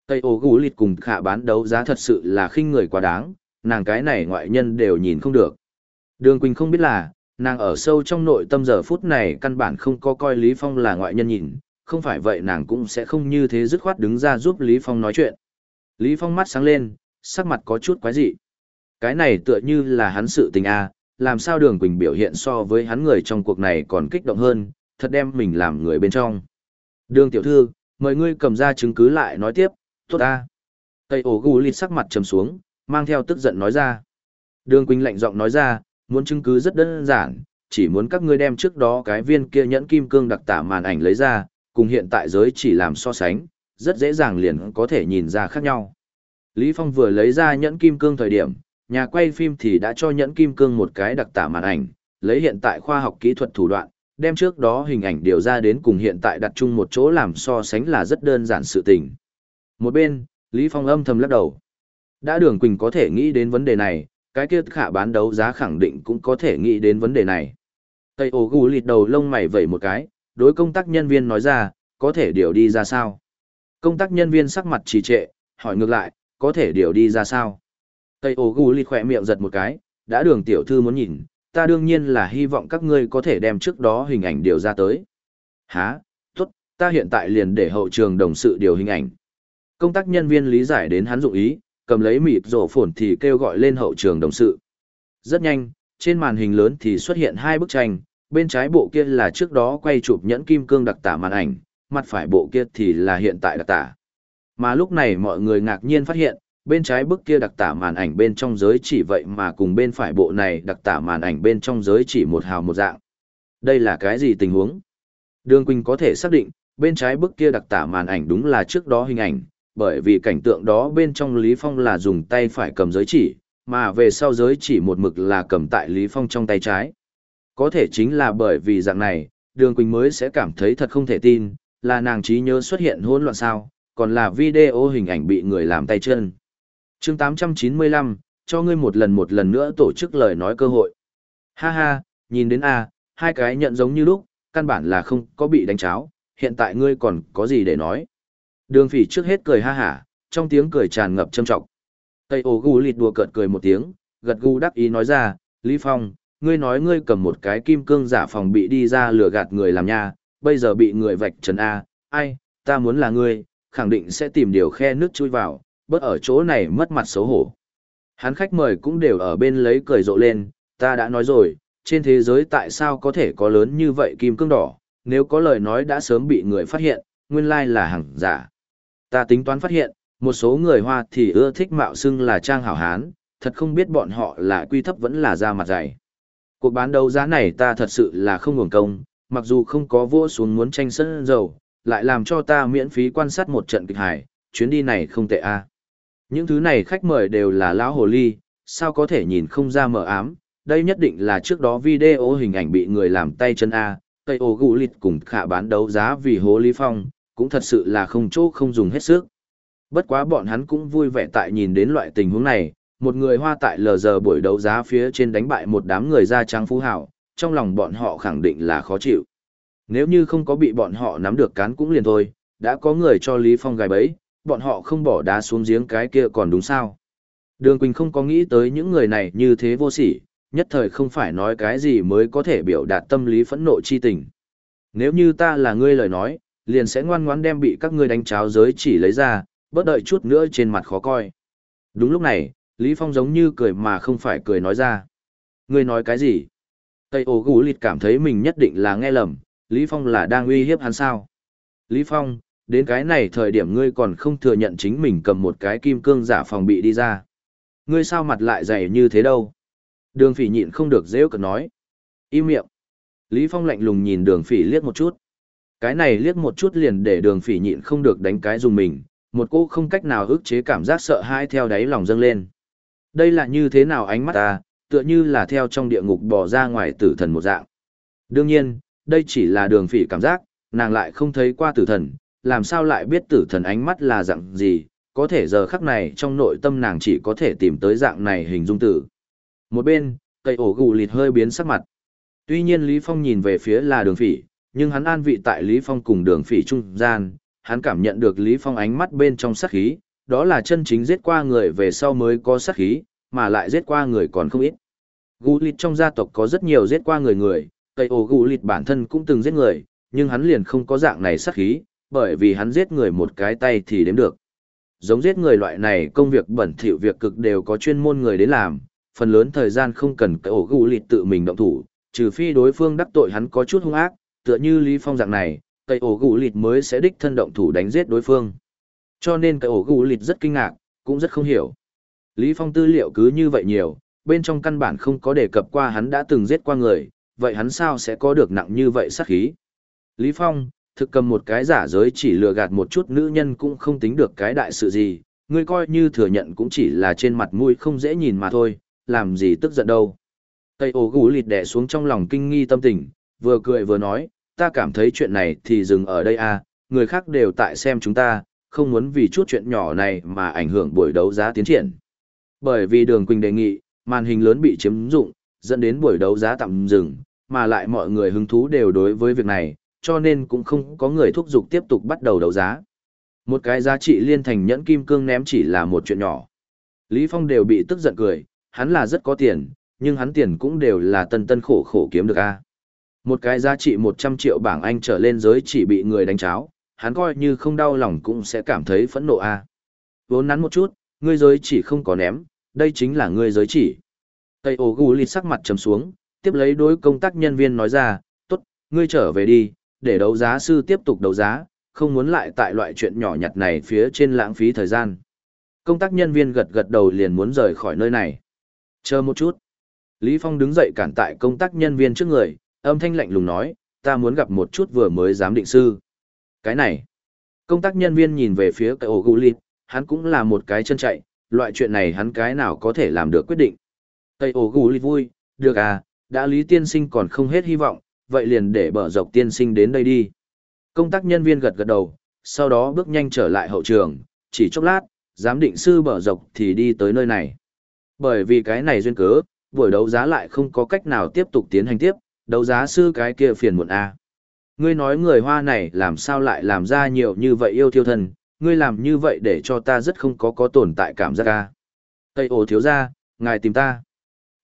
Speaker 1: Tây ô gũ lịt cùng khả bán đấu giá thật sự là khinh người quá đáng, nàng cái này ngoại nhân đều nhìn không được. Đường Quỳnh không biết là, nàng ở sâu trong nội tâm giờ phút này căn bản không có coi Lý Phong là ngoại nhân nhìn, không phải vậy nàng cũng sẽ không như thế dứt khoát đứng ra giúp Lý Phong nói chuyện. Lý Phong mắt sáng lên, sắc mặt có chút quái dị. Cái này tựa như là hắn sự tình a, làm sao Đường Quỳnh biểu hiện so với hắn người trong cuộc này còn kích động hơn, thật đem mình làm người bên trong. Đường tiểu thư, mời ngươi cầm ra chứng cứ lại nói tiếp, tốt a. Tây ổ gù lịt sắc mặt trầm xuống, mang theo tức giận nói ra. Đường Quỳnh lạnh giọng nói ra, muốn chứng cứ rất đơn giản, chỉ muốn các ngươi đem trước đó cái viên kia nhẫn kim cương đặc tả màn ảnh lấy ra, cùng hiện tại giới chỉ làm so sánh, rất dễ dàng liền có thể nhìn ra khác nhau. Lý Phong vừa lấy ra nhẫn kim cương thời điểm, nhà quay phim thì đã cho nhẫn kim cương một cái đặc tả màn ảnh, lấy hiện tại khoa học kỹ thuật thủ đoạn, đem trước đó hình ảnh điều ra đến cùng hiện tại đặt chung một chỗ làm so sánh là rất đơn giản sự tình. Một bên, Lý Phong âm thầm lắc đầu. Đã đường Quỳnh có thể nghĩ đến vấn đề này, cái kia khả bán đấu giá khẳng định cũng có thể nghĩ đến vấn đề này. Tây ổ gù lịt đầu lông mày vẩy một cái, đối công tác nhân viên nói ra, có thể điều đi ra sao? Công tác nhân viên sắc mặt trì trệ, hỏi ngược lại, có thể điều đi ra sao? Tây ổ gù lịt khỏe miệng giật một cái, đã đường tiểu thư muốn nhìn, ta đương nhiên là hy vọng các ngươi có thể đem trước đó hình ảnh điều ra tới. Hả, tốt, ta hiện tại liền để hậu trường đồng sự điều hình ảnh. Công tác nhân viên lý giải đến hắn dụng ý, cầm lấy mịt rổ phồn thì kêu gọi lên hậu trường đồng sự. Rất nhanh, trên màn hình lớn thì xuất hiện hai bức tranh, bên trái bộ kia là trước đó quay chụp nhẫn kim cương đặc tả màn ảnh, mặt phải bộ kia thì là hiện tại đặc tả. Mà lúc này mọi người ngạc nhiên phát hiện, bên trái bức kia đặc tả màn ảnh bên trong giới chỉ vậy mà cùng bên phải bộ này đặc tả màn ảnh bên trong giới chỉ một hào một dạng. Đây là cái gì tình huống? Đường Quỳnh có thể xác định, bên trái bức kia đặc tả màn ảnh đúng là trước đó hình ảnh, bởi vì cảnh tượng đó bên trong Lý Phong là dùng tay phải cầm giới chỉ, mà về sau giới chỉ một mực là cầm tại Lý Phong trong tay trái. Có thể chính là bởi vì dạng này, Đường Quỳnh mới sẽ cảm thấy thật không thể tin, là nàng trí nhớ xuất hiện hỗn loạn sao, còn là video hình ảnh bị người làm tay chân chương 895, cho ngươi một lần một lần nữa tổ chức lời nói cơ hội. Ha ha, nhìn đến A, hai cái nhận giống như lúc, căn bản là không có bị đánh cháo, hiện tại ngươi còn có gì để nói. Đường phỉ trước hết cười ha hả, trong tiếng cười tràn ngập châm trọng. Tây ổ gù lịt đùa cợt cười một tiếng, gật gù đắc ý nói ra, Lý Phong, ngươi nói ngươi cầm một cái kim cương giả phòng bị đi ra lừa gạt người làm nha, bây giờ bị người vạch trần A, ai, ta muốn là ngươi, khẳng định sẽ tìm điều khe nước chui vào, bớt ở chỗ này mất mặt xấu hổ. Hắn khách mời cũng đều ở bên lấy cười rộ lên, ta đã nói rồi, trên thế giới tại sao có thể có lớn như vậy kim cương đỏ, nếu có lời nói đã sớm bị người phát hiện, nguyên lai là hàng giả. Ta tính toán phát hiện, một số người Hoa thì ưa thích mạo xưng là trang hảo hán, thật không biết bọn họ là quy thấp vẫn là da mặt dày. Cuộc bán đấu giá này ta thật sự là không nguồn công, mặc dù không có vua xuống muốn tranh sân dầu, lại làm cho ta miễn phí quan sát một trận kịch hài, chuyến đi này không tệ a. Những thứ này khách mời đều là lão hồ ly, sao có thể nhìn không ra mờ ám, đây nhất định là trước đó video hình ảnh bị người làm tay chân a, Tây ô gù lịt cùng khả bán đấu giá vì hồ lý phong, cũng thật sự là không chỗ không dùng hết sức. Bất quá bọn hắn cũng vui vẻ tại nhìn đến loại tình huống này, một người hoa tại lờ giờ buổi đấu giá phía trên đánh bại một đám người da trắng phú hảo, trong lòng bọn họ khẳng định là khó chịu. Nếu như không có bị bọn họ nắm được cán cũng liền thôi, đã có người cho Lý Phong gài bẫy, bọn họ không bỏ đá xuống giếng cái kia còn đúng sao. Đường Quỳnh không có nghĩ tới những người này như thế vô sỉ, nhất thời không phải nói cái gì mới có thể biểu đạt tâm lý phẫn nộ chi tình. Nếu như ta là ngươi lời nói, liền sẽ ngoan ngoãn đem bị các ngươi đánh cháo giới chỉ lấy ra, bớt đợi chút nữa trên mặt khó coi. Đúng lúc này, Lý Phong giống như cười mà không phải cười nói ra. Ngươi nói cái gì? Tây ổ gũ lịt cảm thấy mình nhất định là nghe lầm, Lý Phong là đang uy hiếp hắn sao? Lý Phong, đến cái này thời điểm ngươi còn không thừa nhận chính mình cầm một cái kim cương giả phòng bị đi ra. Ngươi sao mặt lại dày như thế đâu? Đường phỉ nhịn không được dễ cật nói. Im miệng. Lý Phong lạnh lùng nhìn đường phỉ liếc một chút. Cái này liếc một chút liền để đường phỉ nhịn không được đánh cái dùng mình, một cô không cách nào ức chế cảm giác sợ hãi theo đáy lòng dâng lên. Đây là như thế nào ánh mắt ta, tựa như là theo trong địa ngục bỏ ra ngoài tử thần một dạng. Đương nhiên, đây chỉ là đường phỉ cảm giác, nàng lại không thấy qua tử thần, làm sao lại biết tử thần ánh mắt là dạng gì, có thể giờ khắc này trong nội tâm nàng chỉ có thể tìm tới dạng này hình dung tử. Một bên, cây ổ gù lịt hơi biến sắc mặt. Tuy nhiên Lý Phong nhìn về phía là đường phỉ, nhưng hắn an vị tại Lý Phong cùng đường phỉ trung gian, hắn cảm nhận được Lý Phong ánh mắt bên trong sát khí, đó là chân chính giết qua người về sau mới có sát khí, mà lại giết qua người còn không ít. Gù lịt trong gia tộc có rất nhiều giết qua người người, cây ổ gù lịt bản thân cũng từng giết người, nhưng hắn liền không có dạng này sát khí, bởi vì hắn giết người một cái tay thì đếm được. Giống giết người loại này công việc bẩn thỉu việc cực đều có chuyên môn người đến làm, phần lớn thời gian không cần cái ổ gù lịt tự mình động thủ, trừ phi đối phương đắc tội hắn có chút hung ác, tựa như Lý Phong dạng này, cái ổ gù lịt mới sẽ đích thân động thủ đánh giết đối phương. Cho nên cái ổ gù lịt rất kinh ngạc, cũng rất không hiểu. Lý Phong tư liệu cứ như vậy nhiều, bên trong căn bản không có đề cập qua hắn đã từng giết qua người, vậy hắn sao sẽ có được nặng như vậy sát khí? Lý Phong, thực cầm một cái giả giới chỉ lừa gạt một chút nữ nhân cũng không tính được cái đại sự gì, ngươi coi như thừa nhận cũng chỉ là trên mặt mũi không dễ nhìn mà thôi, làm gì tức giận đâu. Tây ổ gù lịt đẻ xuống trong lòng kinh nghi tâm tình, vừa cười vừa nói, ta cảm thấy chuyện này thì dừng ở đây à, người khác đều tại xem chúng ta, không muốn vì chút chuyện nhỏ này mà ảnh hưởng buổi đấu giá tiến triển. Bởi vì đường Quỳnh đề nghị, màn hình lớn bị chiếm dụng, dẫn đến buổi đấu giá tạm dừng, mà lại mọi người hứng thú đều đối với việc này, cho nên cũng không có người thúc giục tiếp tục bắt đầu đấu giá. Một cái giá trị liên thành nhẫn kim cương ném chỉ là một chuyện nhỏ. Lý Phong đều bị tức giận cười, hắn là rất có tiền, nhưng hắn tiền cũng đều là tân tân khổ khổ kiếm được a. Một cái giá trị 100 triệu bảng Anh trở lên giới chỉ bị người đánh cháo, hắn coi như không đau lòng cũng sẽ cảm thấy phẫn nộ a. Vốn nắn một chút, ngươi giới chỉ không có ném, đây chính là ngươi giới chỉ. Tây ổ gù lịt sắc mặt trầm xuống, tiếp lấy đối công tác nhân viên nói ra, tốt, ngươi trở về đi, để đấu giá sư tiếp tục đấu giá, không muốn lại tại loại chuyện nhỏ nhặt này phía trên lãng phí thời gian. Công tác nhân viên gật gật đầu liền muốn rời khỏi nơi này. Chờ một chút. Lý Phong đứng dậy cản tại công tác nhân viên trước người, âm thanh lạnh lùng nói, ta muốn gặp một chút vừa mới giám định sư. Cái này. Công tác nhân viên nhìn về phía cái ổ gù lịt, hắn cũng là một cái chân chạy, loại chuyện này hắn cái nào có thể làm được quyết định. Tây ổ gù lịt vui, được à, đã Lý Tiên Sinh còn không hết hy vọng, vậy liền để bờ dọc Tiên Sinh đến đây đi. Công tác nhân viên gật gật đầu, sau đó bước nhanh trở lại hậu trường, chỉ chốc lát, giám định sư bờ dọc thì đi tới nơi này. Bởi vì cái này duyên cớ, buổi đấu giá lại không có cách nào tiếp tục tiến hành tiếp, đấu giá sư cái kia phiền muộn a. Ngươi nói người hoa này làm sao lại làm ra nhiều như vậy yêu thiêu thân, ngươi làm như vậy để cho ta rất không có có tồn tại cảm giác a. Tây ổ thiếu ra, ngài tìm ta.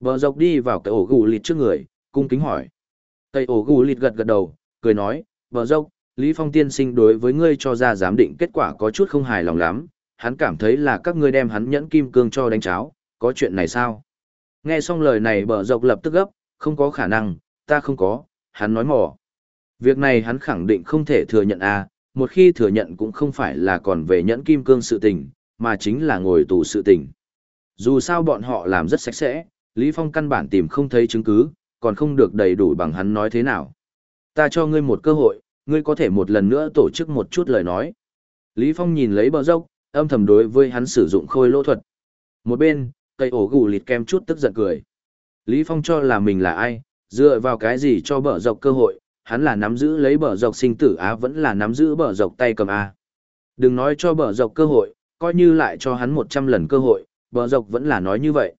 Speaker 1: Bờ dọc đi vào cái ổ gù lịt trước người, cung kính hỏi. Tây ổ gù lịt gật gật đầu, cười nói, bờ dốc, Lý Phong tiên sinh đối với ngươi cho ra giám định kết quả có chút không hài lòng lắm, hắn cảm thấy là các ngươi đem hắn nhẫn kim cương cho đánh cháo, có chuyện này sao? Nghe xong lời này bờ dọc lập tức gấp, không có khả năng, ta không có, hắn nói mỏ. Việc này hắn khẳng định không thể thừa nhận à, một khi thừa nhận cũng không phải là còn về nhẫn kim cương sự tình, mà chính là ngồi tù sự tình. Dù sao bọn họ làm rất sạch sẽ, Lý Phong căn bản tìm không thấy chứng cứ, còn không được đầy đủ bằng hắn nói thế nào. Ta cho ngươi một cơ hội, ngươi có thể một lần nữa tổ chức một chút lời nói. Lý Phong nhìn lấy bờ dốc, âm thầm đối với hắn sử dụng khôi lỗ thuật. Một bên, cây ổ gù lịt kem chút tức giận cười. Lý Phong cho là mình là ai, dựa vào cái gì cho bờ dọc cơ hội, hắn là nắm giữ lấy bờ dọc sinh tử á vẫn là nắm giữ bờ dọc tay cầm a. Đừng nói cho bờ dọc cơ hội, coi như lại cho hắn 100 lần cơ hội, bờ dọc vẫn là nói như vậy.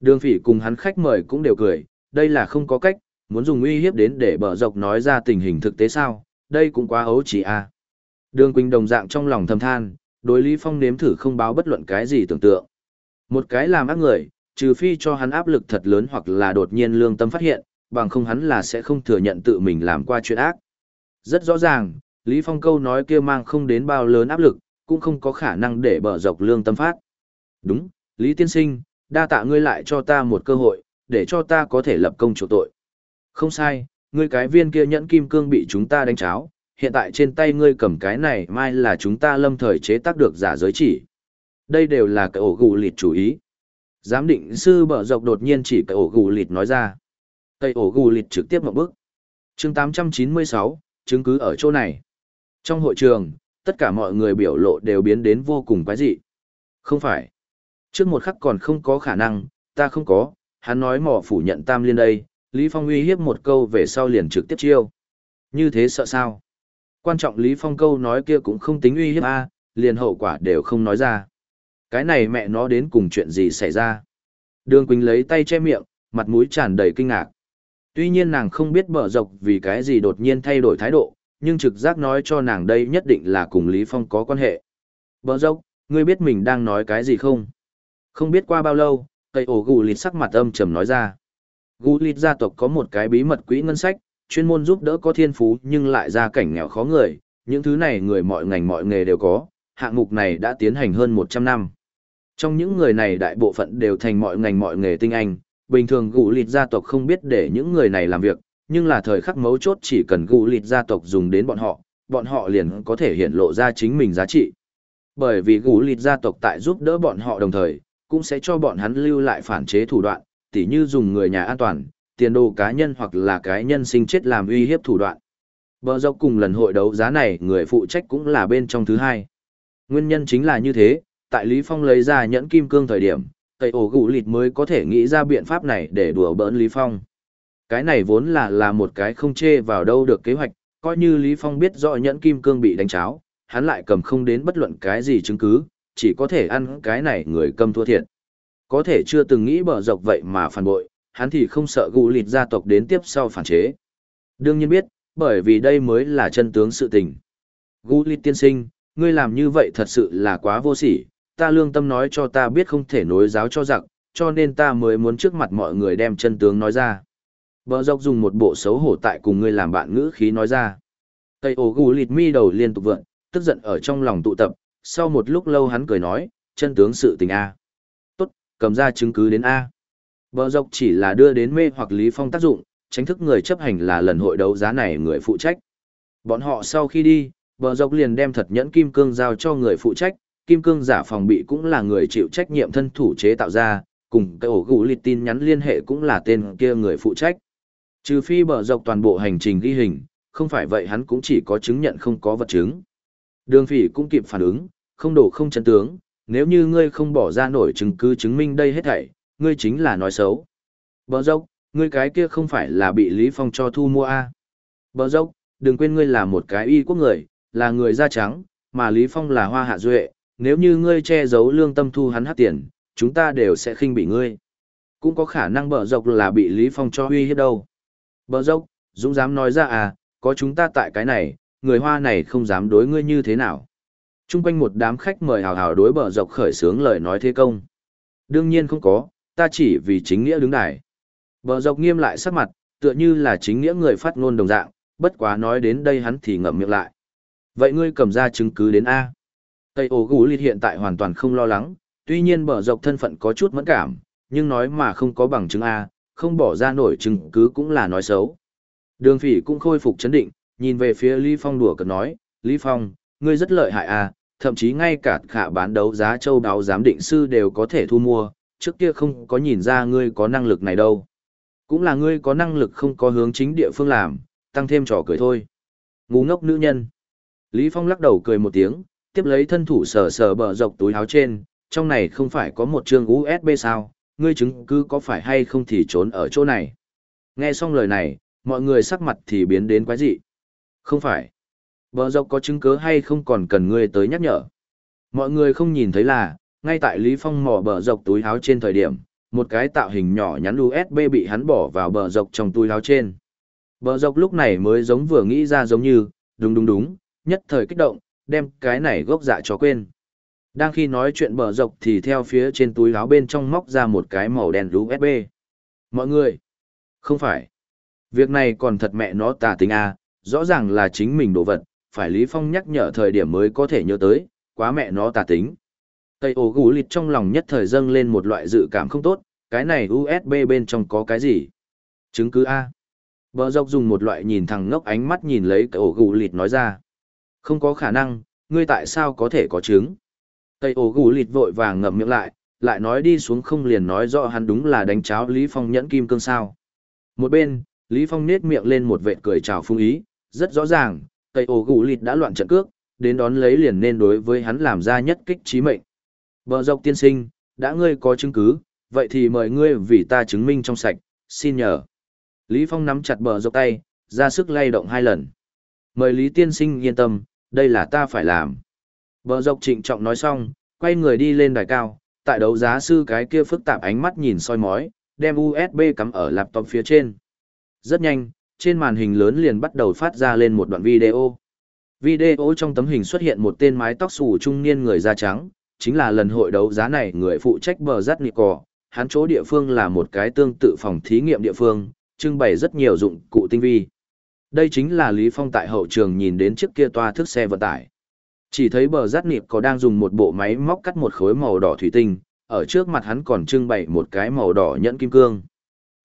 Speaker 1: Đường phỉ cùng hắn khách mời cũng đều cười, đây là không có cách, muốn dùng uy hiếp đến để bờ dọc nói ra tình hình thực tế sao, đây cũng quá ấu chỉ a. À. Đường Quỳnh đồng dạng trong lòng thầm than, đối Lý Phong nếm thử không báo bất luận cái gì tưởng tượng. Một cái làm ác người, trừ phi cho hắn áp lực thật lớn hoặc là đột nhiên lương tâm phát hiện, bằng không hắn là sẽ không thừa nhận tự mình làm qua chuyện ác. Rất rõ ràng, Lý Phong câu nói kia mang không đến bao lớn áp lực, cũng không có khả năng để bờ dọc lương tâm phát. Đúng, Lý Tiên Sinh, đa tạ ngươi lại cho ta một cơ hội, để cho ta có thể lập công chỗ tội. Không sai, ngươi cái viên kia nhẫn kim cương bị chúng ta đánh cháo, hiện tại trên tay ngươi cầm cái này mai là chúng ta lâm thời chế tác được giả giới chỉ. Đây đều là cái ổ gù lịt chủ ý. Giám định sư bở dọc đột nhiên chỉ cái ổ gù lịt nói ra. Cây ổ gù lịt trực tiếp một bước. chương 896, chứng cứ ở chỗ này. Trong hội trường, tất cả mọi người biểu lộ đều biến đến vô cùng quái dị. Không phải. Trước một khắc còn không có khả năng, ta không có, hắn nói mỏ phủ nhận tam liên đây, Lý Phong uy hiếp một câu về sau liền trực tiếp chiêu. Như thế sợ sao? Quan trọng Lý Phong câu nói kia cũng không tính uy hiếp a, liền hậu quả đều không nói ra. Cái này mẹ nó đến cùng chuyện gì xảy ra? Đường Quỳnh lấy tay che miệng, mặt mũi tràn đầy kinh ngạc. Tuy nhiên nàng không biết bở dọc vì cái gì đột nhiên thay đổi thái độ, nhưng trực giác nói cho nàng đây nhất định là cùng Lý Phong có quan hệ. Bở dọc, ngươi biết mình đang nói cái gì không? Không biết qua bao lâu, Tây ổ gù lịt sắc mặt âm trầm nói ra. Gù lịt gia tộc có một cái bí mật quỹ ngân sách, chuyên môn giúp đỡ có thiên phú nhưng lại ra cảnh nghèo khó người, những thứ này người mọi ngành mọi nghề đều có, hạng mục này đã tiến hành hơn 100 năm. Trong những người này đại bộ phận đều thành mọi ngành mọi nghề tinh anh, bình thường gù lịt gia tộc không biết để những người này làm việc, nhưng là thời khắc mấu chốt chỉ cần gù lịt gia tộc dùng đến bọn họ, bọn họ liền có thể hiện lộ ra chính mình giá trị. Bởi vì gù lịt gia tộc tại giúp đỡ bọn họ đồng thời, cũng sẽ cho bọn hắn lưu lại phản chế thủ đoạn, tỉ như dùng người nhà an toàn, tiền đồ cá nhân hoặc là cái nhân sinh chết làm uy hiếp thủ đoạn. Bờ dọc cùng lần hội đấu giá này người phụ trách cũng là bên trong thứ hai. Nguyên nhân chính là như thế, tại Lý Phong lấy ra nhẫn kim cương thời điểm, tây ổ gũ lịt mới có thể nghĩ ra biện pháp này để đùa bỡn Lý Phong. Cái này vốn là là một cái không chê vào đâu được kế hoạch, coi như Lý Phong biết rõ nhẫn kim cương bị đánh cháo, hắn lại cầm không đến bất luận cái gì chứng cứ, chỉ có thể ăn cái này người câm thua thiệt. Có thể chưa từng nghĩ bờ dọc vậy mà phản bội, hắn thì không sợ gụ lịt gia tộc đến tiếp sau phản chế. Đương nhiên biết, bởi vì đây mới là chân tướng sự tình. Gụ lịt tiên sinh, ngươi làm như vậy thật sự là quá vô sỉ, ta lương tâm nói cho ta biết không thể nối giáo cho giặc, cho nên ta mới muốn trước mặt mọi người đem chân tướng nói ra. Bờ dọc dùng một bộ xấu hổ tại cùng ngươi làm bạn ngữ khí nói ra. Tây ổ gù lịt mi đầu liên tục vượn, tức giận ở trong lòng tụ tập, sau một lúc lâu hắn cười nói, chân tướng sự tình A. Tốt, cầm ra chứng cứ đến A. Bờ dọc chỉ là đưa đến mê hoặc Lý Phong tác dụng, tránh thức người chấp hành là lần hội đấu giá này người phụ trách. Bọn họ sau khi đi, bờ dọc liền đem thật nhẫn kim cương giao cho người phụ trách, kim cương giả phòng bị cũng là người chịu trách nhiệm thân thủ chế tạo ra, cùng cái ổ gù lịch tin nhắn liên hệ cũng là tên kia người phụ trách. Trừ phi bờ dọc toàn bộ hành trình ghi hình, không phải vậy hắn cũng chỉ có chứng nhận không có vật chứng. Đường phỉ cũng kịp phản ứng, không đổ không chân tướng, nếu như ngươi không bỏ ra nổi chứng cứ chứng minh đây hết thảy, ngươi chính là nói xấu. Bờ dốc, ngươi cái kia không phải là bị Lý Phong cho thu mua a? À? Bờ dốc, đừng quên ngươi là một cái y quốc người, là người da trắng, mà Lý Phong là hoa hạ duệ, nếu như ngươi che giấu lương tâm thu hắn hát tiền, chúng ta đều sẽ khinh bị ngươi. Cũng có khả năng bờ dốc là bị Lý Phong cho uy hiếp đâu. Bờ dốc, Dũng dám nói ra à, có chúng ta tại cái này, người hoa này không dám đối ngươi như thế nào. Trung quanh một đám khách mời hào hào đối bờ dọc khởi sướng lời nói thế công. Đương nhiên không có, ta chỉ vì chính nghĩa đứng đài. Bờ dọc nghiêm lại sắc mặt, tựa như là chính nghĩa người phát ngôn đồng dạng, bất quá nói đến đây hắn thì ngậm miệng lại. Vậy ngươi cầm ra chứng cứ đến A. Tây ổ gũ lịt hiện tại hoàn toàn không lo lắng, tuy nhiên bờ dọc thân phận có chút mẫn cảm, nhưng nói mà không có bằng chứng A, không bỏ ra nổi chứng cứ cũng là nói xấu. Đường phỉ cũng khôi phục chấn định, nhìn về phía Lý Phong đùa cợt nói, Lý Phong, ngươi rất lợi hại à, thậm chí ngay cả khả bán đấu giá châu đáo giám định sư đều có thể thu mua, trước kia không có nhìn ra ngươi có năng lực này đâu. Cũng là ngươi có năng lực không có hướng chính địa phương làm, tăng thêm trò cười thôi. Ngu ngốc nữ nhân. Lý Phong lắc đầu cười một tiếng, tiếp lấy thân thủ sờ sờ bờ dọc túi áo trên, trong này không phải có một trường USB sao, ngươi chứng cứ có phải hay không thì trốn ở chỗ này. Nghe xong lời này, mọi người sắc mặt thì biến đến quái dị. Không phải. Bờ dọc có chứng cứ hay không còn cần ngươi tới nhắc nhở. Mọi người không nhìn thấy là, ngay tại Lý Phong mò bờ dọc túi áo trên thời điểm, một cái tạo hình nhỏ nhắn USB bị hắn bỏ vào bờ dọc trong túi áo trên. Bờ dọc lúc này mới giống vừa nghĩ ra giống như, đúng đúng đúng, nhất thời kích động, đem cái này gốc dạ cho quên. Đang khi nói chuyện bờ dọc thì theo phía trên túi áo bên trong móc ra một cái màu đen USB. Mọi người, không phải. Việc này còn thật mẹ nó tà tính à, rõ ràng là chính mình đồ vật, phải Lý Phong nhắc nhở thời điểm mới có thể nhớ tới, quá mẹ nó tà tính. Tây ổ gù lịt trong lòng nhất thời dâng lên một loại dự cảm không tốt, cái này USB bên trong có cái gì? Chứng cứ A. Bờ dọc dùng một loại nhìn thằng ngốc ánh mắt nhìn lấy tây ổ gù lịt nói ra. Không có khả năng, ngươi tại sao có thể có chứng? Tây ổ gù lịt vội vàng ngậm miệng lại, lại nói đi xuống không liền nói rõ hắn đúng là đánh cháo Lý Phong nhẫn kim cương sao. Một bên, Lý Phong nết miệng lên một vệt cười chào phung ý, rất rõ ràng, Tây ổ gù lịt đã loạn trận cước, đến đón lấy liền nên đối với hắn làm ra nhất kích trí mệnh. Bờ dọc tiên sinh, đã ngươi có chứng cứ, vậy thì mời ngươi vì ta chứng minh trong sạch, xin nhờ. Lý Phong nắm chặt bờ dọc tay, ra sức lay động hai lần. Mời Lý tiên sinh yên tâm, đây là ta phải làm. Bờ dọc trịnh trọng nói xong, quay người đi lên đài cao, tại đấu giá sư cái kia phức tạp ánh mắt nhìn soi mói, đem USB cắm ở laptop phía trên. Rất nhanh, trên màn hình lớn liền bắt đầu phát ra lên một đoạn video. Video trong tấm hình xuất hiện một tên mái tóc xù trung niên người da trắng, chính là lần hội đấu giá này người phụ trách bờ rắt nị cỏ. Hắn chỗ địa phương là một cái tương tự phòng thí nghiệm địa phương, trưng bày rất nhiều dụng cụ tinh vi. Đây chính là Lý Phong tại hậu trường nhìn đến chiếc kia toa thức xe vận tải. Chỉ thấy bờ rát nịp có đang dùng một bộ máy móc cắt một khối màu đỏ thủy tinh, ở trước mặt hắn còn trưng bày một cái màu đỏ nhẫn kim cương.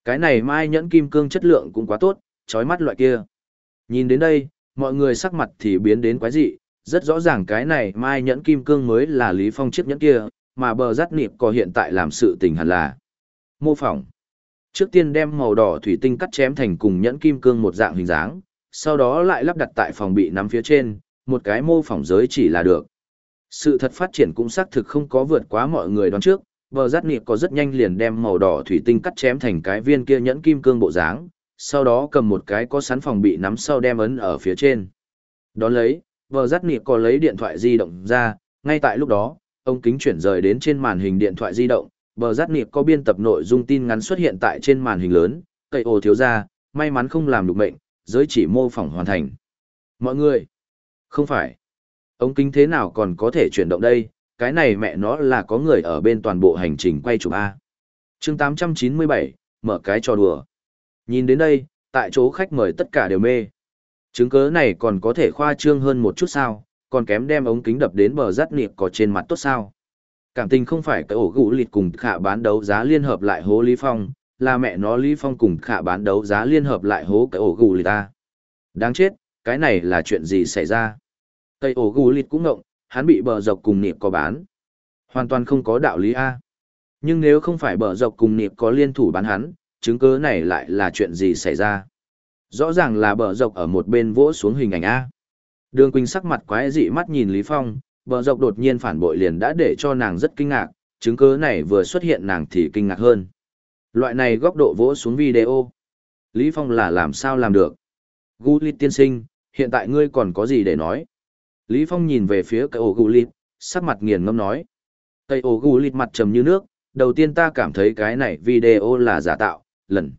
Speaker 1: Cái này mai nhẫn kim cương chất lượng cũng quá tốt, chói mắt loại kia. Nhìn đến đây, mọi người sắc mặt thì biến đến quái dị, rất rõ ràng cái này mai nhẫn kim cương mới là Lý Phong chiếc nhẫn kia, mà bờ rát nịp có hiện tại làm sự tình hẳn là mô phỏng. Trước tiên đem màu đỏ thủy tinh cắt chém thành cùng nhẫn kim cương một dạng hình dáng, sau đó lại lắp đặt tại phòng bị nắm phía trên, một cái mô phỏng giới chỉ là được. Sự thật phát triển cũng xác thực không có vượt quá mọi người đoán trước, bờ rát nịp có rất nhanh liền đem màu đỏ thủy tinh cắt chém thành cái viên kia nhẫn kim cương bộ dáng, sau đó cầm một cái có sắn phòng bị nắm sau đem ấn ở phía trên. Đón lấy, bờ rát nịp có lấy điện thoại di động ra, ngay tại lúc đó, ông kính chuyển rời đến trên màn hình điện thoại di động, bờ rát nịp có biên tập nội dung tin ngắn xuất hiện tại trên màn hình lớn, cây ồ thiếu ra, may mắn không làm được mệnh, giới chỉ mô phỏng hoàn thành. Mọi người, không phải, ống kính thế nào còn có thể chuyển động đây, cái này mẹ nó là có người ở bên toàn bộ hành trình quay chụp A. chương 897, mở cái trò đùa. Nhìn đến đây, tại chỗ khách mời tất cả đều mê. Chứng cớ này còn có thể khoa trương hơn một chút sao, còn kém đem ống kính đập đến bờ rắt niệm có trên mặt tốt sao. Cảm tình không phải cái ổ gũ lịt cùng khả bán đấu giá liên hợp lại hố Lý Phong, là mẹ nó Lý Phong cùng khả bán đấu giá liên hợp lại hố cái ổ gũ lịt ta. Đáng chết, cái này là chuyện gì xảy ra? Cây ổ gũ lịt cũng ngộng, hắn bị bờ dọc cùng niệm có bán. Hoàn toàn không có đạo lý A. Nhưng nếu không phải bờ dọc cùng niệm có liên thủ bán hắn, chứng cứ này lại là chuyện gì xảy ra? Rõ ràng là bờ dọc ở một bên vỗ xuống hình ảnh A. Đường Quỳnh sắc mặt quái dị mắt nhìn Lý Phong, bờ dọc đột nhiên phản bội liền đã để cho nàng rất kinh ngạc, chứng cứ này vừa xuất hiện nàng thì kinh ngạc hơn. Loại này góc độ vỗ xuống video. Lý Phong là làm sao làm được? Gulit tiên sinh, hiện tại ngươi còn có gì để nói? Lý Phong nhìn về phía cây ổ Gulit, sắc mặt nghiền ngâm nói. Cây ổ Gulit mặt trầm như nước, đầu tiên ta cảm thấy cái này video là giả tạo, lần.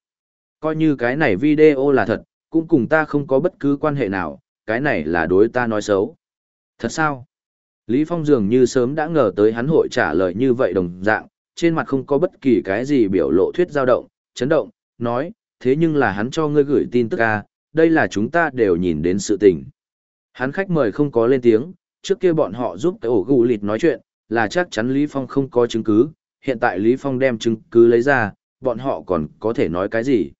Speaker 1: Coi như cái này video là thật, cũng cùng ta không có bất cứ quan hệ nào, cái này là đối ta nói xấu. Thật sao? Lý Phong dường như sớm đã ngờ tới hắn hội trả lời như vậy đồng dạng, trên mặt không có bất kỳ cái gì biểu lộ thuyết dao động, chấn động, nói, thế nhưng là hắn cho ngươi gửi tin tức à, đây là chúng ta đều nhìn đến sự tình. Hắn khách mời không có lên tiếng, trước kia bọn họ giúp cái ổ gù lịt nói chuyện, là chắc chắn Lý Phong không có chứng cứ, hiện tại Lý Phong đem chứng cứ lấy ra, bọn họ còn có thể nói cái gì.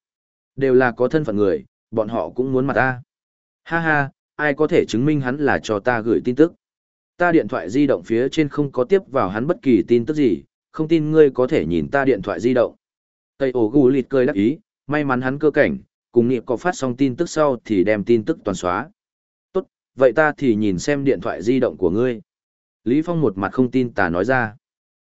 Speaker 1: Đều là có thân phận người, bọn họ cũng muốn mặt ta. Ha ha, ai có thể chứng minh hắn là cho ta gửi tin tức. Ta điện thoại di động phía trên không có tiếp vào hắn bất kỳ tin tức gì, không tin ngươi có thể nhìn ta điện thoại di động. Tây ổ gù lịt cười đắc ý, may mắn hắn cơ cảnh, cùng nghiệp có phát xong tin tức sau thì đem tin tức toàn xóa. Tốt, vậy ta thì nhìn xem điện thoại di động của ngươi. Lý Phong một mặt không tin tà nói ra.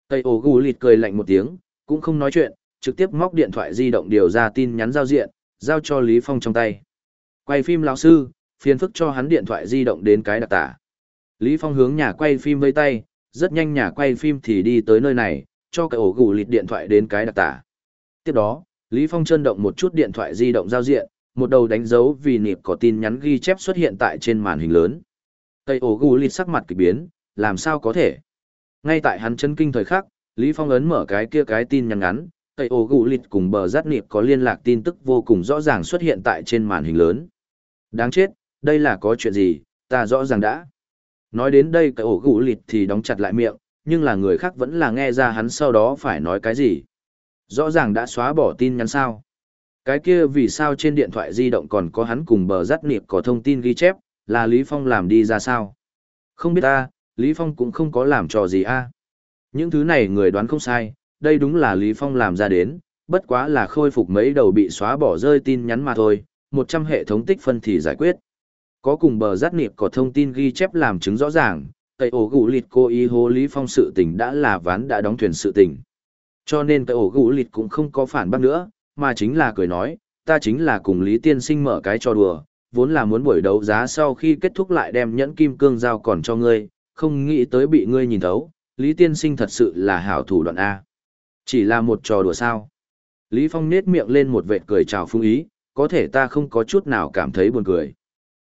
Speaker 1: Tây ổ gù lịt cười lạnh một tiếng, cũng không nói chuyện, trực tiếp móc điện thoại di động điều ra tin nhắn giao diện, giao cho Lý Phong trong tay. Quay phim lão sư, phiền phức cho hắn điện thoại di động đến cái đặc tả. Lý Phong hướng nhà quay phim vây tay, rất nhanh nhà quay phim thì đi tới nơi này, cho cái ổ gù lịt điện thoại đến cái đặc tả. Tiếp đó, Lý Phong chân động một chút điện thoại di động giao diện, một đầu đánh dấu vì nịp có tin nhắn ghi chép xuất hiện tại trên màn hình lớn. Cây ổ gù lịt sắc mặt kỳ biến, làm sao có thể? Ngay tại hắn chân kinh thời khắc, Lý Phong ấn mở cái kia cái tin nhắn ngắn, tây ổ gù lịt cùng bờ rát niệm có liên lạc tin tức vô cùng rõ ràng xuất hiện tại trên màn hình lớn. Đáng chết, đây là có chuyện gì, ta rõ ràng đã. Nói đến đây cái ổ gù lịt thì đóng chặt lại miệng, nhưng là người khác vẫn là nghe ra hắn sau đó phải nói cái gì. Rõ ràng đã xóa bỏ tin nhắn sao. Cái kia vì sao trên điện thoại di động còn có hắn cùng bờ rắt niệm có thông tin ghi chép, là Lý Phong làm đi ra sao? Không biết ta, Lý Phong cũng không có làm trò gì a. Những thứ này người đoán không sai, đây đúng là Lý Phong làm ra đến, bất quá là khôi phục mấy đầu bị xóa bỏ rơi tin nhắn mà thôi, 100 hệ thống tích phân thì giải quyết. Có cùng bờ rát niệm có thông tin ghi chép làm chứng rõ ràng, cây ổ gũ lịt cô ý hô Lý Phong sự tình đã là ván đã đóng thuyền sự tình. Cho nên cây ổ gũ lịt cũng không có phản bác nữa, mà chính là cười nói, ta chính là cùng Lý Tiên Sinh mở cái trò đùa, vốn là muốn buổi đấu giá sau khi kết thúc lại đem nhẫn kim cương giao còn cho ngươi, không nghĩ tới bị ngươi nhìn thấu, Lý Tiên Sinh thật sự là hảo thủ đoạn A. Chỉ là một trò đùa sao. Lý Phong nết miệng lên một vệt cười chào phương ý, có thể ta không có chút nào cảm thấy buồn cười.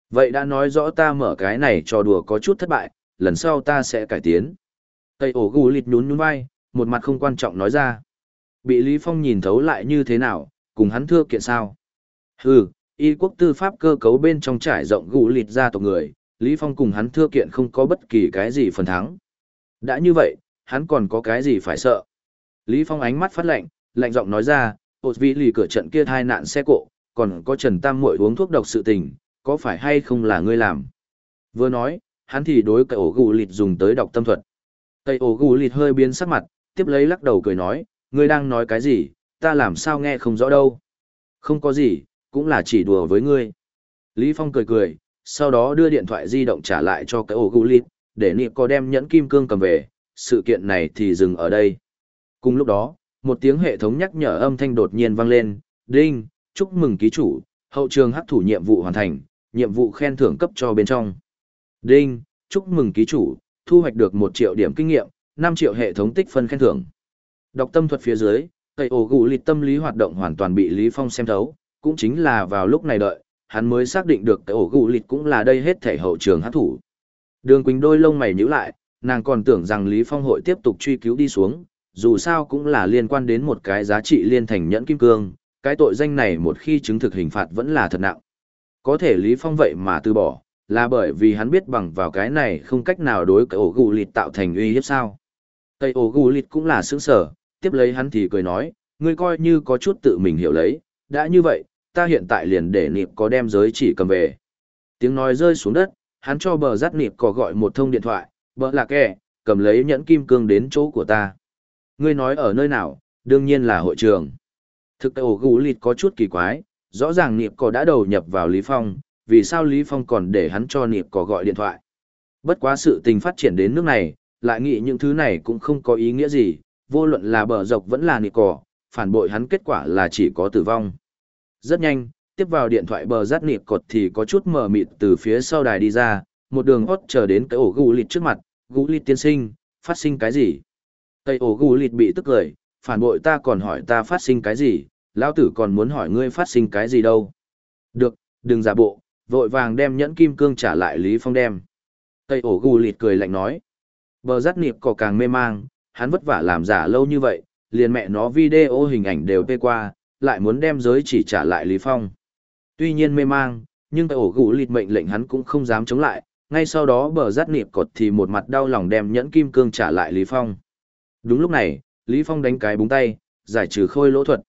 Speaker 1: Vậy đã nói rõ ta mở cái này trò đùa có chút thất bại, lần sau ta sẽ cải tiến. Tây ổ gù lịt nhún nhún vai, một mặt không quan trọng nói ra. Bị Lý Phong nhìn thấu lại như thế nào, cùng hắn thưa kiện sao? Hừ, y quốc tư pháp cơ cấu bên trong trải rộng gù lịt ra tộc người, Lý Phong cùng hắn thưa kiện không có bất kỳ cái gì phần thắng. Đã như vậy, hắn còn có cái gì phải sợ. Lý Phong ánh mắt phát lạnh, lạnh giọng nói ra, ột vị lì cửa trận kia thai nạn xe cộ, còn có Trần Tam muội uống thuốc độc sự tình, có phải hay không là ngươi làm? Vừa nói, hắn thì đối cái ổ gù lịt dùng tới độc tâm thuật. Cây ổ gù lịt hơi biến sắc mặt, tiếp lấy lắc đầu cười nói, ngươi đang nói cái gì, ta làm sao nghe không rõ đâu. Không có gì, cũng là chỉ đùa với ngươi. Lý Phong cười cười, sau đó đưa điện thoại di động trả lại cho cái ổ gù lịt, để niệm có đem nhẫn kim cương cầm về, sự kiện này thì dừng ở đây. Cùng lúc đó, một tiếng hệ thống nhắc nhở âm thanh đột nhiên vang lên, đinh, chúc mừng ký chủ, hậu trường hắc thủ nhiệm vụ hoàn thành, nhiệm vụ khen thưởng cấp cho bên trong. Đinh, chúc mừng ký chủ, thu hoạch được 1 triệu điểm kinh nghiệm, 5 triệu hệ thống tích phân khen thưởng. Đọc tâm thuật phía dưới, cây ổ gù lịt tâm lý hoạt động hoàn toàn bị Lý Phong xem thấu, cũng chính là vào lúc này đợi, hắn mới xác định được cái ổ gù lịt cũng là đây hết thể hậu trường hắc thủ. Đường Quỳnh đôi lông mày nhíu lại, nàng còn tưởng rằng Lý Phong hội tiếp tục truy cứu đi xuống, dù sao cũng là liên quan đến một cái giá trị liên thành nhẫn kim cương, cái tội danh này một khi chứng thực hình phạt vẫn là thật nặng. Có thể Lý Phong vậy mà từ bỏ, là bởi vì hắn biết bằng vào cái này không cách nào đối cậu ổ gù lịt tạo thành uy hiếp sao. Cây ổ gù lịt cũng là sướng sở, tiếp lấy hắn thì cười nói, ngươi coi như có chút tự mình hiểu lấy, đã như vậy, ta hiện tại liền để nịp có đem giới chỉ cầm về. Tiếng nói rơi xuống đất, hắn cho bờ rát nịp có gọi một thông điện thoại, bờ lạc kẻ, cầm lấy nhẫn kim cương đến chỗ của ta. Ngươi nói ở nơi nào, đương nhiên là hội trường. Thực ổ gù lịt có chút kỳ quái, rõ ràng Niệm Cỏ đã đầu nhập vào Lý Phong, vì sao Lý Phong còn để hắn cho Niệm Cỏ gọi điện thoại. Bất quá sự tình phát triển đến nước này, lại nghĩ những thứ này cũng không có ý nghĩa gì, vô luận là bờ dọc vẫn là Niệm cỏ, phản bội hắn kết quả là chỉ có tử vong. Rất nhanh, tiếp vào điện thoại bờ rát Niệm cột thì có chút mờ mịt từ phía sau đài đi ra, một đường hót chờ đến cái ổ gù lịt trước mặt, gù lịt tiên sinh, phát sinh cái gì? Tây ổ gù lịt bị tức cười, phản bội ta còn hỏi ta phát sinh cái gì, lão tử còn muốn hỏi ngươi phát sinh cái gì đâu. Được, đừng giả bộ, vội vàng đem nhẫn kim cương trả lại Lý Phong đem. Tây ổ gù lịt cười lạnh nói. Bờ rát nịp cỏ càng mê mang, hắn vất vả làm giả lâu như vậy, liền mẹ nó video hình ảnh đều bê qua, lại muốn đem giới chỉ trả lại Lý Phong. Tuy nhiên mê mang, nhưng Tây ổ gù lịt mệnh lệnh hắn cũng không dám chống lại, ngay sau đó bờ rát nịp cột thì một mặt đau lòng đem nhẫn kim cương trả lại Lý Phong. Đúng lúc này, Lý Phong đánh cái búng tay, giải trừ khôi lỗ thuật.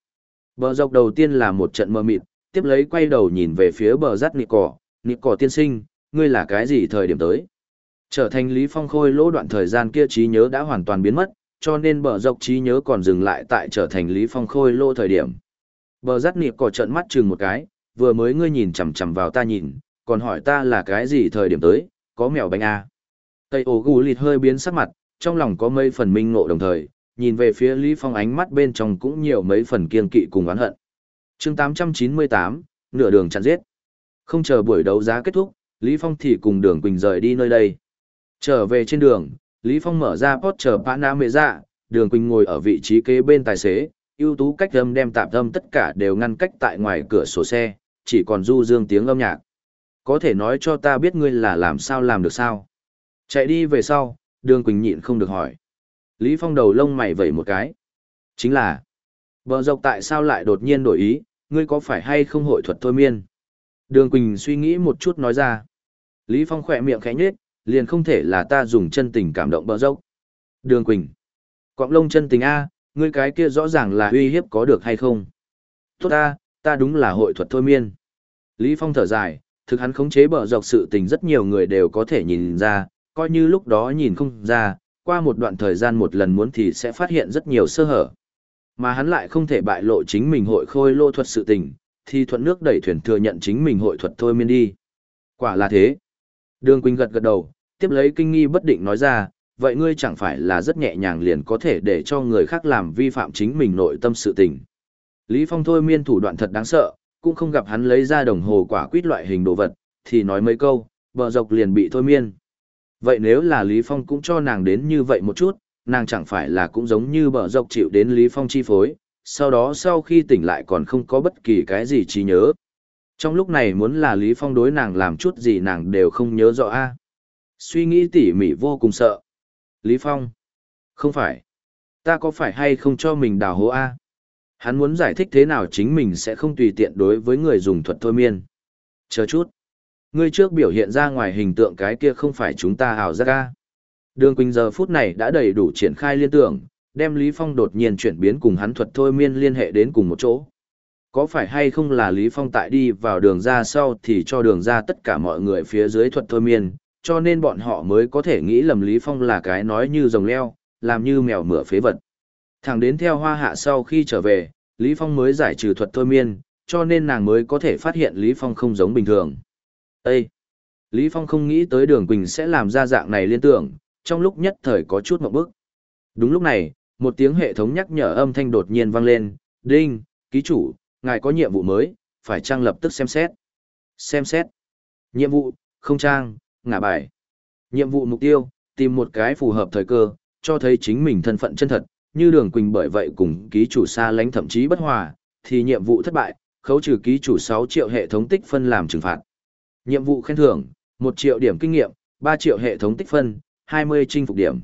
Speaker 1: Bờ dọc đầu tiên là một trận mơ mịt, tiếp lấy quay đầu nhìn về phía bờ rắt nịp cỏ, nịp cỏ tiên sinh, ngươi là cái gì thời điểm tới? Trở thành Lý Phong khôi lỗ đoạn thời gian kia trí nhớ đã hoàn toàn biến mất, cho nên bờ dọc trí nhớ còn dừng lại tại trở thành Lý Phong khôi lỗ thời điểm. Bờ rắt nịp cỏ trận mắt chừng một cái, vừa mới ngươi nhìn chằm chằm vào ta nhìn, còn hỏi ta là cái gì thời điểm tới, có mèo bánh à. Tây ổ gù lịt hơi biến sắc mặt, trong lòng có mấy phần minh ngộ đồng thời, nhìn về phía Lý Phong ánh mắt bên trong cũng nhiều mấy phần kiên kỵ cùng oán hận. Chương 898, nửa đường chặn giết. Không chờ buổi đấu giá kết thúc, Lý Phong thì cùng Đường Quỳnh rời đi nơi đây. Trở về trên đường, Lý Phong mở ra Porsche Panamera, Đường Quỳnh ngồi ở vị trí kế bên tài xế, ưu tú cách âm đem tạm âm tất cả đều ngăn cách tại ngoài cửa sổ xe, chỉ còn du dương tiếng âm nhạc. Có thể nói cho ta biết ngươi là làm sao làm được sao? Chạy đi về sau, Đường Quỳnh nhịn không được hỏi. Lý Phong đầu lông mày vẩy một cái. Chính là, bờ dọc tại sao lại đột nhiên đổi ý, ngươi có phải hay không hội thuật thôi miên? Đường Quỳnh suy nghĩ một chút nói ra. Lý Phong khỏe miệng khẽ nhếch, liền không thể là ta dùng chân tình cảm động bờ dốc. Đường Quỳnh, quạng lông chân tình A, ngươi cái kia rõ ràng là uy hiếp có được hay không? Tốt ta, ta đúng là hội thuật thôi miên. Lý Phong thở dài, thực hắn khống chế bờ dọc sự tình rất nhiều người đều có thể nhìn ra, coi như lúc đó nhìn không ra, qua một đoạn thời gian một lần muốn thì sẽ phát hiện rất nhiều sơ hở. Mà hắn lại không thể bại lộ chính mình hội khôi lô thuật sự tình, thì thuận nước đẩy thuyền thừa nhận chính mình hội thuật thôi miên đi. Quả là thế. Đường Quỳnh gật gật đầu, tiếp lấy kinh nghi bất định nói ra, vậy ngươi chẳng phải là rất nhẹ nhàng liền có thể để cho người khác làm vi phạm chính mình nội tâm sự tình. Lý Phong thôi miên thủ đoạn thật đáng sợ, cũng không gặp hắn lấy ra đồng hồ quả quýt loại hình đồ vật, thì nói mấy câu, bờ dọc liền bị thôi miên. Vậy nếu là Lý Phong cũng cho nàng đến như vậy một chút, nàng chẳng phải là cũng giống như bờ dọc chịu đến Lý Phong chi phối, sau đó sau khi tỉnh lại còn không có bất kỳ cái gì trí nhớ. Trong lúc này muốn là Lý Phong đối nàng làm chút gì nàng đều không nhớ rõ a. Suy nghĩ tỉ mỉ vô cùng sợ. Lý Phong. Không phải. Ta có phải hay không cho mình đào hố a? Hắn muốn giải thích thế nào chính mình sẽ không tùy tiện đối với người dùng thuật thôi miên. Chờ chút. Ngươi trước biểu hiện ra ngoài hình tượng cái kia không phải chúng ta ảo giác ca. Đường Quỳnh giờ phút này đã đầy đủ triển khai liên tưởng, đem Lý Phong đột nhiên chuyển biến cùng hắn thuật thôi miên liên hệ đến cùng một chỗ. Có phải hay không là Lý Phong tại đi vào đường ra sau thì cho đường ra tất cả mọi người phía dưới thuật thôi miên, cho nên bọn họ mới có thể nghĩ lầm Lý Phong là cái nói như rồng leo, làm như mèo mửa phế vật. Thẳng đến theo hoa hạ sau khi trở về, Lý Phong mới giải trừ thuật thôi miên, cho nên nàng mới có thể phát hiện Lý Phong không giống bình thường. Ê! Lý Phong không nghĩ tới đường Quỳnh sẽ làm ra dạng này liên tưởng, trong lúc nhất thời có chút một bước. Đúng lúc này, một tiếng hệ thống nhắc nhở âm thanh đột nhiên vang lên, đinh, ký chủ, ngài có nhiệm vụ mới, phải trang lập tức xem xét. Xem xét. Nhiệm vụ, không trang, ngả bài. Nhiệm vụ mục tiêu, tìm một cái phù hợp thời cơ, cho thấy chính mình thân phận chân thật, như đường quỳnh bởi vậy cùng ký chủ xa lánh thậm chí bất hòa, thì nhiệm vụ thất bại, khấu trừ ký chủ 6 triệu hệ thống tích phân làm trừng phạt. Nhiệm vụ khen thưởng, 1 triệu điểm kinh nghiệm, 3 triệu hệ thống tích phân, 20 chinh phục điểm.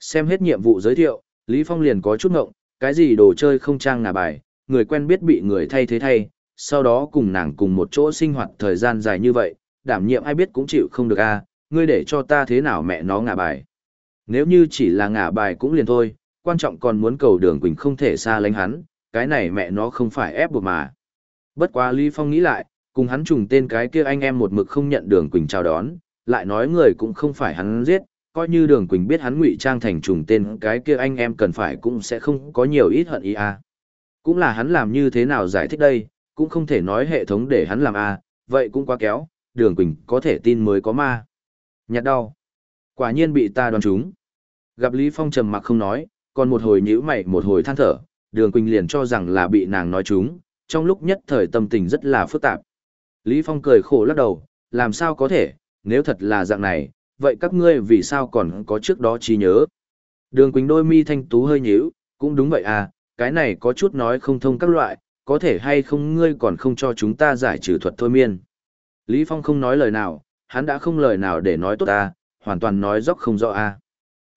Speaker 1: Xem hết nhiệm vụ giới thiệu, Lý Phong liền có chút ngộng, cái gì đồ chơi không trang ngà bài, người quen biết bị người thay thế thay, sau đó cùng nàng cùng một chỗ sinh hoạt thời gian dài như vậy, đảm nhiệm ai biết cũng chịu không được a, ngươi để cho ta thế nào mẹ nó ngả bài. Nếu như chỉ là ngả bài cũng liền thôi, quan trọng còn muốn cầu đường Quỳnh không thể xa lánh hắn, cái này mẹ nó không phải ép buộc mà. Bất quá Lý Phong nghĩ lại, cùng hắn trùng tên cái kia anh em một mực không nhận đường Quỳnh chào đón, lại nói người cũng không phải hắn giết, coi như đường Quỳnh biết hắn ngụy trang thành trùng tên cái kia anh em cần phải cũng sẽ không có nhiều ít hận ý à. Cũng là hắn làm như thế nào giải thích đây, cũng không thể nói hệ thống để hắn làm à, vậy cũng quá kéo, đường Quỳnh có thể tin mới có ma. Nhạt đau. Quả nhiên bị ta đoán trúng. Gặp Lý Phong trầm mặc không nói, còn một hồi nhíu mày một hồi than thở, đường Quỳnh liền cho rằng là bị nàng nói trúng, trong lúc nhất thời tâm tình rất là phức tạp. Lý Phong cười khổ lắc đầu, làm sao có thể, nếu thật là dạng này, vậy các ngươi vì sao còn có trước đó trí nhớ? Đường Quỳnh đôi mi thanh tú hơi nhíu, cũng đúng vậy à, cái này có chút nói không thông các loại, có thể hay không ngươi còn không cho chúng ta giải trừ thuật thôi miên. Lý Phong không nói lời nào, hắn đã không lời nào để nói tốt ta, hoàn toàn nói dốc không rõ a.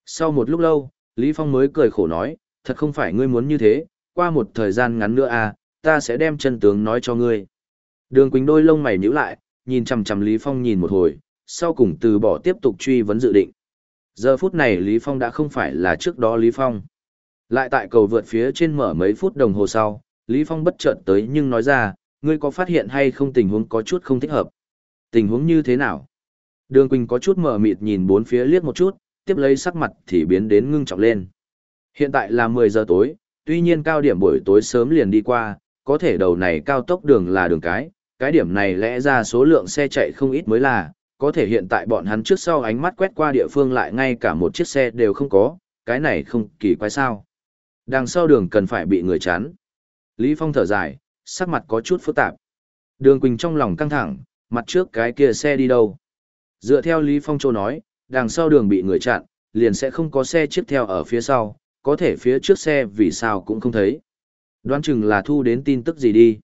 Speaker 1: Sau một lúc lâu, Lý Phong mới cười khổ nói, thật không phải ngươi muốn như thế, qua một thời gian ngắn nữa a, ta sẽ đem chân tướng nói cho ngươi. Đường Quỳnh đôi lông mày nhíu lại, nhìn chằm chằm Lý Phong nhìn một hồi, sau cùng từ bỏ tiếp tục truy vấn dự định. Giờ phút này Lý Phong đã không phải là trước đó Lý Phong. Lại tại cầu vượt phía trên mở mấy phút đồng hồ sau, Lý Phong bất chợt tới nhưng nói ra, ngươi có phát hiện hay không tình huống có chút không thích hợp. Tình huống như thế nào? Đường Quỳnh có chút mở mịt nhìn bốn phía liếc một chút, tiếp lấy sắc mặt thì biến đến ngưng trọng lên. Hiện tại là 10 giờ tối, tuy nhiên cao điểm buổi tối sớm liền đi qua, có thể đầu này cao tốc đường là đường cái, cái điểm này lẽ ra số lượng xe chạy không ít mới là, có thể hiện tại bọn hắn trước sau ánh mắt quét qua địa phương lại ngay cả một chiếc xe đều không có, cái này không kỳ quái sao. Đằng sau đường cần phải bị người chán. Lý Phong thở dài, sắc mặt có chút phức tạp. Đường Quỳnh trong lòng căng thẳng, mặt trước cái kia xe đi đâu. Dựa theo Lý Phong Châu nói, đằng sau đường bị người chặn, liền sẽ không có xe chiếc theo ở phía sau, có thể phía trước xe vì sao cũng không thấy. Đoán chừng là thu đến tin tức gì đi.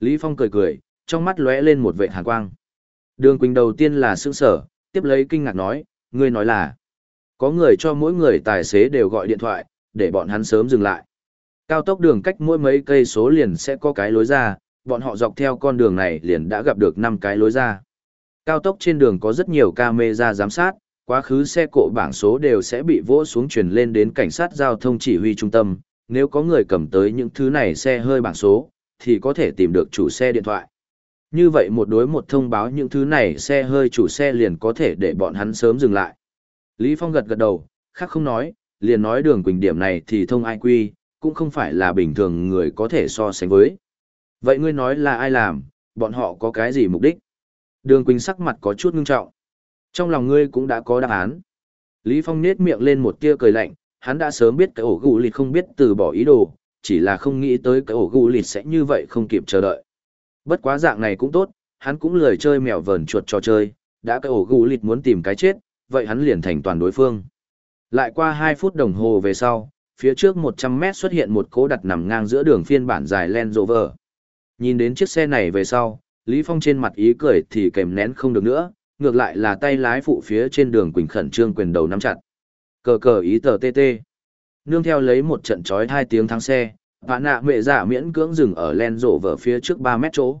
Speaker 1: Lý Phong cười cười, trong mắt lóe lên một vệ hàn quang. Đường Quỳnh đầu tiên là sững sở, tiếp lấy kinh ngạc nói, ngươi nói là, có người cho mỗi người tài xế đều gọi điện thoại, để bọn hắn sớm dừng lại. Cao tốc đường cách mỗi mấy cây số liền sẽ có cái lối ra, bọn họ dọc theo con đường này liền đã gặp được 5 cái lối ra. Cao tốc trên đường có rất nhiều camera giám sát, quá khứ xe cộ bảng số đều sẽ bị vỗ xuống truyền lên đến cảnh sát giao thông chỉ huy trung tâm, nếu có người cầm tới những thứ này xe hơi bảng số, thì có thể tìm được chủ xe điện thoại. Như vậy một đối một thông báo những thứ này xe hơi chủ xe liền có thể để bọn hắn sớm dừng lại. Lý Phong gật gật đầu, khác không nói, liền nói đường quỳnh điểm này thì thông ai quy, cũng không phải là bình thường người có thể so sánh với. Vậy ngươi nói là ai làm, bọn họ có cái gì mục đích? Đường Quỳnh sắc mặt có chút ngưng trọng. Trong lòng ngươi cũng đã có đáp án. Lý Phong nết miệng lên một tia cười lạnh, hắn đã sớm biết cái ổ gù lịt không biết từ bỏ ý đồ, chỉ là không nghĩ tới cái ổ gù lịt sẽ như vậy không kịp chờ đợi. Bất quá dạng này cũng tốt, hắn cũng lười chơi mèo vờn chuột trò chơi, đã cái ổ gù lịt muốn tìm cái chết, vậy hắn liền thành toàn đối phương. Lại qua 2 phút đồng hồ về sau, phía trước 100 mét xuất hiện một cố đặt nằm ngang giữa đường phiên bản dài Land Rover. Nhìn đến chiếc xe này về sau, Lý Phong trên mặt ý cười thì kèm nén không được nữa, ngược lại là tay lái phụ phía trên đường Quỳnh khẩn trương quyền đầu nắm chặt. Cờ cờ ý tờ tê tê. Nương theo lấy một trận chói hai tiếng thắng xe, vạn nạ mẹ giả miễn cưỡng dừng ở len rổ vở phía trước 3 mét chỗ.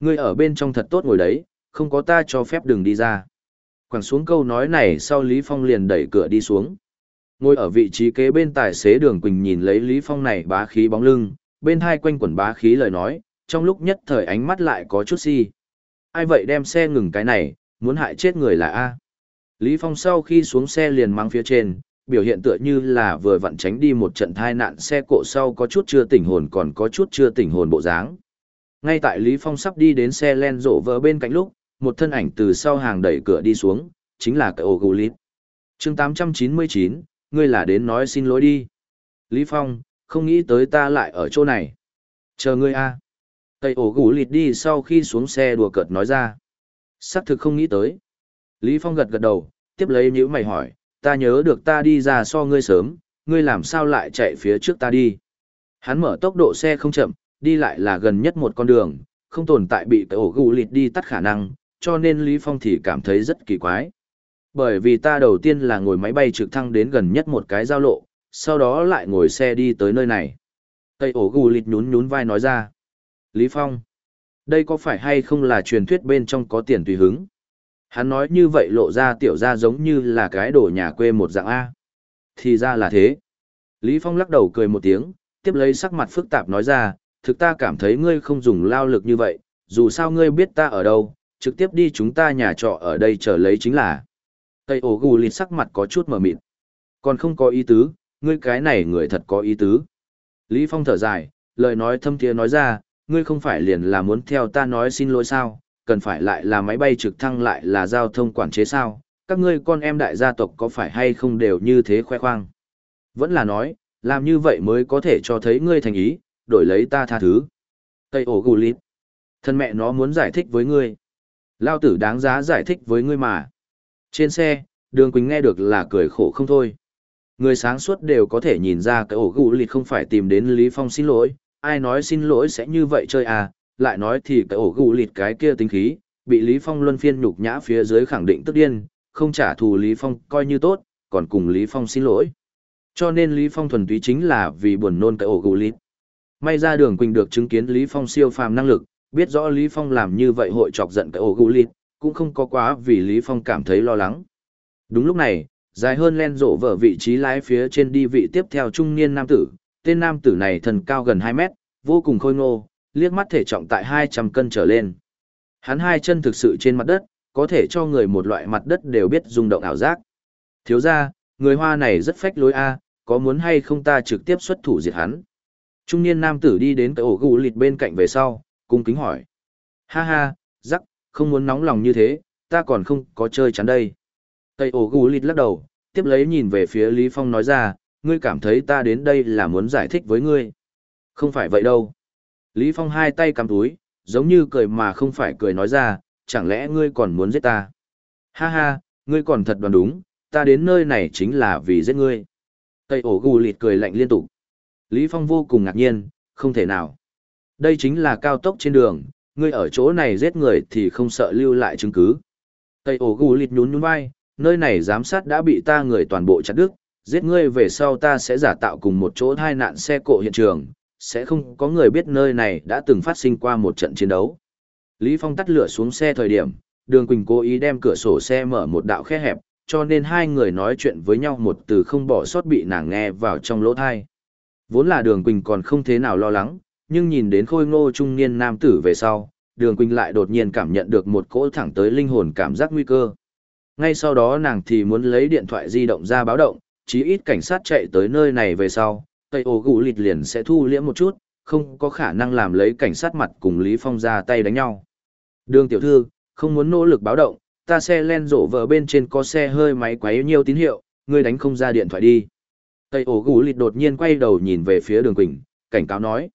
Speaker 1: Ngươi ở bên trong thật tốt ngồi đấy, không có ta cho phép đừng đi ra. Quẳng xuống câu nói này sau Lý Phong liền đẩy cửa đi xuống. Ngồi ở vị trí kế bên tài xế đường Quỳnh nhìn lấy Lý Phong này bá khí bóng lưng, bên hai quanh quẩn bá khí lời nói, trong lúc nhất thời ánh mắt lại có chút si. Ai vậy đem xe ngừng cái này, muốn hại chết người là A. Lý Phong sau khi xuống xe liền mang phía trên, biểu hiện tựa như là vừa vặn tránh đi một trận thai nạn xe cộ sau có chút chưa tỉnh hồn còn có chút chưa tỉnh hồn bộ dáng. Ngay tại Lý Phong sắp đi đến xe len rộ vỡ bên cạnh lúc, một thân ảnh từ sau hàng đẩy cửa đi xuống, chính là cái ô gù lít. chương 899, ngươi là đến nói xin lỗi đi. Lý Phong, không nghĩ tới ta lại ở chỗ này. Chờ ngươi a. Tây ổ gù lịt đi sau khi xuống xe đùa cợt nói ra. Sắc thực không nghĩ tới. Lý Phong gật gật đầu, tiếp lấy nhữ mày hỏi, ta nhớ được ta đi ra so ngươi sớm, ngươi làm sao lại chạy phía trước ta đi. Hắn mở tốc độ xe không chậm, đi lại là gần nhất một con đường, không tồn tại bị tổ ổ gù lịt đi tắt khả năng, cho nên Lý Phong thì cảm thấy rất kỳ quái. Bởi vì ta đầu tiên là ngồi máy bay trực thăng đến gần nhất một cái giao lộ, sau đó lại ngồi xe đi tới nơi này. Tây ổ gù lịt nhún nhún vai nói ra. Lý Phong, đây có phải hay không là truyền thuyết bên trong có tiền tùy hứng? Hắn nói như vậy lộ ra tiểu ra giống như là cái đồ nhà quê một dạng A. Thì ra là thế. Lý Phong lắc đầu cười một tiếng, tiếp lấy sắc mặt phức tạp nói ra, thực ta cảm thấy ngươi không dùng lao lực như vậy, dù sao ngươi biết ta ở đâu, trực tiếp đi chúng ta nhà trọ ở đây chờ lấy chính là. Tây ổ gù lịt sắc mặt có chút mờ mịt. Còn không có ý tứ, ngươi cái này người thật có ý tứ. Lý Phong thở dài, lời nói thâm thiế nói ra, ngươi không phải liền là muốn theo ta nói xin lỗi sao, cần phải lại là máy bay trực thăng lại là giao thông quản chế sao, các ngươi con em đại gia tộc có phải hay không đều như thế khoe khoang. Vẫn là nói, làm như vậy mới có thể cho thấy ngươi thành ý, đổi lấy ta tha thứ. Tây ổ gù lít. Thân mẹ nó muốn giải thích với ngươi. Lao tử đáng giá giải thích với ngươi mà. Trên xe, đường Quỳnh nghe được là cười khổ không thôi. Người sáng suốt đều có thể nhìn ra cái ổ gù lịt không phải tìm đến Lý Phong xin lỗi, ai nói xin lỗi sẽ như vậy chơi à, lại nói thì cái ổ gù lịt cái kia tính khí, bị Lý Phong luân phiên nhục nhã phía dưới khẳng định tức điên, không trả thù Lý Phong coi như tốt, còn cùng Lý Phong xin lỗi. Cho nên Lý Phong thuần túy chính là vì buồn nôn cái ổ gù lịt. May ra đường Quỳnh được chứng kiến Lý Phong siêu phàm năng lực, biết rõ Lý Phong làm như vậy hội chọc giận cái ổ gù lịt, cũng không có quá vì Lý Phong cảm thấy lo lắng. Đúng lúc này, dài hơn len rộ vở vị trí lái phía trên đi vị tiếp theo trung niên nam tử, tên nam tử này thần cao gần 2 mét, vô cùng khôi ngô, liếc mắt thể trọng tại 200 cân trở lên. Hắn hai chân thực sự trên mặt đất, có thể cho người một loại mặt đất đều biết rung động ảo giác. Thiếu ra, người hoa này rất phách lối a, có muốn hay không ta trực tiếp xuất thủ diệt hắn. Trung niên nam tử đi đến cái ổ gù lịt bên cạnh về sau, cung kính hỏi. Ha ha, rắc, không muốn nóng lòng như thế, ta còn không có chơi chắn đây. Tây ổ gù lịt lắc đầu, tiếp lấy nhìn về phía Lý Phong nói ra, ngươi cảm thấy ta đến đây là muốn giải thích với ngươi. Không phải vậy đâu. Lý Phong hai tay cầm túi, giống như cười mà không phải cười nói ra, chẳng lẽ ngươi còn muốn giết ta? Ha ha, ngươi còn thật đoán đúng, ta đến nơi này chính là vì giết ngươi. Tây ổ gù lịt cười lạnh liên tục. Lý Phong vô cùng ngạc nhiên, không thể nào. Đây chính là cao tốc trên đường, ngươi ở chỗ này giết người thì không sợ lưu lại chứng cứ. Tây ổ gù lịt nhún nhún vai, nơi này giám sát đã bị ta người toàn bộ chặt đứt, giết ngươi về sau ta sẽ giả tạo cùng một chỗ hai nạn xe cộ hiện trường, sẽ không có người biết nơi này đã từng phát sinh qua một trận chiến đấu. Lý Phong tắt lửa xuống xe thời điểm, Đường Quỳnh cố ý đem cửa sổ xe mở một đạo khe hẹp, cho nên hai người nói chuyện với nhau một từ không bỏ sót bị nàng nghe vào trong lỗ thai. Vốn là Đường Quỳnh còn không thế nào lo lắng, nhưng nhìn đến khôi ngô trung niên nam tử về sau, Đường Quỳnh lại đột nhiên cảm nhận được một cỗ thẳng tới linh hồn cảm giác nguy cơ. Ngay sau đó nàng thì muốn lấy điện thoại di động ra báo động, chí ít cảnh sát chạy tới nơi này về sau, Tây Ô gù lịt liền sẽ thu liễm một chút, không có khả năng làm lấy cảnh sát mặt cùng Lý Phong ra tay đánh nhau. Đường tiểu thư, không muốn nỗ lực báo động, ta xe len rộ vợ bên trên có xe hơi máy quấy nhiều tín hiệu, ngươi đánh không ra điện thoại đi. Tây Ô gù lịt đột nhiên quay đầu nhìn về phía đường Quỳnh, cảnh cáo nói.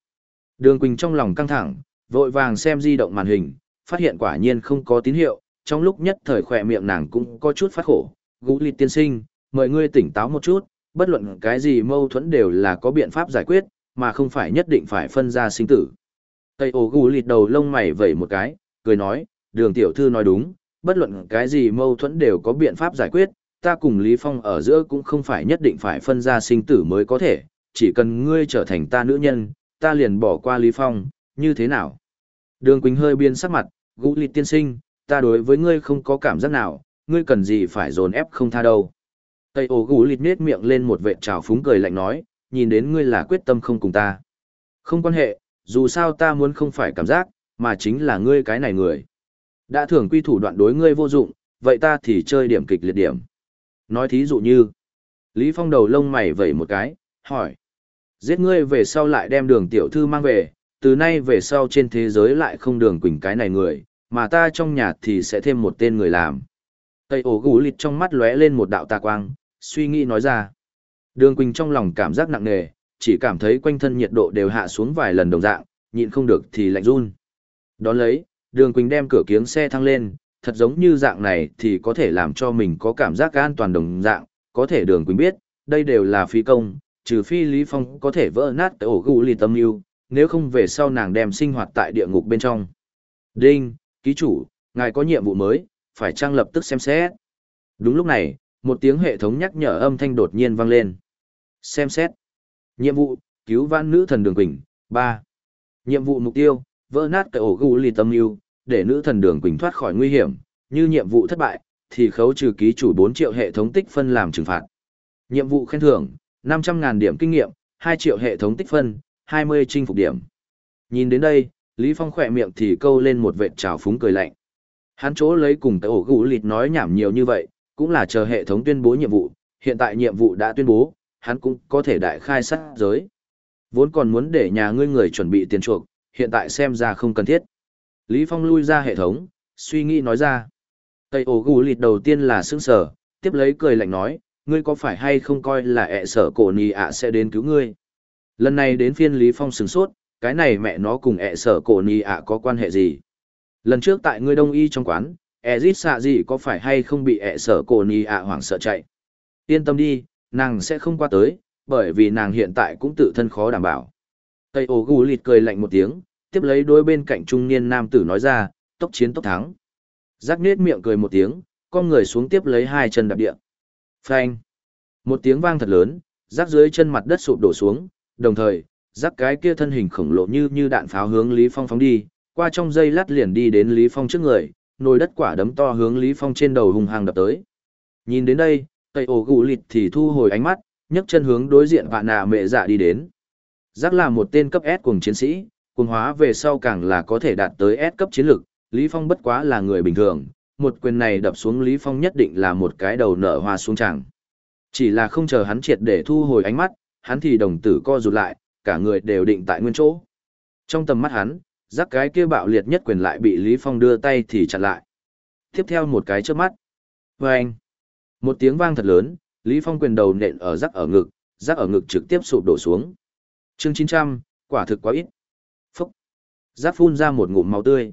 Speaker 1: Đường Quỳnh trong lòng căng thẳng, vội vàng xem di động màn hình, phát hiện quả nhiên không có tín hiệu, trong lúc nhất thời khỏe miệng nàng cũng có chút phát khổ. Gù lịt tiên sinh, mời ngươi tỉnh táo một chút, bất luận cái gì mâu thuẫn đều là có biện pháp giải quyết, mà không phải nhất định phải phân ra sinh tử. Tây ổ gù lịt đầu lông mày vẩy một cái, cười nói, đường tiểu thư nói đúng, bất luận cái gì mâu thuẫn đều có biện pháp giải quyết, ta cùng Lý Phong ở giữa cũng không phải nhất định phải phân ra sinh tử mới có thể, chỉ cần ngươi trở thành ta nữ nhân, ta liền bỏ qua Lý Phong, như thế nào? Đường Quỳnh hơi biên sắc mặt, gũ lịt tiên sinh, ta đối với ngươi không có cảm giác nào, ngươi cần gì phải dồn ép không tha đâu. Tây ổ gù lịt nết miệng lên một vệ trào phúng cười lạnh nói, nhìn đến ngươi là quyết tâm không cùng ta. Không quan hệ, dù sao ta muốn không phải cảm giác, mà chính là ngươi cái này người. Đã thường quy thủ đoạn đối ngươi vô dụng, vậy ta thì chơi điểm kịch liệt điểm. Nói thí dụ như, Lý Phong đầu lông mày vẩy một cái, hỏi. Giết ngươi về sau lại đem đường tiểu thư mang về, từ nay về sau trên thế giới lại không đường quỳnh cái này người, mà ta trong nhà thì sẽ thêm một tên người làm. Tây ổ gù lịt trong mắt lóe lên một đạo tà quang, suy nghĩ nói ra. Đường quỳnh trong lòng cảm giác nặng nề, chỉ cảm thấy quanh thân nhiệt độ đều hạ xuống vài lần đồng dạng, nhịn không được thì lạnh run. Đón lấy, đường quỳnh đem cửa kiếng xe thăng lên, thật giống như dạng này thì có thể làm cho mình có cảm giác an toàn đồng dạng, có thể đường quỳnh biết, đây đều là phi công, trừ phi Lý Phong có thể vỡ nát cái ổ gù lì tâm yêu, nếu không về sau nàng đem sinh hoạt tại địa ngục bên trong. Đinh, ký chủ, ngài có nhiệm vụ mới, phải trang lập tức xem xét. Đúng lúc này, một tiếng hệ thống nhắc nhở âm thanh đột nhiên vang lên. Xem xét. Nhiệm vụ, cứu vãn nữ thần đường quỳnh, 3. Nhiệm vụ mục tiêu, vỡ nát cái ổ gù lì tâm yêu, để nữ thần đường quỳnh thoát khỏi nguy hiểm, như nhiệm vụ thất bại, thì khấu trừ ký chủ 4 triệu hệ thống tích phân làm trừng phạt. Nhiệm vụ khen thưởng, 500.000 điểm kinh nghiệm, 2 triệu hệ thống tích phân, 20 chinh phục điểm. Nhìn đến đây, Lý Phong khỏe miệng thì câu lên một vệt trào phúng cười lạnh. Hắn chỗ lấy cùng cái ổ gũ lịt nói nhảm nhiều như vậy, cũng là chờ hệ thống tuyên bố nhiệm vụ, hiện tại nhiệm vụ đã tuyên bố, hắn cũng có thể đại khai sát giới. Vốn còn muốn để nhà ngươi người chuẩn bị tiền chuộc, hiện tại xem ra không cần thiết. Lý Phong lui ra hệ thống, suy nghĩ nói ra. Tây ổ gù lịt đầu tiên là sững sở tiếp lấy cười lạnh nói, ngươi có phải hay không coi là ẹ sở cổ nì ạ sẽ đến cứu ngươi. Lần này đến phiên Lý Phong sừng sốt, cái này mẹ nó cùng ẹ sở cổ nì ạ có quan hệ gì. Lần trước tại ngươi đông y trong quán, Ezit xạ gì có phải hay không bị ẹ sở cổ nì ạ hoảng sợ chạy. Yên tâm đi, nàng sẽ không qua tới, bởi vì nàng hiện tại cũng tự thân khó đảm bảo. Tây ổ gù lịt cười lạnh một tiếng, tiếp lấy đối bên cạnh trung niên nam tử nói ra, tốc chiến tốc thắng. Giác nết miệng cười một tiếng, con người xuống tiếp lấy hai chân đạp địa. Phanh. Một tiếng vang thật lớn, giác dưới chân mặt đất sụp đổ xuống, đồng thời, giác cái kia thân hình khổng lồ như như đạn pháo hướng Lý Phong phóng đi, qua trong dây lát liền đi đến Lý Phong trước người, nồi đất quả đấm to hướng Lý Phong trên đầu hùng hàng đập tới. Nhìn đến đây, tây ổ gù lịt thì thu hồi ánh mắt, nhấc chân hướng đối diện vạn nà mẹ dạ đi đến. Giác là một tên cấp S cùng chiến sĩ, cùng hóa về sau càng là có thể đạt tới S cấp chiến lực, Lý Phong bất quá là người bình thường, một quyền này đập xuống Lý Phong nhất định là một cái đầu nở hoa xuống chẳng. Chỉ là không chờ hắn triệt để thu hồi ánh mắt, hắn thì đồng tử co rụt lại, cả người đều định tại nguyên chỗ. Trong tầm mắt hắn, giác cái kia bạo liệt nhất quyền lại bị Lý Phong đưa tay thì chặn lại. Tiếp theo một cái trước mắt. Và anh, một tiếng vang thật lớn, Lý Phong quyền đầu nện ở giác ở ngực, giác ở ngực trực tiếp sụp đổ xuống. Chương 900, quả thực quá ít. Phúc. Giác phun ra một ngụm máu tươi.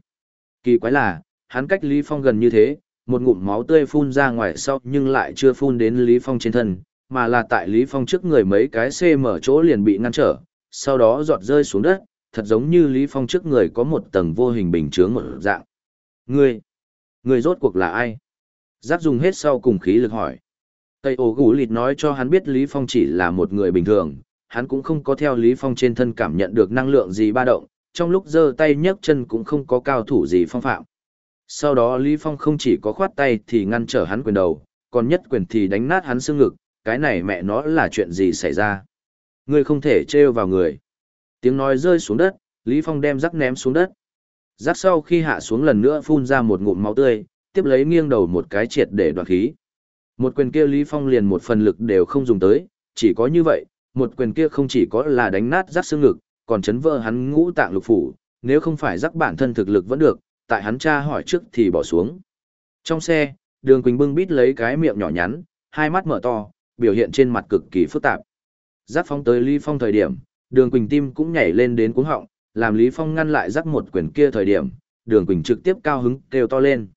Speaker 1: Kỳ quái là, hắn cách Lý Phong gần như thế, một ngụm máu tươi phun ra ngoài sau nhưng lại chưa phun đến Lý Phong trên thân, mà là tại Lý Phong trước người mấy cái CM chỗ liền bị ngăn trở, sau đó giọt rơi xuống đất, thật giống như Lý Phong trước người có một tầng vô hình bình chướng một dạng. Ngươi, ngươi rốt cuộc là ai? Giác dùng hết sau cùng khí lực hỏi. Tây ổ gũ lịt nói cho hắn biết Lý Phong chỉ là một người bình thường, hắn cũng không có theo Lý Phong trên thân cảm nhận được năng lượng gì ba động, trong lúc giơ tay nhấc chân cũng không có cao thủ gì phong phạm. Sau đó Lý Phong không chỉ có khoát tay thì ngăn trở hắn quyền đầu, còn nhất quyền thì đánh nát hắn xương ngực, cái này mẹ nó là chuyện gì xảy ra. Ngươi không thể trêu vào người. Tiếng nói rơi xuống đất, Lý Phong đem rắc ném xuống đất. Rắc sau khi hạ xuống lần nữa phun ra một ngụm máu tươi, tiếp lấy nghiêng đầu một cái triệt để đoạt khí. Một quyền kia Lý Phong liền một phần lực đều không dùng tới, chỉ có như vậy, một quyền kia không chỉ có là đánh nát rắc xương ngực, còn chấn vỡ hắn ngũ tạng lục phủ, nếu không phải rắc bản thân thực lực vẫn được, tại hắn cha hỏi trước thì bỏ xuống. Trong xe, đường Quỳnh bưng bít lấy cái miệng nhỏ nhắn, hai mắt mở to, biểu hiện trên mặt cực kỳ phức tạp. Giáp phong tới Lý Phong thời điểm, đường Quỳnh tim cũng nhảy lên đến cuống họng, làm Lý Phong ngăn lại rắc một quyền kia thời điểm, đường Quỳnh trực tiếp cao hứng kêu to lên.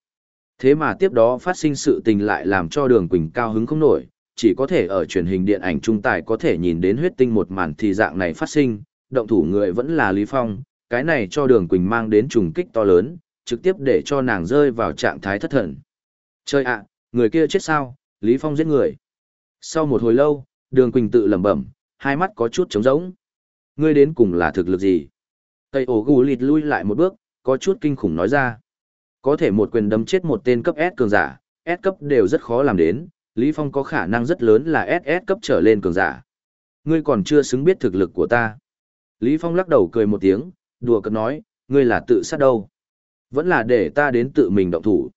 Speaker 1: Thế mà tiếp đó phát sinh sự tình lại làm cho đường Quỳnh cao hứng không nổi, chỉ có thể ở truyền hình điện ảnh trung tài có thể nhìn đến huyết tinh một màn thì dạng này phát sinh, động thủ người vẫn là Lý Phong, cái này cho đường Quỳnh mang đến trùng kích to lớn, trực tiếp để cho nàng rơi vào trạng thái thất thần. Chơi ạ, người kia chết sao, Lý Phong giết người. Sau một hồi lâu, đường Quỳnh tự lẩm bẩm, hai mắt có chút trống rỗng. Ngươi đến cùng là thực lực gì? Tây ổ gù lịt lui lại một bước, có chút kinh khủng nói ra. Có thể một quyền đấm chết một tên cấp S cường giả, S cấp đều rất khó làm đến, Lý Phong có khả năng rất lớn là SS cấp trở lên cường giả. Ngươi còn chưa xứng biết thực lực của ta. Lý Phong lắc đầu cười một tiếng, đùa cợt nói, ngươi là tự sát đâu. Vẫn là để ta đến tự mình động thủ.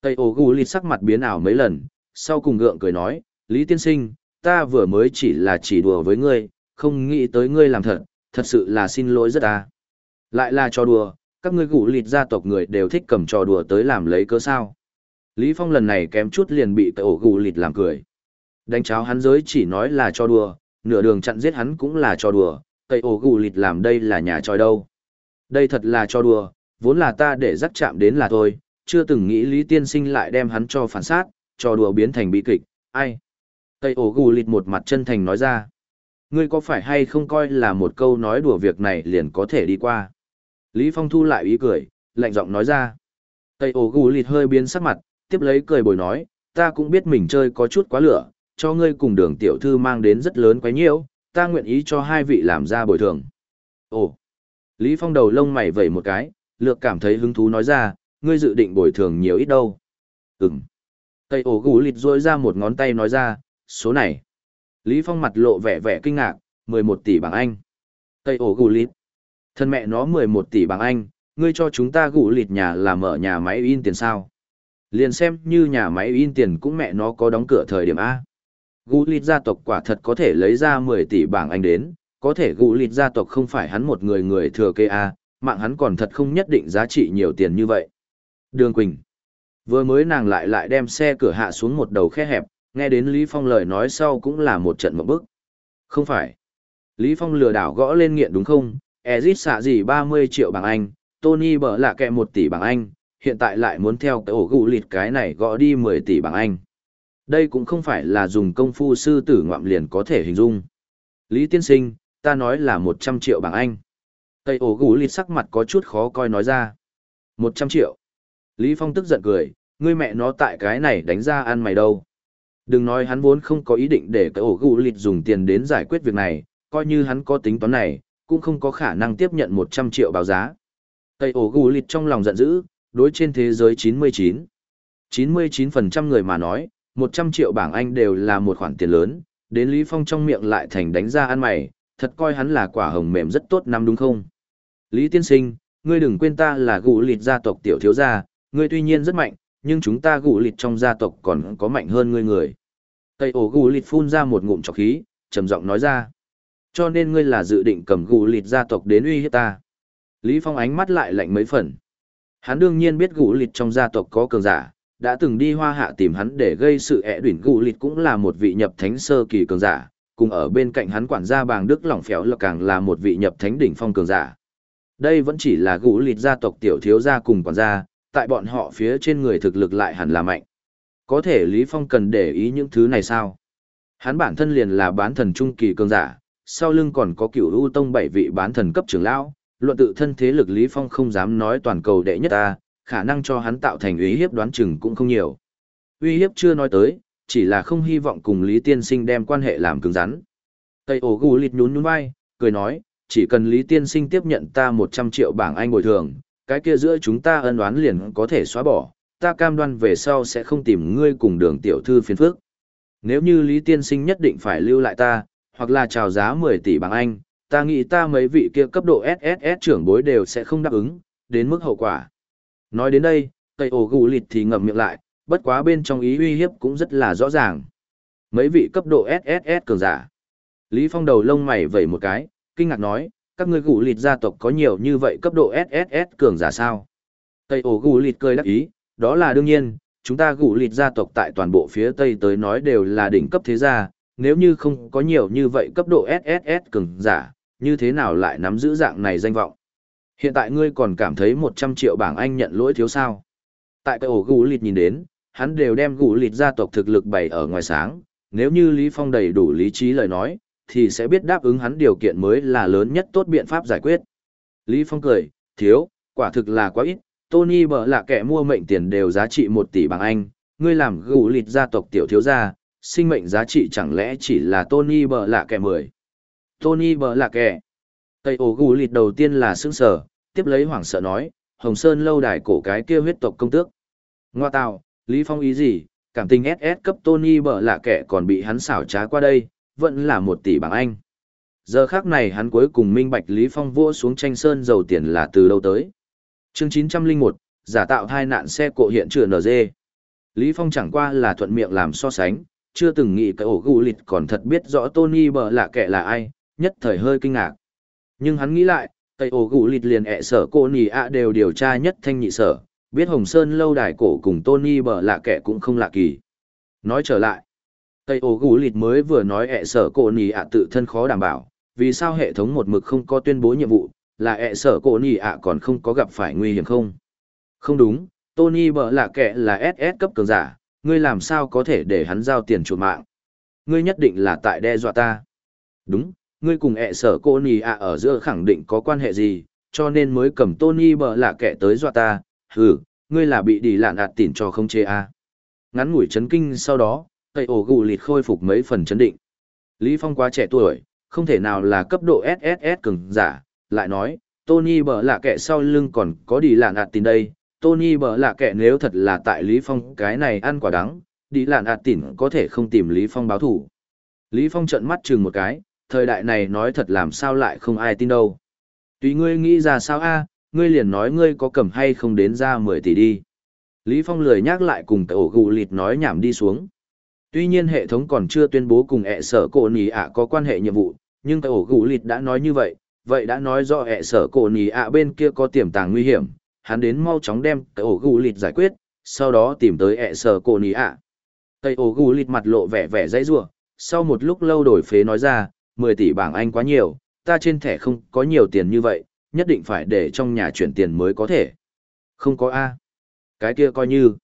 Speaker 1: Tây ổ gù lịt sắc mặt biến ảo mấy lần, sau cùng gượng cười nói, Lý Tiên Sinh, ta vừa mới chỉ là chỉ đùa với ngươi, không nghĩ tới ngươi làm thật, thật sự là xin lỗi rất à. Lại là trò đùa, các ngươi gũ lịt gia tộc người đều thích cầm trò đùa tới làm lấy cớ sao. Lý Phong lần này kém chút liền bị tây gũ lịt làm cười. Đánh cháo hắn giới chỉ nói là trò đùa, nửa đường chặn giết hắn cũng là trò đùa, tây ổ gù lịt làm đây là nhà tròi đâu. Đây thật là trò đùa, vốn là ta để dắt chạm đến là thôi, chưa từng nghĩ Lý Tiên Sinh lại đem hắn cho phản sát, trò đùa biến thành bi kịch, ai. Tây ổ gù lịt một mặt chân thành nói ra. Ngươi có phải hay không coi là một câu nói đùa việc này liền có thể đi qua. Lý Phong thu lại ý cười, lạnh giọng nói ra. Tây ổ gù lịt hơi biến sắc mặt, tiếp lấy cười bồi nói, ta cũng biết mình chơi có chút quá lửa, cho ngươi cùng đường tiểu thư mang đến rất lớn quấy nhiễu, ta nguyện ý cho hai vị làm ra bồi thường. Ồ! Lý Phong đầu lông mày vẩy một cái, lược cảm thấy hứng thú nói ra, ngươi dự định bồi thường nhiều ít đâu. Ừm. Tây ổ gù lịt rôi ra một ngón tay nói ra, số này. Lý Phong mặt lộ vẻ vẻ kinh ngạc, 11 tỷ bảng Anh. Tây ổ gù lịt. Thân mẹ nó 11 tỷ bảng Anh, ngươi cho chúng ta gù lịt nhà là mở nhà máy in tiền sao. Liền xem như nhà máy in tiền cũng mẹ nó có đóng cửa thời điểm A. Gù lịt gia tộc quả thật có thể lấy ra 10 tỷ bảng Anh đến, có thể gù lịt gia tộc không phải hắn một người người thừa kê A, mạng hắn còn thật không nhất định giá trị nhiều tiền như vậy. Đường Quỳnh. Vừa mới nàng lại lại đem xe cửa hạ xuống một đầu khe hẹp, nghe đến Lý Phong lời nói sau cũng là một trận mộng bức. Không phải. Lý Phong lừa đảo gõ lên nghiện đúng không? Ezit xạ gì 30 triệu bảng Anh, Tony bở lạ kẹ 1 tỷ bảng Anh, hiện tại lại muốn theo cái ổ gụ lịt cái này gõ đi 10 tỷ bảng Anh. Đây cũng không phải là dùng công phu sư tử ngoạm liền có thể hình dung. Lý tiên sinh, ta nói là 100 triệu bảng Anh. Tây ổ gù lịt sắc mặt có chút khó coi nói ra. 100 triệu. Lý Phong tức giận cười, ngươi mẹ nó tại cái này đánh ra ăn mày đâu. Đừng nói hắn vốn không có ý định để cái ổ gù lịt dùng tiền đến giải quyết việc này, coi như hắn có tính toán này, cũng không có khả năng tiếp nhận 100 triệu báo giá. Tây ổ gù lịt trong lòng giận dữ, đối trên thế giới 99. 99% người mà nói, 100 triệu bảng Anh đều là một khoản tiền lớn, đến Lý Phong trong miệng lại thành đánh ra ăn mày, thật coi hắn là quả hồng mềm rất tốt năm đúng không? Lý Tiên Sinh, ngươi đừng quên ta là gù lịt gia tộc tiểu thiếu gia, ngươi tuy nhiên rất mạnh, nhưng chúng ta gù lịt trong gia tộc còn có mạnh hơn ngươi người. Tây ổ gù lịt phun ra một ngụm trọc khí, trầm giọng nói ra. Cho nên ngươi là dự định cầm gù lịt gia tộc đến uy hiếp ta. Lý Phong ánh mắt lại lạnh mấy phần. Hắn đương nhiên biết gù lịt trong gia tộc có cường giả, đã từng đi hoa hạ tìm hắn để gây sự ẹ đuyển gù lịt cũng là một vị nhập thánh sơ kỳ cường giả, cùng ở bên cạnh hắn quản gia bàng đức lỏng phéo là càng là một vị nhập thánh đỉnh phong cường giả. Đây vẫn chỉ là gũ lịt gia tộc tiểu thiếu gia cùng quản gia, tại bọn họ phía trên người thực lực lại hẳn là mạnh. Có thể Lý Phong cần để ý những thứ này sao? Hắn bản thân liền là bán thần trung kỳ cường giả, sau lưng còn có cửu u tông bảy vị bán thần cấp trưởng lão, luận tự thân thế lực Lý Phong không dám nói toàn cầu đệ nhất ta, khả năng cho hắn tạo thành uy hiếp đoán chừng cũng không nhiều. Uy hiếp chưa nói tới, chỉ là không hy vọng cùng Lý Tiên Sinh đem quan hệ làm cứng rắn. Tây ổ gù lịt nhún nhún vai, cười nói, chỉ cần Lý Tiên Sinh tiếp nhận ta 100 triệu bảng Anh bồi thường, cái kia giữa chúng ta ân oán liền có thể xóa bỏ, ta cam đoan về sau sẽ không tìm ngươi cùng đường tiểu thư phiền phức. Nếu như Lý Tiên Sinh nhất định phải lưu lại ta, hoặc là chào giá 10 tỷ bảng Anh, ta nghĩ ta mấy vị kia cấp độ SSS trưởng bối đều sẽ không đáp ứng, đến mức hậu quả. Nói đến đây, Tây ổ gù lịt thì ngậm miệng lại, bất quá bên trong ý uy hiếp cũng rất là rõ ràng. Mấy vị cấp độ SSS cường giả. Lý Phong đầu lông mày vẩy một cái, kinh ngạc nói, các ngươi gù lịt gia tộc có nhiều như vậy cấp độ SSS cường giả sao? Tây ổ gù lịt cười đắc ý, đó là đương nhiên, chúng ta gù lịt gia tộc tại toàn bộ phía Tây tới nói đều là đỉnh cấp thế gia, nếu như không có nhiều như vậy cấp độ SSS cường giả, như thế nào lại nắm giữ dạng này danh vọng? Hiện tại ngươi còn cảm thấy 100 triệu bảng Anh nhận lỗi thiếu sao? Tại cái ổ gù lịt nhìn đến, hắn đều đem gù lịt gia tộc thực lực bày ở ngoài sáng, nếu như Lý Phong đầy đủ lý trí lời nói, thì sẽ biết đáp ứng hắn điều kiện mới là lớn nhất tốt biện pháp giải quyết. Lý Phong cười, thiếu, quả thực là quá ít, Tony bở là kẻ mua mệnh tiền đều giá trị 1 tỷ bảng Anh, ngươi làm gù lịt gia tộc tiểu thiếu gia, sinh mệnh giá trị chẳng lẽ chỉ là Tony bở là kẻ 10. Tony bở là kẻ. Tây ổ gù lịt đầu tiên là sững sở, tiếp lấy hoảng sợ nói, Hồng Sơn lâu đài cổ cái kia huyết tộc công tước. Ngoa tạo, Lý Phong ý gì, cảm tình SS cấp Tony bở là kẻ còn bị hắn xảo trá qua đây, vẫn là một tỷ bảng Anh. Giờ khác này hắn cuối cùng minh bạch Lý Phong vua xuống tranh sơn dầu tiền là từ đâu tới. Chương 901, giả tạo hai nạn xe cộ hiện trường NG. Lý Phong chẳng qua là thuận miệng làm so sánh, chưa từng nghĩ cái ổ gù lịt còn thật biết rõ Tony bờ là kẻ là ai, nhất thời hơi kinh ngạc. Nhưng hắn nghĩ lại, cái ổ gù lịt liền ẹ sở cô nì ạ đều điều tra nhất thanh nhị sở, biết Hồng Sơn lâu đài cổ cùng Tony bờ là kẻ cũng không lạ kỳ. Nói trở lại, Tây ổ gù lịt mới vừa nói ẹ sở cổ nì ạ tự thân khó đảm bảo, vì sao hệ thống một mực không có tuyên bố nhiệm vụ, là ẹ sở cổ nì ạ còn không có gặp phải nguy hiểm không? Không đúng, Tony bở lạ kệ là SS cấp cường giả, ngươi làm sao có thể để hắn giao tiền chuột mạng? Ngươi nhất định là tại đe dọa ta. Đúng, ngươi cùng ẹ sở cô nì ạ ở giữa khẳng định có quan hệ gì, cho nên mới cầm Tony bở lạ kệ tới dọa ta, hừ, ngươi là bị đi lạn ạt tỉn cho không chê à. Ngắn ngủi chấn kinh sau đó, cây ổ gù lịt khôi phục mấy phần chấn định. Lý Phong quá trẻ tuổi, không thể nào là cấp độ SSS cường giả, lại nói, Tony bở lạ kệ sau lưng còn có đi lạn ạt tin đây, Tony bở lạ kệ nếu thật là tại Lý Phong cái này ăn quả đắng, đi lạn ạt tin có thể không tìm Lý Phong báo thủ. Lý Phong trợn mắt chừng một cái, thời đại này nói thật làm sao lại không ai tin đâu. Tùy ngươi nghĩ ra sao a, ngươi liền nói ngươi có cầm hay không đến ra 10 tỷ đi. Lý Phong lười nhắc lại cùng cái ổ gù lịt nói nhảm đi xuống. Tuy nhiên hệ thống còn chưa tuyên bố cùng ẹ sở cổ nì ạ có quan hệ nhiệm vụ, nhưng cái ổ gù lịt đã nói như vậy, vậy đã nói rõ ẹ sở cổ nì ạ bên kia có tiềm tàng nguy hiểm, hắn đến mau chóng đem cái ổ gù lịt giải quyết, sau đó tìm tới ẹ sở cổ nì ạ. Cây ổ gù lịt mặt lộ vẻ vẻ dãy rủa sau một lúc lâu đổi phế nói ra, 10 tỷ bảng Anh quá nhiều, ta trên thẻ không có nhiều tiền như vậy, nhất định phải để trong nhà chuyển tiền mới có thể. Không có A. Cái kia coi như.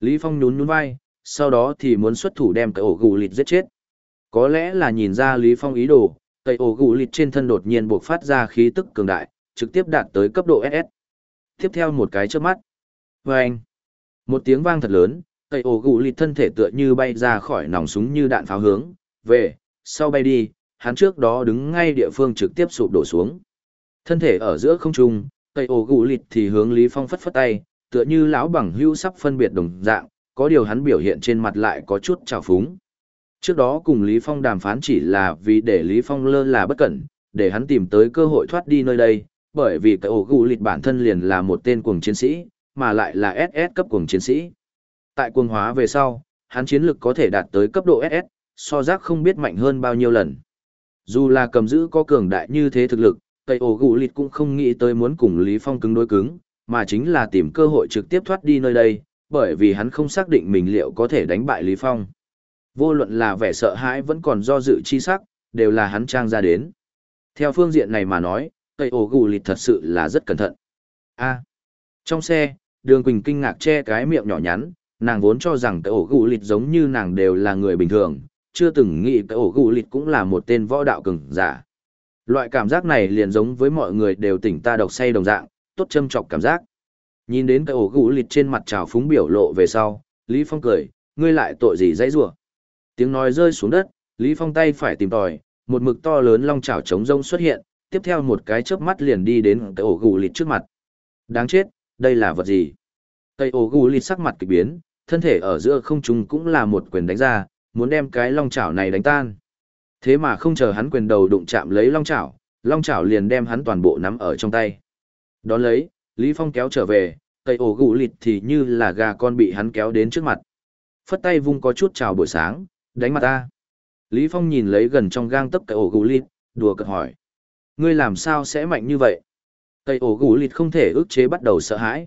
Speaker 1: Lý Phong nhún nhún vai, sau đó thì muốn xuất thủ đem cái ổ gù lịt giết chết. Có lẽ là nhìn ra Lý Phong ý đồ, cây ổ gù lịt trên thân đột nhiên bộc phát ra khí tức cường đại, trực tiếp đạt tới cấp độ SS tiếp theo một cái chớp mắt. Vâng! một tiếng vang thật lớn, cây ổ gù lịt thân thể tựa như bay ra khỏi nòng súng như đạn pháo hướng, về, sau bay đi, hắn trước đó đứng ngay địa phương trực tiếp sụp đổ xuống. Thân thể ở giữa không trung, cây ổ gù lịt thì hướng Lý Phong phất phất tay, tựa như lão bằng hưu sắp phân biệt đồng dạng, có điều hắn biểu hiện trên mặt lại có chút trào phúng. Trước đó cùng Lý Phong đàm phán chỉ là vì để Lý Phong lơ là bất cẩn, để hắn tìm tới cơ hội thoát đi nơi đây, bởi vì cái ổ gù lịt bản thân liền là một tên cuồng chiến sĩ, mà lại là SS cấp cuồng chiến sĩ. Tại cuồng hóa về sau, hắn chiến lực có thể đạt tới cấp độ SS, so giác không biết mạnh hơn bao nhiêu lần. Dù là cầm giữ có cường đại như thế thực lực, cây ổ gù lịt cũng không nghĩ tới muốn cùng Lý Phong cứng đối cứng, mà chính là tìm cơ hội trực tiếp thoát đi nơi đây, bởi vì hắn không xác định mình liệu có thể đánh bại Lý Phong. Vô luận là vẻ sợ hãi vẫn còn do dự chi sắc, đều là hắn trang ra đến. Theo phương diện này mà nói, Tây ổ gù lịt thật sự là rất cẩn thận. A. Trong xe, đường Quỳnh kinh ngạc che cái miệng nhỏ nhắn, nàng vốn cho rằng Tây ổ gù lịt giống như nàng đều là người bình thường, chưa từng nghĩ Tây ổ gù lịt cũng là một tên võ đạo cường giả. Loại cảm giác này liền giống với mọi người đều tỉnh ta độc say đồng dạng, tốt châm chọc cảm giác. Nhìn đến cái ổ gũ lịt trên mặt trào phúng biểu lộ về sau, Lý Phong cười, ngươi lại tội gì dãy rủa? Tiếng nói rơi xuống đất, Lý Phong tay phải tìm tòi, một mực to lớn long chảo trống rông xuất hiện, tiếp theo một cái chớp mắt liền đi đến cái ổ gù lịt trước mặt. Đáng chết, đây là vật gì? Cây ổ gù lịt sắc mặt kỳ biến, thân thể ở giữa không trung cũng là một quyền đánh ra, muốn đem cái long chảo này đánh tan. Thế mà không chờ hắn quyền đầu đụng chạm lấy long chảo, long chảo liền đem hắn toàn bộ nắm ở trong tay. Đón lấy, Lý Phong kéo trở về, cây ổ gù lịt thì như là gà con bị hắn kéo đến trước mặt. Phất tay vung có chút chào buổi sáng, đánh mặt ta. Lý Phong nhìn lấy gần trong gang tấc cây ổ gù lịt, đùa cợt hỏi. Ngươi làm sao sẽ mạnh như vậy? Tây ổ gù lịt không thể ức chế bắt đầu sợ hãi.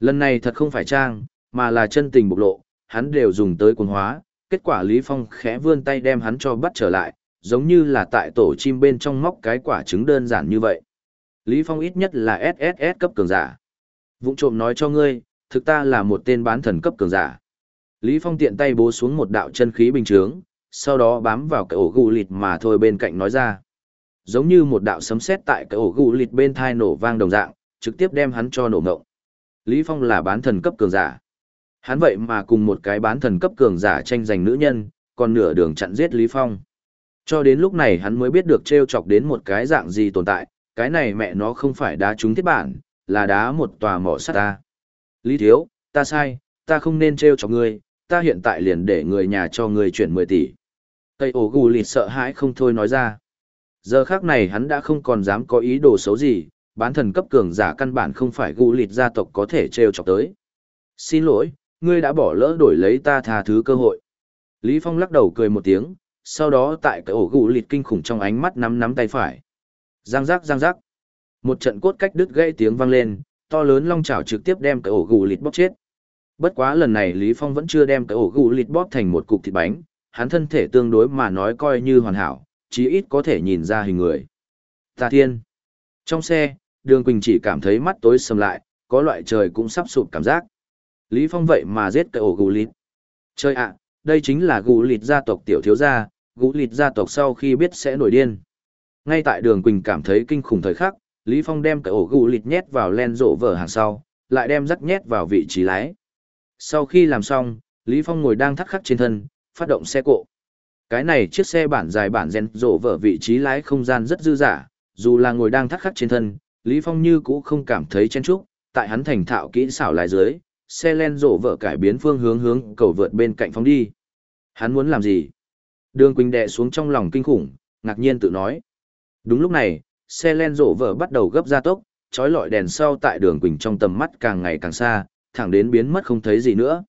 Speaker 1: Lần này thật không phải trang, mà là chân tình bộc lộ, hắn đều dùng tới cuồng hóa, kết quả Lý Phong khẽ vươn tay đem hắn cho bắt trở lại, giống như là tại tổ chim bên trong móc cái quả trứng đơn giản như vậy. Lý Phong ít nhất là SSS cấp cường giả. Vụng trộm nói cho ngươi, thực ta là một tên bán thần cấp cường giả. Lý Phong tiện tay bố xuống một đạo chân khí bình chướng, sau đó bám vào cái ổ gù lịt mà thôi bên cạnh nói ra giống như một đạo sấm sét tại cái ổ gù lịt bên thai nổ vang đồng dạng, trực tiếp đem hắn cho nổ ngộng. Lý Phong là bán thần cấp cường giả. Hắn vậy mà cùng một cái bán thần cấp cường giả tranh giành nữ nhân, còn nửa đường chặn giết Lý Phong. Cho đến lúc này hắn mới biết được treo chọc đến một cái dạng gì tồn tại, cái này mẹ nó không phải đá trúng thiết bản, là đá một tòa mỏ sắt ta. Lý Thiếu, ta sai, ta không nên treo cho ngươi, ta hiện tại liền để người nhà cho ngươi chuyển 10 tỷ. Tây ổ gù lịt sợ hãi không thôi nói ra. Giờ khác này hắn đã không còn dám có ý đồ xấu gì, bán thần cấp cường giả căn bản không phải gù lịt gia tộc có thể treo chọc tới. Xin lỗi, ngươi đã bỏ lỡ đổi lấy ta tha thứ cơ hội. Lý Phong lắc đầu cười một tiếng, sau đó tại cái ổ gù lịt kinh khủng trong ánh mắt nắm nắm tay phải. Giang giác giang giác. Một trận cốt cách đứt gãy tiếng vang lên, to lớn long chảo trực tiếp đem cái ổ gù lịt bóp chết. Bất quá lần này Lý Phong vẫn chưa đem cái ổ gù lịt bóp thành một cục thịt bánh, hắn thân thể tương đối mà nói coi như hoàn hảo, chí ít có thể nhìn ra hình người. Tà thiên. Trong xe, đường Quỳnh chỉ cảm thấy mắt tối sầm lại, có loại trời cũng sắp sụp cảm giác. Lý Phong vậy mà giết cái ổ gù lịt. Chơi ạ, đây chính là gù lịt gia tộc tiểu thiếu gia, gù lịt gia tộc sau khi biết sẽ nổi điên. Ngay tại đường Quỳnh cảm thấy kinh khủng thời khắc, Lý Phong đem cái ổ gù lịt nhét vào len rộ vở hàng sau, lại đem rắc nhét vào vị trí lái. Sau khi làm xong, Lý Phong ngồi đang thắt khắc trên thân, phát động xe cộ. Cái này chiếc xe bản dài bản rèn rộ vở vị trí lái không gian rất dư dả, dù là ngồi đang thắt khắc trên thân, Lý Phong như cũ không cảm thấy chen chúc, tại hắn thành thạo kỹ xảo lái dưới, xe len rộ vở cải biến phương hướng hướng cầu vượt bên cạnh phóng đi. Hắn muốn làm gì? Đường Quỳnh đệ xuống trong lòng kinh khủng, ngạc nhiên tự nói. Đúng lúc này, xe len rộ vở bắt đầu gấp ra tốc, trói lọi đèn sau tại đường Quỳnh trong tầm mắt càng ngày càng xa, thẳng đến biến mất không thấy gì nữa.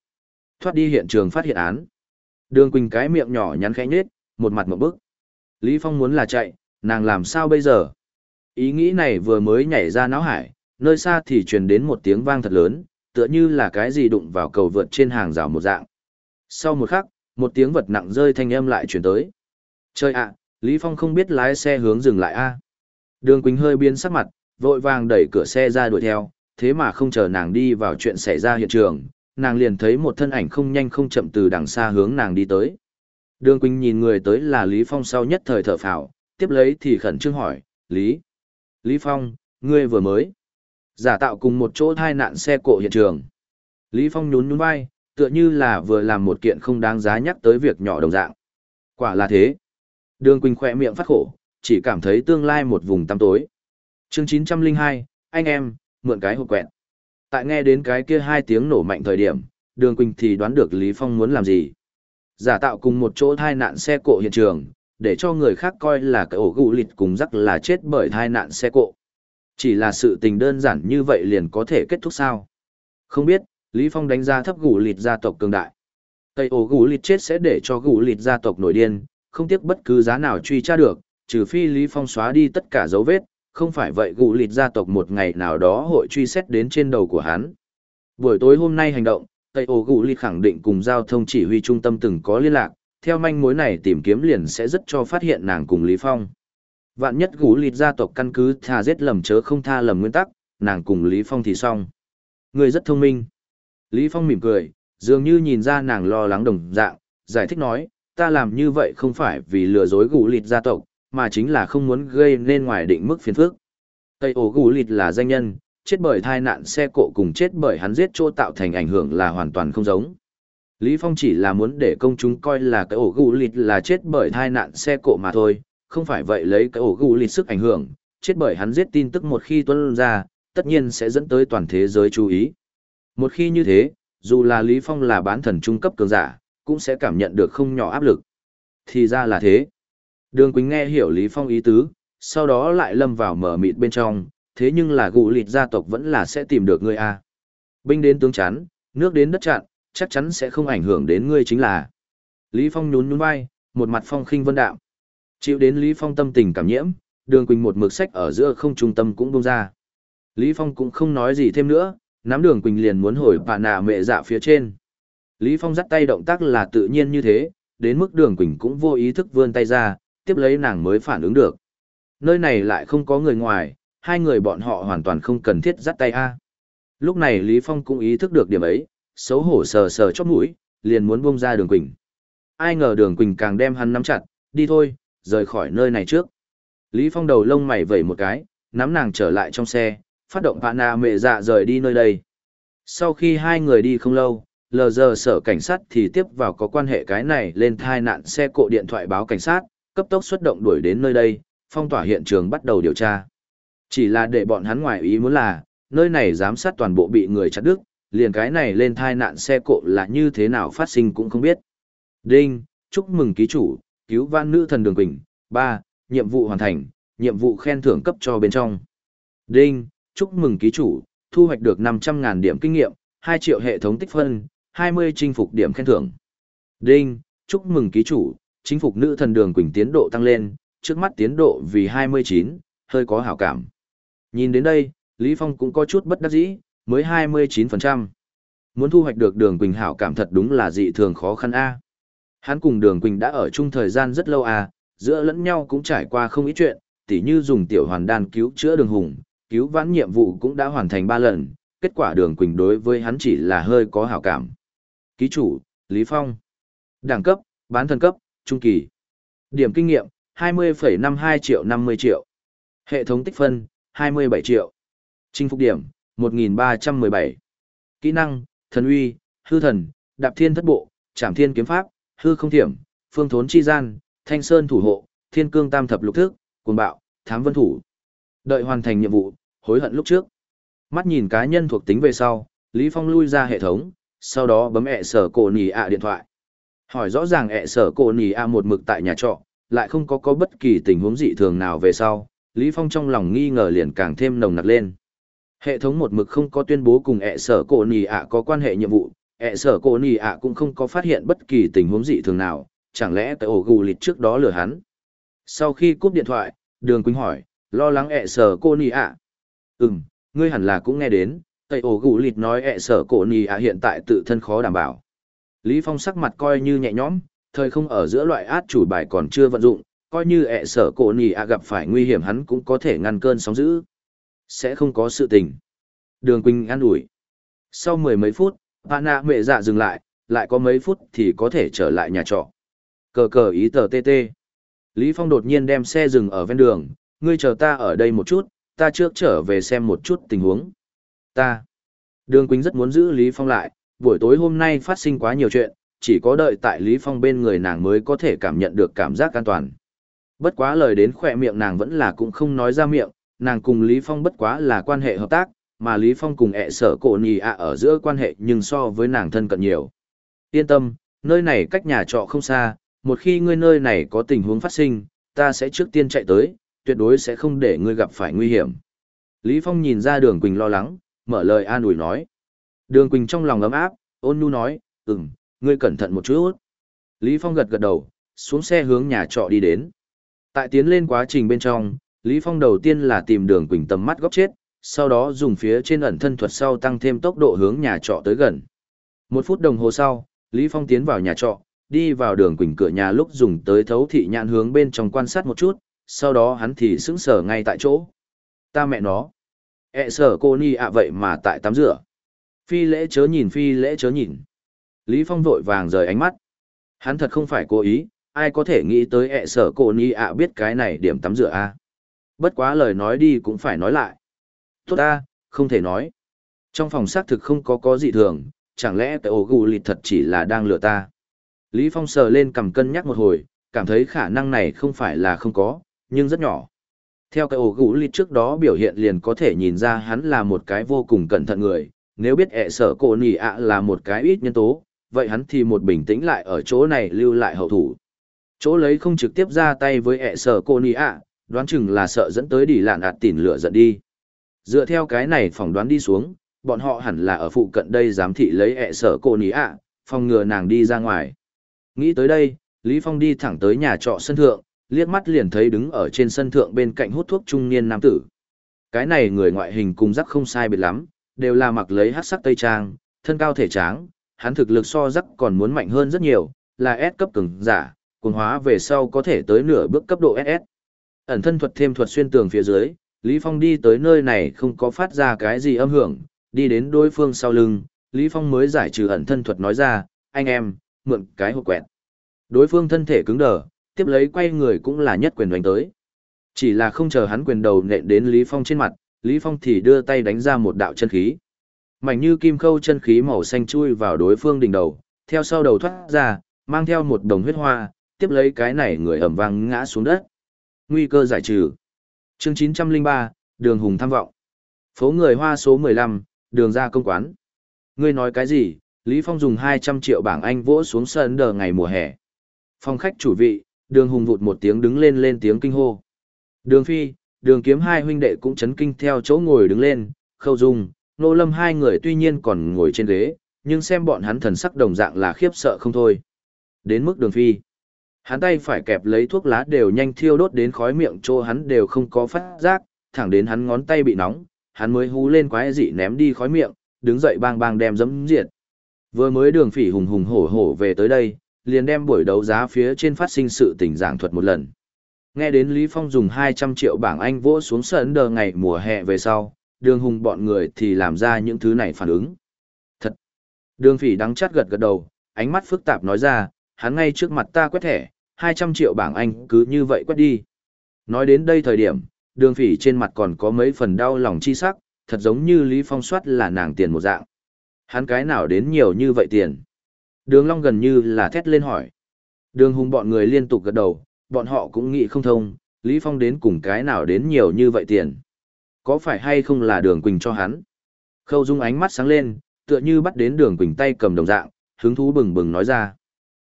Speaker 1: Thoát đi hiện trường phát hiện án. Đường Quỳnh cái miệng nhỏ nhắn khẽ nhết, một mặt một bức. Lý Phong muốn là chạy, nàng làm sao bây giờ? Ý nghĩ này vừa mới nhảy ra não hải, nơi xa thì truyền đến một tiếng vang thật lớn, tựa như là cái gì đụng vào cầu vượt trên hàng rào một dạng. Sau một khắc, một tiếng vật nặng rơi thanh âm lại truyền tới. Chơi ạ, Lý Phong không biết lái xe hướng dừng lại a. Đường Quỳnh hơi biến sắc mặt, vội vàng đẩy cửa xe ra đuổi theo, thế mà không chờ nàng đi vào chuyện xảy ra hiện trường, nàng liền thấy một thân ảnh không nhanh không chậm từ đằng xa hướng nàng đi tới. Đường Quỳnh nhìn người tới là Lý Phong sau nhất thời thở phào, tiếp lấy thì khẩn trương hỏi, Lý. Lý Phong, ngươi vừa mới. Giả tạo cùng một chỗ thai nạn xe cộ hiện trường. Lý Phong nhún nhún vai, tựa như là vừa làm một kiện không đáng giá nhắc tới việc nhỏ đồng dạng. Quả là thế. Đường Quỳnh khỏe miệng phát khổ, chỉ cảm thấy tương lai một vùng tăm tối. Chương 902, anh em, mượn cái hộp quẹt. Tại nghe đến cái kia hai tiếng nổ mạnh thời điểm, Đường Quỳnh thì đoán được Lý Phong muốn làm gì. Giả tạo cùng một chỗ thai nạn xe cộ hiện trường, để cho người khác coi là cái ổ gụ lịt cùng rắc là chết bởi thai nạn xe cộ. Chỉ là sự tình đơn giản như vậy liền có thể kết thúc sao? Không biết, Lý Phong đánh giá thấp gụ lịt gia tộc cường đại. Tây ổ gụ lịt chết sẽ để cho gụ lịt gia tộc nổi điên, không tiếc bất cứ giá nào truy tra được, trừ phi Lý Phong xóa đi tất cả dấu vết, không phải vậy gù lịt gia tộc một ngày nào đó hội truy xét đến trên đầu của hắn. Buổi tối hôm nay hành động, Tây ổ gù lịt khẳng định cùng giao thông chỉ huy trung tâm từng có liên lạc, theo manh mối này tìm kiếm liền sẽ rất cho phát hiện nàng cùng Lý Phong. Vạn nhất gù lịt gia tộc căn cứ tha giết lầm chớ không tha lầm nguyên tắc, nàng cùng Lý Phong thì xong. Người rất thông minh. Lý Phong mỉm cười, dường như nhìn ra nàng lo lắng đồng dạng, giải thích nói, ta làm như vậy không phải vì lừa dối gù lịt gia tộc, mà chính là không muốn gây nên ngoài định mức phiền phức. Tây ổ gù lịt là danh nhân, chết bởi thai nạn xe cộ cùng chết bởi hắn giết chỗ tạo thành ảnh hưởng là hoàn toàn không giống. Lý Phong chỉ là muốn để công chúng coi là cái ổ gù lịt là chết bởi thai nạn xe cộ mà thôi, không phải vậy lấy cái ổ gù lịt sức ảnh hưởng, chết bởi hắn giết tin tức một khi tuân ra, tất nhiên sẽ dẫn tới toàn thế giới chú ý. Một khi như thế, dù là Lý Phong là bán thần trung cấp cường giả, cũng sẽ cảm nhận được không nhỏ áp lực. Thì ra là thế. Đường Quỳnh nghe hiểu Lý Phong ý tứ, sau đó lại lâm vào mở mịt bên trong, thế nhưng là gụ lịt gia tộc vẫn là sẽ tìm được ngươi a. Binh đến tướng chắn, nước đến đất chặn, chắc chắn sẽ không ảnh hưởng đến ngươi chính là. Lý Phong nhún nhún vai, một mặt phong khinh vân đạo. Chịu đến Lý Phong tâm tình cảm nhiễm, đường quỳnh một mực sách ở giữa không trung tâm cũng bông ra. Lý Phong cũng không nói gì thêm nữa, nắm đường quỳnh liền muốn hồi bà nạ mẹ dạ phía trên. Lý Phong dắt tay động tác là tự nhiên như thế, đến mức đường quỳnh cũng vô ý thức vươn tay ra, tiếp lấy nàng mới phản ứng được. Nơi này lại không có người ngoài, hai người bọn họ hoàn toàn không cần thiết dắt tay a. Lúc này Lý Phong cũng ý thức được điểm ấy, xấu hổ sờ sờ chóp mũi, liền muốn buông ra đường quỳnh. Ai ngờ đường quỳnh càng đem hắn nắm chặt, đi thôi, rời khỏi nơi này trước. Lý Phong đầu lông mày vẩy một cái, nắm nàng trở lại trong xe, phát động bạn nà mẹ dạ rời đi nơi đây. Sau khi hai người đi không lâu, lờ giờ sở cảnh sát thì tiếp vào có quan hệ cái này lên thai nạn xe cộ điện thoại báo cảnh sát, cấp tốc xuất động đuổi đến nơi đây, phong tỏa hiện trường bắt đầu điều tra. Chỉ là để bọn hắn ngoài ý muốn là, nơi này giám sát toàn bộ bị người chặt đứt, liền cái này lên thai nạn xe cộ là như thế nào phát sinh cũng không biết. Đinh, chúc mừng ký chủ, cứu van nữ thần Đường Quỳnh. 3. Nhiệm vụ hoàn thành, nhiệm vụ khen thưởng cấp cho bên trong. Đinh, chúc mừng ký chủ, thu hoạch được 500.000 điểm kinh nghiệm, 2 triệu hệ thống tích phân, 20 chinh phục điểm khen thưởng. Đinh, chúc mừng ký chủ, chính phục nữ thần Đường Quỳnh tiến độ tăng lên, trước mắt tiến độ vì 29, hơi có hảo cảm. Nhìn đến đây, Lý Phong cũng có chút bất đắc dĩ, mới 29%. Muốn thu hoạch được đường Quỳnh hảo cảm thật đúng là dị thường khó khăn a. Hắn cùng đường Quỳnh đã ở chung thời gian rất lâu a, giữa lẫn nhau cũng trải qua không ít chuyện, tỉ như dùng tiểu hoàn đan cứu chữa đường hùng, cứu vãn nhiệm vụ cũng đã hoàn thành 3 lần, kết quả đường Quỳnh đối với hắn chỉ là hơi có hảo cảm. Ký chủ, Lý Phong. Đẳng cấp, bán thân cấp, trung kỳ. Điểm kinh nghiệm, 20,52 triệu 50 triệu. Hệ thống tích phân, 27 triệu. Chinh phục điểm, 1317. Kỹ năng, thần uy, hư thần, đạp thiên thất bộ, trảm thiên kiếm pháp, hư không thiểm, phương thốn chi gian, thanh sơn thủ hộ, thiên cương tam thập lục thức, cuồng bạo, thám vân thủ. Đợi hoàn thành nhiệm vụ, hối hận lúc trước. Mắt nhìn cá nhân thuộc tính về sau, Lý Phong lui ra hệ thống, sau đó bấm ẹ sở cổ nì ạ điện thoại. Hỏi rõ ràng ẹ sở cổ nì A một mực tại nhà trọ, lại không có có bất kỳ tình huống dị thường nào về sau, Lý Phong trong lòng nghi ngờ liền càng thêm nồng nặc lên. Hệ thống một mực không có tuyên bố cùng ẹ sở cổ nì A có quan hệ nhiệm vụ, ẹ sở cổ nì A cũng không có phát hiện bất kỳ tình huống dị thường nào, chẳng lẽ tại ổ gù lịt trước đó lừa hắn. Sau khi cúp điện thoại, Đường Quỳnh hỏi, lo lắng ẹ sở cổ nì A. Ừm, ngươi hẳn là cũng nghe đến, cái ổ gù lịt nói ẹ sở cổ nì ạ hiện tại tự thân khó đảm bảo. Lý Phong sắc mặt coi như nhẹ nhõm, thời không ở giữa loại át chủ bài còn chưa vận dụng, coi như ẹ sở cổ nì ạ gặp phải nguy hiểm hắn cũng có thể ngăn cơn sóng dữ. Sẽ không có sự tình. Đường Quỳnh an ủi. Sau mười mấy phút, bà nạ mẹ dạ dừng lại, lại có mấy phút thì có thể trở lại nhà trọ. Cờ cờ ý tờ tê tê. Lý Phong đột nhiên đem xe dừng ở ven đường, ngươi chờ ta ở đây một chút, ta trước trở về xem một chút tình huống. Ta. Đường Quỳnh rất muốn giữ Lý Phong lại, buổi tối hôm nay phát sinh quá nhiều chuyện, chỉ có đợi tại Lý Phong bên người nàng mới có thể cảm nhận được cảm giác an toàn. Bất quá lời đến khỏe miệng nàng vẫn là cũng không nói ra miệng, nàng cùng Lý Phong bất quá là quan hệ hợp tác, mà Lý Phong cùng ẹ sở cổ nhì ạ ở giữa quan hệ nhưng so với nàng thân cận nhiều. Yên tâm, nơi này cách nhà trọ không xa, một khi ngươi nơi này có tình huống phát sinh, ta sẽ trước tiên chạy tới, tuyệt đối sẽ không để ngươi gặp phải nguy hiểm. Lý Phong nhìn ra đường Quỳnh lo lắng, mở lời an ủi nói. Đường Quỳnh trong lòng ấm áp, ôn nhu nói, ừm, ngươi cẩn thận một chút. Lý Phong gật gật đầu, xuống xe hướng nhà trọ đi đến. Tại tiến lên quá trình bên trong, Lý Phong đầu tiên là tìm đường Quỳnh tầm mắt góc chết, sau đó dùng phía trên ẩn thân thuật sau tăng thêm tốc độ hướng nhà trọ tới gần. Một phút đồng hồ sau, Lý Phong tiến vào nhà trọ, đi vào đường Quỳnh cửa nhà lúc dùng tới thấu thị nhãn hướng bên trong quan sát một chút, sau đó hắn thì sững sờ ngay tại chỗ. Ta mẹ nó. ẹ sở cô ni ạ vậy mà tại tắm rửa. Phi lễ chớ nhìn phi lễ chớ nhìn. Lý Phong vội vàng rời ánh mắt. Hắn thật không phải cố ý, ai có thể nghĩ tới ẹ sở cô ni ạ biết cái này điểm tắm rửa a Bất quá lời nói đi cũng phải nói lại. Tốt ta, không thể nói. Trong phòng xác thực không có có gì thường, chẳng lẽ cái ổ gù lịt thật chỉ là đang lừa ta. Lý Phong sờ lên cầm cân nhắc một hồi, cảm thấy khả năng này không phải là không có, nhưng rất nhỏ. Theo cái ổ gù lịt trước đó biểu hiện liền có thể nhìn ra hắn là một cái vô cùng cẩn thận người, nếu biết ẹ sở cổ nỉ ạ là một cái ít nhân tố, vậy hắn thì một bình tĩnh lại ở chỗ này lưu lại hậu thủ. Chỗ lấy không trực tiếp ra tay với ẹ sở cổ nỉ ạ, đoán chừng là sợ dẫn tới đỉ lạn ạt tỉn lửa giận đi. Dựa theo cái này phỏng đoán đi xuống, bọn họ hẳn là ở phụ cận đây giám thị lấy ẹ sở cô ní ạ, phòng ngừa nàng đi ra ngoài. Nghĩ tới đây, Lý Phong đi thẳng tới nhà trọ sân thượng, liếc mắt liền thấy đứng ở trên sân thượng bên cạnh hút thuốc trung niên nam tử. Cái này người ngoại hình cùng rắc không sai biệt lắm, đều là mặc lấy hát sắc tây trang, thân cao thể tráng, hắn thực lực so rắc còn muốn mạnh hơn rất nhiều, là S cấp cường giả, cuồng hóa về sau có thể tới nửa bước cấp độ SS. Ẩn thân thuật thêm thuật xuyên tường phía dưới, Lý Phong đi tới nơi này không có phát ra cái gì âm hưởng, đi đến đối phương sau lưng, Lý Phong mới giải trừ ẩn thân thuật nói ra, anh em, mượn cái hộp quẹt. Đối phương thân thể cứng đờ, tiếp lấy quay người cũng là nhất quyền đánh tới. Chỉ là không chờ hắn quyền đầu nện đến Lý Phong trên mặt, Lý Phong thì đưa tay đánh ra một đạo chân khí. Mảnh như kim khâu chân khí màu xanh chui vào đối phương đỉnh đầu, theo sau đầu thoát ra, mang theo một đồng huyết hoa, tiếp lấy cái này người ẩm vang ngã xuống đất. Nguy cơ giải trừ. Chương 903, Đường Hùng tham vọng. Phố người Hoa số 15, đường ra công quán. Ngươi nói cái gì? Lý Phong dùng 200 triệu bảng Anh vỗ xuống sân đờ ngày mùa hè. Phong khách chủ vị, đường hùng vụt một tiếng đứng lên lên tiếng kinh hô. Đường phi, đường kiếm hai huynh đệ cũng chấn kinh theo chỗ ngồi đứng lên, khâu dung, nô lâm hai người tuy nhiên còn ngồi trên ghế, nhưng xem bọn hắn thần sắc đồng dạng là khiếp sợ không thôi. Đến mức đường phi, hắn tay phải kẹp lấy thuốc lá đều nhanh thiêu đốt đến khói miệng chỗ hắn đều không có phát giác, thẳng đến hắn ngón tay bị nóng, hắn mới hú lên quái dị ném đi khói miệng, đứng dậy bang bang đem dẫm diệt. Vừa mới đường phỉ hùng hùng hổ hổ về tới đây, liền đem buổi đấu giá phía trên phát sinh sự tình giảng thuật một lần. Nghe đến Lý Phong dùng 200 triệu bảng Anh vỗ xuống sân đờ ngày mùa hè về sau, đường hùng bọn người thì làm ra những thứ này phản ứng. Thật! Đường phỉ đắng chát gật gật đầu, ánh mắt phức tạp nói ra, hắn ngay trước mặt ta quét thẻ, 200 triệu bảng Anh cứ như vậy quét đi. Nói đến đây thời điểm, đường phỉ trên mặt còn có mấy phần đau lòng chi sắc, thật giống như Lý Phong soát là nàng tiền một dạng. Hắn cái nào đến nhiều như vậy tiền? Đường Long gần như là thét lên hỏi. Đường hùng bọn người liên tục gật đầu, bọn họ cũng nghĩ không thông, Lý Phong đến cùng cái nào đến nhiều như vậy tiền. Có phải hay không là đường Quỳnh cho hắn? Khâu Dung ánh mắt sáng lên, tựa như bắt đến đường Quỳnh tay cầm đồng dạng, hứng thú bừng bừng nói ra.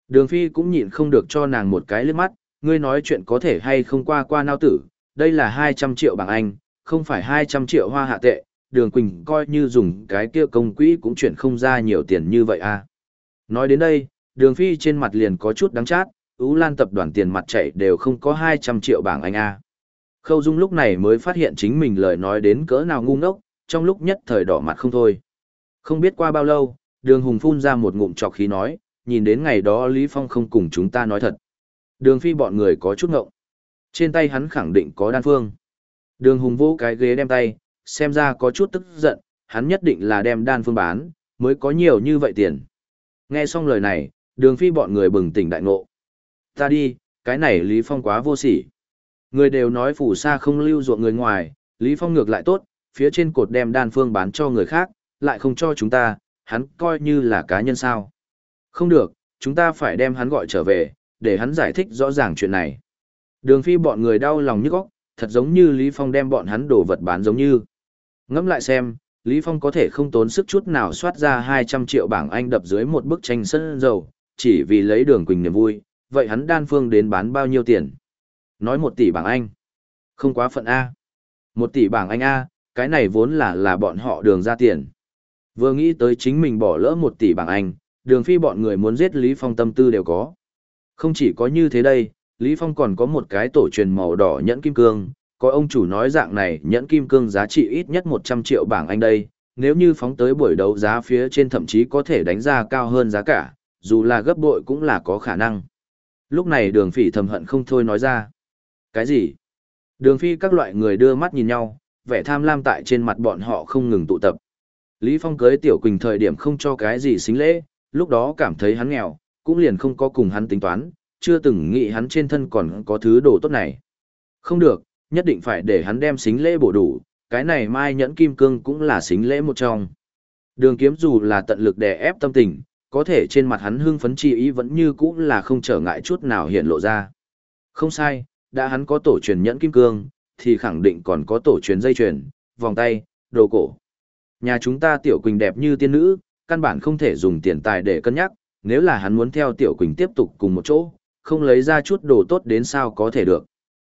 Speaker 1: Đường Phi cũng nhịn không được cho nàng một cái liếc mắt, ngươi nói chuyện có thể hay không qua qua nao tử, đây là 200 triệu bảng Anh, không phải 200 triệu hoa hạ tệ, đường Quỳnh coi như dùng cái kia công quỹ cũng chuyển không ra nhiều tiền như vậy à. Nói đến đây, đường Phi trên mặt liền có chút đắng chát, Ú Lan tập đoàn tiền mặt chạy đều không có 200 triệu bảng Anh a. Khâu Dung lúc này mới phát hiện chính mình lời nói đến cỡ nào ngu ngốc, trong lúc nhất thời đỏ mặt không thôi. Không biết qua bao lâu, đường Hùng phun ra một ngụm trọc khí nói, nhìn đến ngày đó Lý Phong không cùng chúng ta nói thật. Đường Phi bọn người có chút ngộng. Trên tay hắn khẳng định có đan phương. Đường Hùng vô cái ghế đem tay, xem ra có chút tức giận, hắn nhất định là đem đan phương bán, mới có nhiều như vậy tiền. Nghe xong lời này, đường phi bọn người bừng tỉnh đại ngộ. Ta đi, cái này Lý Phong quá vô sỉ. Người đều nói phủ Sa không lưu ruộng người ngoài, Lý Phong ngược lại tốt, phía trên cột đem đan phương bán cho người khác, lại không cho chúng ta, hắn coi như là cá nhân sao. Không được, chúng ta phải đem hắn gọi trở về, để hắn giải thích rõ ràng chuyện này. Đường phi bọn người đau lòng nhức óc, thật giống như Lý Phong đem bọn hắn đổ vật bán giống như. Ngẫm lại xem, Lý Phong có thể không tốn sức chút nào soát ra 200 triệu bảng Anh đập dưới một bức tranh sân dầu, chỉ vì lấy đường quỳnh niềm vui, vậy hắn đan phương đến bán bao nhiêu tiền? Nói một tỷ bảng Anh. Không quá phận A. Một tỷ bảng Anh A, cái này vốn là là bọn họ đường ra tiền. Vừa nghĩ tới chính mình bỏ lỡ một tỷ bảng Anh, đường phi bọn người muốn giết Lý Phong tâm tư đều có. Không chỉ có như thế đây, Lý Phong còn có một cái tổ truyền màu đỏ nhẫn kim cương, có ông chủ nói dạng này nhẫn kim cương giá trị ít nhất 100 triệu bảng Anh đây, nếu như phóng tới buổi đấu giá phía trên thậm chí có thể đánh ra cao hơn giá cả, dù là gấp bội cũng là có khả năng. Lúc này đường phỉ thầm hận không thôi nói ra. Cái gì? Đường phi các loại người đưa mắt nhìn nhau, vẻ tham lam tại trên mặt bọn họ không ngừng tụ tập. Lý Phong cưới Tiểu Quỳnh thời điểm không cho cái gì xính lễ, lúc đó cảm thấy hắn nghèo, cũng liền không có cùng hắn tính toán, chưa từng nghĩ hắn trên thân còn có thứ đồ tốt này. Không được, nhất định phải để hắn đem xính lễ bổ đủ, cái này mai nhẫn kim cương cũng là xính lễ một trong. Đường kiếm dù là tận lực đè ép tâm tình, có thể trên mặt hắn hưng phấn chi ý vẫn như cũ là không trở ngại chút nào hiện lộ ra. Không sai, đã hắn có tổ truyền nhẫn kim cương, thì khẳng định còn có tổ truyền dây chuyền, vòng tay, đồ cổ. Nhà chúng ta tiểu quỳnh đẹp như tiên nữ, căn bản không thể dùng tiền tài để cân nhắc, nếu là hắn muốn theo tiểu quỳnh tiếp tục cùng một chỗ, không lấy ra chút đồ tốt đến sao có thể được.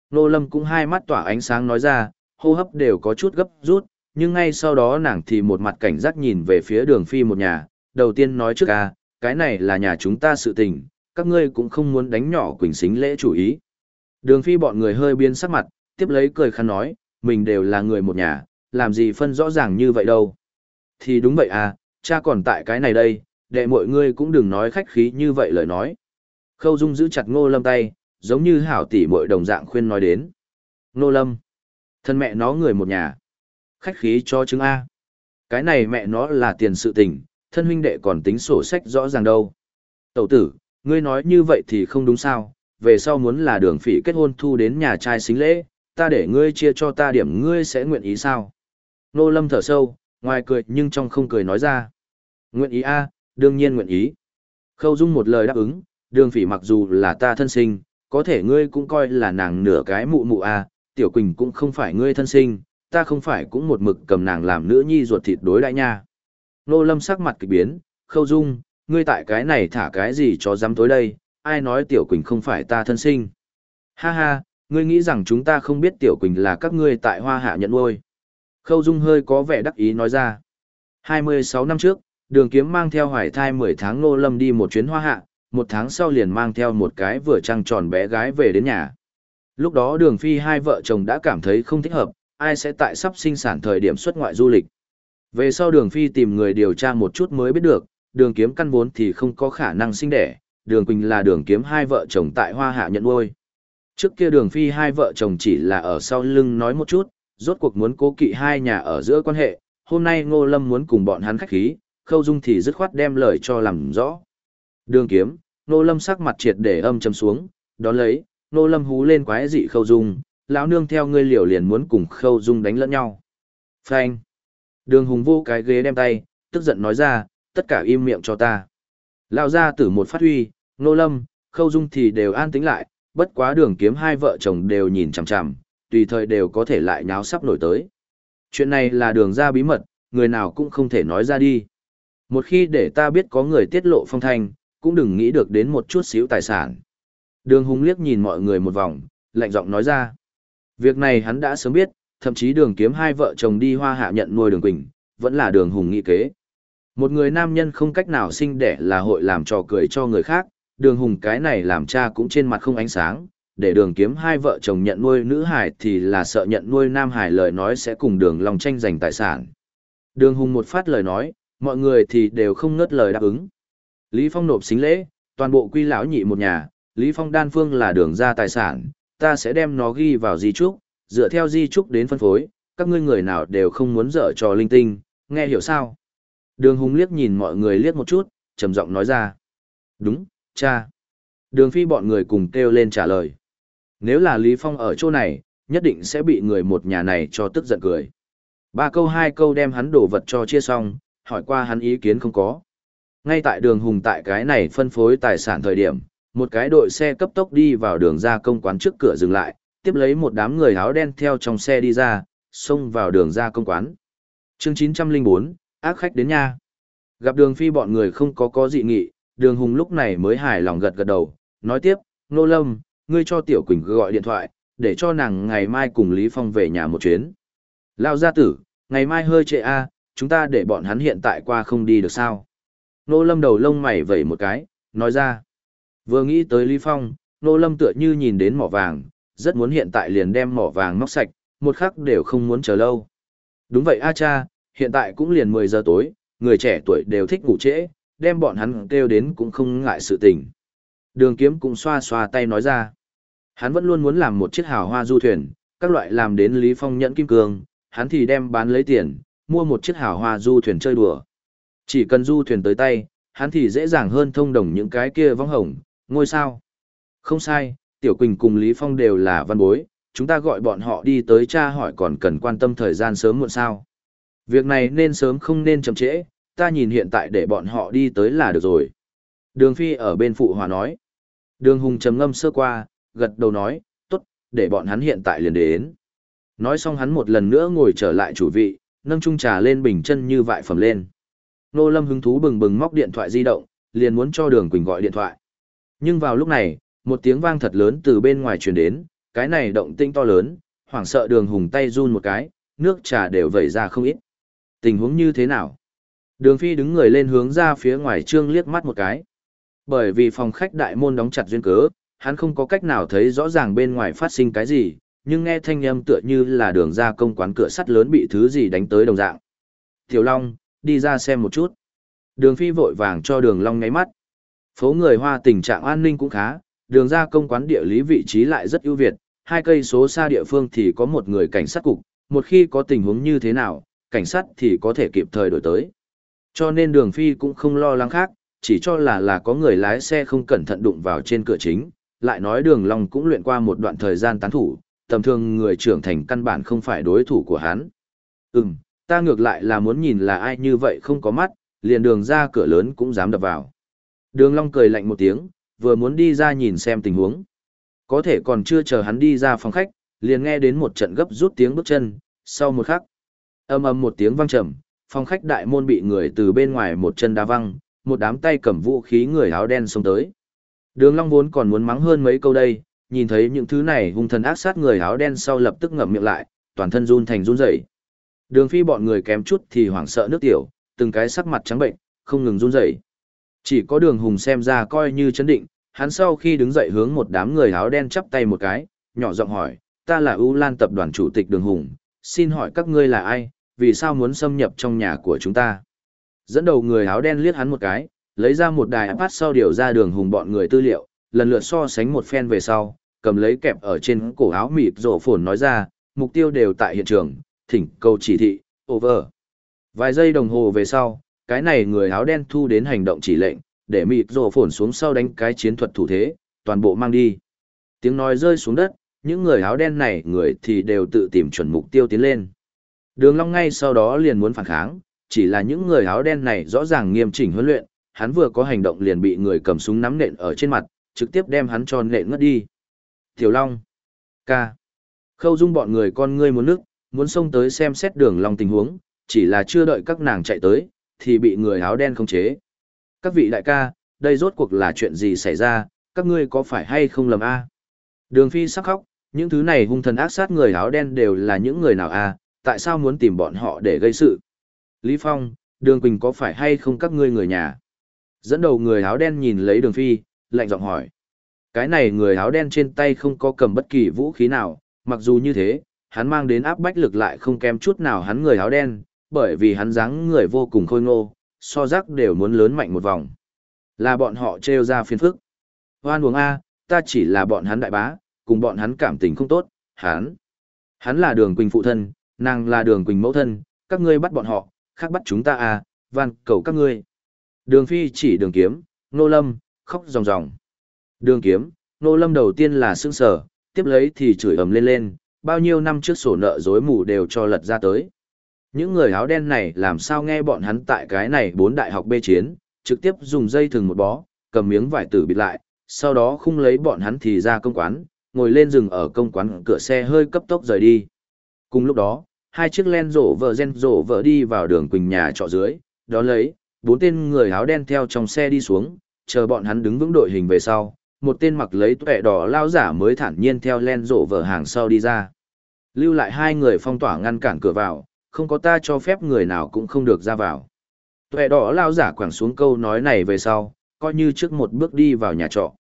Speaker 1: Nô Lâm cũng hai mắt tỏa ánh sáng nói ra, hô hấp đều có chút gấp rút, nhưng ngay sau đó nàng thì một mặt cảnh giác nhìn về phía đường phi một nhà, đầu tiên nói trước à, cái này là nhà chúng ta sự tình, các ngươi cũng không muốn đánh nhỏ quỳnh xính lễ chủ ý. Đường phi bọn người hơi biến sắc mặt, tiếp lấy cười khăn nói, mình đều là người một nhà, làm gì phân rõ ràng như vậy đâu. Thì đúng vậy à, cha còn tại cái này đây, đệ mọi ngươi cũng đừng nói khách khí như vậy lời nói. Khâu Dung giữ chặt Ngô Lâm tay, giống như hảo tỷ muội đồng dạng khuyên nói đến. Ngô Lâm, thân mẹ nó người một nhà. Khách khí cho chứng A. Cái này mẹ nó là tiền sự tình, thân huynh đệ còn tính sổ sách rõ ràng đâu. Tẩu tử, ngươi nói như vậy thì không đúng sao, về sau muốn là đường phỉ kết hôn thu đến nhà trai xính lễ, ta để ngươi chia cho ta điểm ngươi sẽ nguyện ý sao? Nô Lâm thở sâu, ngoài cười nhưng trong không cười nói ra. Nguyện ý a, đương nhiên nguyện ý. Khâu Dung một lời đáp ứng, đường phỉ mặc dù là ta thân sinh, có thể ngươi cũng coi là nàng nửa cái mụ mụ a, tiểu quỳnh cũng không phải ngươi thân sinh, ta không phải cũng một mực cầm nàng làm nữ nhi ruột thịt đối đại nha. Nô lâm sắc mặt kỳ biến, khâu dung, ngươi tại cái này thả cái gì cho dám tối đây, ai nói Tiểu Quỳnh không phải ta thân sinh. Ha ha, ngươi nghĩ rằng chúng ta không biết Tiểu Quỳnh là các ngươi tại hoa hạ nhận nuôi. Khâu dung hơi có vẻ đắc ý nói ra. 26 năm trước, đường kiếm mang theo hoài thai 10 tháng nô lâm đi một chuyến hoa hạ, một tháng sau liền mang theo một cái vừa trăng tròn bé gái về đến nhà. Lúc đó đường phi hai vợ chồng đã cảm thấy không thích hợp, ai sẽ tại sắp sinh sản thời điểm xuất ngoại du lịch. Về sau đường phi tìm người điều tra một chút mới biết được, đường kiếm căn vốn thì không có khả năng sinh đẻ, đường quỳnh là đường kiếm hai vợ chồng tại hoa hạ nhận nuôi. Trước kia đường phi hai vợ chồng chỉ là ở sau lưng nói một chút, rốt cuộc muốn cố kỵ hai nhà ở giữa quan hệ, hôm nay ngô lâm muốn cùng bọn hắn khách khí, khâu dung thì dứt khoát đem lời cho làm rõ. Đường kiếm, ngô lâm sắc mặt triệt để âm trầm xuống, đón lấy, ngô lâm hú lên quái dị khâu dung, lão nương theo ngươi liều liền muốn cùng khâu dung đánh lẫn nhau. Phanh. Đường hùng vô cái ghế đem tay, tức giận nói ra, tất cả im miệng cho ta. Lao ra tử một phát huy, Nô lâm, khâu dung thì đều an tĩnh lại, bất quá đường kiếm hai vợ chồng đều nhìn chằm chằm, tùy thời đều có thể lại nháo sắp nổi tới. Chuyện này là đường ra bí mật, người nào cũng không thể nói ra đi. Một khi để ta biết có người tiết lộ phong thanh, cũng đừng nghĩ được đến một chút xíu tài sản. Đường Hùng liếc nhìn mọi người một vòng, lạnh giọng nói ra. Việc này hắn đã sớm biết, thậm chí đường kiếm hai vợ chồng đi hoa hạ nhận nuôi đường Quỳnh, vẫn là đường Hùng nghị kế. Một người nam nhân không cách nào sinh đẻ là hội làm trò cười cho người khác, đường Hùng cái này làm cha cũng trên mặt không ánh sáng, để đường kiếm hai vợ chồng nhận nuôi nữ hải thì là sợ nhận nuôi nam hải lời nói sẽ cùng đường lòng tranh giành tài sản. Đường Hùng một phát lời nói, mọi người thì đều không ngớt lời đáp ứng. Lý Phong nộp xính lễ, toàn bộ quy lão nhị một nhà, Lý Phong đan phương là đường ra tài sản, ta sẽ đem nó ghi vào di trúc, dựa theo di trúc đến phân phối, các ngươi người nào đều không muốn dở trò linh tinh, nghe hiểu sao? Đường Hùng liếc nhìn mọi người liếc một chút, trầm giọng nói ra. Đúng, cha. Đường Phi bọn người cùng kêu lên trả lời. Nếu là Lý Phong ở chỗ này, nhất định sẽ bị người một nhà này cho tức giận cười. Ba câu hai câu đem hắn đổ vật cho chia xong, hỏi qua hắn ý kiến không có. Ngay tại đường hùng tại cái này phân phối tài sản thời điểm, một cái đội xe cấp tốc đi vào đường ra công quán trước cửa dừng lại, tiếp lấy một đám người áo đen theo trong xe đi ra, xông vào đường ra công quán. Chương 904, ác khách đến nha. Gặp đường phi bọn người không có có dị nghị, đường hùng lúc này mới hài lòng gật gật đầu, nói tiếp, nô lâm, ngươi cho Tiểu Quỳnh gọi điện thoại, để cho nàng ngày mai cùng Lý Phong về nhà một chuyến. Lao gia tử, ngày mai hơi trễ a, chúng ta để bọn hắn hiện tại qua không đi được sao. Nô lâm đầu lông mày vẩy một cái, nói ra. Vừa nghĩ tới Lý Phong, nô lâm tựa như nhìn đến mỏ vàng, rất muốn hiện tại liền đem mỏ vàng móc sạch, một khắc đều không muốn chờ lâu. Đúng vậy a cha, hiện tại cũng liền 10 giờ tối, người trẻ tuổi đều thích ngủ trễ, đem bọn hắn kêu đến cũng không ngại sự tình. Đường kiếm cũng xoa xoa tay nói ra. Hắn vẫn luôn muốn làm một chiếc hào hoa du thuyền, các loại làm đến Lý Phong nhẫn kim cương, hắn thì đem bán lấy tiền, mua một chiếc hào hoa du thuyền chơi đùa. Chỉ cần du thuyền tới tay, hắn thì dễ dàng hơn thông đồng những cái kia vong hồng, ngôi sao. Không sai, Tiểu Quỳnh cùng Lý Phong đều là văn bối, chúng ta gọi bọn họ đi tới tra hỏi còn cần quan tâm thời gian sớm muộn sao. Việc này nên sớm không nên chậm trễ, ta nhìn hiện tại để bọn họ đi tới là được rồi. Đường Phi ở bên phụ hòa nói. Đường Hùng trầm ngâm sơ qua, gật đầu nói, tốt, để bọn hắn hiện tại liền đến. Nói xong hắn một lần nữa ngồi trở lại chủ vị, nâng chung trà lên bình chân như vại phẩm lên. Nô Lâm hứng thú bừng bừng móc điện thoại di động, liền muốn cho Đường Quỳnh gọi điện thoại. Nhưng vào lúc này, một tiếng vang thật lớn từ bên ngoài truyền đến, cái này động tĩnh to lớn, hoảng sợ Đường Hùng tay run một cái, nước trà đều vẩy ra không ít. Tình huống như thế nào? Đường Phi đứng người lên hướng ra phía ngoài trương liếc mắt một cái. Bởi vì phòng khách đại môn đóng chặt duyên cớ, hắn không có cách nào thấy rõ ràng bên ngoài phát sinh cái gì, nhưng nghe thanh âm tựa như là đường ra công quán cửa sắt lớn bị thứ gì đánh tới đồng dạng. Tiểu Long, đi ra xem một chút. Đường phi vội vàng cho đường Long ngáy mắt. Phố người Hoa tình trạng an ninh cũng khá, đường ra công quán địa lý vị trí lại rất ưu việt, hai cây số xa địa phương thì có một người cảnh sát cục, một khi có tình huống như thế nào, cảnh sát thì có thể kịp thời đổi tới. Cho nên đường phi cũng không lo lắng khác, chỉ cho là là có người lái xe không cẩn thận đụng vào trên cửa chính, lại nói đường long cũng luyện qua một đoạn thời gian tán thủ, tầm thường người trưởng thành căn bản không phải đối thủ của hắn. Ừm, ta ngược lại là muốn nhìn là ai như vậy không có mắt, liền đường ra cửa lớn cũng dám đập vào. Đường long cười lạnh một tiếng, vừa muốn đi ra nhìn xem tình huống. Có thể còn chưa chờ hắn đi ra phòng khách, liền nghe đến một trận gấp rút tiếng bước chân, Sau một khắc, âm âm một tiếng vang trầm, phòng khách đại môn bị người từ bên ngoài một chân đá văng, một đám tay cầm vũ khí người áo đen xông tới. Đường Long vốn còn muốn mắng hơn mấy câu đây, nhìn thấy những thứ này hung thần ác sát người áo đen sau lập tức ngậm miệng lại, toàn thân run thành run rẩy. Đường Phi bọn người kém chút thì hoảng sợ nước tiểu, từng cái sắc mặt trắng bệnh, không ngừng run rẩy. Chỉ có Đường Hùng xem ra coi như chấn định, hắn sau khi đứng dậy hướng một đám người áo đen chắp tay một cái, nhỏ giọng hỏi, ta là ưu lan tập đoàn chủ tịch đường hùng, xin hỏi các ngươi là ai, vì sao muốn xâm nhập trong nhà của chúng ta? Dẫn đầu người áo đen liếc hắn một cái, lấy ra một đài iPad sau điều ra đường hùng bọn người tư liệu, lần lượt so sánh một phen về sau, cầm lấy kẹp ở trên cổ áo mịt rổ phồn nói ra, mục tiêu đều tại hiện trường, thỉnh cầu chỉ thị, over. Vài giây đồng hồ về sau, cái này người áo đen thu đến hành động chỉ lệnh, để mịt rổ phổn xuống sau đánh cái chiến thuật thủ thế, toàn bộ mang đi. Tiếng nói rơi xuống đất, những người áo đen này người thì đều tự tìm chuẩn mục tiêu tiến lên. Đường Long ngay sau đó liền muốn phản kháng, chỉ là những người áo đen này rõ ràng nghiêm chỉnh huấn luyện, hắn vừa có hành động liền bị người cầm súng nắm nện ở trên mặt, trực tiếp đem hắn cho nện ngất đi. Tiểu Long, ca, khâu dung bọn người con ngươi muốn nước, muốn xông tới xem xét đường Long tình huống, chỉ là chưa đợi các nàng chạy tới, thì bị người áo đen khống chế. Các vị đại ca, đây rốt cuộc là chuyện gì xảy ra, các ngươi có phải hay không lầm a? Đường Phi sắc khóc, những thứ này hung thần ác sát người áo đen đều là những người nào a? tại sao muốn tìm bọn họ để gây sự? Lý Phong, Đường Quỳnh có phải hay không các ngươi người nhà? Dẫn đầu người áo đen nhìn lấy Đường Phi, lạnh giọng hỏi. Cái này người áo đen trên tay không có cầm bất kỳ vũ khí nào, mặc dù như thế, hắn mang đến áp bách lực lại không kém chút nào hắn người áo đen, bởi vì hắn dáng người vô cùng khôi ngô, so rắc đều muốn lớn mạnh một vòng. Là bọn họ trêu ra phiền phức. Hoan uống A, ta chỉ là bọn hắn đại bá, cùng bọn hắn cảm tình không tốt, hắn. Hắn là đường quỳnh phụ thân, nàng là đường quỳnh mẫu thân, các ngươi bắt bọn họ, khác bắt chúng ta à, van cầu các ngươi. Đường phi chỉ đường kiếm, nô lâm, khóc ròng ròng. Đường kiếm, nô lâm đầu tiên là sương sở, tiếp lấy thì chửi ầm lên lên, bao nhiêu năm trước sổ nợ dối mù đều cho lật ra tới. Những người áo đen này làm sao nghe bọn hắn tại cái này bốn đại học bê chiến, trực tiếp dùng dây thừng một bó, cầm miếng vải tử bịt lại, sau đó khung lấy bọn hắn thì ra công quán, ngồi lên rừng ở công quán cửa xe hơi cấp tốc rời đi. Cùng lúc đó, hai chiếc len rổ vợ gen rổ vợ đi vào đường quỳnh nhà trọ dưới, đó lấy, bốn tên người áo đen theo trong xe đi xuống, chờ bọn hắn đứng vững đội hình về sau, một tên mặc lấy tuệ đỏ lao giả mới thản nhiên theo len rổ vợ hàng sau đi ra. Lưu lại hai người phong tỏa ngăn cản cửa vào, không có ta cho phép người nào cũng không được ra vào. Tuệ đỏ lao giả quẳng xuống câu nói này về sau, coi như trước một bước đi vào nhà trọ.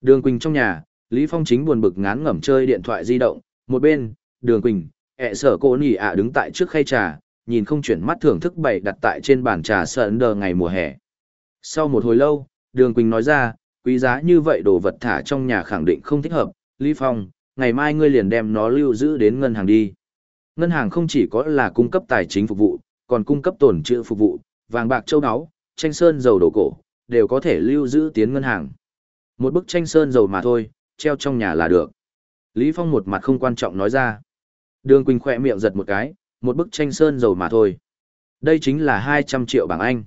Speaker 1: Đường Quỳnh trong nhà, Lý Phong chính buồn bực ngán ngẩm chơi điện thoại di động, một bên, Đường Quỳnh, ẹ sở cô nỉ ạ đứng tại trước khay trà, nhìn không chuyển mắt thưởng thức bày đặt tại trên bàn trà sợn đờ ngày mùa hè. Sau một hồi lâu, Đường Quỳnh nói ra, quý giá như vậy đồ vật thả trong nhà khẳng định không thích hợp, Lý Phong, ngày mai ngươi liền đem nó lưu giữ đến ngân hàng đi. Ngân hàng không chỉ có là cung cấp tài chính phục vụ, còn cung cấp tổn trữ phục vụ, vàng bạc châu áo, tranh sơn dầu đồ cổ, đều có thể lưu giữ tiến ngân hàng. Một bức tranh sơn dầu mà thôi, treo trong nhà là được. Lý Phong một mặt không quan trọng nói ra. Đường Quỳnh khỏe miệng giật một cái, một bức tranh sơn dầu mà thôi. Đây chính là 200 triệu bảng Anh.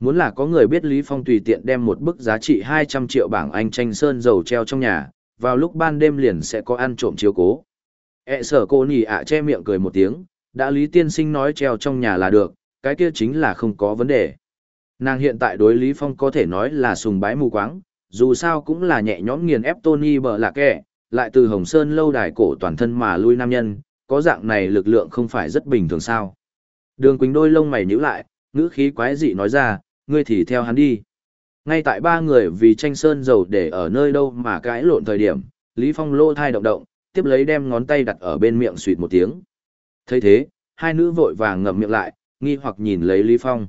Speaker 1: Muốn là có người biết Lý Phong tùy tiện đem một bức giá trị 200 triệu bảng Anh tranh sơn dầu treo trong nhà, vào lúc ban đêm liền sẽ có ăn trộm chiếu cố. E sở cô nhì ạ che miệng cười một tiếng, đã Lý Tiên Sinh nói treo trong nhà là được, cái kia chính là không có vấn đề. Nàng hiện tại đối Lý Phong có thể nói là sùng bái mù quáng, dù sao cũng là nhẹ nhõm nghiền ép Tony bờ lạc kẻ, lại từ Hồng Sơn lâu đài cổ toàn thân mà lui nam nhân, có dạng này lực lượng không phải rất bình thường sao. Đường Quỳnh đôi lông mày nhíu lại, ngữ khí quái dị nói ra, ngươi thì theo hắn đi. Ngay tại ba người vì tranh sơn dầu để ở nơi đâu mà cãi lộn thời điểm, Lý Phong lô thai động động, tiếp lấy đem ngón tay đặt ở bên miệng suyệt một tiếng. thấy thế, hai nữ vội vàng ngậm miệng lại, nghi hoặc nhìn lấy Lý Phong.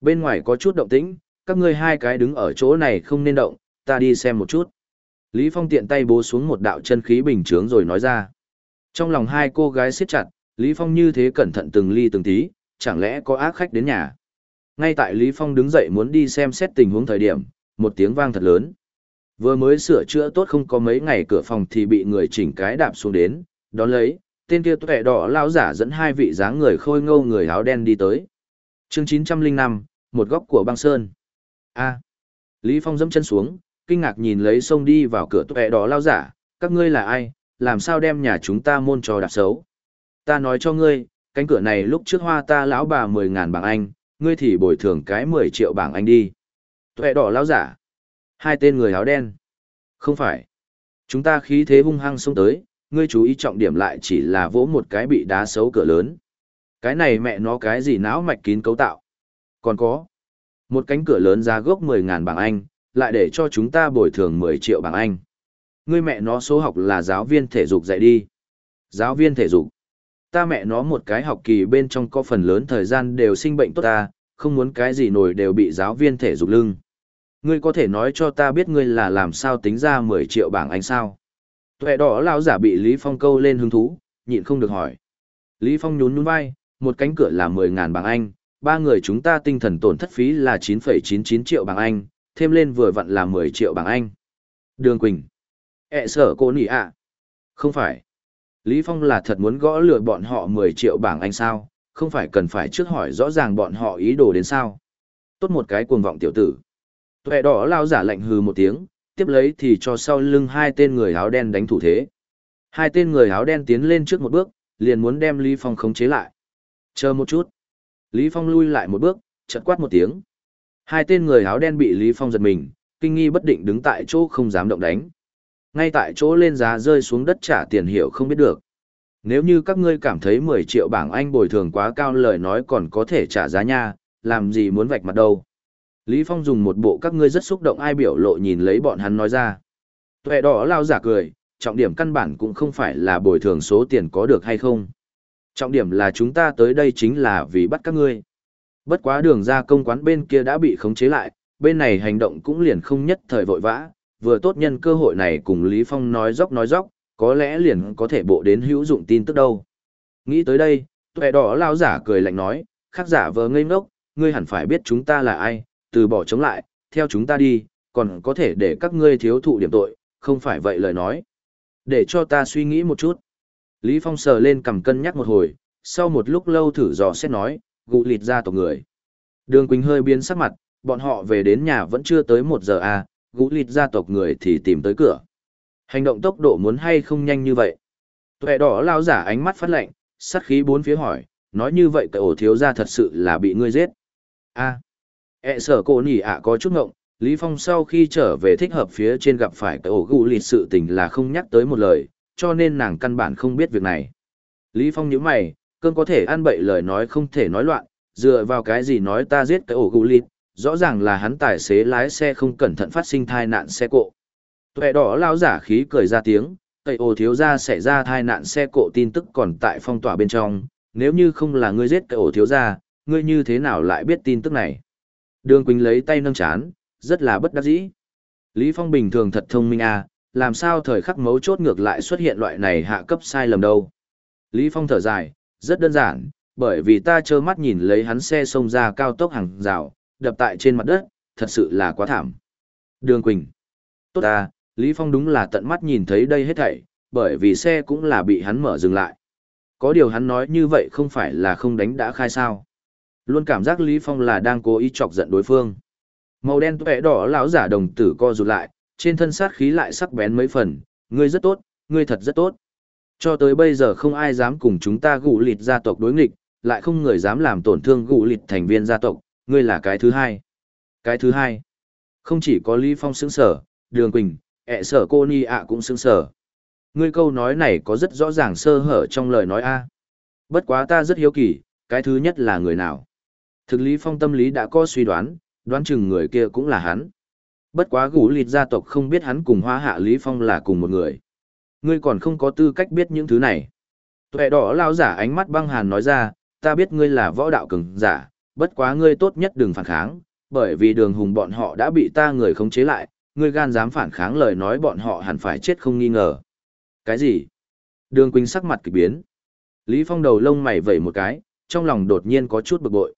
Speaker 1: Bên ngoài có chút động tĩnh, các ngươi hai cái đứng ở chỗ này không nên động, ta đi xem một chút. Lý Phong tiện tay bố xuống một đạo chân khí bình chướng rồi nói ra. Trong lòng hai cô gái siết chặt, Lý Phong như thế cẩn thận từng ly từng tí, chẳng lẽ có ác khách đến nhà. Ngay tại Lý Phong đứng dậy muốn đi xem xét tình huống thời điểm, một tiếng vang thật lớn. Vừa mới sửa chữa tốt không có mấy ngày cửa phòng thì bị người chỉnh cái đạp xuống đến, đón lấy, tên kia tuệ đỏ lao giả dẫn hai vị dáng người khôi ngâu người áo đen đi tới. Chương 905, một góc của băng sơn. A. Lý Phong dẫm chân xuống, kinh ngạc nhìn lấy sông đi vào cửa tuệ đỏ lao giả, các ngươi là ai, làm sao đem nhà chúng ta môn trò đạp xấu. Ta nói cho ngươi, cánh cửa này lúc trước hoa ta lão bà 10.000 bảng Anh, ngươi thì bồi thường cái 10 triệu bảng Anh đi. Tuệ đỏ lão giả. Hai tên người áo đen. Không phải. Chúng ta khí thế hung hăng xông tới, ngươi chú ý trọng điểm lại chỉ là vỗ một cái bị đá xấu cửa lớn. Cái này mẹ nó cái gì não mạch kín cấu tạo. Còn có. Một cánh cửa lớn giá gốc 10.000 bảng Anh, lại để cho chúng ta bồi thường 10 triệu bảng Anh. Ngươi mẹ nó số học là giáo viên thể dục dạy đi. Giáo viên thể dục. Ta mẹ nó một cái học kỳ bên trong có phần lớn thời gian đều sinh bệnh tốt ta, không muốn cái gì nổi đều bị giáo viên thể dục lưng. Ngươi có thể nói cho ta biết ngươi là làm sao tính ra 10 triệu bảng Anh sao? Tuệ đỏ lão giả bị Lý Phong câu lên hứng thú, nhịn không được hỏi. Lý Phong nhún nhún vai, một cánh cửa là 10.000 bảng Anh, ba người chúng ta tinh thần tổn thất phí là 9,99 triệu bảng Anh, thêm lên vừa vặn là 10 triệu bảng Anh. Đường Quỳnh. ẹ sở cô nỉ ạ. Không phải. Lý Phong là thật muốn gõ lừa bọn họ 10 triệu bảng Anh sao, không phải cần phải trước hỏi rõ ràng bọn họ ý đồ đến sao. Tốt một cái cuồng vọng tiểu tử. Tuệ đỏ lao giả lạnh hừ một tiếng, tiếp lấy thì cho sau lưng hai tên người áo đen đánh thủ thế. Hai tên người áo đen tiến lên trước một bước, liền muốn đem Lý Phong khống chế lại. Chờ một chút. Lý Phong lui lại một bước, chợt quát một tiếng. Hai tên người áo đen bị Lý Phong giật mình, kinh nghi bất định đứng tại chỗ không dám động đánh. Ngay tại chỗ lên giá rơi xuống đất trả tiền hiệu không biết được. Nếu như các ngươi cảm thấy 10 triệu bảng Anh bồi thường quá cao lời nói còn có thể trả giá nha, làm gì muốn vạch mặt đâu. Lý Phong dùng một bộ các ngươi rất xúc động ai biểu lộ nhìn lấy bọn hắn nói ra. Tuệ đỏ lao giả cười, trọng điểm căn bản cũng không phải là bồi thường số tiền có được hay không. Trọng điểm là chúng ta tới đây chính là vì bắt các ngươi. Bất quá đường ra công quán bên kia đã bị khống chế lại, bên này hành động cũng liền không nhất thời vội vã, vừa tốt nhân cơ hội này cùng Lý Phong nói dốc nói dốc, có lẽ liền có thể bộ đến hữu dụng tin tức đâu. Nghĩ tới đây, tuệ đỏ lao giả cười lạnh nói, khác giả vờ ngây ngốc, ngươi hẳn phải biết chúng ta là ai, từ bỏ chống lại, theo chúng ta đi, còn có thể để các ngươi thiếu thụ điểm tội, không phải vậy lời nói. Để cho ta suy nghĩ một chút. Lý Phong sờ lên cầm cân nhắc một hồi, sau một lúc lâu thử dò xét nói, gụ lịt ra tộc người. Đường Quỳnh hơi biến sắc mặt, bọn họ về đến nhà vẫn chưa tới một giờ à, gũ lịt gia tộc người thì tìm tới cửa. Hành động tốc độ muốn hay không nhanh như vậy. Tuệ đỏ lao giả ánh mắt phát lạnh, sát khí bốn phía hỏi, nói như vậy cậu thiếu gia thật sự là bị ngươi giết. a à, E sở cô nỉ ạ có chút ngộng, Lý Phong sau khi trở về thích hợp phía trên gặp phải cái ổ gù lịt sự tình là không nhắc tới một lời, cho nên nàng căn bản không biết việc này. Lý Phong nhíu mày, cơn có thể ăn bậy lời nói không thể nói loạn, dựa vào cái gì nói ta giết cái ổ gù lịt, rõ ràng là hắn tài xế lái xe không cẩn thận phát sinh thai nạn xe cộ. Tuệ đỏ lao giả khí cười ra tiếng, cây ổ thiếu gia xảy ra thai nạn xe cộ tin tức còn tại phong tỏa bên trong, nếu như không là ngươi giết cái ổ thiếu gia ngươi như thế nào lại biết tin tức này. Đường Quỳnh lấy tay nâng chán, rất là bất đắc dĩ. Lý Phong bình thường thật thông minh à, làm sao thời khắc mấu chốt ngược lại xuất hiện loại này hạ cấp sai lầm đâu. Lý Phong thở dài, rất đơn giản, bởi vì ta trơ mắt nhìn lấy hắn xe xông ra cao tốc hàng rào, đập tại trên mặt đất, thật sự là quá thảm. Đường Quỳnh. Tốt ta, Lý Phong đúng là tận mắt nhìn thấy đây hết thảy, bởi vì xe cũng là bị hắn mở dừng lại. Có điều hắn nói như vậy không phải là không đánh đã khai sao. Luôn cảm giác Lý Phong là đang cố ý chọc giận đối phương. Màu đen tuệ đỏ lão giả đồng tử co rụt lại, trên thân sát khí lại sắc bén mấy phần, ngươi rất tốt, ngươi thật rất tốt. Cho tới bây giờ không ai dám cùng chúng ta gụ lịt gia tộc đối nghịch, lại không người dám làm tổn thương gụ lịt thành viên gia tộc, ngươi là cái thứ hai. Cái thứ hai, không chỉ có Lý Phong xứng sở, Đường Quỳnh, ẹ sở cô Ni ạ cũng xứng sở. Ngươi câu nói này có rất rõ ràng sơ hở trong lời nói a. Bất quá ta rất hiếu kỳ, cái thứ nhất là người nào? Thực Lý Phong tâm lý đã có suy đoán, đoán chừng người kia cũng là hắn. Bất quá gũ lịt gia tộc không biết hắn cùng hoa hạ Lý Phong là cùng một người. Ngươi còn không có tư cách biết những thứ này. Tuệ đỏ lao giả ánh mắt băng hàn nói ra, ta biết ngươi là võ đạo cường giả, bất quá ngươi tốt nhất đừng phản kháng, bởi vì đường hùng bọn họ đã bị ta người khống chế lại, ngươi gan dám phản kháng lời nói bọn họ hẳn phải chết không nghi ngờ. Cái gì? Đường Quỳnh sắc mặt kỳ biến. Lý Phong đầu lông mày vẩy một cái, trong lòng đột nhiên có chút bực bội.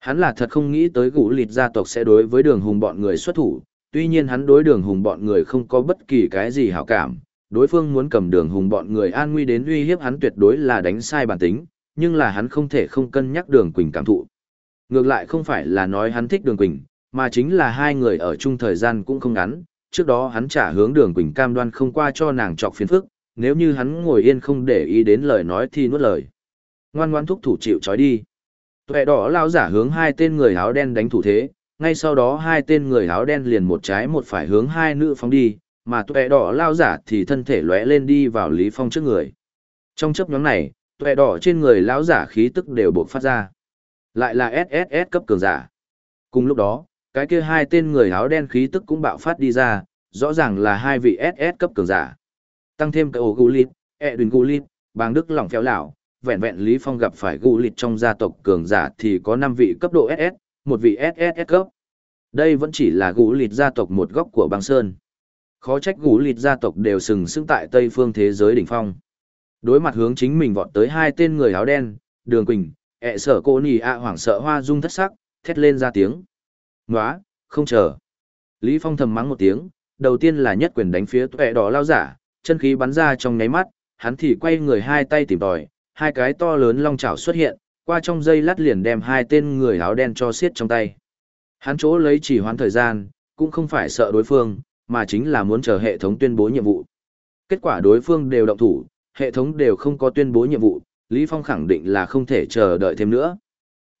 Speaker 1: Hắn là thật không nghĩ tới gũ lịt gia tộc sẽ đối với đường hùng bọn người xuất thủ, tuy nhiên hắn đối đường hùng bọn người không có bất kỳ cái gì hảo cảm, đối phương muốn cầm đường hùng bọn người an nguy đến uy hiếp hắn tuyệt đối là đánh sai bản tính, nhưng là hắn không thể không cân nhắc đường Quỳnh cảm thụ. Ngược lại không phải là nói hắn thích đường Quỳnh, mà chính là hai người ở chung thời gian cũng không ngắn, trước đó hắn trả hướng đường Quỳnh cam đoan không qua cho nàng trọc phiền phức, nếu như hắn ngồi yên không để ý đến lời nói thì nuốt lời. ngoan ngoan thúc thủ chịu trói đi. Tuệ đỏ lao giả hướng hai tên người áo đen đánh thủ thế, ngay sau đó hai tên người áo đen liền một trái một phải hướng hai nữ phóng đi, mà tuệ đỏ lao giả thì thân thể lóe lên đi vào Lý Phong trước người. Trong chấp nhóm này, tuệ đỏ trên người lão giả khí tức đều bộc phát ra. Lại là SSS cấp cường giả. Cùng lúc đó, cái kia hai tên người áo đen khí tức cũng bạo phát đi ra, rõ ràng là hai vị SS cấp cường giả. Tăng thêm cái ổ Gulit, Edwin Gulit, bang Đức lỏng phéo lão, vẹn vẹn Lý Phong gặp phải Gulit trong gia tộc cường giả thì có 5 vị cấp độ SS, một vị SSS cấp. Đây vẫn chỉ là Gulit gia tộc một góc của băng sơn. Khó trách Gulit gia tộc đều sừng sững tại Tây phương thế giới đỉnh phong. Đối mặt hướng chính mình vọt tới hai tên người áo đen, Đường Quỳnh, ẹ sở cô nì ạ hoảng sợ hoa dung thất sắc, thét lên ra tiếng. Nóa, không chờ. Lý Phong thầm mắng một tiếng, đầu tiên là nhất quyền đánh phía tuệ đỏ lao giả, chân khí bắn ra trong nháy mắt, hắn thì quay người hai tay tìm tòi, hai cái to lớn long chảo xuất hiện, qua trong dây lát liền đem hai tên người áo đen cho xiết trong tay. Hắn chỗ lấy chỉ hoán thời gian, cũng không phải sợ đối phương, mà chính là muốn chờ hệ thống tuyên bố nhiệm vụ. Kết quả đối phương đều động thủ, hệ thống đều không có tuyên bố nhiệm vụ, Lý Phong khẳng định là không thể chờ đợi thêm nữa.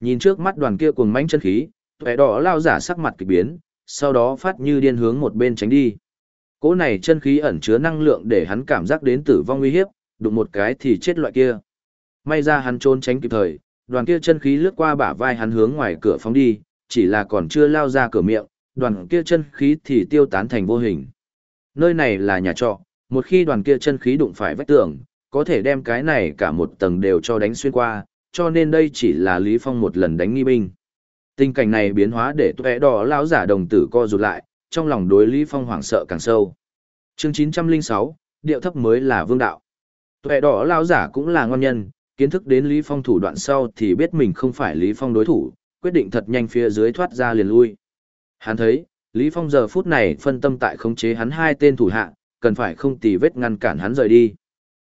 Speaker 1: Nhìn trước mắt đoàn kia cuồng mãnh chân khí, tuệ đỏ lao giả sắc mặt kỳ biến, sau đó phát như điên hướng một bên tránh đi. Cỗ này chân khí ẩn chứa năng lượng để hắn cảm giác đến tử vong nguy hiếp, đụng một cái thì chết loại kia. May ra hắn trốn tránh kịp thời, đoàn kia chân khí lướt qua bả vai hắn hướng ngoài cửa phóng đi, chỉ là còn chưa lao ra cửa miệng, đoàn kia chân khí thì tiêu tán thành vô hình. Nơi này là nhà trọ, một khi đoàn kia chân khí đụng phải vách tường, có thể đem cái này cả một tầng đều cho đánh xuyên qua, cho nên đây chỉ là Lý Phong một lần đánh nghi binh. Tình cảnh này biến hóa để tuệ đỏ lão giả đồng tử co rụt lại, trong lòng đối Lý Phong hoảng sợ càng sâu. Chương 906, điệu thấp mới là vương đạo. Tuệ đỏ lão giả cũng là ngon nhân, kiến thức đến Lý Phong thủ đoạn sau thì biết mình không phải Lý Phong đối thủ, quyết định thật nhanh phía dưới thoát ra liền lui. Hắn thấy, Lý Phong giờ phút này phân tâm tại khống chế hắn hai tên thủ hạ, cần phải không tì vết ngăn cản hắn rời đi.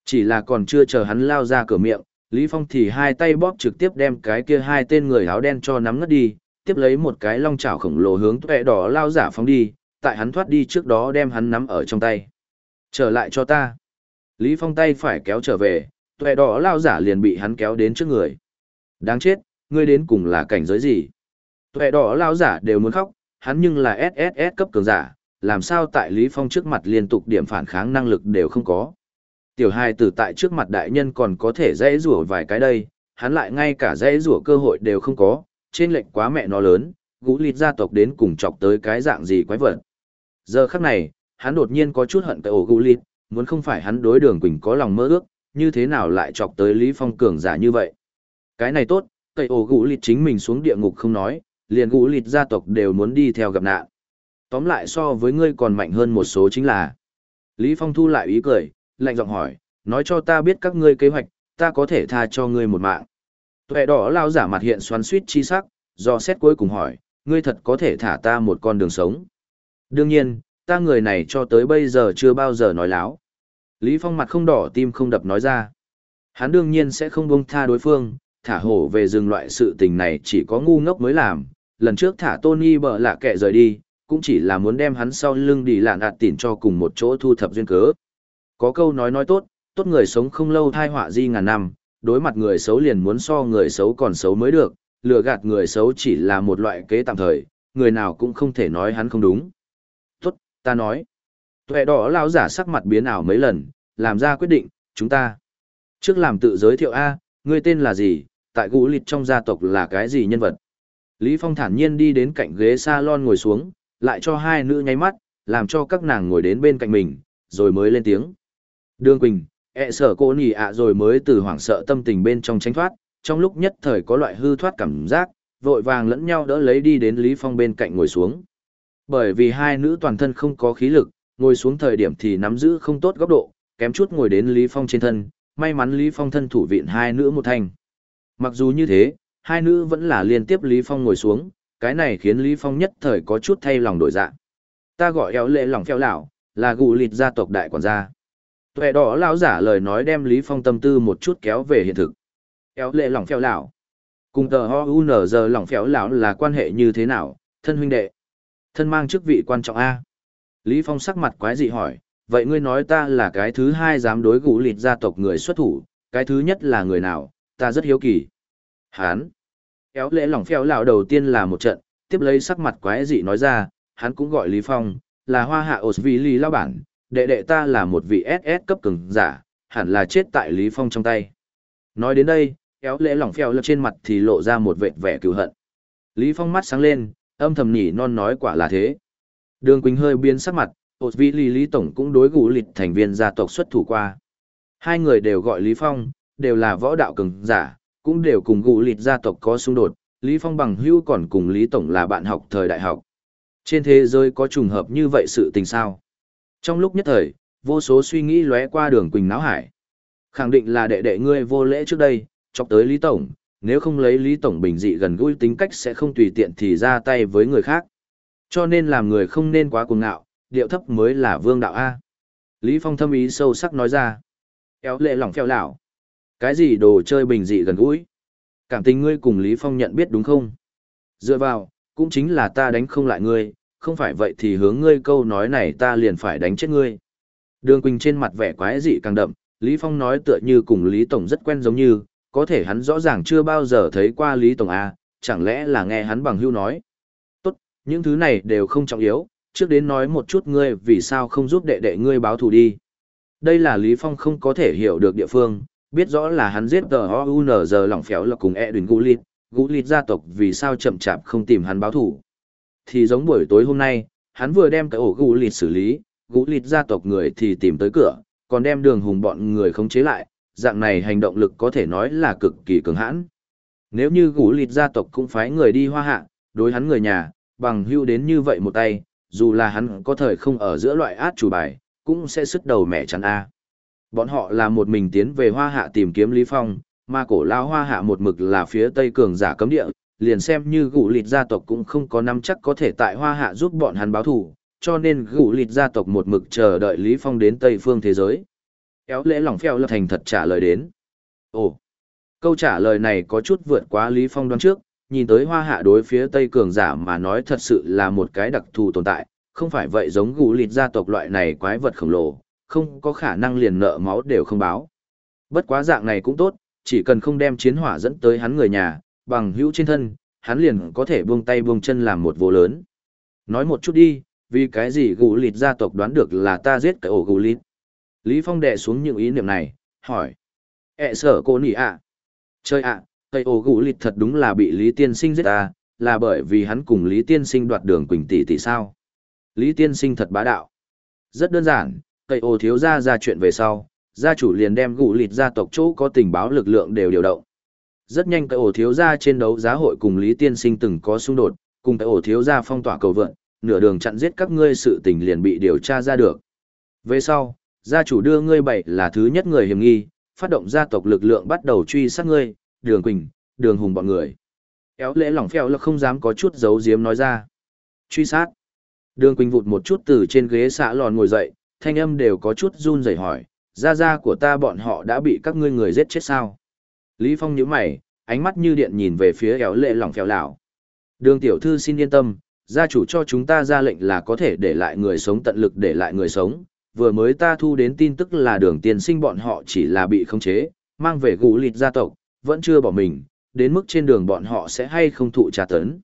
Speaker 1: Chỉ là còn chưa chờ hắn lao ra cửa miệng, Lý Phong thì hai tay bóp trực tiếp đem cái kia hai tên người áo đen cho nắm ngất đi, tiếp lấy một cái long chảo khổng lồ hướng tuệ đỏ lao giả phóng đi, tại hắn thoát đi trước đó đem hắn nắm ở trong tay. Trở lại cho ta. Lý Phong tay phải kéo trở về, tuệ đỏ lao giả liền bị hắn kéo đến trước người. Đáng chết, ngươi đến cùng là cảnh giới gì? Tuệ đỏ lao giả đều muốn khóc, hắn nhưng là SSS cấp cường giả, làm sao tại Lý Phong trước mặt liên tục điểm phản kháng năng lực đều không có. Tiểu hài tử tại trước mặt đại nhân còn có thể dễ rủa vài cái đây, hắn lại ngay cả dễ rủa cơ hội đều không có, trên lệnh quá mẹ nó lớn, gũ lịt gia tộc đến cùng chọc tới cái dạng gì quái vật. Giờ khắc này, hắn đột nhiên có chút hận cái ổ gũ lịt, muốn không phải hắn đối đường Quỳnh có lòng mơ ước, như thế nào lại chọc tới Lý Phong cường giả như vậy. Cái này tốt, cây ổ gũ lịt chính mình xuống địa ngục không nói, liền gũ lịt gia tộc đều muốn đi theo gặp nạn. Tóm lại so với ngươi còn mạnh hơn một số chính là. Lý Phong thu lại ý cười, lạnh giọng hỏi, nói cho ta biết các ngươi kế hoạch, ta có thể tha cho ngươi một mạng. Tuệ đỏ lao giả mặt hiện xoắn suýt chi sắc, do xét cuối cùng hỏi, ngươi thật có thể thả ta một con đường sống. Đương nhiên, ta người này cho tới bây giờ chưa bao giờ nói láo. Lý Phong mặt không đỏ tim không đập nói ra. Hắn đương nhiên sẽ không buông tha đối phương, thả hổ về rừng loại sự tình này chỉ có ngu ngốc mới làm. Lần trước thả Tony bở lạ kệ rời đi, cũng chỉ là muốn đem hắn sau lưng đi lạn đạt tỉn cho cùng một chỗ thu thập duyên cớ. Có câu nói nói tốt, tốt người sống không lâu thai họa di ngàn năm, đối mặt người xấu liền muốn so người xấu còn xấu mới được, lừa gạt người xấu chỉ là một loại kế tạm thời, người nào cũng không thể nói hắn không đúng. Tốt, ta nói. Tuệ đỏ lao giả sắc mặt biến ảo mấy lần, làm ra quyết định, chúng ta. Trước làm tự giới thiệu A, ngươi tên là gì, tại gũ lịt trong gia tộc là cái gì nhân vật. Lý Phong thản nhiên đi đến cạnh ghế salon ngồi xuống, lại cho hai nữ nháy mắt, làm cho các nàng ngồi đến bên cạnh mình, rồi mới lên tiếng. đương Quỳnh, ẹ sở cô nỉ ạ rồi mới từ hoảng sợ tâm tình bên trong tránh thoát, trong lúc nhất thời có loại hư thoát cảm giác, vội vàng lẫn nhau đỡ lấy đi đến Lý Phong bên cạnh ngồi xuống. Bởi vì hai nữ toàn thân không có khí lực, ngồi xuống thời điểm thì nắm giữ không tốt góc độ, kém chút ngồi đến Lý Phong trên thân, may mắn Lý Phong thân thủ viện hai nữ một thành. Mặc dù như thế, hai nữ vẫn là liên tiếp Lý Phong ngồi xuống, cái này khiến Lý Phong nhất thời có chút thay lòng đổi dạ. Ta gọi éo lệ lòng phèo lão, là gù lịt gia tộc đại quản gia. Tuệ đỏ lão giả lời nói đem Lý Phong tâm tư một chút kéo về hiện thực. Eo lệ lỏng phèo lão. Cùng tờ ho u nở giờ lỏng phèo lão là quan hệ như thế nào, thân huynh đệ. Thân mang chức vị quan trọng A. Lý Phong sắc mặt quái dị hỏi, vậy ngươi nói ta là cái thứ hai dám đối gũ lịt gia tộc người xuất thủ, cái thứ nhất là người nào, ta rất hiếu kỳ. Hán. Kéo lễ lỏng phèo lão đầu tiên là một trận, tiếp lấy sắc mặt quái dị nói ra, hắn cũng gọi Lý Phong, là hoa hạ Osvili lao bản, đệ đệ ta là một vị SS cấp cường giả, hẳn là chết tại Lý Phong trong tay. Nói đến đây, kéo lễ lỏng phèo trên mặt thì lộ ra một vệt vẻ cừu hận. Lý Phong mắt sáng lên, âm thầm nhỉ non nói quả là thế. Đường Quỳnh hơi biến sắc mặt, Osvili Lý Tổng cũng đối gũ lịch thành viên gia tộc xuất thủ qua. Hai người đều gọi Lý Phong, đều là võ đạo cường giả, cũng đều cùng gũ lịch gia tộc có xung đột. Lý Phong bằng hữu còn cùng Lý Tổng là bạn học thời đại học. Trên thế giới có trùng hợp như vậy sự tình sao? Trong lúc nhất thời, vô số suy nghĩ lóe qua đường Quỳnh náo hải. Khẳng định là đệ đệ ngươi vô lễ trước đây, chọc tới Lý Tổng, nếu không lấy Lý Tổng bình dị gần gũi tính cách sẽ không tùy tiện thì ra tay với người khác. Cho nên làm người không nên quá cuồng ngạo, điệu thấp mới là vương đạo A. Lý Phong thâm ý sâu sắc nói ra. Éo lệ lỏng phèo lão. Cái gì đồ chơi bình dị gần gũi? Cảm tình ngươi cùng Lý Phong nhận biết đúng không? Dựa vào, cũng chính là ta đánh không lại ngươi, không phải vậy thì hướng ngươi câu nói này ta liền phải đánh chết ngươi. Đường Quỳnh trên mặt vẻ quái dị càng đậm, Lý Phong nói tựa như cùng Lý Tổng rất quen giống như, có thể hắn rõ ràng chưa bao giờ thấy qua Lý Tổng A, chẳng lẽ là nghe hắn bằng hưu nói. Những thứ này đều không trọng yếu, trước đến nói một chút ngươi vì sao không giúp đệ đệ ngươi báo thù đi. Đây là Lý Phong không có thể hiểu được địa phương, biết rõ là hắn giết tờ giờ lỏng phéo là cùng Edwin Gulit, Gulit gia tộc vì sao chậm chạp không tìm hắn báo thù. Thì giống buổi tối hôm nay, hắn vừa đem cái ổ Gulit xử lý, Gulit gia tộc người thì tìm tới cửa, còn đem đường hùng bọn người khống chế lại, dạng này hành động lực có thể nói là cực kỳ cường hãn. Nếu như Gulit gia tộc cũng phái người đi hoa hạ, đối hắn người nhà, bằng hưu đến như vậy một tay, dù là hắn có thời không ở giữa loại át chủ bài, cũng sẽ sức đầu mẹ chắn A. Bọn họ là một mình tiến về hoa hạ tìm kiếm Lý Phong, mà cổ lao hoa hạ một mực là phía tây cường giả cấm địa, liền xem như gũ lịt gia tộc cũng không có nắm chắc có thể tại hoa hạ giúp bọn hắn báo thù, cho nên gũ lịt gia tộc một mực chờ đợi Lý Phong đến tây phương thế giới. Kéo lễ lỏng phèo lập thành thật trả lời đến. Ồ, câu trả lời này có chút vượt quá Lý Phong đoán trước, nhìn tới hoa hạ đối phía Tây Cường giả mà nói thật sự là một cái đặc thù tồn tại, không phải vậy giống gù lịt gia tộc loại này quái vật khổng lồ, không có khả năng liền nợ máu đều không báo. Bất quá dạng này cũng tốt, chỉ cần không đem chiến hỏa dẫn tới hắn người nhà, bằng hữu trên thân, hắn liền có thể buông tay buông chân làm một vô lớn. Nói một chút đi, vì cái gì gù lịt gia tộc đoán được là ta giết cái ổ gù lịt. Lý Phong đệ xuống những ý niệm này, hỏi. Ế sở cô nỉ ạ. Chơi ạ, Tây ổ gũ lịt thật đúng là bị Lý Tiên Sinh giết ta, là bởi vì hắn cùng Lý Tiên Sinh đoạt đường Quỳnh tỷ tỷ sao. Lý Tiên Sinh thật bá đạo. Rất đơn giản, Tây ổ thiếu gia ra chuyện về sau, gia chủ liền đem gũ lịt gia tộc chỗ có tình báo lực lượng đều điều động. Rất nhanh Tây ổ thiếu gia trên đấu giá hội cùng Lý Tiên Sinh từng có xung đột, cùng Tây ổ thiếu gia phong tỏa cầu vượn, nửa đường chặn giết các ngươi sự tình liền bị điều tra ra được. Về sau, gia chủ đưa ngươi bảy là thứ nhất người hiểm nghi, phát động gia tộc lực lượng bắt đầu truy sát ngươi, đường quỳnh, đường hùng bọn người. Éo lễ lỏng phèo là không dám có chút giấu giếm nói ra. Truy sát. Đường quỳnh vụt một chút từ trên ghế xạ lòn ngồi dậy, thanh âm đều có chút run rẩy hỏi, gia gia của ta bọn họ đã bị các ngươi người giết chết sao? Lý Phong nhíu mày, ánh mắt như điện nhìn về phía Éo lễ lỏng phèo lão. Đường tiểu thư xin yên tâm, gia chủ cho chúng ta ra lệnh là có thể để lại người sống tận lực để lại người sống. Vừa mới ta thu đến tin tức là đường tiền sinh bọn họ chỉ là bị khống chế, mang về gù lịt gia tộc, vẫn chưa bỏ mình, đến mức trên đường bọn họ sẽ hay không thụ trà tấn.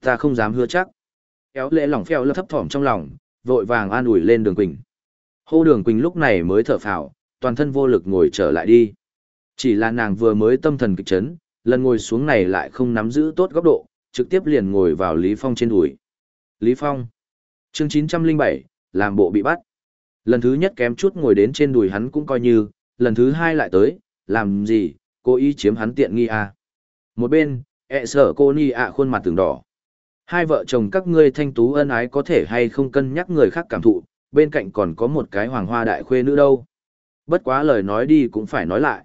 Speaker 1: Ta không dám hứa chắc. Kéo lệ lỏng phèo lấp thấp thỏm trong lòng, vội vàng an ủi lên đường Quỳnh. Hô đường Quỳnh lúc này mới thở phào, toàn thân vô lực ngồi trở lại đi. Chỉ là nàng vừa mới tâm thần kịch chấn, lần ngồi xuống này lại không nắm giữ tốt góc độ, trực tiếp liền ngồi vào Lý Phong trên đùi. Lý Phong. Chương 907, làm bộ bị bắt. Lần thứ nhất kém chút ngồi đến trên đùi hắn cũng coi như, lần thứ hai lại tới, làm gì, cố ý chiếm hắn tiện nghi à. Một bên, ẹ sở cô ni ạ khuôn mặt từng đỏ. Hai vợ chồng các ngươi thanh tú ân ái có thể hay không cân nhắc người khác cảm thụ, bên cạnh còn có một cái hoàng hoa đại khuê nữ đâu. Bất quá lời nói đi cũng phải nói lại.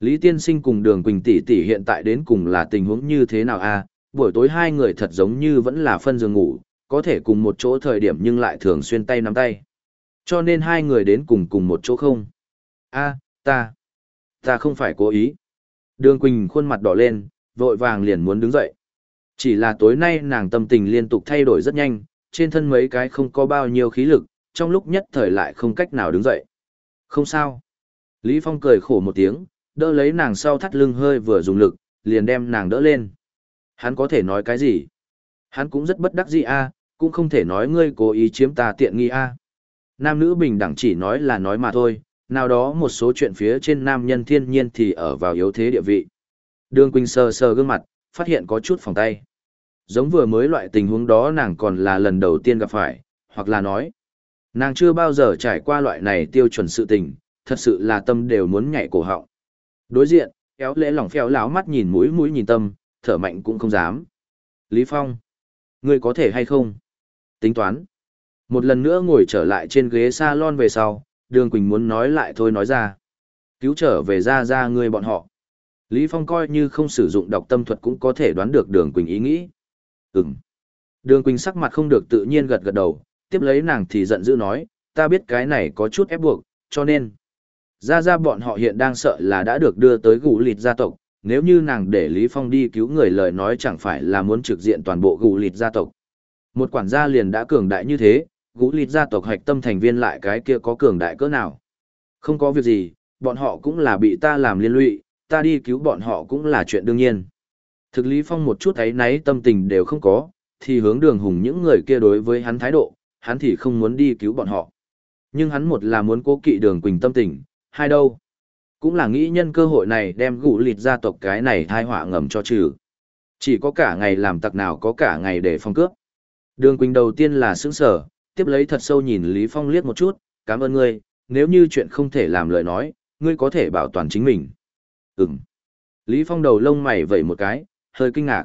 Speaker 1: Lý Tiên Sinh cùng Đường Quỳnh tỷ tỷ hiện tại đến cùng là tình huống như thế nào a? À? Buổi tối hai người thật giống như vẫn là phân giường ngủ, có thể cùng một chỗ thời điểm nhưng lại thường xuyên tay nắm tay. Cho nên hai người đến cùng cùng một chỗ không? A, ta, ta không phải cố ý. Đường Quỳnh khuôn mặt đỏ lên, vội vàng liền muốn đứng dậy. Chỉ là tối nay nàng tâm tình liên tục thay đổi rất nhanh, trên thân mấy cái không có bao nhiêu khí lực, trong lúc nhất thời lại không cách nào đứng dậy. Không sao. Lý Phong cười khổ một tiếng, Đỡ lấy nàng sau thắt lưng hơi vừa dùng lực, liền đem nàng đỡ lên. Hắn có thể nói cái gì? Hắn cũng rất bất đắc dĩ a, cũng không thể nói ngươi cố ý chiếm ta tiện nghi a. Nam nữ bình đẳng chỉ nói là nói mà thôi, nào đó một số chuyện phía trên nam nhân thiên nhiên thì ở vào yếu thế địa vị. Đường Quỳnh sờ sờ gương mặt, phát hiện có chút phòng tay. Giống vừa mới loại tình huống đó nàng còn là lần đầu tiên gặp phải, hoặc là nói, nàng chưa bao giờ trải qua loại này tiêu chuẩn sự tình, thật sự là tâm đều muốn nhảy cổ họng. Đối diện, kéo lễ lỏng phèo láo mắt nhìn mũi mũi nhìn tâm, thở mạnh cũng không dám. Lý Phong, ngươi có thể hay không? Tính toán. Một lần nữa ngồi trở lại trên ghế salon về sau, Đường Quỳnh muốn nói lại thôi nói ra. Cứu trở về ra ra ngươi bọn họ. Lý Phong coi như không sử dụng đọc tâm thuật cũng có thể đoán được Đường Quỳnh ý nghĩ. Ừm. Đường Quỳnh sắc mặt không được tự nhiên gật gật đầu, tiếp lấy nàng thì giận dữ nói, ta biết cái này có chút ép buộc, cho nên. Ra ra bọn họ hiện đang sợ là đã được đưa tới gù lịt gia tộc, nếu như nàng để Lý Phong đi cứu người lời nói chẳng phải là muốn trực diện toàn bộ gù lịt gia tộc. Một quản gia liền đã cường đại như thế, gũ lịt gia tộc hạch tâm thành viên lại cái kia có cường đại cỡ nào. Không có việc gì, bọn họ cũng là bị ta làm liên lụy, ta đi cứu bọn họ cũng là chuyện đương nhiên. Thực Lý Phong một chút ấy náy tâm tình đều không có, thì hướng đường hùng những người kia đối với hắn thái độ, hắn thì không muốn đi cứu bọn họ. Nhưng hắn một là muốn cố kỵ đường quỳnh tâm tình, hai đâu. Cũng là nghĩ nhân cơ hội này đem gũ lịt gia tộc cái này thai họa ngầm cho trừ. Chỉ có cả ngày làm tặc nào có cả ngày để phong cướp. Đường Quỳnh đầu tiên là sững sở, tiếp lấy thật sâu nhìn Lý Phong liếc một chút, cảm ơn ngươi, nếu như chuyện không thể làm lời nói, ngươi có thể bảo toàn chính mình. Ừm. Lý Phong đầu lông mày vẩy một cái, hơi kinh ngạc.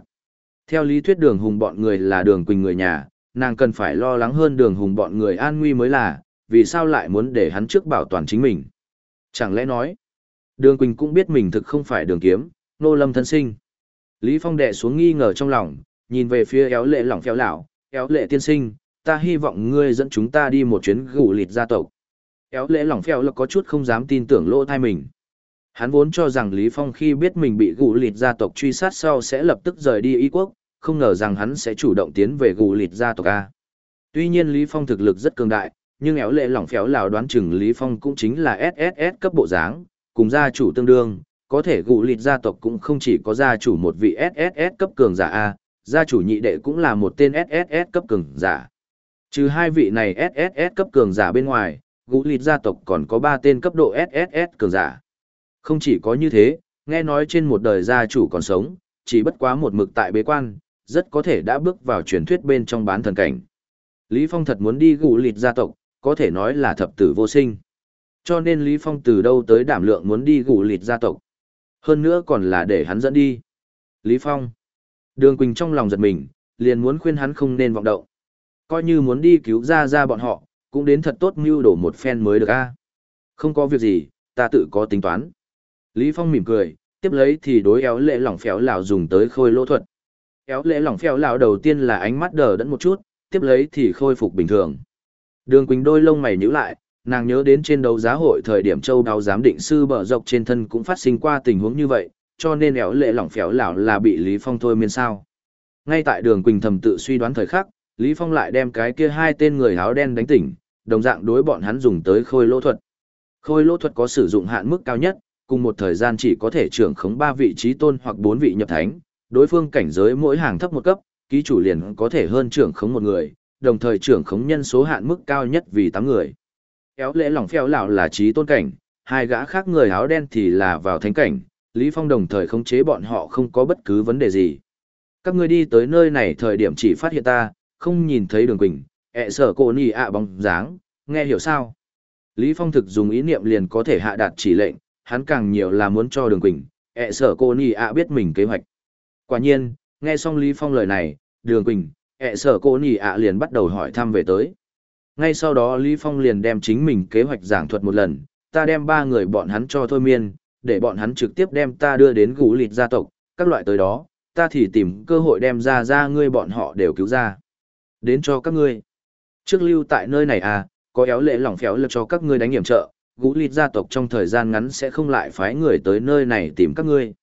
Speaker 1: Theo lý thuyết đường hùng bọn người là đường Quỳnh người nhà, nàng cần phải lo lắng hơn đường hùng bọn người an nguy mới là, vì sao lại muốn để hắn trước bảo toàn chính mình. Chẳng lẽ nói, đường Quỳnh cũng biết mình thực không phải đường kiếm, nô lâm thân sinh. Lý Phong đệ xuống nghi ngờ trong lòng, nhìn về phía éo lệ lỏng phéo lão, éo lệ tiên sinh, ta hy vọng ngươi dẫn chúng ta đi một chuyến gù lịt gia tộc. Éo lễ lỏng phèo là có chút không dám tin tưởng lỗ thai mình. Hắn vốn cho rằng Lý Phong khi biết mình bị gù lịt gia tộc truy sát sau sẽ lập tức rời đi Y quốc, không ngờ rằng hắn sẽ chủ động tiến về gù lịt gia tộc A. Tuy nhiên Lý Phong thực lực rất cường đại, nhưng éo lệ lỏng phéo lào đoán chừng Lý Phong cũng chính là SSS cấp bộ dáng, cùng gia chủ tương đương, có thể gù lịt gia tộc cũng không chỉ có gia chủ một vị SSS cấp cường giả A, gia chủ nhị đệ cũng là một tên SSS cấp cường giả. Trừ hai vị này SSS cấp cường giả bên ngoài, gù lịt gia tộc còn có ba tên cấp độ SSS cường giả. Không chỉ có như thế, nghe nói trên một đời gia chủ còn sống, chỉ bất quá một mực tại bế quan, rất có thể đã bước vào truyền thuyết bên trong bán thần cảnh. Lý Phong thật muốn đi gù lịt gia tộc, có thể nói là thập tử vô sinh. Cho nên Lý Phong từ đâu tới đảm lượng muốn đi gù lịt gia tộc. Hơn nữa còn là để hắn dẫn đi. Lý Phong. Đường Quỳnh trong lòng giật mình, liền muốn khuyên hắn không nên vọng động. Coi như muốn đi cứu ra ra bọn họ, cũng đến thật tốt mưu đổ một phen mới được a. Không có việc gì, ta tự có tính toán. Lý Phong mỉm cười, tiếp lấy thì đối éo lệ lỏng phéo lào dùng tới khôi lỗ thuật. Éo lệ lỏng phéo lào đầu tiên là ánh mắt đờ đẫn một chút, tiếp lấy thì khôi phục bình thường. Đường Quỳnh đôi lông mày nhíu lại, nàng nhớ đến trên đấu giá hội thời điểm châu đáo giám định sư bờ dọc trên thân cũng phát sinh qua tình huống như vậy, cho nên éo lệ lỏng phéo lào là bị Lý Phong thôi miên sao. Ngay tại đường Quỳnh thầm tự suy đoán thời khắc, Lý Phong lại đem cái kia hai tên người áo đen đánh tỉnh, đồng dạng đối bọn hắn dùng tới khôi lỗ thuật. Khôi lỗ thuật có sử dụng hạn mức cao nhất, cùng một thời gian chỉ có thể trưởng khống ba vị trí tôn hoặc bốn vị nhập thánh, đối phương cảnh giới mỗi hàng thấp một cấp, ký chủ liền có thể hơn trưởng khống một người, đồng thời trưởng khống nhân số hạn mức cao nhất vì 8 người. Kéo lễ lỏng phèo lão là trí tôn cảnh, hai gã khác người áo đen thì là vào thánh cảnh, Lý Phong đồng thời khống chế bọn họ không có bất cứ vấn đề gì. Các ngươi đi tới nơi này thời điểm chỉ phát hiện ta, không nhìn thấy đường quỳnh, ẹ sở cô nỉ ạ bóng dáng, nghe hiểu sao? Lý Phong thực dùng ý niệm liền có thể hạ đạt chỉ lệnh, hắn càng nhiều là muốn cho đường quỳnh, ẹ sở cô nỉ ạ biết mình kế hoạch. Quả nhiên, nghe xong Lý Phong lời này, đường quỳnh, ẹ sở cô nỉ ạ liền bắt đầu hỏi thăm về tới. Ngay sau đó Lý Phong liền đem chính mình kế hoạch giảng thuật một lần, ta đem ba người bọn hắn cho thôi miên, để bọn hắn trực tiếp đem ta đưa đến gũ lịt gia tộc, các loại tới đó, ta thì tìm cơ hội đem ra ra ngươi bọn họ đều cứu ra. Đến cho các ngươi. Trước lưu tại nơi này à, có éo lệ lỏng phéo lực cho các ngươi đánh hiểm trợ, gũ lịt gia tộc trong thời gian ngắn sẽ không lại phái người tới nơi này tìm các ngươi.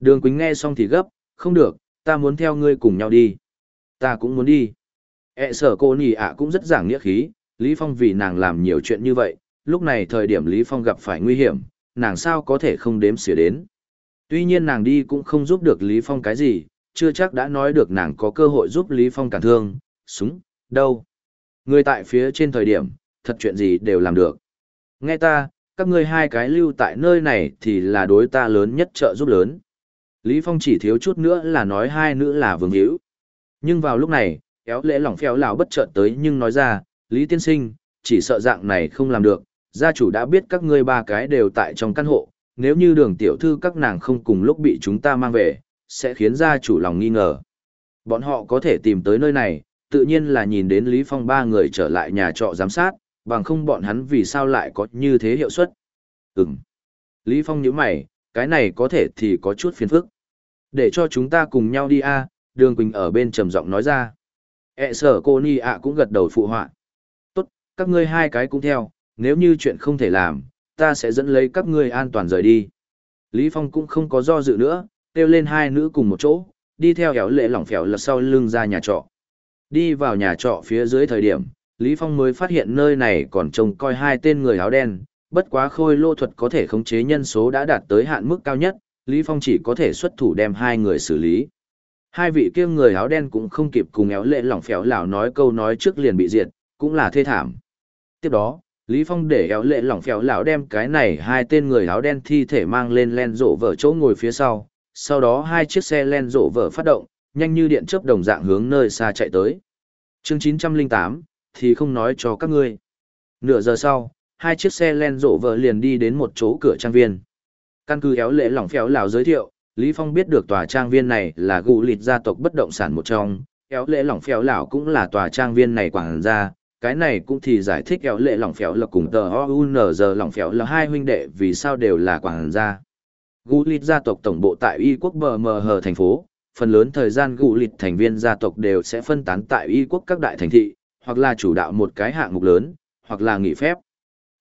Speaker 1: Đường Quýnh nghe xong thì gấp, không được, ta muốn theo ngươi cùng nhau đi. Ta cũng muốn đi. E sở cô nì ạ cũng rất giảng nghĩa khí, Lý Phong vì nàng làm nhiều chuyện như vậy, lúc này thời điểm Lý Phong gặp phải nguy hiểm, nàng sao có thể không đếm xỉa đến. Tuy nhiên nàng đi cũng không giúp được Lý Phong cái gì, chưa chắc đã nói được nàng có cơ hội giúp Lý Phong cản thương, súng, đâu. Người tại phía trên thời điểm, thật chuyện gì đều làm được. Nghe ta, các ngươi hai cái lưu tại nơi này thì là đối ta lớn nhất trợ giúp lớn. Lý Phong chỉ thiếu chút nữa là nói hai nữ là vương hữu. Nhưng vào lúc này, kéo lễ lỏng phéo lão bất chợt tới nhưng nói ra, Lý Tiên Sinh, chỉ sợ dạng này không làm được, gia chủ đã biết các ngươi ba cái đều tại trong căn hộ, nếu như đường tiểu thư các nàng không cùng lúc bị chúng ta mang về, sẽ khiến gia chủ lòng nghi ngờ. Bọn họ có thể tìm tới nơi này, tự nhiên là nhìn đến Lý Phong ba người trở lại nhà trọ giám sát, bằng không bọn hắn vì sao lại có như thế hiệu suất. Ừm. Lý Phong nhíu mày, cái này có thể thì có chút phiền phức. Để cho chúng ta cùng nhau đi a, Đường Quỳnh ở bên trầm giọng nói ra. E sở cô Ni ạ cũng gật đầu phụ họa. Tốt, các ngươi hai cái cũng theo, nếu như chuyện không thể làm, ta sẽ dẫn lấy các ngươi an toàn rời đi. Lý Phong cũng không có do dự nữa, kêu lên hai nữ cùng một chỗ, đi theo héo lệ lỏng phèo lật sau lưng ra nhà trọ. Đi vào nhà trọ phía dưới thời điểm, Lý Phong mới phát hiện nơi này còn trông coi hai tên người áo đen, bất quá khôi lô thuật có thể khống chế nhân số đã đạt tới hạn mức cao nhất, Lý Phong chỉ có thể xuất thủ đem hai người xử lý. Hai vị kia người áo đen cũng không kịp cùng éo lệ lỏng phèo lão nói câu nói trước liền bị diệt, cũng là thê thảm. Tiếp đó, Lý Phong để éo lệ lỏng phèo lão đem cái này hai tên người áo đen thi thể mang lên len rộ vở chỗ ngồi phía sau, sau đó hai chiếc xe len rộ vở phát động, nhanh như điện chớp đồng dạng hướng nơi xa chạy tới. Chương 908, thì không nói cho các ngươi. Nửa giờ sau, hai chiếc xe len rộ vợ liền đi đến một chỗ cửa trang viên. Căn cứ éo lệ lỏng phéo lão giới thiệu, Lý Phong biết được tòa trang viên này là gù lịt gia tộc bất động sản một trong, éo lệ lỏng phéo lão cũng là tòa trang viên này quảng gia, cái này cũng thì giải thích éo lệ lỏng phéo là cùng tờ OUNZ lỏng phéo là hai huynh đệ vì sao đều là quảng gia. Gù lịt gia tộc tổng bộ tại Y quốc bờ mờ hờ thành phố, phần lớn thời gian gụ lịt thành viên gia tộc đều sẽ phân tán tại Y quốc các đại thành thị, hoặc là chủ đạo một cái hạng mục lớn, hoặc là nghỉ phép.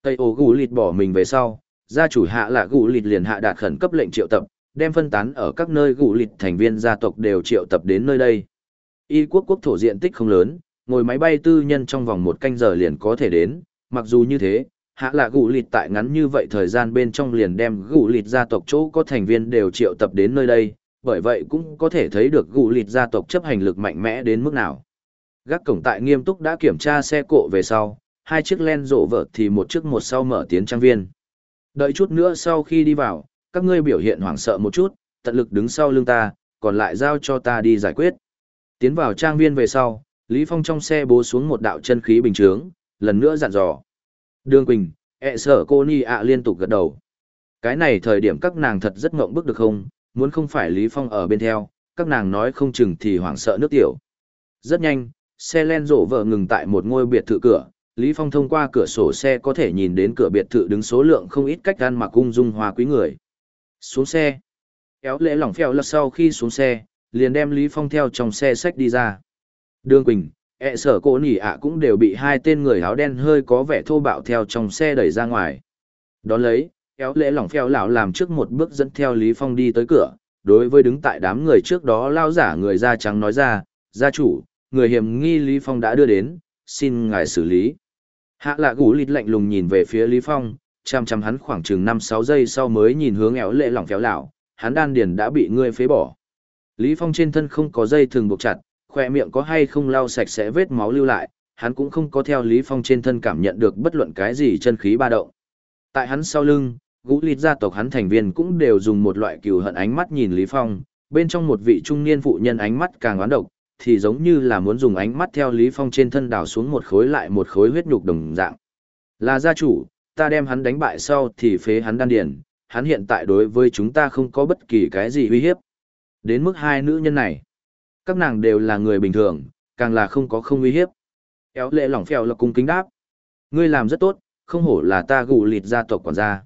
Speaker 1: Tây ổ gụ lịt bỏ mình về sau, gia chủ hạ là gụ lịt liền hạ đạt khẩn cấp lệnh triệu tập, đem phân tán ở các nơi gụ lịt thành viên gia tộc đều triệu tập đến nơi đây. Y quốc quốc thổ diện tích không lớn, ngồi máy bay tư nhân trong vòng một canh giờ liền có thể đến, mặc dù như thế, hạ là gụ lịt tại ngắn như vậy thời gian bên trong liền đem gụ lịt gia tộc chỗ có thành viên đều triệu tập đến nơi đây, bởi vậy cũng có thể thấy được gù lịt gia tộc chấp hành lực mạnh mẽ đến mức nào. Gác cổng tại nghiêm túc đã kiểm tra xe cộ về sau, hai chiếc len rộ vợ thì một chiếc một sau mở tiến trang viên. Đợi chút nữa sau khi đi vào, các ngươi biểu hiện hoảng sợ một chút, tận lực đứng sau lưng ta, còn lại giao cho ta đi giải quyết. Tiến vào trang viên về sau, Lý Phong trong xe bố xuống một đạo chân khí bình chướng, lần nữa dặn dò. Đường Quỳnh, ẹ sở cô Ni ạ liên tục gật đầu. Cái này thời điểm các nàng thật rất ngộng bức được không, muốn không phải Lý Phong ở bên theo, các nàng nói không chừng thì hoảng sợ nước tiểu. Rất nhanh, xe len rộ vợ ngừng tại một ngôi biệt thự cửa, Lý Phong thông qua cửa sổ xe có thể nhìn đến cửa biệt thự đứng số lượng không ít cách ăn mặc cung dung hoa quý người. Xuống xe. Kéo lễ lỏng phèo lật sau khi xuống xe, liền đem Lý Phong theo trong xe sách đi ra. Đường Quỳnh, ẹ sở cô nỉ ạ cũng đều bị hai tên người áo đen hơi có vẻ thô bạo theo trong xe đẩy ra ngoài. Đón lấy, kéo lễ lỏng phèo lão làm trước một bước dẫn theo Lý Phong đi tới cửa, đối với đứng tại đám người trước đó lao giả người da trắng nói ra, gia chủ, người hiểm nghi Lý Phong đã đưa đến, xin ngài xử lý. Hạ lạ gũ lịt lạnh lùng nhìn về phía Lý Phong, chăm chăm hắn khoảng chừng 5-6 giây sau mới nhìn hướng éo lệ lỏng phéo lão, hắn đan điền đã bị ngươi phế bỏ. Lý Phong trên thân không có dây thường buộc chặt, khỏe miệng có hay không lau sạch sẽ vết máu lưu lại, hắn cũng không có theo Lý Phong trên thân cảm nhận được bất luận cái gì chân khí ba động. Tại hắn sau lưng, gũ lịt gia tộc hắn thành viên cũng đều dùng một loại cừu hận ánh mắt nhìn Lý Phong, bên trong một vị trung niên phụ nhân ánh mắt càng oán độc, thì giống như là muốn dùng ánh mắt theo Lý Phong trên thân đào xuống một khối lại một khối huyết nhục đồng dạng. Là gia chủ, ta đem hắn đánh bại sau thì phế hắn đan điền, hắn hiện tại đối với chúng ta không có bất kỳ cái gì uy hiếp. Đến mức hai nữ nhân này, các nàng đều là người bình thường, càng là không có không uy hiếp. Éo lệ lỏng phèo là cung kính đáp. Ngươi làm rất tốt, không hổ là ta gù lịt gia tộc quản gia.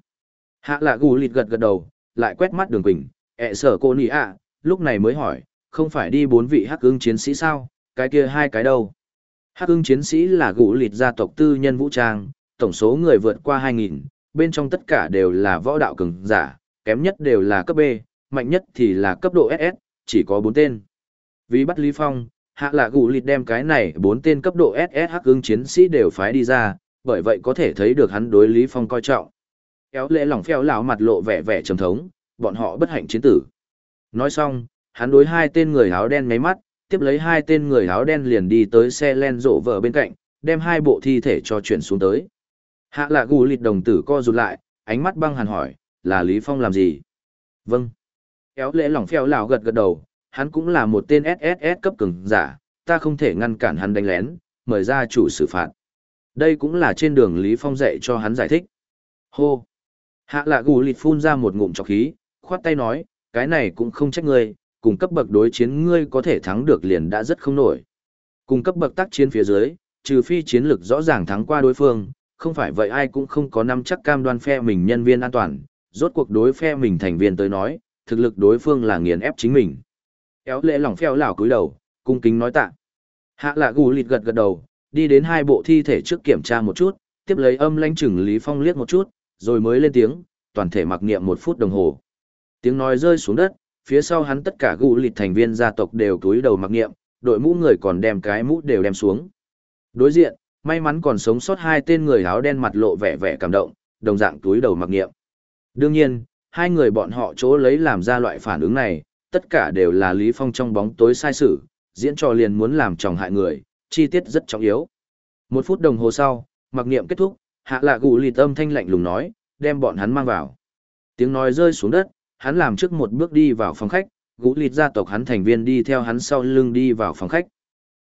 Speaker 1: Hạ lạ gù lịt gật gật đầu, lại quét mắt đường quỳnh, ẹ sở cô nì ạ, lúc này mới hỏi, không phải đi bốn vị hắc ưng chiến sĩ sao, cái kia hai cái đâu. Hắc ưng chiến sĩ là gù lịt gia tộc tư nhân vũ trang, tổng số người vượt qua 2.000, bên trong tất cả đều là võ đạo cường giả, kém nhất đều là cấp B, mạnh nhất thì là cấp độ SS, chỉ có 4 tên. Vì bắt Lý Phong, hạ lạ gù lịt đem cái này 4 tên cấp độ SS hắc ưng chiến sĩ đều phái đi ra, bởi vậy có thể thấy được hắn đối Lý Phong coi trọng. Kéo lễ lỏng phèo lão mặt lộ vẻ vẻ trầm thống, bọn họ bất hạnh chiến tử. Nói xong, hắn đối hai tên người áo đen ngáy mắt, tiếp lấy hai tên người áo đen liền đi tới xe len rộ vợ bên cạnh, đem hai bộ thi thể cho chuyển xuống tới. Hạ lạ gù lịt đồng tử co rụt lại, ánh mắt băng hàn hỏi, là Lý Phong làm gì? Vâng. Kéo lễ lỏng phèo lão gật gật đầu, hắn cũng là một tên SSS cấp cường giả, ta không thể ngăn cản hắn đánh lén, mời ra chủ xử phạt. Đây cũng là trên đường Lý Phong dạy cho hắn giải thích. Hô! Hạ lạ gù lịt phun ra một ngụm trọc khí, khoát tay nói, cái này cũng không trách ngươi, cùng cấp bậc đối chiến ngươi có thể thắng được liền đã rất không nổi. Cùng cấp bậc tác chiến phía dưới, trừ phi chiến lực rõ ràng thắng qua đối phương, không phải vậy ai cũng không có năm chắc cam đoan phe mình nhân viên an toàn, rốt cuộc đối phe mình thành viên tới nói, thực lực đối phương là nghiền ép chính mình. Éo lệ lỏng phèo lảo cúi đầu, cung kính nói tạ. Hạ lạ gù lịt gật gật đầu, đi đến hai bộ thi thể trước kiểm tra một chút, tiếp lấy âm lãnh chừng Lý Phong liếc một chút, rồi mới lên tiếng, toàn thể mặc niệm một phút đồng hồ. Tiếng nói rơi xuống đất, phía sau hắn tất cả gù lịt thành viên gia tộc đều cúi đầu mặc niệm, đội mũ người còn đem cái mũ đều đem xuống. Đối diện, may mắn còn sống sót hai tên người áo đen mặt lộ vẻ vẻ cảm động, đồng dạng túi đầu mặc niệm. Đương nhiên, hai người bọn họ chỗ lấy làm ra loại phản ứng này, tất cả đều là Lý Phong trong bóng tối sai sử, diễn trò liền muốn làm chồng hại người, chi tiết rất trọng yếu. Một phút đồng hồ sau, mặc niệm kết thúc, hạ lạ gù lì tâm thanh lạnh lùng nói, đem bọn hắn mang vào. Tiếng nói rơi xuống đất, hắn làm trước một bước đi vào phòng khách, gũ lịt gia tộc hắn thành viên đi theo hắn sau lưng đi vào phòng khách.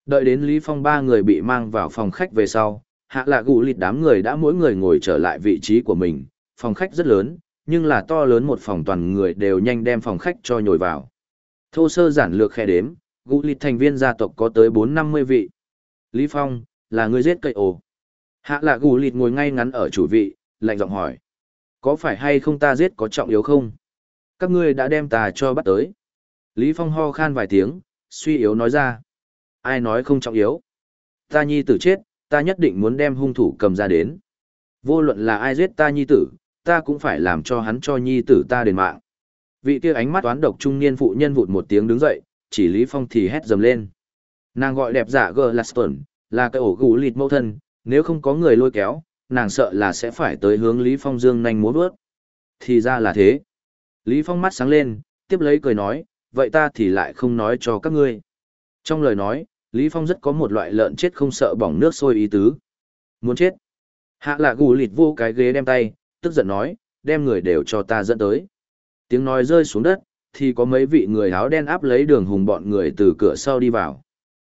Speaker 1: Đợi đến Lý Phong ba người bị mang vào phòng khách về sau, hạ lạ gũ lịt đám người đã mỗi người ngồi trở lại vị trí của mình, phòng khách rất lớn, nhưng là to lớn một phòng toàn người đều nhanh đem phòng khách cho nhồi vào. Thô sơ giản lược khe đếm, gũ lịt thành viên gia tộc có tới bốn năm mươi vị. Lý Phong, là người giết cây ồ. Hạ lạ gù lịt ngồi ngay ngắn ở chủ vị, lạnh giọng hỏi. Có phải hay không ta giết có trọng yếu không? Các ngươi đã đem ta cho bắt tới. Lý Phong ho khan vài tiếng, suy yếu nói ra. Ai nói không trọng yếu? Ta nhi tử chết, ta nhất định muốn đem hung thủ cầm ra đến. Vô luận là ai giết ta nhi tử, ta cũng phải làm cho hắn cho nhi tử ta đền mạng. Vị kia ánh mắt toán độc trung niên phụ nhân vụt một tiếng đứng dậy, chỉ Lý Phong thì hét dầm lên. Nàng gọi đẹp giả Gerlaston, là cái ổ gù lịt mẫu thân, nếu không có người lôi kéo, nàng sợ là sẽ phải tới hướng Lý Phong dương nhanh múa bước. Thì ra là thế. Lý Phong mắt sáng lên, tiếp lấy cười nói, vậy ta thì lại không nói cho các ngươi. Trong lời nói, Lý Phong rất có một loại lợn chết không sợ bỏng nước sôi ý tứ. Muốn chết. Hạ lạ gù lịt vô cái ghế đem tay, tức giận nói, đem người đều cho ta dẫn tới. Tiếng nói rơi xuống đất, thì có mấy vị người áo đen áp lấy đường hùng bọn người từ cửa sau đi vào.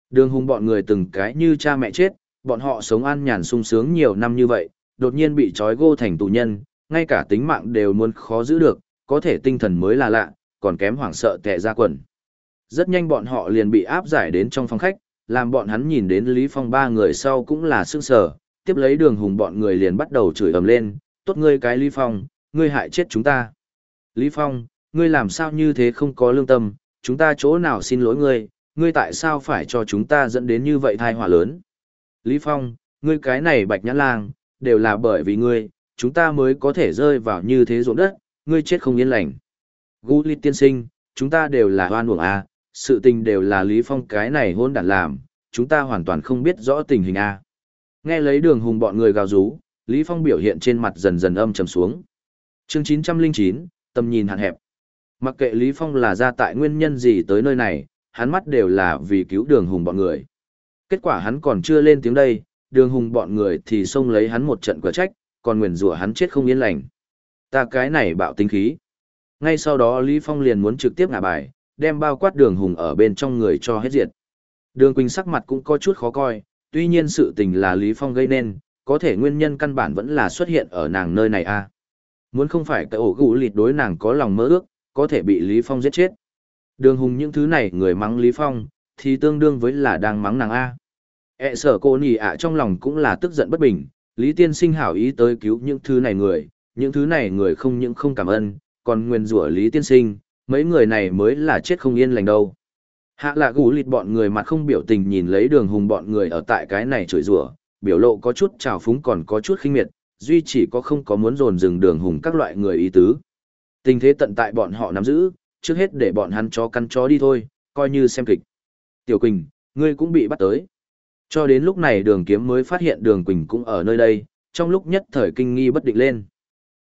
Speaker 1: Đường hùng bọn người từng cái như cha mẹ chết, bọn họ sống an nhàn sung sướng nhiều năm như vậy, đột nhiên bị trói gô thành tù nhân, ngay cả tính mạng đều muốn khó giữ được, có thể tinh thần mới là lạ, còn kém hoảng sợ tệ ra quần. Rất nhanh bọn họ liền bị áp giải đến trong phòng khách, làm bọn hắn nhìn đến Lý Phong ba người sau cũng là sững sờ, tiếp lấy đường hùng bọn người liền bắt đầu chửi ầm lên, tốt ngươi cái Lý Phong, ngươi hại chết chúng ta. Lý Phong, ngươi làm sao như thế không có lương tâm, chúng ta chỗ nào xin lỗi ngươi, ngươi tại sao phải cho chúng ta dẫn đến như vậy thai họa lớn? Lý Phong, ngươi cái này bạch nhãn lang, đều là bởi vì ngươi, chúng ta mới có thể rơi vào như thế ruộng đất, ngươi chết không yên lành. Gu Lý tiên sinh, chúng ta đều là hoan uổng a, sự tình đều là Lý Phong cái này hôn đản làm, chúng ta hoàn toàn không biết rõ tình hình a. Nghe lấy đường hùng bọn người gào rú, Lý Phong biểu hiện trên mặt dần dần âm trầm xuống. Chương 909, tầm nhìn hạn hẹp. Mặc kệ Lý Phong là ra tại nguyên nhân gì tới nơi này, hắn mắt đều là vì cứu đường hùng bọn người. Kết quả hắn còn chưa lên tiếng đây, đường hùng bọn người thì xông lấy hắn một trận cửa trách, còn nguyền rủa hắn chết không yên lành. Ta cái này bạo tính khí. Ngay sau đó Lý Phong liền muốn trực tiếp ngả bài, đem bao quát đường hùng ở bên trong người cho hết diệt. Đường Quỳnh sắc mặt cũng có chút khó coi, tuy nhiên sự tình là Lý Phong gây nên, có thể nguyên nhân căn bản vẫn là xuất hiện ở nàng nơi này a. À. Muốn không phải cái ổ gũ lịt đối nàng có lòng mơ ước, có thể bị Lý Phong giết chết. Đường hùng những thứ này người mắng Lý Phong, thì tương đương với là đang mắng nàng A. E sở cô nì ạ trong lòng cũng là tức giận bất bình, Lý Tiên sinh hảo ý tới cứu những thứ này người, những thứ này người không những không cảm ơn, còn nguyền rủa Lý Tiên sinh, mấy người này mới là chết không yên lành đâu. Hạ lạ gù lịt bọn người mặt không biểu tình nhìn lấy đường hùng bọn người ở tại cái này chửi rủa biểu lộ có chút trào phúng còn có chút khinh miệt, duy chỉ có không có muốn dồn dừng đường hùng các loại người ý tứ. Tình thế tận tại bọn họ nắm giữ, trước hết để bọn hắn chó căn chó đi thôi, coi như xem kịch. Tiểu Quỳnh, ngươi cũng bị bắt tới. Cho đến lúc này đường kiếm mới phát hiện đường Quỳnh cũng ở nơi đây, trong lúc nhất thời kinh nghi bất định lên.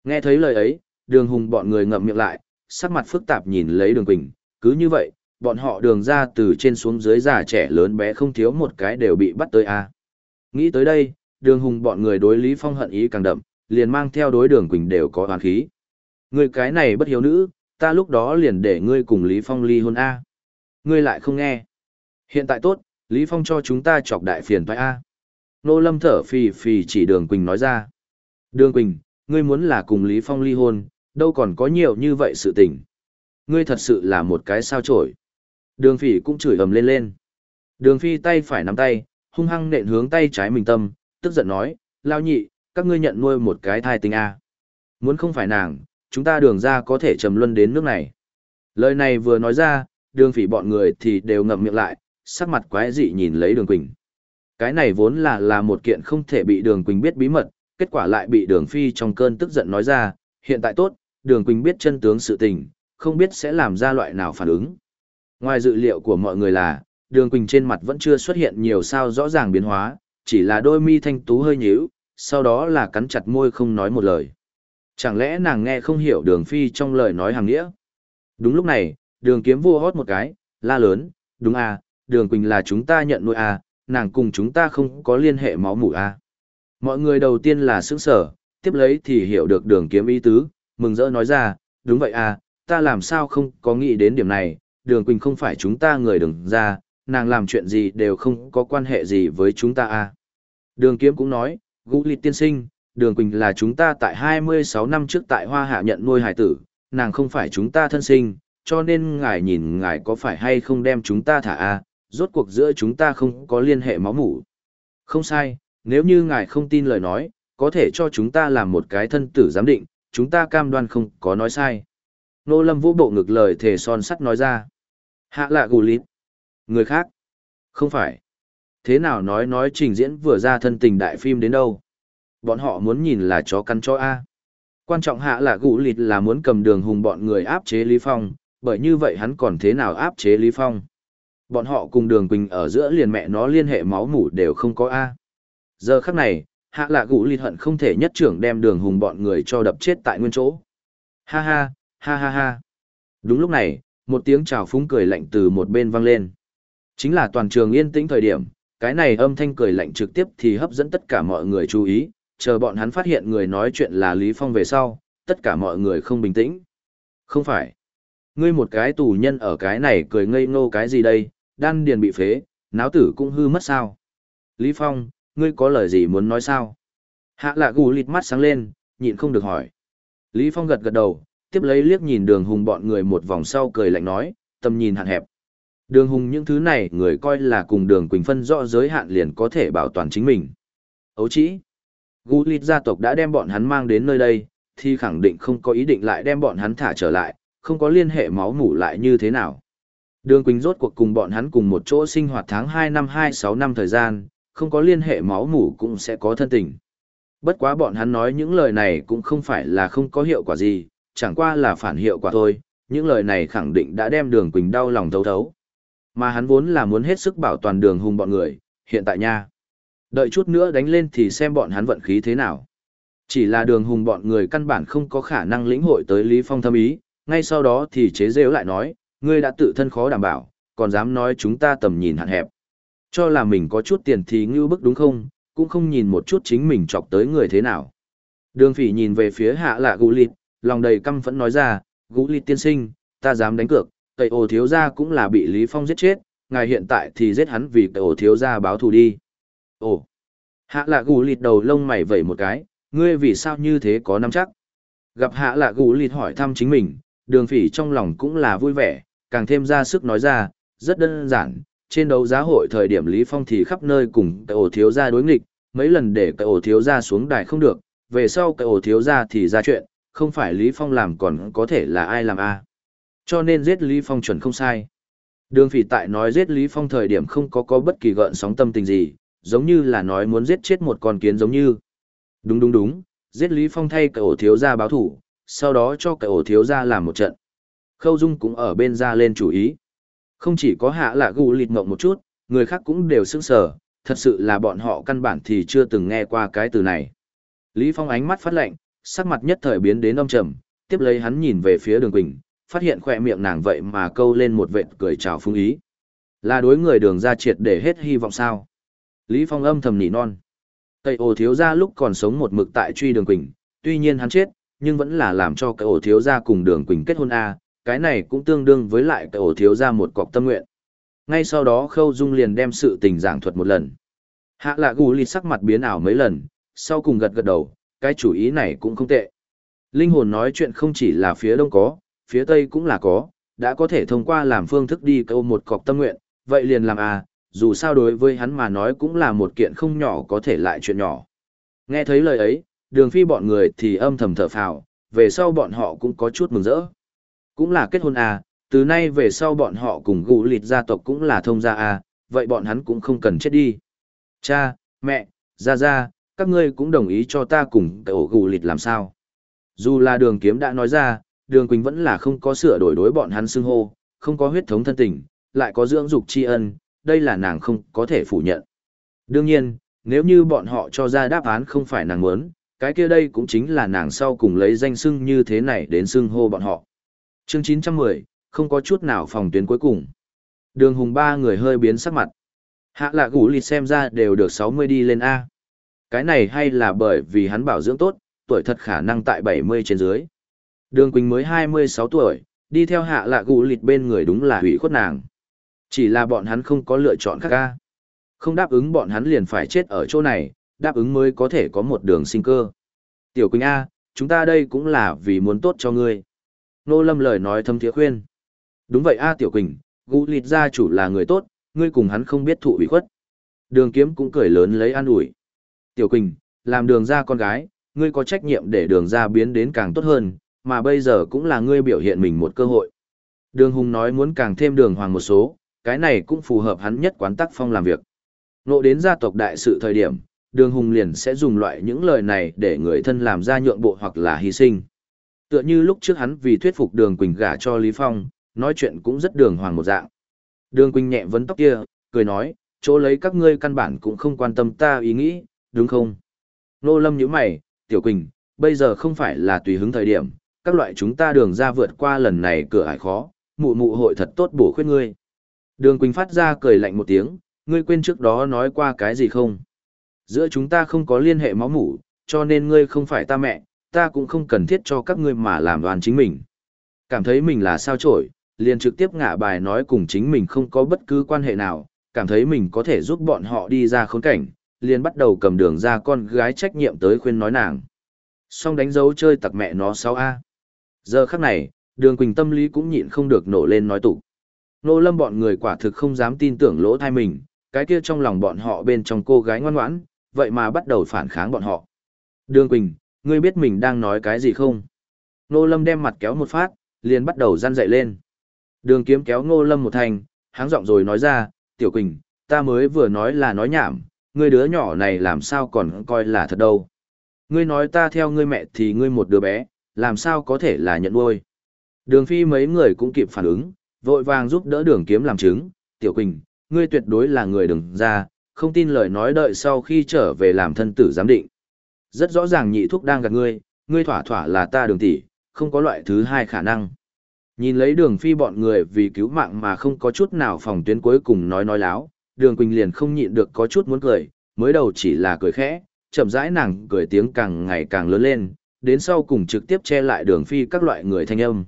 Speaker 1: Nghe thấy lời ấy, đường hùng bọn người ngậm miệng lại, sắc mặt phức tạp nhìn lấy đường quỳnh, cứ như vậy, bọn họ đường ra từ trên xuống dưới già trẻ lớn bé không thiếu một cái đều bị bắt tới a Nghĩ tới đây, đường hùng bọn người đối Lý Phong hận ý càng đậm, liền mang theo đối đường quỳnh đều có hoàn khí. Người cái này bất hiếu nữ, ta lúc đó liền để ngươi cùng Lý Phong ly hôn A. Ngươi lại không nghe. Hiện tại tốt, Lý Phong cho chúng ta chọc đại phiền phải A. Nô Lâm thở phì phì chỉ đường Quỳnh nói ra. Đường Quỳnh, ngươi muốn là cùng Lý Phong ly hôn, đâu còn có nhiều như vậy sự tình. Ngươi thật sự là một cái sao chổi. Đường phỉ cũng chửi ầm lên lên. Đường phi tay phải nắm tay, hung hăng nện hướng tay trái mình tâm, tức giận nói, lao nhị, các ngươi nhận nuôi một cái thai tinh A. Muốn không phải nàng, chúng ta đường ra có thể trầm luân đến nước này. Lời này vừa nói ra, đường phỉ bọn người thì đều ngậm miệng lại, sắc mặt quái dị nhìn lấy đường quỳnh. Cái này vốn là là một kiện không thể bị đường quỳnh biết bí mật, kết quả lại bị đường phi trong cơn tức giận nói ra, hiện tại tốt, đường quỳnh biết chân tướng sự tình, không biết sẽ làm ra loại nào phản ứng. Ngoài dự liệu của mọi người là, đường quỳnh trên mặt vẫn chưa xuất hiện nhiều sao rõ ràng biến hóa, chỉ là đôi mi thanh tú hơi nhíu, sau đó là cắn chặt môi không nói một lời. Chẳng lẽ nàng nghe không hiểu đường phi trong lời nói hàng nghĩa? Đúng lúc này, đường kiếm vua hót một cái, la lớn, đúng à, đường Quỳnh là chúng ta nhận nuôi à, nàng cùng chúng ta không có liên hệ máu mủ à. Mọi người đầu tiên là sững sở, tiếp lấy thì hiểu được đường kiếm ý tứ, mừng rỡ nói ra, đúng vậy à, ta làm sao không có nghĩ đến điểm này, đường Quỳnh không phải chúng ta người đừng ra, nàng làm chuyện gì đều không có quan hệ gì với chúng ta à. Đường kiếm cũng nói, gũ lịt tiên sinh, Đường Quỳnh là chúng ta tại 26 năm trước tại Hoa Hạ nhận nuôi hải tử, nàng không phải chúng ta thân sinh, cho nên ngài nhìn ngài có phải hay không đem chúng ta thả a rốt cuộc giữa chúng ta không có liên hệ máu mủ. Không sai, nếu như ngài không tin lời nói, có thể cho chúng ta làm một cái thân tử giám định, chúng ta cam đoan không có nói sai. Nô Lâm vũ bộ ngực lời thể son sắt nói ra. Hạ lạ gù lít. Người khác. Không phải. Thế nào nói nói trình diễn vừa ra thân tình đại phim đến đâu. Bọn họ muốn nhìn là chó căn chó A. Quan trọng hạ là gũ lịt là muốn cầm đường hùng bọn người áp chế Lý Phong, bởi như vậy hắn còn thế nào áp chế Lý Phong. Bọn họ cùng đường Quỳnh ở giữa liền mẹ nó liên hệ máu mủ đều không có A. Giờ khắc này, hạ lạ gũ lịt hận không thể nhất trưởng đem đường hùng bọn người cho đập chết tại nguyên chỗ. Ha ha, ha ha ha. Đúng lúc này, một tiếng chào phúng cười lạnh từ một bên vang lên. Chính là toàn trường yên tĩnh thời điểm, cái này âm thanh cười lạnh trực tiếp thì hấp dẫn tất cả mọi người chú ý, chờ bọn hắn phát hiện người nói chuyện là Lý Phong về sau, tất cả mọi người không bình tĩnh. Không phải. Ngươi một cái tù nhân ở cái này cười ngây ngô cái gì đây, đan điền bị phế, náo tử cũng hư mất sao. Lý Phong, ngươi có lời gì muốn nói sao? Hạ lạ gù lịt mắt sáng lên, nhịn không được hỏi. Lý Phong gật gật đầu, tiếp lấy liếc nhìn đường hùng bọn người một vòng sau cười lạnh nói, tầm nhìn hạn hẹp. Đường hùng những thứ này người coi là cùng đường Quỳnh phân rõ giới hạn liền có thể bảo toàn chính mình. Ấu chỉ. gù lịt gia tộc đã đem bọn hắn mang đến nơi đây, thì khẳng định không có ý định lại đem bọn hắn thả trở lại, không có liên hệ máu mủ lại như thế nào. Đường Quỳnh rốt cuộc cùng bọn hắn cùng một chỗ sinh hoạt tháng 2 năm 26 năm thời gian, không có liên hệ máu mủ cũng sẽ có thân tình. Bất quá bọn hắn nói những lời này cũng không phải là không có hiệu quả gì, chẳng qua là phản hiệu quả thôi, những lời này khẳng định đã đem đường Quỳnh đau lòng thấu thấu. Mà hắn vốn là muốn hết sức bảo toàn đường hùng bọn người, hiện tại nha. Đợi chút nữa đánh lên thì xem bọn hắn vận khí thế nào. Chỉ là đường hùng bọn người căn bản không có khả năng lĩnh hội tới Lý Phong thâm ý, ngay sau đó thì chế rêu lại nói, ngươi đã tự thân khó đảm bảo, còn dám nói chúng ta tầm nhìn hạn hẹp. Cho là mình có chút tiền thì ngưu bức đúng không, cũng không nhìn một chút chính mình chọc tới người thế nào. Đường phỉ nhìn về phía hạ lạ gũ lịt, lòng đầy căm phẫn nói ra, gũ lịt tiên sinh, ta dám đánh cược, tẩy ổ thiếu gia cũng là bị Lý Phong giết chết, ngài hiện tại thì giết hắn vì tẩy ổ thiếu gia báo thù đi. Ồ, hạ lạ gũ lịt đầu lông mày vẩy một cái, ngươi vì sao như thế có nắm chắc? Gặp hạ lạ gũ lịt hỏi thăm chính mình, đường phỉ trong lòng cũng là vui vẻ, càng thêm ra sức nói ra, rất đơn giản, trên đấu giá hội thời điểm Lý Phong thì khắp nơi cùng cậy ổ thiếu gia đối nghịch, mấy lần để cậy ổ thiếu gia xuống đài không được, về sau cậy ổ thiếu gia thì ra chuyện, không phải Lý Phong làm còn có thể là ai làm a cho nên giết Lý Phong chuẩn không sai. Đường phỉ tại nói giết Lý Phong thời điểm không có có bất kỳ gợn sóng tâm tình gì, giống như là nói muốn giết chết một con kiến giống như. Đúng đúng đúng, giết Lý Phong thay cái ổ thiếu gia báo thủ, sau đó cho cái ổ thiếu gia làm một trận. Khâu Dung cũng ở bên ra lên chủ ý. Không chỉ có hạ lạ gù lịt ngộng một chút, người khác cũng đều sững sờ, thật sự là bọn họ căn bản thì chưa từng nghe qua cái từ này. Lý Phong ánh mắt phát lạnh, sắc mặt nhất thời biến đến âm trầm, tiếp lấy hắn nhìn về phía đường quỳnh, phát hiện khỏe miệng nàng vậy mà câu lên một vệt cười chào phung ý. Là đối người đường ra triệt để hết hy vọng sao. Lý Phong âm thầm nỉ non. Cây ổ thiếu ra lúc còn sống một mực tại truy đường quỳnh, tuy nhiên hắn chết, nhưng vẫn là làm cho cái ổ thiếu ra cùng đường quỳnh kết hôn A, cái này cũng tương đương với lại cậu thiếu ra một cọc tâm nguyện. Ngay sau đó Khâu Dung liền đem sự tình giảng thuật một lần. Hạ lạ gù lịt sắc mặt biến ảo mấy lần, sau cùng gật gật đầu, cái chủ ý này cũng không tệ. Linh hồn nói chuyện không chỉ là phía đông có, phía tây cũng là có, đã có thể thông qua làm phương thức đi câu một cọc tâm nguyện, vậy liền làm à, dù sao đối với hắn mà nói cũng là một kiện không nhỏ có thể lại chuyện nhỏ. Nghe thấy lời ấy, đường phi bọn người thì âm thầm thở phào, về sau bọn họ cũng có chút mừng rỡ. Cũng là kết hôn à, từ nay về sau bọn họ cùng gụ lịt gia tộc cũng là thông gia à, vậy bọn hắn cũng không cần chết đi. Cha, mẹ, ra ra, các ngươi cũng đồng ý cho ta cùng ổ gù lịt làm sao. Dù là đường kiếm đã nói ra, đường quỳnh vẫn là không có sửa đổi đối bọn hắn xưng hô, không có huyết thống thân tình, lại có dưỡng dục tri ân, đây là nàng không có thể phủ nhận. Đương nhiên, nếu như bọn họ cho ra đáp án không phải nàng muốn, cái kia đây cũng chính là nàng sau cùng lấy danh xưng như thế này đến xưng hô bọn họ. Chương 910, không có chút nào phòng tuyến cuối cùng. Đường hùng ba người hơi biến sắc mặt. Hạ lạ gũ lịt xem ra đều được 60 đi lên A. Cái này hay là bởi vì hắn bảo dưỡng tốt, tuổi thật khả năng tại 70 trên dưới. Đường Quỳnh mới 26 tuổi, đi theo hạ lạ gũ lịt bên người đúng là hủy khuất nàng. Chỉ là bọn hắn không có lựa chọn khác A. Không đáp ứng bọn hắn liền phải chết ở chỗ này, đáp ứng mới có thể có một đường sinh cơ. Tiểu Quỳnh A, chúng ta đây cũng là vì muốn tốt cho ngươi. Nô Lâm lời nói thâm thiế khuyên. Đúng vậy A Tiểu Quỳnh, gũ lịt gia chủ là người tốt, ngươi cùng hắn không biết thụ ủy khuất. Đường kiếm cũng cười lớn lấy an ủi. Tiểu Quỳnh, làm đường ra con gái, ngươi có trách nhiệm để đường ra biến đến càng tốt hơn, mà bây giờ cũng là ngươi biểu hiện mình một cơ hội. Đường Hùng nói muốn càng thêm đường hoàng một số, cái này cũng phù hợp hắn nhất quán tắc phong làm việc. Nộ đến gia tộc đại sự thời điểm, đường Hùng liền sẽ dùng loại những lời này để người thân làm ra nhượng bộ hoặc là hy sinh. Tựa như lúc trước hắn vì thuyết phục đường Quỳnh gả cho Lý Phong, nói chuyện cũng rất đường hoàng một dạng. Đường Quỳnh nhẹ vấn tóc kia, cười nói, chỗ lấy các ngươi căn bản cũng không quan tâm ta ý nghĩ, đúng không? Nô Lâm nhíu mày, Tiểu Quỳnh, bây giờ không phải là tùy hứng thời điểm, các loại chúng ta đường ra vượt qua lần này cửa ải khó, mụ mụ hội thật tốt bổ khuyết ngươi. Đường Quỳnh phát ra cười lạnh một tiếng, ngươi quên trước đó nói qua cái gì không? Giữa chúng ta không có liên hệ máu mủ, cho nên ngươi không phải ta mẹ, ta cũng không cần thiết cho các ngươi mà làm đoàn chính mình. Cảm thấy mình là sao trổi, liền trực tiếp ngả bài nói cùng chính mình không có bất cứ quan hệ nào, cảm thấy mình có thể giúp bọn họ đi ra khốn cảnh, liền bắt đầu cầm đường ra con gái trách nhiệm tới khuyên nói nàng. Xong đánh dấu chơi tặc mẹ nó 6A. Giờ khắc này, đường quỳnh tâm lý cũng nhịn không được nổ lên nói tụ, Nô lâm bọn người quả thực không dám tin tưởng lỗ thai mình, cái kia trong lòng bọn họ bên trong cô gái ngoan ngoãn, vậy mà bắt đầu phản kháng bọn họ. Đường Quỳnh, ngươi biết mình đang nói cái gì không? Nô lâm đem mặt kéo một phát, liền bắt đầu răn dậy lên. Đường kiếm kéo ngô lâm một thành, háng giọng rồi nói ra, tiểu quỳnh, ta mới vừa nói là nói nhảm, ngươi đứa nhỏ này làm sao còn coi là thật đâu. Ngươi nói ta theo ngươi mẹ thì ngươi một đứa bé, làm sao có thể là nhận nuôi. Đường phi mấy người cũng kịp phản ứng, vội vàng giúp đỡ đường kiếm làm chứng, tiểu quỳnh, ngươi tuyệt đối là người đừng ra, không tin lời nói đợi sau khi trở về làm thân tử giám định. Rất rõ ràng nhị thúc đang gặp ngươi, ngươi thỏa thỏa là ta đường tỷ, không có loại thứ hai khả năng. Nhìn lấy đường phi bọn người vì cứu mạng mà không có chút nào phòng tuyến cuối cùng nói nói láo, đường Quỳnh liền không nhịn được có chút muốn cười, mới đầu chỉ là cười khẽ, chậm rãi nàng cười tiếng càng ngày càng lớn lên, đến sau cùng trực tiếp che lại đường phi các loại người thanh âm.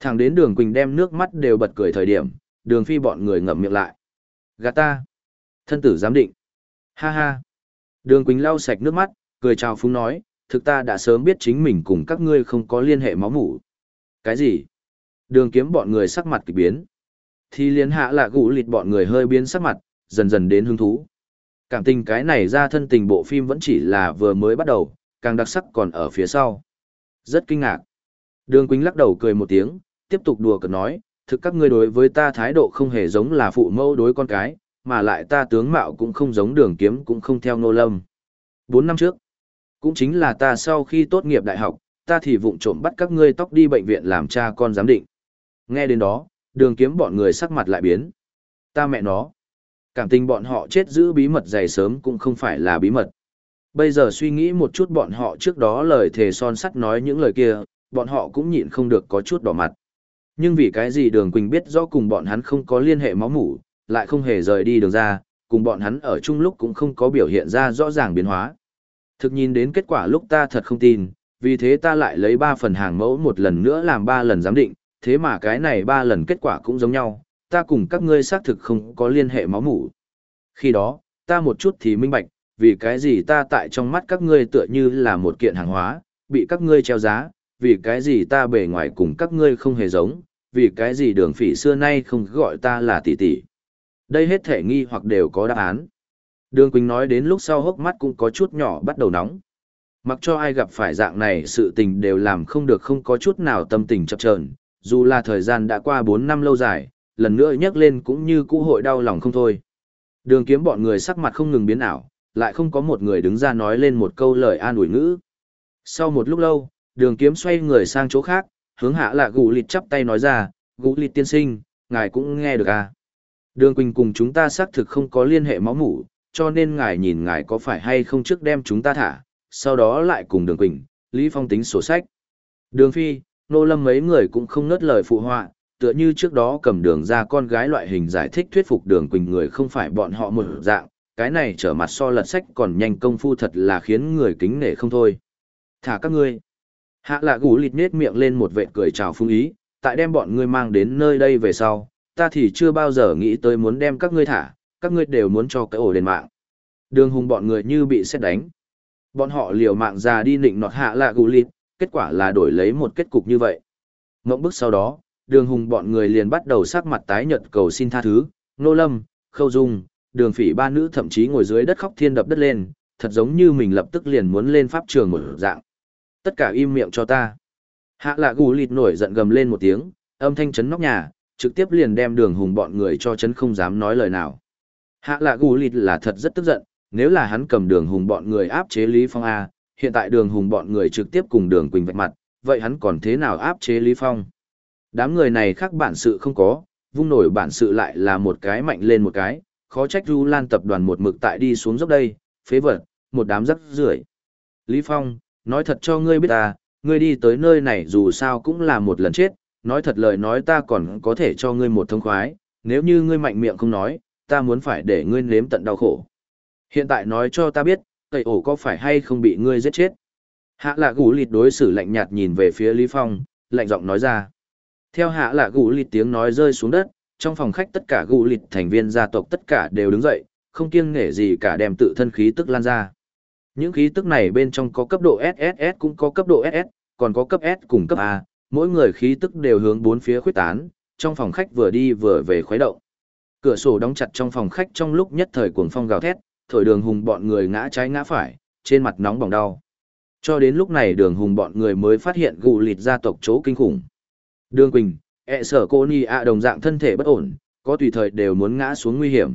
Speaker 1: Thẳng đến đường Quỳnh đem nước mắt đều bật cười thời điểm, đường phi bọn người ngậm miệng lại. Gạt ta! Thân tử giám định! Ha ha! Đường Quỳnh lau sạch nước mắt, cười chào phúng nói, thực ta đã sớm biết chính mình cùng các ngươi không có liên hệ máu mủ. Cái gì? Đường kiếm bọn người sắc mặt kỳ biến. Thì liên hạ là gũ lịt bọn người hơi biến sắc mặt, dần dần đến hứng thú. Cảm tình cái này ra thân tình bộ phim vẫn chỉ là vừa mới bắt đầu, càng đặc sắc còn ở phía sau. Rất kinh ngạc. Đường Quỳnh lắc đầu cười một tiếng, tiếp tục đùa cợt nói, thực các ngươi đối với ta thái độ không hề giống là phụ mẫu đối con cái, mà lại ta tướng mạo cũng không giống đường kiếm cũng không theo nô lâm. Bốn năm trước, cũng chính là ta sau khi tốt nghiệp đại học, ta thì vụng trộm bắt các ngươi tóc đi bệnh viện làm cha con giám định. Nghe đến đó, đường kiếm bọn người sắc mặt lại biến. Ta mẹ nó. Cảm tình bọn họ chết giữ bí mật dày sớm cũng không phải là bí mật. Bây giờ suy nghĩ một chút bọn họ trước đó lời thề son sắt nói những lời kia, bọn họ cũng nhịn không được có chút đỏ mặt. Nhưng vì cái gì đường Quỳnh biết rõ cùng bọn hắn không có liên hệ máu mủ, lại không hề rời đi đường ra, cùng bọn hắn ở chung lúc cũng không có biểu hiện ra rõ ràng biến hóa. Thực nhìn đến kết quả lúc ta thật không tin, vì thế ta lại lấy 3 phần hàng mẫu một lần nữa làm 3 lần giám định, thế mà cái này 3 lần kết quả cũng giống nhau, ta cùng các ngươi xác thực không có liên hệ máu mủ. Khi đó, ta một chút thì minh bạch, vì cái gì ta tại trong mắt các ngươi tựa như là một kiện hàng hóa, bị các ngươi treo giá, vì cái gì ta bề ngoài cùng các ngươi không hề giống, vì cái gì đường phỉ xưa nay không gọi ta là tỷ tỷ. Đây hết thể nghi hoặc đều có đáp án. Đường Quỳnh nói đến lúc sau hốc mắt cũng có chút nhỏ bắt đầu nóng. Mặc cho ai gặp phải dạng này sự tình đều làm không được không có chút nào tâm tình chập chờn, dù là thời gian đã qua 4 năm lâu dài, lần nữa nhắc lên cũng như cũ hội đau lòng không thôi. Đường kiếm bọn người sắc mặt không ngừng biến ảo, lại không có một người đứng ra nói lên một câu lời an ủi ngữ. Sau một lúc lâu, đường kiếm xoay người sang chỗ khác, hướng hạ là gù lịt chắp tay nói ra, gù lịt tiên sinh, ngài cũng nghe được à. Đường Quỳnh cùng chúng ta xác thực không có liên hệ máu mủ, cho nên ngài nhìn ngài có phải hay không trước đem chúng ta thả, sau đó lại cùng đường Quỳnh, Lý Phong tính sổ sách. Đường Phi, Nô Lâm mấy người cũng không nớt lời phụ họa, tựa như trước đó cầm đường ra con gái loại hình giải thích thuyết phục đường Quỳnh người không phải bọn họ một dạng, cái này trở mặt so lật sách còn nhanh công phu thật là khiến người kính nể không thôi. Thả các ngươi. Hạ lạ gũ lịt nết miệng lên một vệ cười chào phương ý, tại đem bọn ngươi mang đến nơi đây về sau, ta thì chưa bao giờ nghĩ tới muốn đem các ngươi thả, các ngươi đều muốn cho cái ổ đền mạng. Đường hùng bọn người như bị xét đánh. Bọn họ liều mạng ra đi nịnh nọt hạ lạ gù lịt, kết quả là đổi lấy một kết cục như vậy. Ngộng bức sau đó, đường hùng bọn người liền bắt đầu sắc mặt tái nhợt cầu xin tha thứ, nô lâm, khâu dung, đường phỉ ba nữ thậm chí ngồi dưới đất khóc thiên đập đất lên, thật giống như mình lập tức liền muốn lên pháp trường một dạng. Tất cả im miệng cho ta. Hạ lạ gù lịt nổi giận gầm lên một tiếng, âm thanh chấn nóc nhà, trực tiếp liền đem đường hùng bọn người cho chấn không dám nói lời nào. Hạ lạ gù lịt là thật rất tức giận, nếu là hắn cầm đường hùng bọn người áp chế Lý Phong A, hiện tại đường hùng bọn người trực tiếp cùng đường Quỳnh vạch mặt, vậy hắn còn thế nào áp chế Lý Phong? Đám người này khác bản sự không có, vung nổi bản sự lại là một cái mạnh lên một cái, khó trách Du Lan tập đoàn một mực tại đi xuống dốc đây, phế vật, một đám rắc rưởi. Lý Phong, nói thật cho ngươi biết ta, ngươi đi tới nơi này dù sao cũng là một lần chết, nói thật lời nói ta còn có thể cho ngươi một thông khoái, nếu như ngươi mạnh miệng không nói, ta muốn phải để ngươi nếm tận đau khổ. Hiện tại nói cho ta biết, tẩy ổ có phải hay không bị ngươi giết chết. Hạ lạ gũ lịt đối xử lạnh nhạt nhìn về phía Lý Phong, lạnh giọng nói ra. Theo hạ lạ gũ lịt tiếng nói rơi xuống đất, trong phòng khách tất cả gũ lịt thành viên gia tộc tất cả đều đứng dậy, không kiêng nể gì cả đem tự thân khí tức lan ra. Những khí tức này bên trong có cấp độ SSS cũng có cấp độ SS, còn có cấp S cùng cấp A, mỗi người khí tức đều hướng bốn phía khuếch tán, trong phòng khách vừa đi vừa về khuấy động. Cửa sổ đóng chặt trong phòng khách trong lúc nhất thời cuồng phong gào thét, thổi đường hùng bọn người ngã trái ngã phải, trên mặt nóng bỏng đau. Cho đến lúc này đường hùng bọn người mới phát hiện gù lịt gia tộc chỗ kinh khủng. Đường Quỳnh, ẹ sở cô ni ạ đồng dạng thân thể bất ổn, có tùy thời đều muốn ngã xuống nguy hiểm.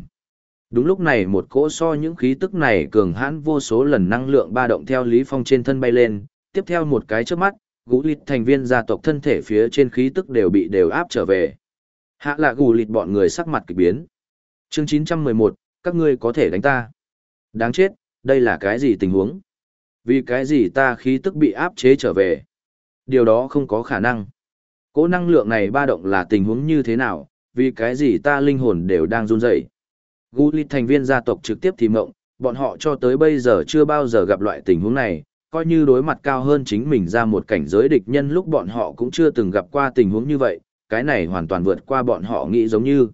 Speaker 1: Đúng lúc này một cỗ so những khí tức này cường hãn vô số lần năng lượng ba động theo Lý Phong trên thân bay lên, tiếp theo một cái trước mắt, gũ lịt thành viên gia tộc thân thể phía trên khí tức đều bị đều áp trở về. Hạ lạ gù lịt bọn người sắc mặt kỳ biến. Chương 911, các ngươi có thể đánh ta. Đáng chết, đây là cái gì tình huống? Vì cái gì ta khí tức bị áp chế trở về? Điều đó không có khả năng. Cỗ năng lượng này ba động là tình huống như thế nào? Vì cái gì ta linh hồn đều đang run rẩy? Gù lịt thành viên gia tộc trực tiếp thì mộng, bọn họ cho tới bây giờ chưa bao giờ gặp loại tình huống này, coi như đối mặt cao hơn chính mình ra một cảnh giới địch nhân lúc bọn họ cũng chưa từng gặp qua tình huống như vậy, cái này hoàn toàn vượt qua bọn họ nghĩ giống như.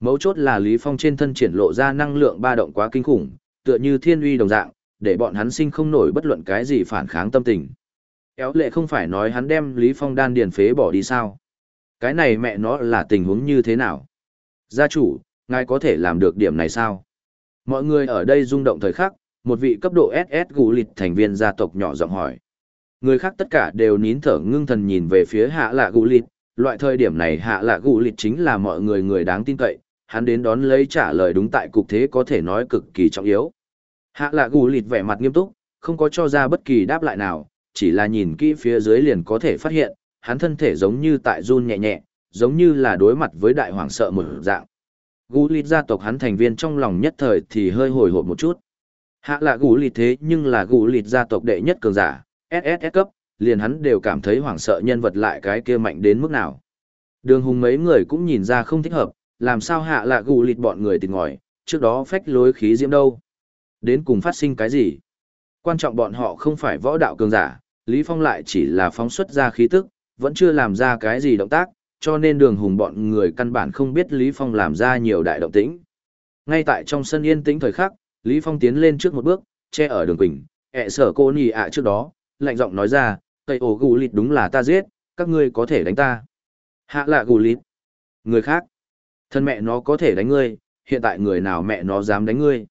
Speaker 1: Mấu chốt là Lý Phong trên thân triển lộ ra năng lượng ba động quá kinh khủng, tựa như thiên uy đồng dạng, để bọn hắn sinh không nổi bất luận cái gì phản kháng tâm tình. Éo lệ không phải nói hắn đem Lý Phong đan điền phế bỏ đi sao? Cái này mẹ nó là tình huống như thế nào? Gia chủ, ngài có thể làm được điểm này sao? Mọi người ở đây rung động thời khắc, một vị cấp độ SS gù lịch thành viên gia tộc nhỏ giọng hỏi. Người khác tất cả đều nín thở ngưng thần nhìn về phía hạ lạ gù lịch, loại thời điểm này hạ lạ gù lịch chính là mọi người người đáng tin cậy, hắn đến đón lấy trả lời đúng tại cục thế có thể nói cực kỳ trọng yếu. Hạ lạ gù lịch vẻ mặt nghiêm túc, không có cho ra bất kỳ đáp lại nào, chỉ là nhìn kỹ phía dưới liền có thể phát hiện, hắn thân thể giống như tại run nhẹ nhẹ, giống như là đối mặt với đại hoàng sợ một dạng. Gú Lịch gia tộc hắn thành viên trong lòng nhất thời thì hơi hồi hộp một chút. Hạ lạ gù lịch thế nhưng là gù lịch gia tộc đệ nhất cường giả, ss cấp, liền hắn đều cảm thấy hoảng sợ nhân vật lại cái kia mạnh đến mức nào. Đường hùng mấy người cũng nhìn ra không thích hợp, làm sao hạ lạ gù lịt bọn người tìm ngòi, trước đó phách lối khí diễm đâu. Đến cùng phát sinh cái gì? Quan trọng bọn họ không phải võ đạo cường giả, Lý Phong lại chỉ là phóng xuất ra khí tức, vẫn chưa làm ra cái gì động tác, cho nên đường hùng bọn người căn bản không biết Lý Phong làm ra nhiều đại động tĩnh. Ngay tại trong sân yên tĩnh thời khắc, Lý Phong tiến lên trước một bước, che ở đường quỳnh, ẹ sở cô nì ạ trước đó, lạnh giọng nói ra, Tây ổ gù lịt đúng là ta giết, các ngươi có thể đánh ta. Hạ lạ gù lịt. Người khác. Thân mẹ nó có thể đánh ngươi, hiện tại người nào mẹ nó dám đánh ngươi.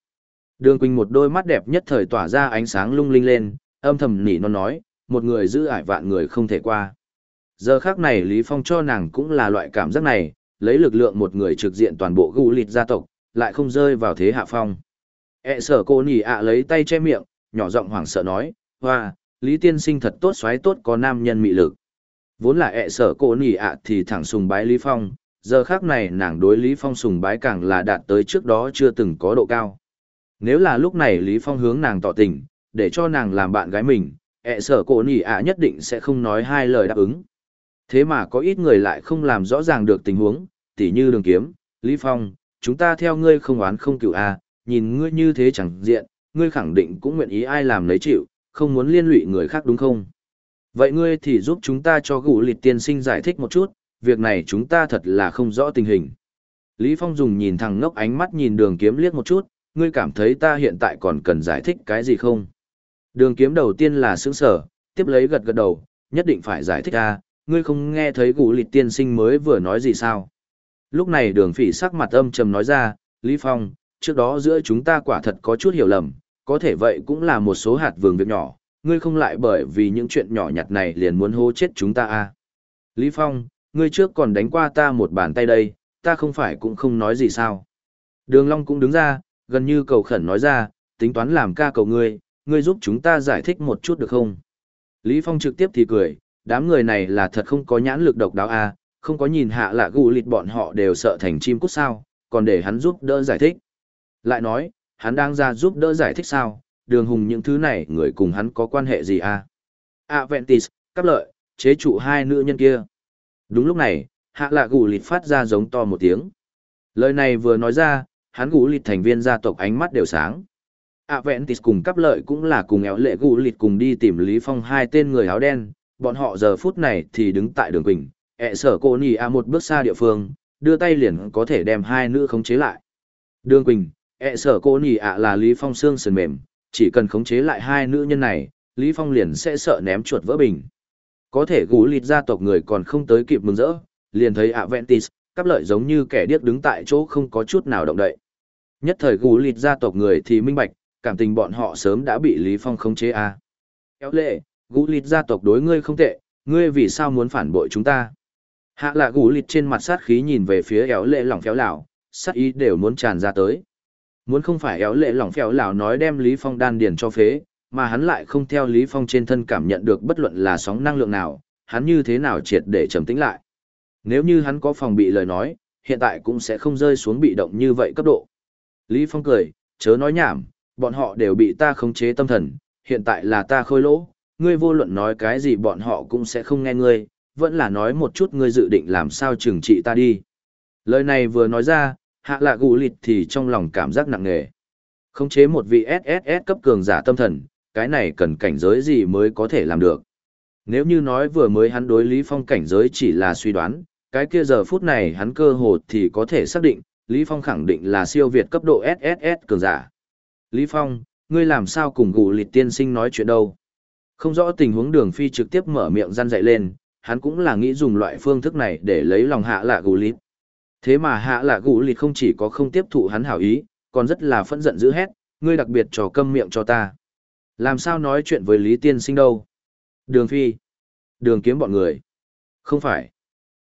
Speaker 1: Đường Quỳnh một đôi mắt đẹp nhất thời tỏa ra ánh sáng lung linh lên, âm thầm nỉ non nói, một người giữ ải vạn người không thể qua. Giờ khác này Lý Phong cho nàng cũng là loại cảm giác này, lấy lực lượng một người trực diện toàn bộ gù lịt gia tộc, lại không rơi vào thế hạ phong. E sở cô nỉ ạ lấy tay che miệng, nhỏ giọng hoảng sợ nói, hoa, Lý Tiên Sinh thật tốt xoáy tốt có nam nhân mị lực. Vốn là ẹ e sở cô nỉ ạ thì thẳng sùng bái Lý Phong, giờ khác này nàng đối Lý Phong sùng bái càng là đạt tới trước đó chưa từng có độ cao. Nếu là lúc này Lý Phong hướng nàng tỏ tình, để cho nàng làm bạn gái mình, ẹ e sở cô nỉ ạ nhất định sẽ không nói hai lời đáp ứng. Thế mà có ít người lại không làm rõ ràng được tình huống, tỉ như đường kiếm, Lý Phong, chúng ta theo ngươi không oán không cựu a, à, nhìn ngươi như thế chẳng diện, ngươi khẳng định cũng nguyện ý ai làm lấy chịu, không muốn liên lụy người khác đúng không? Vậy ngươi thì giúp chúng ta cho gũ lịt tiên sinh giải thích một chút, việc này chúng ta thật là không rõ tình hình. Lý Phong dùng nhìn thằng ngốc ánh mắt nhìn đường kiếm liếc một chút, ngươi cảm thấy ta hiện tại còn cần giải thích cái gì không? Đường kiếm đầu tiên là sững sở, tiếp lấy gật gật đầu, nhất định phải giải thích ra, ngươi không nghe thấy gũ lịt tiên sinh mới vừa nói gì sao? Lúc này đường phỉ sắc mặt âm trầm nói ra, Lý Phong, trước đó giữa chúng ta quả thật có chút hiểu lầm, có thể vậy cũng là một số hạt vườn việc nhỏ, ngươi không lại bởi vì những chuyện nhỏ nhặt này liền muốn hô chết chúng ta à. Lý Phong, ngươi trước còn đánh qua ta một bàn tay đây, ta không phải cũng không nói gì sao. Đường Long cũng đứng ra, gần như cầu khẩn nói ra, tính toán làm ca cầu ngươi, ngươi giúp chúng ta giải thích một chút được không? Lý Phong trực tiếp thì cười, đám người này là thật không có nhãn lực độc đáo à, không có nhìn hạ lạ gù lịt bọn họ đều sợ thành chim cút sao, còn để hắn giúp đỡ giải thích. Lại nói, hắn đang ra giúp đỡ giải thích sao, đường hùng những thứ này người cùng hắn có quan hệ gì à? Aventis, cắp lợi, chế trụ hai nữ nhân kia. Đúng lúc này, hạ lạ gù lịt phát ra giống to một tiếng. Lời này vừa nói ra, hắn gù lịt thành viên gia tộc ánh mắt đều sáng. Aventis cùng cắp lợi cũng là cùng éo lệ gù lịt cùng đi tìm Lý Phong hai tên người áo đen, bọn họ giờ phút này thì đứng tại đường quỳnh, ẹ sở cô nì a một bước xa địa phương, đưa tay liền có thể đem hai nữ khống chế lại. Đường quỳnh, E sở cô nì ạ là Lý Phong xương sườn mềm, chỉ cần khống chế lại hai nữ nhân này, Lý Phong liền sẽ sợ ném chuột vỡ bình. Có thể gú lịt gia tộc người còn không tới kịp mừng rỡ, liền thấy ạ Ventis, cắp lợi giống như kẻ điếc đứng tại chỗ không có chút nào động đậy. Nhất thời gú lịt gia tộc người thì minh bạch, cảm tình bọn họ sớm đã bị Lý Phong khống chế a. À. Kéo lệ, gú lịt gia tộc đối ngươi không tệ, ngươi vì sao muốn phản bội chúng ta? Hạ là gú lịt trên mặt sát khí nhìn về phía éo lệ lỏng phéo lảo, sát ý đều muốn tràn ra tới. Muốn không phải éo lệ lỏng phèo lão nói đem Lý Phong đan điền cho phế, mà hắn lại không theo Lý Phong trên thân cảm nhận được bất luận là sóng năng lượng nào, hắn như thế nào triệt để trầm tĩnh lại. Nếu như hắn có phòng bị lời nói, hiện tại cũng sẽ không rơi xuống bị động như vậy cấp độ. Lý Phong cười, chớ nói nhảm, bọn họ đều bị ta khống chế tâm thần, hiện tại là ta khôi lỗ, ngươi vô luận nói cái gì bọn họ cũng sẽ không nghe ngươi, vẫn là nói một chút ngươi dự định làm sao trừng trị ta đi. Lời này vừa nói ra, hạ lạ gù lịt thì trong lòng cảm giác nặng nề. Khống chế một vị SSS cấp cường giả tâm thần, cái này cần cảnh giới gì mới có thể làm được. Nếu như nói vừa mới hắn đối Lý Phong cảnh giới chỉ là suy đoán, cái kia giờ phút này hắn cơ hồ thì có thể xác định, Lý Phong khẳng định là siêu việt cấp độ SSS cường giả. Lý Phong, ngươi làm sao cùng gù lịt tiên sinh nói chuyện đâu? Không rõ tình huống đường phi trực tiếp mở miệng răn dậy lên, hắn cũng là nghĩ dùng loại phương thức này để lấy lòng hạ lạ gù lịt. Thế mà hạ lạ gũ lịt không chỉ có không tiếp thụ hắn hảo ý, còn rất là phẫn giận dữ hét, ngươi đặc biệt trò câm miệng cho ta. Làm sao nói chuyện với Lý Tiên Sinh đâu? Đường phi. Đường kiếm bọn người. Không phải.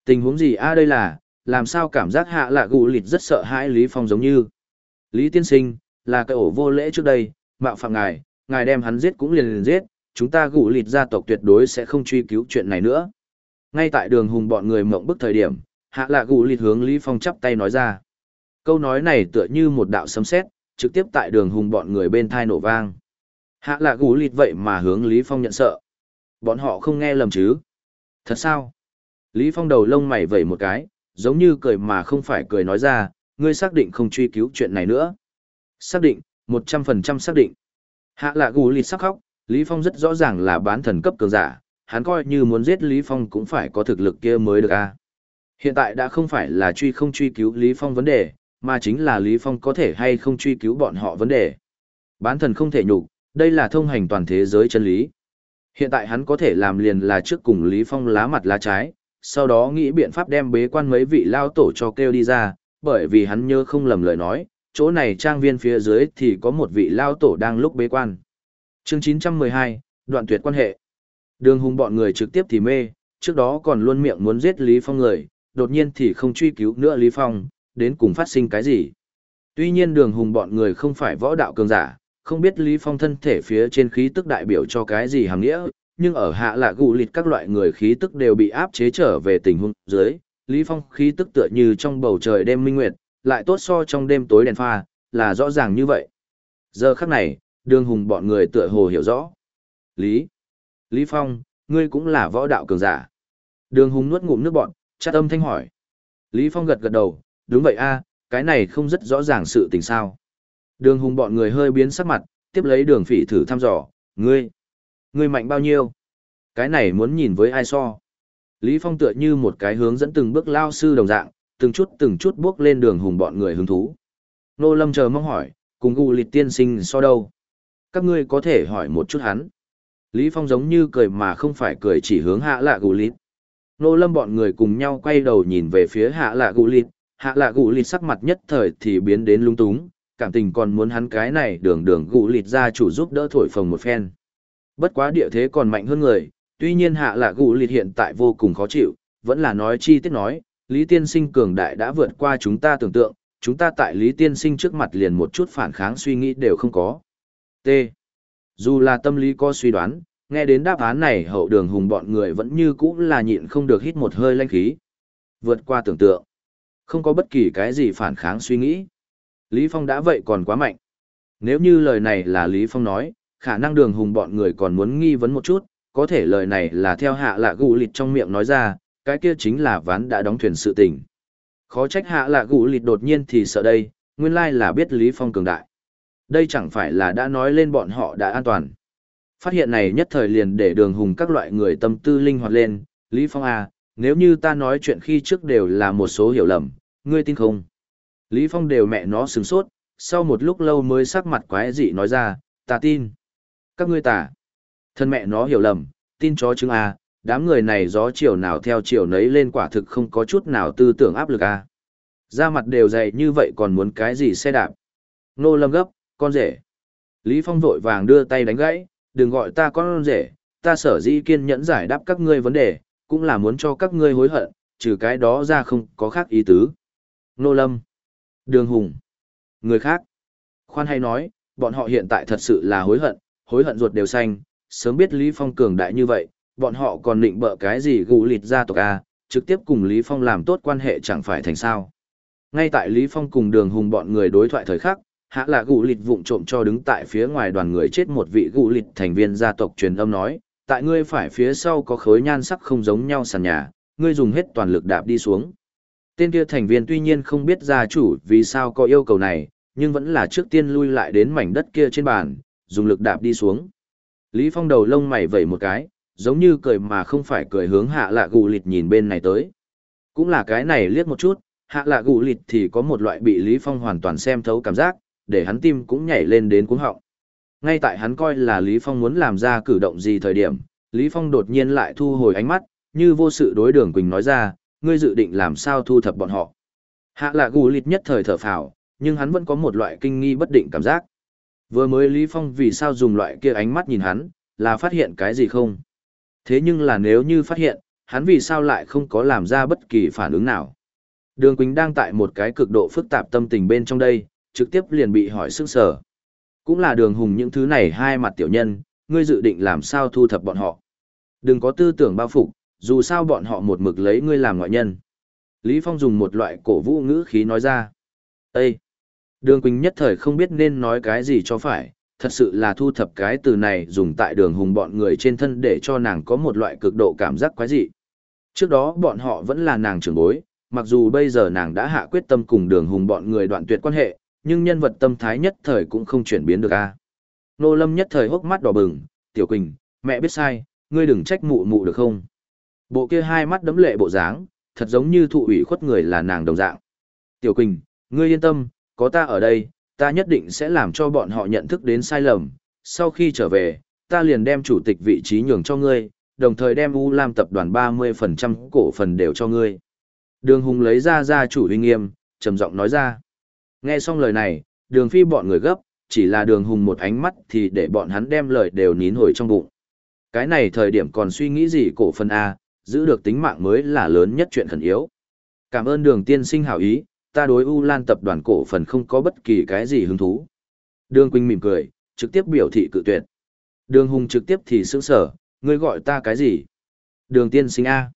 Speaker 1: Tình huống gì a đây là, làm sao cảm giác hạ lạ gũ lịt rất sợ hãi Lý Phong giống như. Lý Tiên Sinh, là cái ổ vô lễ trước đây, mạo phạm ngài, ngài đem hắn giết cũng liền liền giết, chúng ta gũ lịt gia tộc tuyệt đối sẽ không truy cứu chuyện này nữa. Ngay tại đường hùng bọn người mộng bức thời điểm, hạ lạ gù lịt hướng Lý Phong chắp tay nói ra. Câu nói này tựa như một đạo sấm sét, trực tiếp tại đường hùng bọn người bên thai nổ vang. Hạ lạ gù lịt vậy mà hướng Lý Phong nhận sợ. Bọn họ không nghe lầm chứ. Thật sao? Lý Phong đầu lông mày vẩy một cái, giống như cười mà không phải cười nói ra, ngươi xác định không truy cứu chuyện này nữa. Xác định, 100% xác định. Hạ lạ gù lịt sắc khóc, Lý Phong rất rõ ràng là bán thần cấp cường giả, hắn coi như muốn giết Lý Phong cũng phải có thực lực kia mới được a. Hiện tại đã không phải là truy không truy cứu Lý Phong vấn đề, mà chính là Lý Phong có thể hay không truy cứu bọn họ vấn đề. Bán thần không thể nhục, đây là thông hành toàn thế giới chân lý. Hiện tại hắn có thể làm liền là trước cùng Lý Phong lá mặt lá trái, sau đó nghĩ biện pháp đem bế quan mấy vị lao tổ cho kêu đi ra, bởi vì hắn nhớ không lầm lời nói, chỗ này trang viên phía dưới thì có một vị lao tổ đang lúc bế quan. Chương 912, đoạn tuyệt quan hệ. Đường hùng bọn người trực tiếp thì mê, trước đó còn luôn miệng muốn giết Lý Phong người, đột nhiên thì không truy cứu nữa Lý Phong, đến cùng phát sinh cái gì. Tuy nhiên đường hùng bọn người không phải võ đạo cường giả, không biết Lý Phong thân thể phía trên khí tức đại biểu cho cái gì hàng nghĩa, nhưng ở hạ là gù lịt các loại người khí tức đều bị áp chế trở về tình huống dưới, Lý Phong khí tức tựa như trong bầu trời đêm minh nguyệt, lại tốt so trong đêm tối đèn pha, là rõ ràng như vậy. Giờ khắc này, đường hùng bọn người tựa hồ hiểu rõ. Lý, Lý Phong, ngươi cũng là võ đạo cường giả. Đường hùng nuốt ngụm nước bọn, chát âm thanh hỏi. Lý Phong gật gật đầu, đúng vậy a, cái này không rất rõ ràng sự tình sao. Đường hùng bọn người hơi biến sắc mặt, tiếp lấy đường phỉ thử thăm dò, ngươi, ngươi mạnh bao nhiêu? Cái này muốn nhìn với ai so? Lý Phong tựa như một cái hướng dẫn từng bước lao sư đồng dạng, từng chút từng chút bước lên đường hùng bọn người hứng thú. Nô Lâm chờ mong hỏi, cùng gù lịch tiên sinh so đâu? Các ngươi có thể hỏi một chút hắn. Lý Phong giống như cười mà không phải cười chỉ hướng hạ lạ gù lịch. Nô Lâm bọn người cùng nhau quay đầu nhìn về phía hạ lạ gù Lịt. hạ lạ gù Lịt sắc mặt nhất thời thì biến đến lung túng, cảm tình còn muốn hắn cái này đường đường gù Lịt ra chủ giúp đỡ thổi phồng một phen. Bất quá địa thế còn mạnh hơn người, tuy nhiên hạ lạ gù Lịt hiện tại vô cùng khó chịu, vẫn là nói chi tiết nói, Lý Tiên Sinh cường đại đã vượt qua chúng ta tưởng tượng, chúng ta tại Lý Tiên Sinh trước mặt liền một chút phản kháng suy nghĩ đều không có. T. Dù là tâm lý có suy đoán, nghe đến đáp án này hậu đường hùng bọn người vẫn như cũ là nhịn không được hít một hơi lanh khí. Vượt qua tưởng tượng. Không có bất kỳ cái gì phản kháng suy nghĩ. Lý Phong đã vậy còn quá mạnh. Nếu như lời này là Lý Phong nói, khả năng đường hùng bọn người còn muốn nghi vấn một chút, có thể lời này là theo hạ lạ gù lịt trong miệng nói ra, cái kia chính là ván đã đóng thuyền sự tình. Khó trách hạ lạ gù lịt đột nhiên thì sợ đây, nguyên lai là biết Lý Phong cường đại. Đây chẳng phải là đã nói lên bọn họ đã an toàn. Phát hiện này nhất thời liền để đường hùng các loại người tâm tư linh hoạt lên, Lý Phong à, nếu như ta nói chuyện khi trước đều là một số hiểu lầm, ngươi tin không? Lý Phong đều mẹ nó sừng sốt, sau một lúc lâu mới sắc mặt quái dị nói ra, ta tin. Các ngươi tả. Thân mẹ nó hiểu lầm, tin chó chứng à, đám người này gió chiều nào theo chiều nấy lên quả thực không có chút nào tư tưởng áp lực à. Ra mặt đều dày như vậy còn muốn cái gì xe đạp. Nô lâm gấp, con rể. Lý Phong vội vàng đưa tay đánh gãy, đừng gọi ta con rể, ta sở dĩ kiên nhẫn giải đáp các ngươi vấn đề, cũng là muốn cho các ngươi hối hận, trừ cái đó ra không có khác ý tứ. Nô lâm. Đường hùng. Người khác. Khoan hay nói, bọn họ hiện tại thật sự là hối hận, hối hận ruột đều xanh, sớm biết Lý Phong cường đại như vậy, bọn họ còn định bợ cái gì gù lịt ra tộc A, trực tiếp cùng Lý Phong làm tốt quan hệ chẳng phải thành sao. Ngay tại Lý Phong cùng đường hùng bọn người đối thoại thời khắc, hạ là gù lịt vụng trộm cho đứng tại phía ngoài đoàn người chết một vị gù lịt thành viên gia tộc truyền âm nói, tại ngươi phải phía sau có khối nhan sắc không giống nhau sàn nhà, ngươi dùng hết toàn lực đạp đi xuống. Tên kia thành viên tuy nhiên không biết gia chủ vì sao có yêu cầu này, nhưng vẫn là trước tiên lui lại đến mảnh đất kia trên bàn, dùng lực đạp đi xuống. Lý Phong đầu lông mày vẩy một cái, giống như cười mà không phải cười hướng hạ lạ gù lịt nhìn bên này tới. Cũng là cái này liếc một chút, hạ lạ gù lịt thì có một loại bị Lý Phong hoàn toàn xem thấu cảm giác, để hắn tim cũng nhảy lên đến cuống họng. Ngay tại hắn coi là Lý Phong muốn làm ra cử động gì thời điểm, Lý Phong đột nhiên lại thu hồi ánh mắt, như vô sự đối đường Quỳnh nói ra, ngươi dự định làm sao thu thập bọn họ. Hạ lạ gù lịt nhất thời thở phào, nhưng hắn vẫn có một loại kinh nghi bất định cảm giác. Vừa mới Lý Phong vì sao dùng loại kia ánh mắt nhìn hắn, là phát hiện cái gì không? Thế nhưng là nếu như phát hiện, hắn vì sao lại không có làm ra bất kỳ phản ứng nào? Đường Quỳnh đang tại một cái cực độ phức tạp tâm tình bên trong đây, trực tiếp liền bị hỏi sức sở. Cũng là đường hùng những thứ này hai mặt tiểu nhân, ngươi dự định làm sao thu thập bọn họ. Đừng có tư tưởng bao phục, dù sao bọn họ một mực lấy ngươi làm ngoại nhân. Lý Phong dùng một loại cổ vũ ngữ khí nói ra. Ê! Đường Quỳnh nhất thời không biết nên nói cái gì cho phải, thật sự là thu thập cái từ này dùng tại đường hùng bọn người trên thân để cho nàng có một loại cực độ cảm giác quái dị. Trước đó bọn họ vẫn là nàng trưởng bối, mặc dù bây giờ nàng đã hạ quyết tâm cùng đường hùng bọn người đoạn tuyệt quan hệ, nhưng nhân vật tâm thái nhất thời cũng không chuyển biến được a. Nô Lâm nhất thời hốc mắt đỏ bừng, "Tiểu Quỳnh, mẹ biết sai, ngươi đừng trách mụ mụ được không?" Bộ kia hai mắt đấm lệ bộ dáng, thật giống như thụ ủy khuất người là nàng đồng dạng. "Tiểu Quỳnh, ngươi yên tâm, có ta ở đây, ta nhất định sẽ làm cho bọn họ nhận thức đến sai lầm, sau khi trở về, ta liền đem chủ tịch vị trí nhường cho ngươi, đồng thời đem U Lam tập đoàn 30% cổ phần đều cho ngươi." Đường Hùng lấy ra gia chủ uy nghiêm, trầm giọng nói ra. Nghe xong lời này, đường phi bọn người gấp, chỉ là đường hùng một ánh mắt thì để bọn hắn đem lời đều nín hồi trong bụng. Cái này thời điểm còn suy nghĩ gì cổ phần A, giữ được tính mạng mới là lớn nhất chuyện khẩn yếu. Cảm ơn đường tiên sinh hảo ý, ta đối U Lan tập đoàn cổ phần không có bất kỳ cái gì hứng thú. Đường Quỳnh mỉm cười, trực tiếp biểu thị cự tuyệt. Đường Hùng trực tiếp thì sững sở, ngươi gọi ta cái gì? Đường tiên sinh A.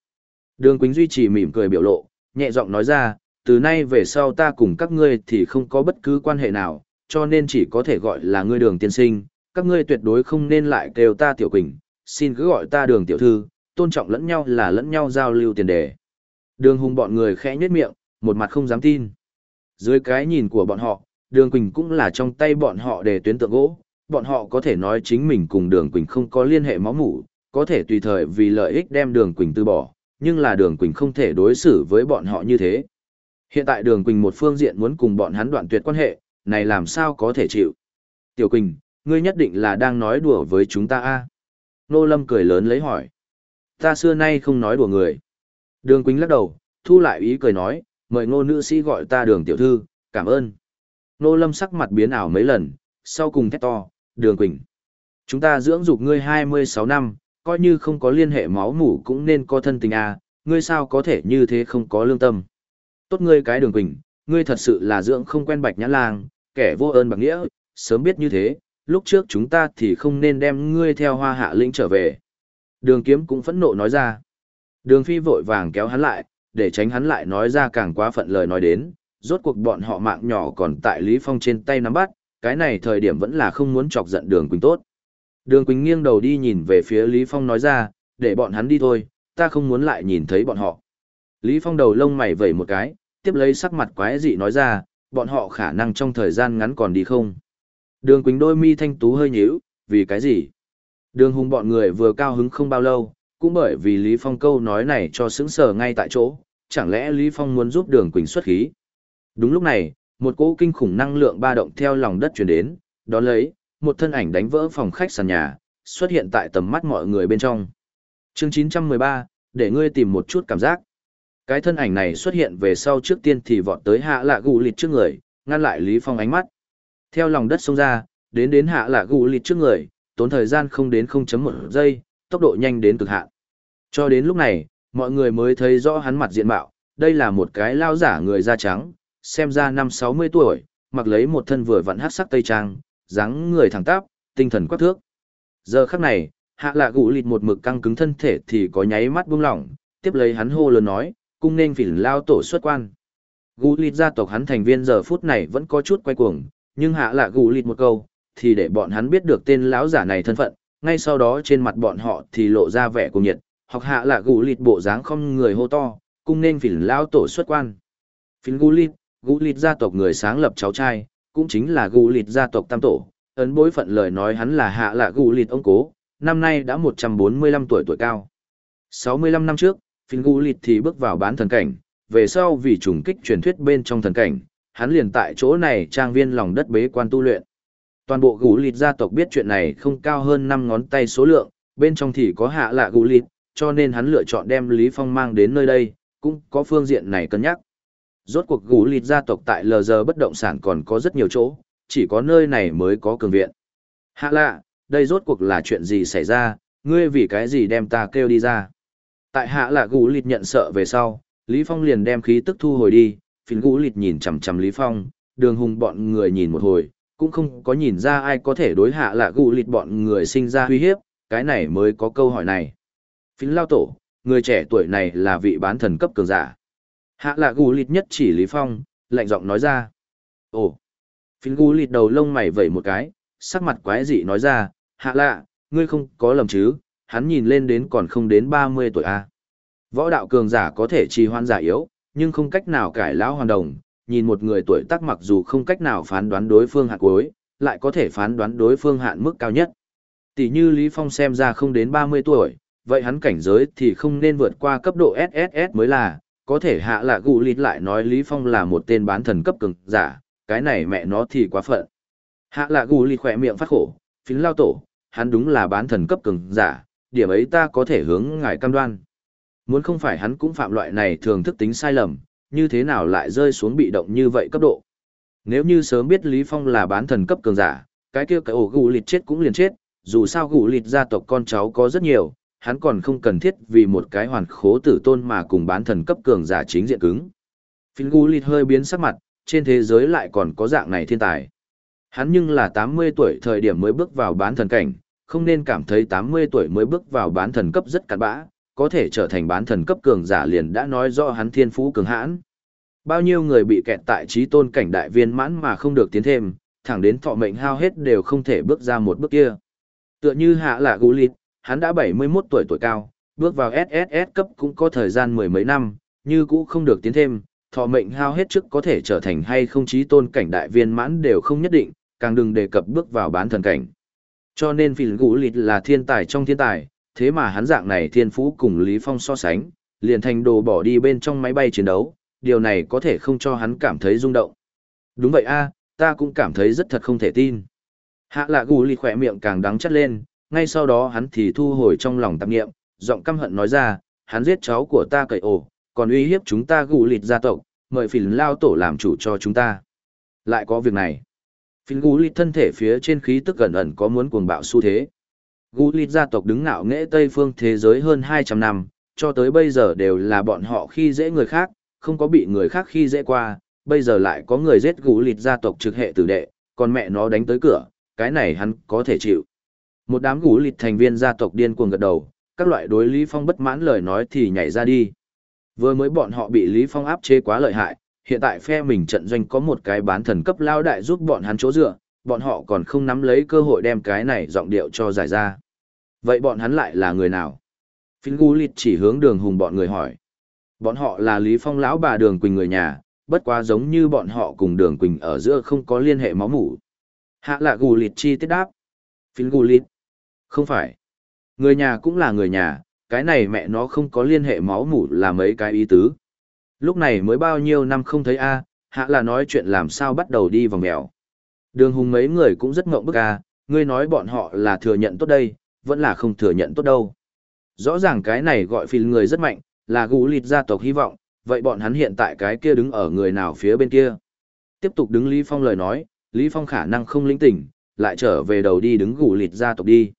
Speaker 1: Đường Quỳnh duy trì mỉm cười biểu lộ, nhẹ giọng nói ra, từ nay về sau ta cùng các ngươi thì không có bất cứ quan hệ nào, cho nên chỉ có thể gọi là ngươi đường tiên sinh, các ngươi tuyệt đối không nên lại kêu ta tiểu quỳnh, xin cứ gọi ta đường tiểu thư, tôn trọng lẫn nhau là lẫn nhau giao lưu tiền đề. Đường hùng bọn người khẽ nhếch miệng, một mặt không dám tin. Dưới cái nhìn của bọn họ, đường quỳnh cũng là trong tay bọn họ để tuyến tượng gỗ, bọn họ có thể nói chính mình cùng đường quỳnh không có liên hệ máu mủ, có thể tùy thời vì lợi ích đem đường quỳnh từ bỏ, nhưng là đường quỳnh không thể đối xử với bọn họ như thế. Hiện tại đường Quỳnh một phương diện muốn cùng bọn hắn đoạn tuyệt quan hệ, này làm sao có thể chịu. Tiểu Quỳnh, ngươi nhất định là đang nói đùa với chúng ta a Nô Lâm cười lớn lấy hỏi. Ta xưa nay không nói đùa người. Đường Quỳnh lắc đầu, thu lại ý cười nói, mời ngô nữ sĩ gọi ta đường tiểu thư, cảm ơn. Nô Lâm sắc mặt biến ảo mấy lần, sau cùng thét to, đường Quỳnh. Chúng ta dưỡng dục ngươi 26 năm, coi như không có liên hệ máu mủ cũng nên có thân tình à? ngươi sao có thể như thế không có lương tâm. Tốt ngươi cái đường quỳnh, ngươi thật sự là dưỡng không quen bạch nhã lang, kẻ vô ơn bạc nghĩa, sớm biết như thế, lúc trước chúng ta thì không nên đem ngươi theo hoa hạ lĩnh trở về. Đường kiếm cũng phẫn nộ nói ra. Đường phi vội vàng kéo hắn lại, để tránh hắn lại nói ra càng quá phận lời nói đến, rốt cuộc bọn họ mạng nhỏ còn tại Lý Phong trên tay nắm bắt, cái này thời điểm vẫn là không muốn chọc giận đường Quỳnh tốt. Đường Quỳnh nghiêng đầu đi nhìn về phía Lý Phong nói ra, để bọn hắn đi thôi, ta không muốn lại nhìn thấy bọn họ. Lý Phong đầu lông mày vẩy một cái, tiếp lấy sắc mặt quái dị nói ra, bọn họ khả năng trong thời gian ngắn còn đi không. Đường Quỳnh đôi mi thanh tú hơi nhíu, vì cái gì? Đường hùng bọn người vừa cao hứng không bao lâu, cũng bởi vì Lý Phong câu nói này cho sững sờ ngay tại chỗ, chẳng lẽ Lý Phong muốn giúp đường Quỳnh xuất khí? Đúng lúc này, một cỗ kinh khủng năng lượng ba động theo lòng đất truyền đến, đó lấy, một thân ảnh đánh vỡ phòng khách sàn nhà, xuất hiện tại tầm mắt mọi người bên trong. Chương 913, để ngươi tìm một chút cảm giác. Cái thân ảnh này xuất hiện về sau trước tiên thì vọt tới hạ lạ gù lịt trước người, ngăn lại Lý Phong ánh mắt. Theo lòng đất xông ra, đến đến hạ lạ gù lịt trước người, tốn thời gian không đến 0.1 giây, tốc độ nhanh đến cực hạn. Cho đến lúc này, mọi người mới thấy rõ hắn mặt diện mạo, đây là một cái lao giả người da trắng, xem ra năm 60 tuổi, mặc lấy một thân vừa vặn hát sắc tây trang, dáng người thẳng tắp, tinh thần quắc thước. Giờ khắc này, hạ lạ gù lịt một mực căng cứng thân thể thì có nháy mắt buông lỏng, tiếp lấy hắn hô lớn nói, cung nên phỉn lao tổ xuất quan. Gù lịt gia tộc hắn thành viên giờ phút này vẫn có chút quay cuồng, nhưng hạ lạ gù lịt một câu, thì để bọn hắn biết được tên lão giả này thân phận, ngay sau đó trên mặt bọn họ thì lộ ra vẻ cuồng nhiệt, hoặc hạ lạ gù lịt bộ dáng không người hô to, cung nên phỉn lao tổ xuất quan. Phỉn gù lịt, gù lịt gia tộc người sáng lập cháu trai, cũng chính là gù lịt gia tộc tam tổ, ấn bối phận lời nói hắn là hạ lạ gù lịt ông cố, năm nay đã 145 tuổi tuổi cao. 65 năm trước, Phin Gu Lịt thì bước vào bán thần cảnh, về sau vì trùng kích truyền thuyết bên trong thần cảnh, hắn liền tại chỗ này trang viên lòng đất bế quan tu luyện. Toàn bộ Gu Lịt gia tộc biết chuyện này không cao hơn 5 ngón tay số lượng, bên trong thì có hạ lạ Gu Lịt, cho nên hắn lựa chọn đem Lý Phong mang đến nơi đây, cũng có phương diện này cân nhắc. Rốt cuộc Gu Lịt gia tộc tại LG bất động sản còn có rất nhiều chỗ, chỉ có nơi này mới có cường viện. Hạ lạ, đây rốt cuộc là chuyện gì xảy ra, ngươi vì cái gì đem ta kêu đi ra. Tại hạ là gũ lịt nhận sợ về sau, Lý Phong liền đem khí tức thu hồi đi, phình gũ lịt nhìn chằm chằm Lý Phong, đường hùng bọn người nhìn một hồi, cũng không có nhìn ra ai có thể đối hạ là gũ lịt bọn người sinh ra uy hiếp, cái này mới có câu hỏi này. Phiến lao tổ, người trẻ tuổi này là vị bán thần cấp cường giả. Hạ là gũ lịt nhất chỉ Lý Phong, lạnh giọng nói ra. Ồ, Phiến gu lịt đầu lông mày vẩy một cái, sắc mặt quái dị nói ra, hạ lạ, ngươi không có lầm chứ, hắn nhìn lên đến còn không đến 30 tuổi a. Võ đạo cường giả có thể trì hoãn giả yếu, nhưng không cách nào cải lão hoàn đồng, nhìn một người tuổi tác mặc dù không cách nào phán đoán đối phương hạn cuối, lại có thể phán đoán đối phương hạn mức cao nhất. Tỷ như Lý Phong xem ra không đến 30 tuổi, vậy hắn cảnh giới thì không nên vượt qua cấp độ SSS mới là, có thể hạ là gụ lịt lại nói Lý Phong là một tên bán thần cấp cường giả, cái này mẹ nó thì quá phận. Hạ là gù lịt khỏe miệng phát khổ, phính lao tổ, hắn đúng là bán thần cấp cường giả, điểm ấy ta có thể hướng ngài cam đoan. Muốn không phải hắn cũng phạm loại này thường thức tính sai lầm, như thế nào lại rơi xuống bị động như vậy cấp độ. Nếu như sớm biết Lý Phong là bán thần cấp cường giả, cái kia cái ổ gù lịt chết cũng liền chết, dù sao gù lịt gia tộc con cháu có rất nhiều, hắn còn không cần thiết vì một cái hoàn khố tử tôn mà cùng bán thần cấp cường giả chính diện cứng. Phil gù lịt hơi biến sắc mặt, trên thế giới lại còn có dạng này thiên tài. Hắn nhưng là 80 tuổi thời điểm mới bước vào bán thần cảnh, không nên cảm thấy 80 tuổi mới bước vào bán thần cấp rất cặn bã, có thể trở thành bán thần cấp cường giả liền đã nói rõ hắn thiên phú cường hãn. Bao nhiêu người bị kẹt tại trí tôn cảnh đại viên mãn mà không được tiến thêm, thẳng đến thọ mệnh hao hết đều không thể bước ra một bước kia. Tựa như hạ là gũ lịt, hắn đã 71 tuổi tuổi cao, bước vào SSS cấp cũng có thời gian mười mấy năm, như cũ không được tiến thêm, thọ mệnh hao hết trước có thể trở thành hay không trí tôn cảnh đại viên mãn đều không nhất định, càng đừng đề cập bước vào bán thần cảnh. Cho nên phỉ gũ lịt là thiên tài trong thiên tài, thế mà hắn dạng này thiên phú cùng Lý Phong so sánh, liền thành đồ bỏ đi bên trong máy bay chiến đấu, điều này có thể không cho hắn cảm thấy rung động. Đúng vậy a, ta cũng cảm thấy rất thật không thể tin. Hạ lạ gù lì khỏe miệng càng đắng chất lên, ngay sau đó hắn thì thu hồi trong lòng tạp nghiệm, giọng căm hận nói ra, hắn giết cháu của ta cậy ổ, còn uy hiếp chúng ta gù lịt gia tộc, mời phỉ lao tổ làm chủ cho chúng ta. Lại có việc này. Phỉ gù lịt thân thể phía trên khí tức gần ẩn có muốn cuồng bạo xu thế. Gù lịt gia tộc đứng ngạo nghễ Tây phương thế giới hơn 200 năm, cho tới bây giờ đều là bọn họ khi dễ người khác, không có bị người khác khi dễ qua, bây giờ lại có người giết gù lịt gia tộc trực hệ tử đệ, còn mẹ nó đánh tới cửa, cái này hắn có thể chịu. Một đám gù lịt thành viên gia tộc điên cuồng gật đầu, các loại đối Lý Phong bất mãn lời nói thì nhảy ra đi. Vừa mới bọn họ bị Lý Phong áp chế quá lợi hại, hiện tại phe mình trận doanh có một cái bán thần cấp lao đại giúp bọn hắn chỗ dựa, bọn họ còn không nắm lấy cơ hội đem cái này giọng điệu cho giải ra. Vậy bọn hắn lại là người nào? Phiên gu lịt chỉ hướng đường hùng bọn người hỏi. Bọn họ là Lý Phong lão bà đường Quỳnh người nhà, bất quá giống như bọn họ cùng đường Quỳnh ở giữa không có liên hệ máu mủ. Hạ là Gu lịt chi tiết đáp. Phiên gu lịt. Không phải. Người nhà cũng là người nhà, cái này mẹ nó không có liên hệ máu mủ là mấy cái ý tứ. Lúc này mới bao nhiêu năm không thấy a, hạ là nói chuyện làm sao bắt đầu đi vòng mèo. Đường hùng mấy người cũng rất ngộng bức a, ngươi nói bọn họ là thừa nhận tốt đây, vẫn là không thừa nhận tốt đâu. Rõ ràng cái này gọi phil người rất mạnh, là gù lịt gia tộc hy vọng, vậy bọn hắn hiện tại cái kia đứng ở người nào phía bên kia. Tiếp tục đứng Lý Phong lời nói, Lý Phong khả năng không lĩnh tỉnh, lại trở về đầu đi đứng gù lịt gia tộc đi.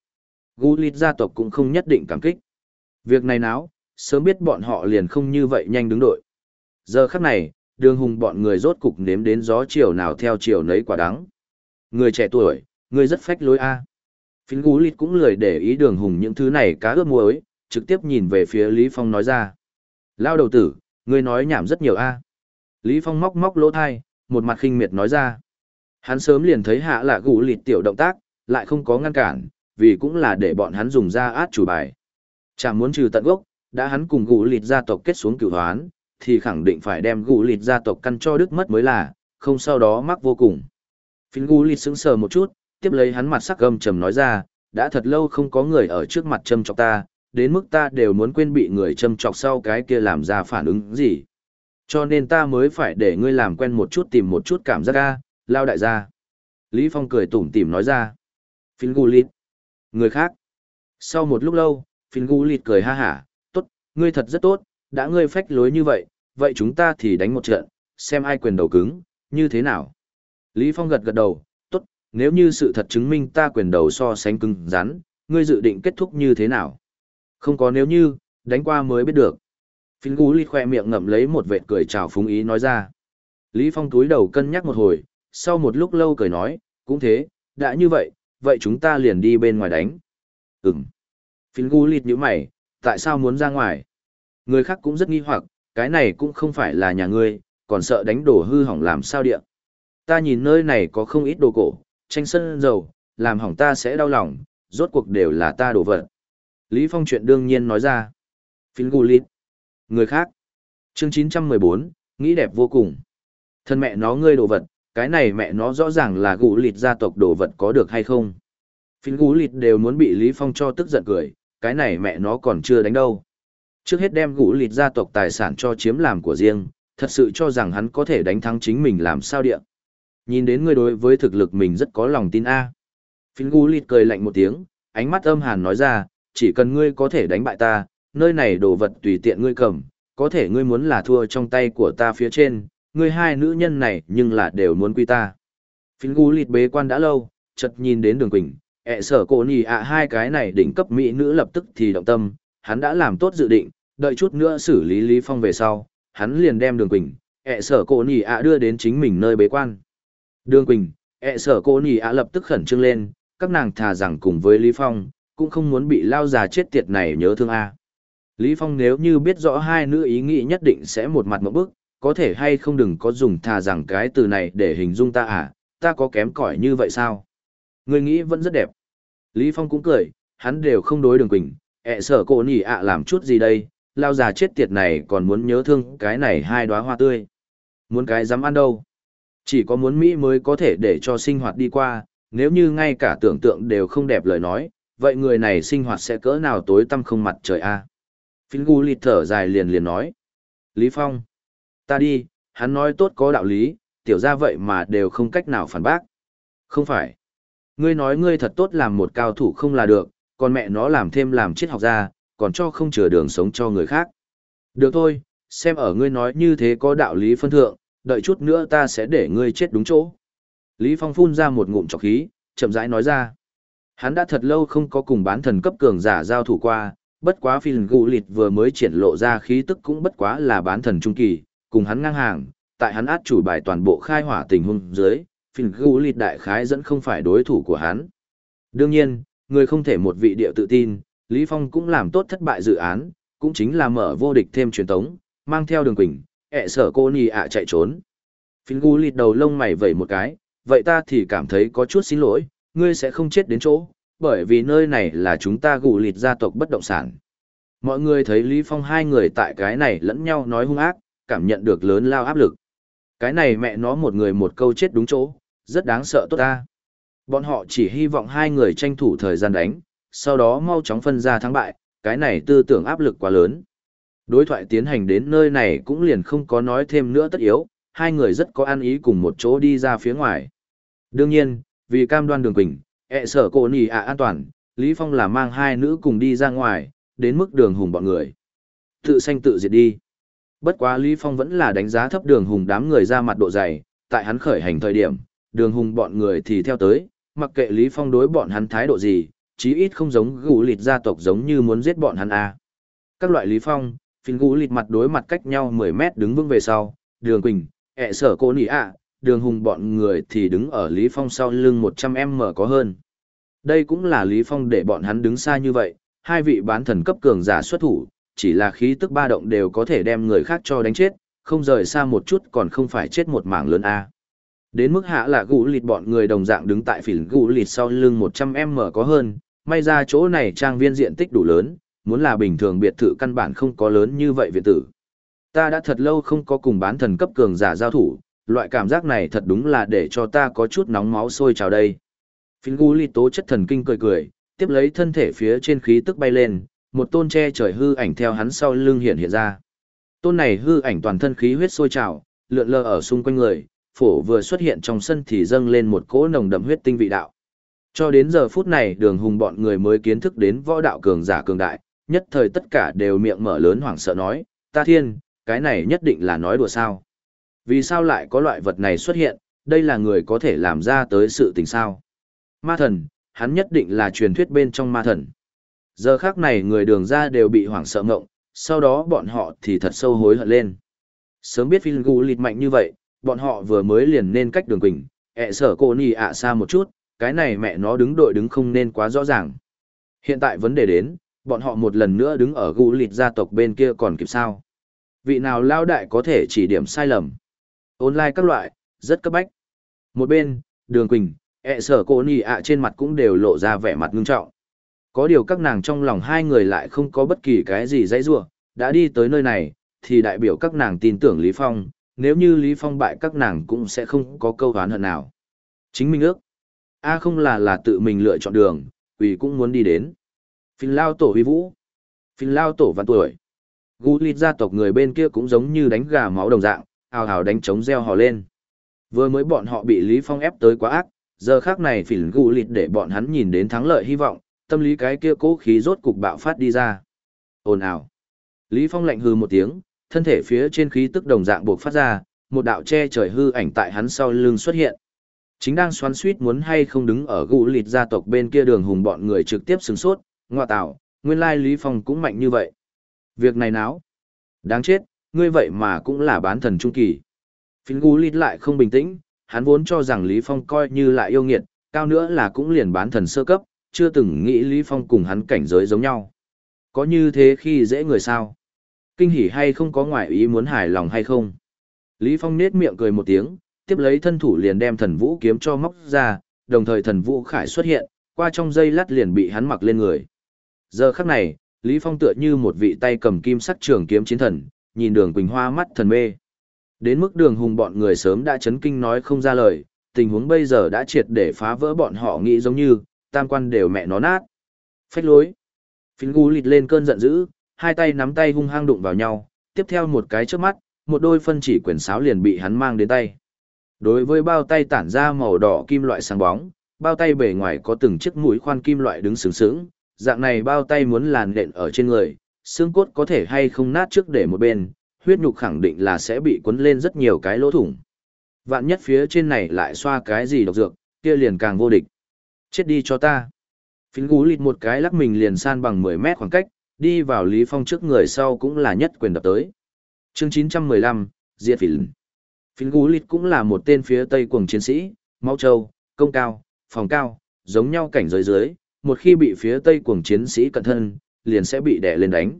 Speaker 1: Gù lịt gia tộc cũng không nhất định cảm kích. Việc này náo, sớm biết bọn họ liền không như vậy nhanh đứng đội. Giờ khắc này, đường hùng bọn người rốt cục nếm đến gió chiều nào theo chiều nấy quả đắng. Người trẻ tuổi, người rất phách lối a. Phiến gú lịt cũng lười để ý đường hùng những thứ này cá ướp muối, trực tiếp nhìn về phía Lý Phong nói ra. Lao đầu tử, ngươi nói nhảm rất nhiều a. Lý Phong móc móc lỗ thai, một mặt khinh miệt nói ra. Hắn sớm liền thấy hạ là gù lịt tiểu động tác, lại không có ngăn cản, vì cũng là để bọn hắn dùng ra át chủ bài. Chẳng muốn trừ tận gốc, đã hắn cùng gù lịt gia tộc kết xuống cửu hoán, thì khẳng định phải đem gù lịt gia tộc căn cho đức mất mới là, không sau đó mắc vô cùng. Phiến gù lịt sững sờ một chút, tiếp lấy hắn mặt sắc gầm trầm nói ra, đã thật lâu không có người ở trước mặt châm chọc ta, đến mức ta đều muốn quên bị người châm chọc sau cái kia làm ra phản ứng gì. Cho nên ta mới phải để ngươi làm quen một chút tìm một chút cảm giác ga, lao đại gia. Lý Phong cười tủm tỉm nói ra. Phiến gu lịt. Người khác. Sau một lúc lâu, phiến gu lịt cười ha hả, tốt, ngươi thật rất tốt, đã ngươi phách lối như vậy, vậy chúng ta thì đánh một trận, xem ai quyền đầu cứng, như thế nào. Lý Phong gật gật đầu, tốt, nếu như sự thật chứng minh ta quyền đầu so sánh cứng rắn, ngươi dự định kết thúc như thế nào. Không có nếu như, đánh qua mới biết được. Phiến gú ly khoe miệng ngậm lấy một vệt cười chào phúng ý nói ra. Lý Phong túi đầu cân nhắc một hồi, sau một lúc lâu cười nói, cũng thế, đã như vậy, vậy chúng ta liền đi bên ngoài đánh. Ừm. Phiến Gú lịt như mày, tại sao muốn ra ngoài? Người khác cũng rất nghi hoặc, cái này cũng không phải là nhà ngươi, còn sợ đánh đổ hư hỏng làm sao điện. Ta nhìn nơi này có không ít đồ cổ, tranh sân dầu, làm hỏng ta sẽ đau lòng, rốt cuộc đều là ta đổ vật. Lý Phong chuyện đương nhiên nói ra. Phiên gu lít. Người khác. Chương 914, nghĩ đẹp vô cùng. Thân mẹ nó ngươi đồ vật, cái này mẹ nó rõ ràng là gù lịt gia tộc đồ vật có được hay không. Phiên gũ lịt đều muốn bị Lý Phong cho tức giận cười, cái này mẹ nó còn chưa đánh đâu. Trước hết đem gũ lịt gia tộc tài sản cho chiếm làm của riêng, thật sự cho rằng hắn có thể đánh thắng chính mình làm sao địa. Nhìn đến ngươi đối với thực lực mình rất có lòng tin a. À. Phiên gũ lịt cười lạnh một tiếng, ánh mắt âm hàn nói ra, chỉ cần ngươi có thể đánh bại ta, nơi này đồ vật tùy tiện ngươi cầm, có thể ngươi muốn là thua trong tay của ta phía trên, ngươi hai nữ nhân này nhưng là đều muốn quy ta. Phiên gu lịt bế quan đã lâu, chợt nhìn đến đường quỳnh, ẹ sở cổ nhì ạ hai cái này đỉnh cấp mỹ nữ lập tức thì động tâm, hắn đã làm tốt dự định, đợi chút nữa xử lý Lý Phong về sau, hắn liền đem đường quỳnh, ẹ sở cổ nhì ạ đưa đến chính mình nơi bế quan. Đường quỳnh, ẹ sở cổ nhì ạ lập tức khẩn trương lên, các nàng thà rằng cùng với Lý Phong, cũng không muốn bị lao già chết tiệt này nhớ thương a. Lý Phong nếu như biết rõ hai nữ ý nghĩ nhất định sẽ một mặt một bức, có thể hay không đừng có dùng thà rằng cái từ này để hình dung ta à, ta có kém cỏi như vậy sao? Người nghĩ vẫn rất đẹp. Lý Phong cũng cười, hắn đều không đối đường quỳnh, ẹ sở cô nhỉ ạ làm chút gì đây, lao già chết tiệt này còn muốn nhớ thương cái này hai đóa hoa tươi. Muốn cái dám ăn đâu. Chỉ có muốn Mỹ mới có thể để cho sinh hoạt đi qua, nếu như ngay cả tưởng tượng đều không đẹp lời nói, vậy người này sinh hoạt sẽ cỡ nào tối tăm không mặt trời a? À? Phiến gu lịt thở dài liền liền nói. Lý Phong. Ta đi, hắn nói tốt có đạo lý, tiểu ra vậy mà đều không cách nào phản bác. Không phải. Ngươi nói ngươi thật tốt làm một cao thủ không là được, còn mẹ nó làm thêm làm triết học gia, còn cho không chừa đường sống cho người khác. Được thôi, xem ở ngươi nói như thế có đạo lý phân thượng, đợi chút nữa ta sẽ để ngươi chết đúng chỗ. Lý Phong phun ra một ngụm trọc khí, chậm rãi nói ra. Hắn đã thật lâu không có cùng bán thần cấp cường giả giao thủ qua, bất quá phiền gụ lịt vừa mới triển lộ ra khí tức cũng bất quá là bán thần trung kỳ, cùng hắn ngang hàng, tại hắn át chủ bài toàn bộ khai hỏa tình huống dưới, phiền gụ lịt đại khái dẫn không phải đối thủ của hắn. Đương nhiên, người không thể một vị địa tự tin, Lý Phong cũng làm tốt thất bại dự án, cũng chính là mở vô địch thêm truyền tống, mang theo đường quỳnh, ẹ sở cô nì ạ chạy trốn. Phiền gu lịt đầu lông mày vẩy một cái, vậy ta thì cảm thấy có chút xin lỗi, ngươi sẽ không chết đến chỗ, bởi vì nơi này là chúng ta gù lịt gia tộc bất động sản. Mọi người thấy Lý Phong hai người tại cái này lẫn nhau nói hung ác, cảm nhận được lớn lao áp lực. Cái này mẹ nó một người một câu chết đúng chỗ, rất đáng sợ tốt ta. Bọn họ chỉ hy vọng hai người tranh thủ thời gian đánh, sau đó mau chóng phân ra thắng bại, cái này tư tưởng áp lực quá lớn. Đối thoại tiến hành đến nơi này cũng liền không có nói thêm nữa tất yếu, hai người rất có ăn ý cùng một chỗ đi ra phía ngoài. Đương nhiên, vì cam đoan đường quỳnh, ẹ sở cổ nì ạ an toàn, Lý Phong là mang hai nữ cùng đi ra ngoài, đến mức đường hùng bọn người. Tự sanh tự diệt đi. Bất quá Lý Phong vẫn là đánh giá thấp đường hùng đám người ra mặt độ dày, tại hắn khởi hành thời điểm, đường hùng bọn người thì theo tới, mặc kệ Lý Phong đối bọn hắn thái độ gì, chí ít không giống gũ lịt gia tộc giống như muốn giết bọn hắn a. À. Các loại Lý Phong, phiên gũ lịt mặt đối mặt cách nhau 10 mét đứng vững về sau, đường quỳnh, ẹ sở cô nỉ ạ, đường hùng bọn người thì đứng ở Lý Phong sau lưng 100m có hơn. Đây cũng là Lý Phong để bọn hắn đứng xa như vậy, hai vị bán thần cấp cường giả xuất thủ, chỉ là khí tức ba động đều có thể đem người khác cho đánh chết, không rời xa một chút còn không phải chết một mảng lớn A. Đến mức hạ là gũ lịt bọn người đồng dạng đứng tại phỉn gũ lịt sau lưng 100m có hơn, may ra chỗ này trang viên diện tích đủ lớn, muốn là bình thường biệt thự căn bản không có lớn như vậy viện tử. Ta đã thật lâu không có cùng bán thần cấp cường giả giao thủ, loại cảm giác này thật đúng là để cho ta có chút nóng máu sôi trào đây. Phiên gu ly tố chất thần kinh cười cười, tiếp lấy thân thể phía trên khí tức bay lên, một tôn che trời hư ảnh theo hắn sau lưng hiện hiện ra. Tôn này hư ảnh toàn thân khí huyết sôi trào, lượn lờ ở xung quanh người, phổ vừa xuất hiện trong sân thì dâng lên một cỗ nồng đậm huyết tinh vị đạo. Cho đến giờ phút này đường hùng bọn người mới kiến thức đến võ đạo cường giả cường đại, nhất thời tất cả đều miệng mở lớn hoảng sợ nói, ta thiên, cái này nhất định là nói đùa sao. Vì sao lại có loại vật này xuất hiện, đây là người có thể làm ra tới sự tình sao? Ma thần, hắn nhất định là truyền thuyết bên trong ma thần. Giờ khác này người đường ra đều bị hoảng sợ ngộng, sau đó bọn họ thì thật sâu hối hận lên. Sớm biết Phil gù lịt mạnh như vậy, bọn họ vừa mới liền nên cách đường quỳnh, ẹ sở cô nì ạ xa một chút, cái này mẹ nó đứng đội đứng không nên quá rõ ràng. Hiện tại vấn đề đến, bọn họ một lần nữa đứng ở Gu lịt gia tộc bên kia còn kịp sao? Vị nào lao đại có thể chỉ điểm sai lầm? Online các loại, rất cấp bách. Một bên, đường quỳnh, ẹ sở cô nì ạ trên mặt cũng đều lộ ra vẻ mặt ngưng trọng. Có điều các nàng trong lòng hai người lại không có bất kỳ cái gì dãy rua, đã đi tới nơi này, thì đại biểu các nàng tin tưởng Lý Phong, nếu như Lý Phong bại các nàng cũng sẽ không có câu hán hận nào. Chính mình ước. A không là là tự mình lựa chọn đường, quỷ cũng muốn đi đến. Phình lao tổ huy vũ. Phình lao tổ văn tuổi. Gu lịt gia tộc người bên kia cũng giống như đánh gà máu đồng dạng, hào hào đánh trống reo hò lên. Vừa mới bọn họ bị Lý Phong ép tới quá ác, giờ khác này phình gu lịt để bọn hắn nhìn đến thắng lợi hy vọng, tâm lý cái kia cố khí rốt cục bạo phát đi ra. Ồn ào. Lý Phong lạnh hừ một tiếng, thân thể phía trên khí tức đồng dạng buộc phát ra, một đạo che trời hư ảnh tại hắn sau lưng xuất hiện. Chính đang xoắn suýt muốn hay không đứng ở gụ lịt gia tộc bên kia đường hùng bọn người trực tiếp sửng sốt, ngoa tạo, nguyên lai Lý Phong cũng mạnh như vậy. Việc này náo. Đáng chết, ngươi vậy mà cũng là bán thần trung kỳ. Phiến gụ lịt lại không bình tĩnh, hắn vốn cho rằng Lý Phong coi như lại yêu nghiệt, cao nữa là cũng liền bán thần sơ cấp, chưa từng nghĩ Lý Phong cùng hắn cảnh giới giống nhau. Có như thế khi dễ người sao? Kinh hỉ hay không có ngoại ý muốn hài lòng hay không? Lý Phong nết miệng cười một tiếng, tiếp lấy thân thủ liền đem thần vũ kiếm cho móc ra, đồng thời thần vũ khải xuất hiện, qua trong dây lát liền bị hắn mặc lên người. Giờ khắc này, Lý Phong tựa như một vị tay cầm kim sắc trường kiếm chiến thần, nhìn đường Quỳnh Hoa mắt thần mê. Đến mức đường hùng bọn người sớm đã chấn kinh nói không ra lời, tình huống bây giờ đã triệt để phá vỡ bọn họ nghĩ giống như, tam quan đều mẹ nó nát. Phách lối. Phính gu lịt lên cơn giận dữ, hai tay nắm tay hung hăng đụng vào nhau, tiếp theo một cái trước mắt, một đôi phân chỉ quyển sáo liền bị hắn mang đến tay. Đối với bao tay tản ra màu đỏ kim loại sáng bóng, bao tay bề ngoài có từng chiếc mũi khoan kim loại đứng sướng sướng, dạng này bao tay muốn làn đện ở trên người, xương cốt có thể hay không nát trước để một bên, huyết nhục khẳng định là sẽ bị cuốn lên rất nhiều cái lỗ thủng. Vạn nhất phía trên này lại xoa cái gì độc dược, kia liền càng vô địch. Chết đi cho ta. Phính gú lịt một cái lắc mình liền san bằng 10 mét khoảng cách, đi vào Lý Phong trước người sau cũng là nhất quyền đập tới. Chương 915, Diệt Phính. Phính gú lịt cũng là một tên phía tây cuồng chiến sĩ, máu châu, công cao, phòng cao, giống nhau cảnh giới dưới, một khi bị phía tây cuồng chiến sĩ cận thân, liền sẽ bị đè lên đánh.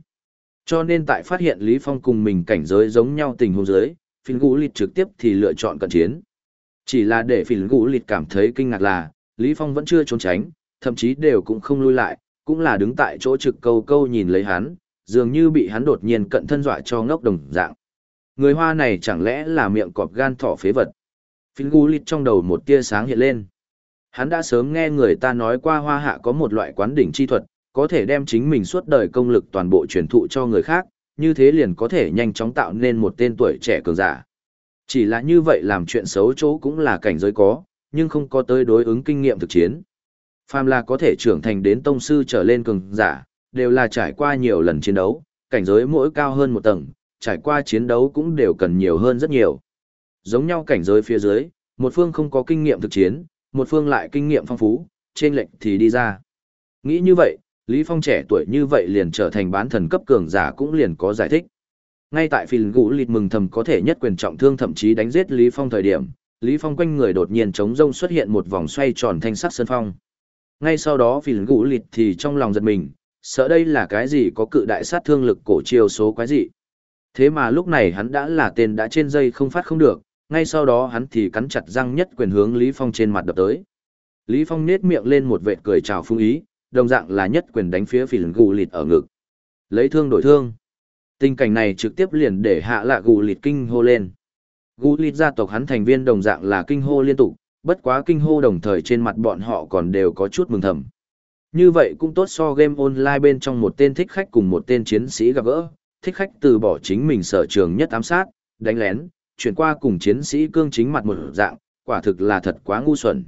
Speaker 1: Cho nên tại phát hiện Lý Phong cùng mình cảnh giới giống nhau tình huống dưới, Phính gú lịt trực tiếp thì lựa chọn cận chiến. Chỉ là để Phính gú lịt cảm thấy kinh ngạc là, Lý Phong vẫn chưa trốn tránh, thậm chí đều cũng không lui lại, cũng là đứng tại chỗ trực câu câu nhìn lấy hắn, dường như bị hắn đột nhiên cận thân dọa cho ngốc đồng dạng. Người hoa này chẳng lẽ là miệng cọp gan thỏ phế vật. Phính gu lít trong đầu một tia sáng hiện lên. Hắn đã sớm nghe người ta nói qua hoa hạ có một loại quán đỉnh chi thuật, có thể đem chính mình suốt đời công lực toàn bộ truyền thụ cho người khác, như thế liền có thể nhanh chóng tạo nên một tên tuổi trẻ cường giả. Chỉ là như vậy làm chuyện xấu chỗ cũng là cảnh giới có, nhưng không có tới đối ứng kinh nghiệm thực chiến. Phàm là có thể trưởng thành đến tông sư trở lên cường giả, đều là trải qua nhiều lần chiến đấu, cảnh giới mỗi cao hơn một tầng, trải qua chiến đấu cũng đều cần nhiều hơn rất nhiều. Giống nhau cảnh giới phía dưới, một phương không có kinh nghiệm thực chiến, một phương lại kinh nghiệm phong phú, trên lệnh thì đi ra. Nghĩ như vậy, Lý Phong trẻ tuổi như vậy liền trở thành bán thần cấp cường giả cũng liền có giải thích. Ngay tại phiền gũ lịt mừng thầm có thể nhất quyền trọng thương thậm chí đánh giết Lý Phong thời điểm, Lý Phong quanh người đột nhiên trống rông xuất hiện một vòng xoay tròn thanh sắc sơn phong. Ngay sau đó phiền gũ lịt thì trong lòng giật mình, sợ đây là cái gì có cự đại sát thương lực cổ chiêu số quái dị. Thế mà lúc này hắn đã là tên đã trên dây không phát không được, ngay sau đó hắn thì cắn chặt răng nhất quyền hướng Lý Phong trên mặt đập tới. Lý Phong nết miệng lên một vệt cười chào phung ý, đồng dạng là nhất quyền đánh phía phỉ gù lịt ở ngực. Lấy thương đổi thương. Tình cảnh này trực tiếp liền để hạ lạ gù lịt kinh hô lên. Gù lịt gia tộc hắn thành viên đồng dạng là kinh hô liên tục, bất quá kinh hô đồng thời trên mặt bọn họ còn đều có chút mừng thầm. Như vậy cũng tốt so game online bên trong một tên thích khách cùng một tên chiến sĩ gặp gỡ, thích khách từ bỏ chính mình sở trường nhất ám sát, đánh lén, chuyển qua cùng chiến sĩ cương chính mặt một dạng, quả thực là thật quá ngu xuẩn.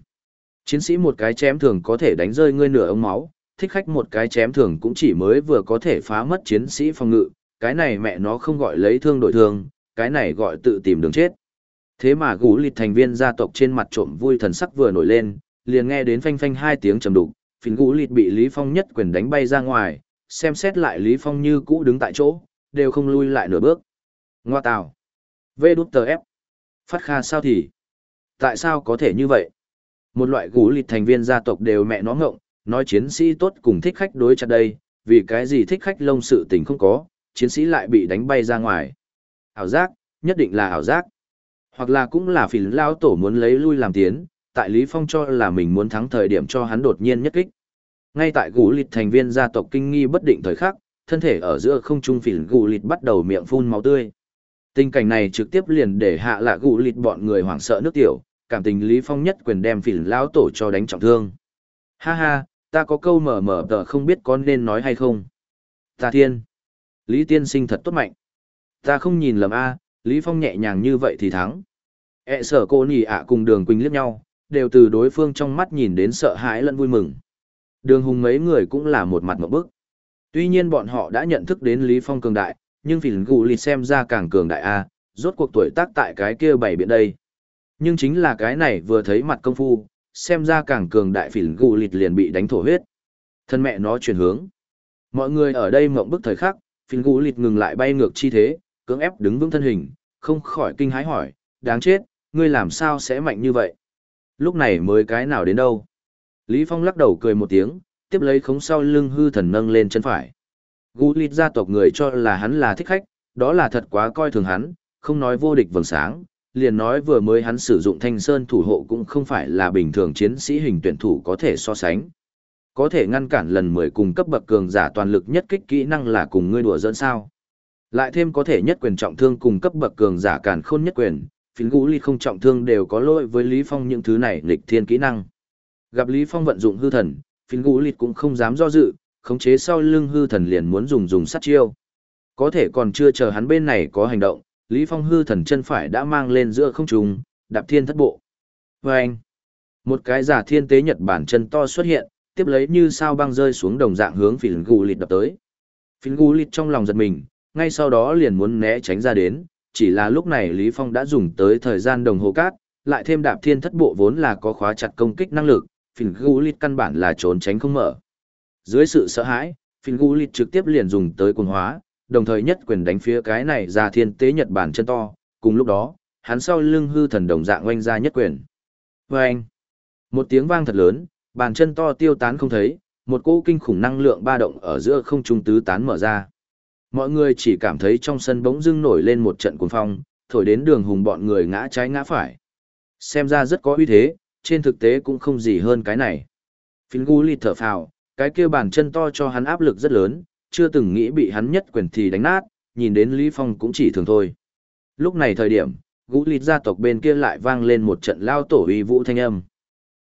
Speaker 1: Chiến sĩ một cái chém thường có thể đánh rơi ngươi nửa ống máu, thích khách một cái chém thường cũng chỉ mới vừa có thể phá mất chiến sĩ phòng ngự, cái này mẹ nó không gọi lấy thương đổi thương, cái này gọi tự tìm đường chết. Thế mà gũ lịt thành viên gia tộc trên mặt trộm vui thần sắc vừa nổi lên, liền nghe đến phanh phanh hai tiếng trầm đục, phình gũ lịt bị Lý Phong nhất quyền đánh bay ra ngoài, xem xét lại Lý Phong như cũ đứng tại chỗ, đều không lui lại nửa bước. Ngoa tào. Vê đút tờ ép. Phát kha sao thì? Tại sao có thể như vậy? Một loại gũ lịt thành viên gia tộc đều mẹ nó ngộng, nói chiến sĩ tốt cùng thích khách đối chặt đây, vì cái gì thích khách lông sự tình không có, chiến sĩ lại bị đánh bay ra ngoài. Ảo giác, nhất định là ảo giác. Hoặc là cũng là phỉ lao tổ muốn lấy lui làm tiến, tại Lý Phong cho là mình muốn thắng thời điểm cho hắn đột nhiên nhất kích. Ngay tại gũ lịt thành viên gia tộc kinh nghi bất định thời khắc, thân thể ở giữa không trung phỉn gù lịt bắt đầu miệng phun máu tươi. Tình cảnh này trực tiếp liền để hạ lạ gù lịt bọn người hoảng sợ nước tiểu, cảm tình Lý Phong nhất quyền đem phỉn lão tổ cho đánh trọng thương. Ha ha, ta có câu mở mở tờ không biết có nên nói hay không. Ta thiên. Lý tiên sinh thật tốt mạnh. Ta không nhìn lầm a, Lý Phong nhẹ nhàng như vậy thì thắng. E sở cô nhì ạ cùng đường quỳnh liếc nhau, đều từ đối phương trong mắt nhìn đến sợ hãi lẫn vui mừng. Đường hùng mấy người cũng là một mặt một bức. Tuy nhiên bọn họ đã nhận thức đến Lý Phong cường đại, nhưng phỉ gù lì xem ra càng cường đại a, rốt cuộc tuổi tác tại cái kia bảy biện đây. Nhưng chính là cái này vừa thấy mặt công phu, xem ra càng cường đại phỉ gù lịt liền bị đánh thổ huyết. Thân mẹ nó chuyển hướng. Mọi người ở đây mộng bức thời khắc, phỉ gù lịt ngừng lại bay ngược chi thế, cưỡng ép đứng vững thân hình, không khỏi kinh hái hỏi, đáng chết, ngươi làm sao sẽ mạnh như vậy? Lúc này mới cái nào đến đâu? Lý Phong lắc đầu cười một tiếng, tiếp lấy khống sau lưng hư thần nâng lên chân phải. Gu lịt gia tộc người cho là hắn là thích khách, đó là thật quá coi thường hắn, không nói vô địch vầng sáng, liền nói vừa mới hắn sử dụng thanh sơn thủ hộ cũng không phải là bình thường chiến sĩ hình tuyển thủ có thể so sánh. Có thể ngăn cản lần 10 cùng cấp bậc cường giả toàn lực nhất kích kỹ năng là cùng ngươi đùa dẫn sao. Lại thêm có thể nhất quyền trọng thương cùng cấp bậc cường giả cản khôn nhất quyền, phiến gũ ly không trọng thương đều có lỗi với Lý Phong những thứ này nghịch thiên kỹ năng. Gặp Lý Phong vận dụng hư thần, phình gũ lịt cũng không dám do dự, khống chế sau lưng hư thần liền muốn dùng dùng sát chiêu. Có thể còn chưa chờ hắn bên này có hành động, Lý Phong hư thần chân phải đã mang lên giữa không trung, đạp thiên thất bộ. Và anh, một cái giả thiên tế Nhật Bản chân to xuất hiện, tiếp lấy như sao băng rơi xuống đồng dạng hướng phình gù lịt đập tới. Phình gù lịt trong lòng giật mình, ngay sau đó liền muốn né tránh ra đến, chỉ là lúc này Lý Phong đã dùng tới thời gian đồng hồ cát, lại thêm đạp thiên thất bộ vốn là có khóa chặt công kích năng lực, phình gu lịt căn bản là trốn tránh không mở. Dưới sự sợ hãi, phình gu lịt trực tiếp liền dùng tới cuồng hóa, đồng thời nhất quyền đánh phía cái này ra thiên tế Nhật Bản chân to, cùng lúc đó, hắn sau lưng hư thần đồng dạng oanh ra nhất quyền. Vâng! Một tiếng vang thật lớn, bàn chân to tiêu tán không thấy, một cỗ kinh khủng năng lượng ba động ở giữa không trung tứ tán mở ra. Mọi người chỉ cảm thấy trong sân bỗng dưng nổi lên một trận cuồng phong, thổi đến đường hùng bọn người ngã trái ngã phải. Xem ra rất có uy thế, trên thực tế cũng không gì hơn cái này. Phín gu lịt thở phào, cái kia bàn chân to cho hắn áp lực rất lớn, chưa từng nghĩ bị hắn nhất quyền thì đánh nát, nhìn đến Lý Phong cũng chỉ thường thôi. Lúc này thời điểm, gũ lịt gia tộc bên kia lại vang lên một trận lao tổ uy vũ thanh âm.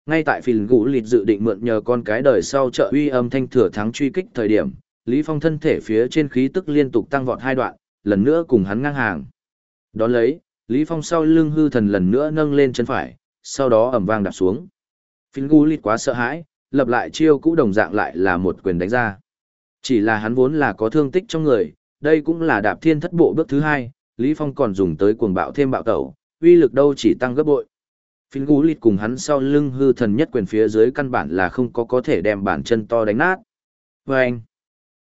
Speaker 1: Ngay tại phìn gũ lịt dự định mượn nhờ con cái đời sau trợ uy âm thanh thừa thắng truy kích thời điểm, Lý Phong thân thể phía trên khí tức liên tục tăng vọt hai đoạn, lần nữa cùng hắn ngang hàng. Đón lấy, Lý Phong sau lưng hư thần lần nữa nâng lên chân phải, sau đó ầm vang đạp xuống. Phìn gu lịt quá sợ hãi, lập lại chiêu cũ đồng dạng lại là một quyền đánh ra. Chỉ là hắn vốn là có thương tích trong người, đây cũng là đạp thiên thất bộ bước thứ hai, Lý Phong còn dùng tới cuồng bạo thêm bạo tẩu, uy lực đâu chỉ tăng gấp bội. Phiến gu lịt cùng hắn sau lưng hư thần nhất quyền phía dưới căn bản là không có có thể đem bản chân to đánh nát. Vâng!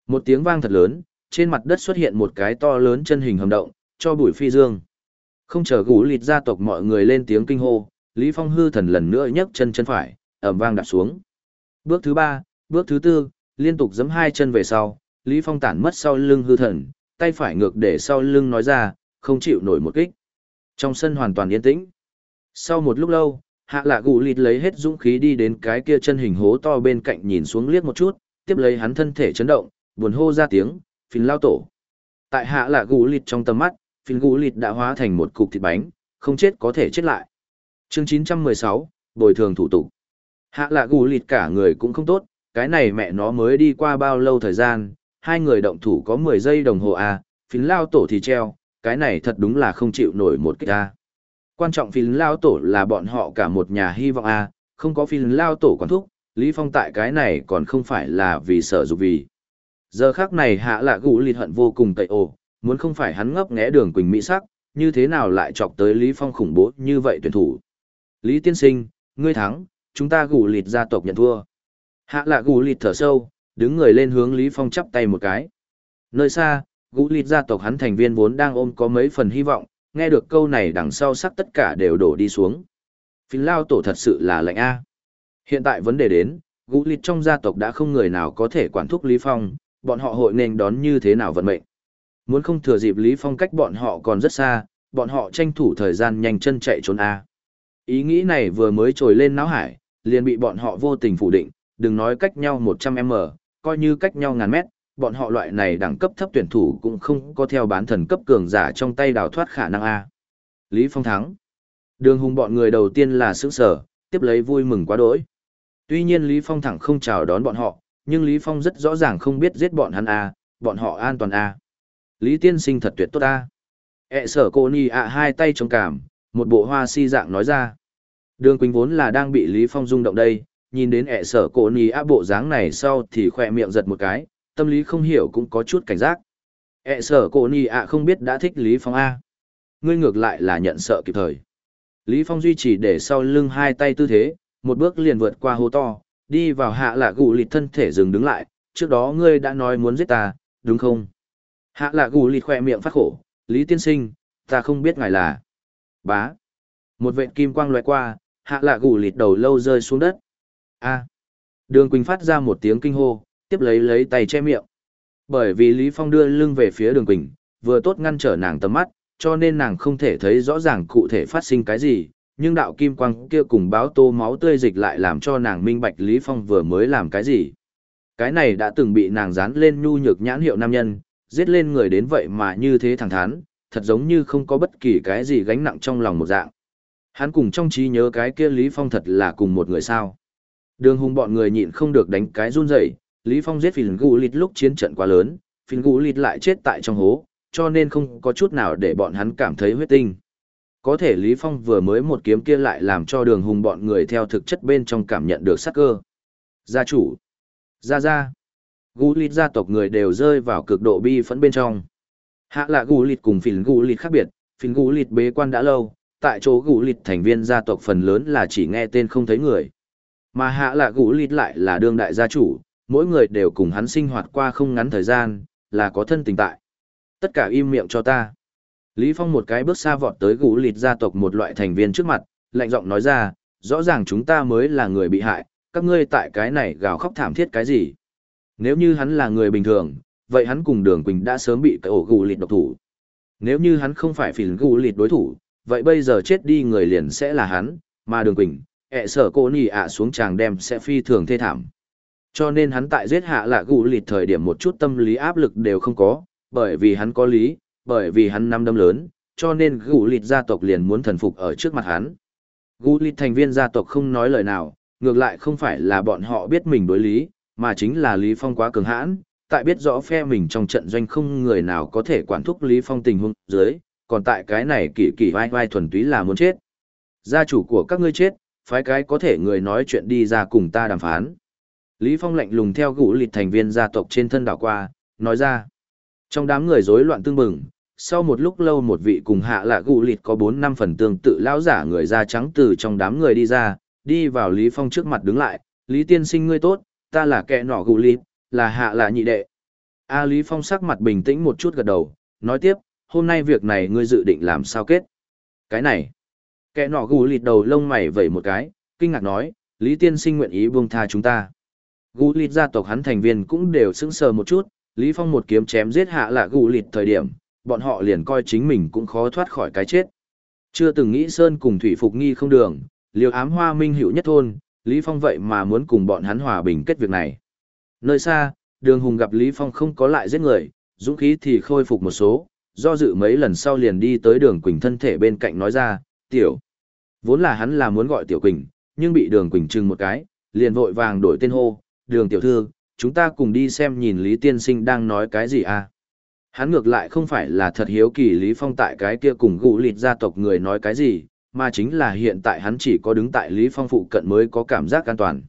Speaker 1: Một tiếng vang thật lớn, trên mặt đất xuất hiện một cái to lớn chân hình hầm động, cho bụi phi dương. Không chờ gũ lịt gia tộc mọi người lên tiếng kinh hô, Lý Phong hư thần lần nữa nhấc chân chân phải, ẩm vang đạp xuống. Bước thứ ba, bước thứ tư, liên tục giẫm hai chân về sau, Lý Phong tản mất sau lưng hư thần, tay phải ngược để sau lưng nói ra, không chịu nổi một kích. Trong sân hoàn toàn yên tĩnh. Sau một lúc lâu, hạ lạ gù lịt lấy hết dũng khí đi đến cái kia chân hình hố to bên cạnh nhìn xuống liếc một chút, tiếp lấy hắn thân thể chấn động, buồn hô ra tiếng, phình lao tổ. Tại hạ lạ gù lịt trong tầm mắt, phình gù lịt đã hóa thành một cục thịt bánh, không chết có thể chết lại. Chương 916, bồi thường thủ tục. Hạ lạ gù lịt cả người cũng không tốt, cái này mẹ nó mới đi qua bao lâu thời gian, hai người động thủ có 10 giây đồng hồ à, phín lao tổ thì treo, cái này thật đúng là không chịu nổi một kích a Quan trọng phín lao tổ là bọn họ cả một nhà hy vọng à, không có phín lao tổ quản thúc, Lý Phong tại cái này còn không phải là vì sợ dục vì. Giờ khác này hạ lạ gù lịt hận vô cùng tệ ồ, muốn không phải hắn ngấp nghé đường quỳnh mỹ sắc, như thế nào lại chọc tới Lý Phong khủng bố như vậy tuyển thủ. Lý tiên sinh, ngươi thắng, chúng ta gù lịt gia tộc nhận thua. Hạ lạ gù lịt thở sâu, đứng người lên hướng Lý Phong chắp tay một cái. Nơi xa, gù lịt gia tộc hắn thành viên vốn đang ôm có mấy phần hy vọng, nghe được câu này đằng sau sắc tất cả đều đổ đi xuống. Phình lao tổ thật sự là lạnh A. Hiện tại vấn đề đến, gù lịt trong gia tộc đã không người nào có thể quản thúc Lý Phong, bọn họ hội nên đón như thế nào vận mệnh. Muốn không thừa dịp Lý Phong cách bọn họ còn rất xa, bọn họ tranh thủ thời gian nhanh chân chạy trốn A. Ý nghĩ này vừa mới trồi lên não hải, liền bị bọn họ vô tình phủ định, đừng nói cách nhau 100m, coi như cách nhau ngàn mét, bọn họ loại này đẳng cấp thấp tuyển thủ cũng không có theo bán thần cấp cường giả trong tay đào thoát khả năng A. Lý Phong thắng. Đường hùng bọn người đầu tiên là sững sở, tiếp lấy vui mừng quá đỗi. Tuy nhiên Lý Phong thẳng không chào đón bọn họ, nhưng Lý Phong rất rõ ràng không biết giết bọn hắn A, bọn họ an toàn A. Lý tiên sinh thật tuyệt tốt A. E sở cô ni ạ hai tay trong cảm, một bộ hoa si dạng nói ra. Đường Quỳnh vốn là đang bị Lý Phong rung động đây, nhìn đến ẹ sở cổ ní á bộ dáng này sau thì khỏe miệng giật một cái, tâm lý không hiểu cũng có chút cảnh giác. ẹ sở cổ ní ạ không biết đã thích Lý Phong A. Ngươi ngược lại là nhận sợ kịp thời. Lý Phong duy trì để sau lưng hai tay tư thế, một bước liền vượt qua hố to, đi vào hạ lạ gù lịt thân thể dừng đứng lại, trước đó ngươi đã nói muốn giết ta, đúng không? Hạ lạ gù lịt khỏe miệng phát khổ, Lý tiên sinh, ta không biết ngài là. Bá. Một vệt kim quang loại qua, hạ lạ gù lịt đầu lâu rơi xuống đất. A. Đường Quỳnh phát ra một tiếng kinh hô, tiếp lấy lấy tay che miệng. Bởi vì Lý Phong đưa lưng về phía đường Quỳnh, vừa tốt ngăn trở nàng tầm mắt, cho nên nàng không thể thấy rõ ràng cụ thể phát sinh cái gì, nhưng đạo kim quang kia cùng báo tô máu tươi dịch lại làm cho nàng minh bạch Lý Phong vừa mới làm cái gì. Cái này đã từng bị nàng dán lên nhu nhược nhãn hiệu nam nhân, giết lên người đến vậy mà như thế thẳng thắn, thật giống như không có bất kỳ cái gì gánh nặng trong lòng một dạng. Hắn cùng trong trí nhớ cái kia Lý Phong thật là cùng một người sao. Đường hùng bọn người nhịn không được đánh cái run rẩy, Lý Phong giết phìn gù lịt lúc chiến trận quá lớn, phìn gù lịt lại chết tại trong hố, cho nên không có chút nào để bọn hắn cảm thấy huyết tinh. Có thể Lý Phong vừa mới một kiếm kia lại làm cho đường hùng bọn người theo thực chất bên trong cảm nhận được sắc cơ. Gia chủ, gia gia, gù lịt gia tộc người đều rơi vào cực độ bi phẫn bên trong. Hạ là gù lịt cùng phìn gù lịt khác biệt, phìn gù lịt bế quan đã lâu, tại chỗ gù lịt thành viên gia tộc phần lớn là chỉ nghe tên không thấy người. Mà hạ là gù lịt lại là đương đại gia chủ, mỗi người đều cùng hắn sinh hoạt qua không ngắn thời gian, là có thân tình tại. Tất cả im miệng cho ta. Lý Phong một cái bước xa vọt tới gù lịt gia tộc một loại thành viên trước mặt, lạnh giọng nói ra, rõ ràng chúng ta mới là người bị hại, các ngươi tại cái này gào khóc thảm thiết cái gì. Nếu như hắn là người bình thường, vậy hắn cùng đường Quỳnh đã sớm bị cái ổ gù lịt độc thủ. Nếu như hắn không phải phìn gù lịt đối thủ, vậy bây giờ chết đi người liền sẽ là hắn, mà đường Quỳnh, ẹ sở cô nỉ ạ xuống tràng đem sẽ phi thường thê thảm. Cho nên hắn tại giết hạ lạ gù lịt thời điểm một chút tâm lý áp lực đều không có, bởi vì hắn có lý, bởi vì hắn năm đâm lớn, cho nên gù lịt gia tộc liền muốn thần phục ở trước mặt hắn. Gù lịt thành viên gia tộc không nói lời nào, ngược lại không phải là bọn họ biết mình đối lý, mà chính là Lý Phong quá cường hãn, tại biết rõ phe mình trong trận doanh không người nào có thể quản thúc Lý Phong tình huống dưới, còn tại cái này kỳ kỳ vai vai thuần túy là muốn chết. Gia chủ của các ngươi chết, phái cái có thể người nói chuyện đi ra cùng ta đàm phán. Lý Phong lạnh lùng theo gũ lịt thành viên gia tộc trên thân đảo qua, nói ra. Trong đám người rối loạn tương bừng, sau một lúc lâu một vị cùng hạ lạ gũ lịt có 4 năm phần tương tự lão giả người da trắng từ trong đám người đi ra, đi vào Lý Phong trước mặt đứng lại, Lý tiên sinh ngươi tốt, ta là kẻ nọ gũ lịt, là hạ là nhị đệ. A Lý Phong sắc mặt bình tĩnh một chút gật đầu, nói tiếp, hôm nay việc này ngươi dự định làm sao kết? Cái này, kẻ nọ gù lịt đầu lông mày vẩy một cái, kinh ngạc nói, Lý Tiên Sinh nguyện ý buông tha chúng ta. Gù lịt gia tộc hắn thành viên cũng đều sững sờ một chút, Lý Phong một kiếm chém giết hạ là gù lịt thời điểm, bọn họ liền coi chính mình cũng khó thoát khỏi cái chết. Chưa từng nghĩ Sơn cùng Thủy Phục nghi không đường, liều ám hoa minh hữu nhất thôn, Lý Phong vậy mà muốn cùng bọn hắn hòa bình kết việc này. Nơi xa, đường hùng gặp Lý Phong không có lại giết người, dũng khí thì khôi phục một số, do dự mấy lần sau liền đi tới đường Quỳnh thân thể bên cạnh nói ra, tiểu. Vốn là hắn là muốn gọi tiểu Quỳnh, nhưng bị đường Quỳnh chừng một cái, liền vội vàng đổi tên hô, đường tiểu thư, chúng ta cùng đi xem nhìn Lý Tiên Sinh đang nói cái gì à. Hắn ngược lại không phải là thật hiếu kỳ Lý Phong tại cái kia cùng gũ lịt gia tộc người nói cái gì, mà chính là hiện tại hắn chỉ có đứng tại Lý Phong phụ cận mới có cảm giác an toàn.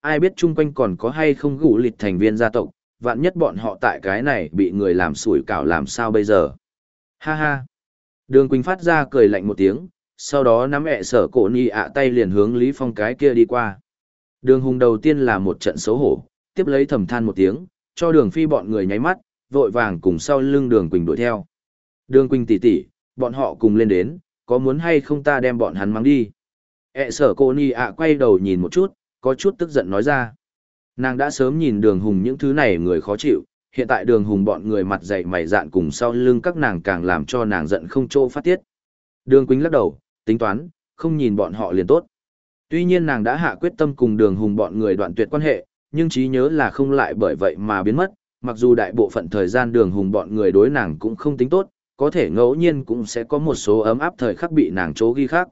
Speaker 1: Ai biết chung quanh còn có hay không gũ lịt thành viên gia tộc, vạn nhất bọn họ tại cái này bị người làm sủi cảo làm sao bây giờ. Ha ha. Đường Quỳnh phát ra cười lạnh một tiếng, sau đó nắm ẹ sở cổ nhị ạ tay liền hướng Lý Phong cái kia đi qua. Đường Hùng đầu tiên là một trận xấu hổ, tiếp lấy thầm than một tiếng, cho đường phi bọn người nháy mắt, vội vàng cùng sau lưng đường Quỳnh đuổi theo. Đường Quỳnh tỷ tỷ, bọn họ cùng lên đến, có muốn hay không ta đem bọn hắn mang đi. ẹ sở cô nì ạ quay đầu nhìn một chút, có chút tức giận nói ra. Nàng đã sớm nhìn đường hùng những thứ này người khó chịu, hiện tại đường hùng bọn người mặt dày mày dạn cùng sau lưng các nàng càng làm cho nàng giận không chỗ phát tiết, Đường Quỳnh lắc đầu, tính toán, không nhìn bọn họ liền tốt. Tuy nhiên nàng đã hạ quyết tâm cùng đường hùng bọn người đoạn tuyệt quan hệ, nhưng trí nhớ là không lại bởi vậy mà biến mất, mặc dù đại bộ phận thời gian đường hùng bọn người đối nàng cũng không tính tốt, có thể ngẫu nhiên cũng sẽ có một số ấm áp thời khắc bị nàng chố ghi khác.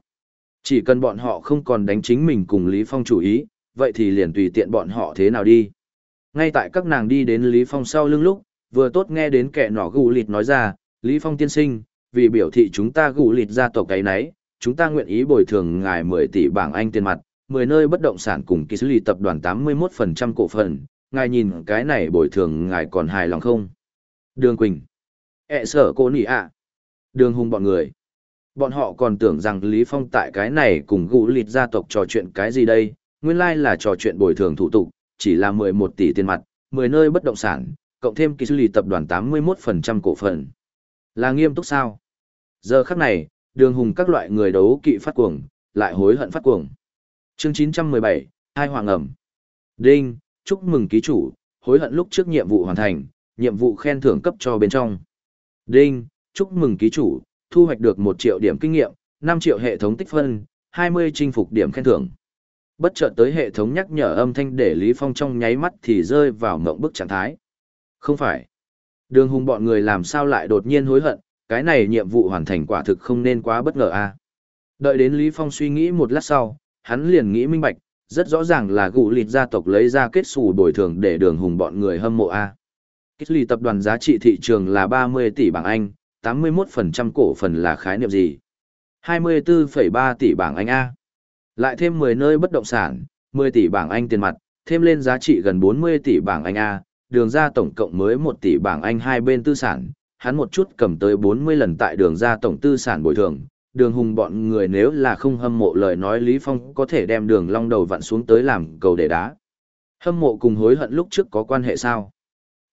Speaker 1: Chỉ cần bọn họ không còn đánh chính mình cùng Lý Phong chủ ý, vậy thì liền tùy tiện bọn họ thế nào đi. Ngay tại các nàng đi đến Lý Phong sau lưng lúc, vừa tốt nghe đến kẻ nỏ gù lịt nói ra, Lý Phong tiên sinh, vì biểu thị chúng ta gù lịt ra tộc cái nấy, chúng ta nguyện ý bồi thường ngài 10 tỷ bảng Anh tiền mặt, 10 nơi bất động sản cùng ký xử lý tập đoàn 81% cổ phần, ngài nhìn cái này bồi thường ngài còn hài lòng không? Đường Quỳnh. ẹ sở cô nỉ ạ. Đường hùng bọn người. Bọn họ còn tưởng rằng Lý Phong tại cái này cùng gũ lịt gia tộc trò chuyện cái gì đây, nguyên lai là trò chuyện bồi thường thủ tục, chỉ là 11 tỷ tiền mặt, 10 nơi bất động sản, cộng thêm kỳ sư lì tập đoàn 81% cổ phần. Là nghiêm túc sao? Giờ khắc này, đường hùng các loại người đấu kỵ phát cuồng, lại hối hận phát cuồng. Chương 917, hai hoàng ẩm. Đinh, chúc mừng ký chủ, hối hận lúc trước nhiệm vụ hoàn thành, nhiệm vụ khen thưởng cấp cho bên trong. Đinh, chúc mừng ký chủ, thu hoạch được 1 triệu điểm kinh nghiệm, 5 triệu hệ thống tích phân, 20 chinh phục điểm khen thưởng. Bất chợt tới hệ thống nhắc nhở âm thanh để Lý Phong trong nháy mắt thì rơi vào mộng bức trạng thái. Không phải. Đường hùng bọn người làm sao lại đột nhiên hối hận, cái này nhiệm vụ hoàn thành quả thực không nên quá bất ngờ a. Đợi đến Lý Phong suy nghĩ một lát sau, hắn liền nghĩ minh bạch, rất rõ ràng là gụ lịt gia tộc lấy ra kết xù bồi thường để đường hùng bọn người hâm mộ a. Kết lì tập đoàn giá trị thị trường là 30 tỷ bảng Anh, 81% cổ phần là khái niệm gì? 24,3 tỷ bảng Anh A. Lại thêm 10 nơi bất động sản, 10 tỷ bảng Anh tiền mặt, thêm lên giá trị gần 40 tỷ bảng Anh A, đường ra tổng cộng mới 1 tỷ bảng Anh hai bên tư sản, hắn một chút cầm tới 40 lần tại đường ra tổng tư sản bồi thường. Đường hùng bọn người nếu là không hâm mộ lời nói Lý Phong có thể đem đường long đầu vặn xuống tới làm cầu để đá. Hâm mộ cùng hối hận lúc trước có quan hệ sao?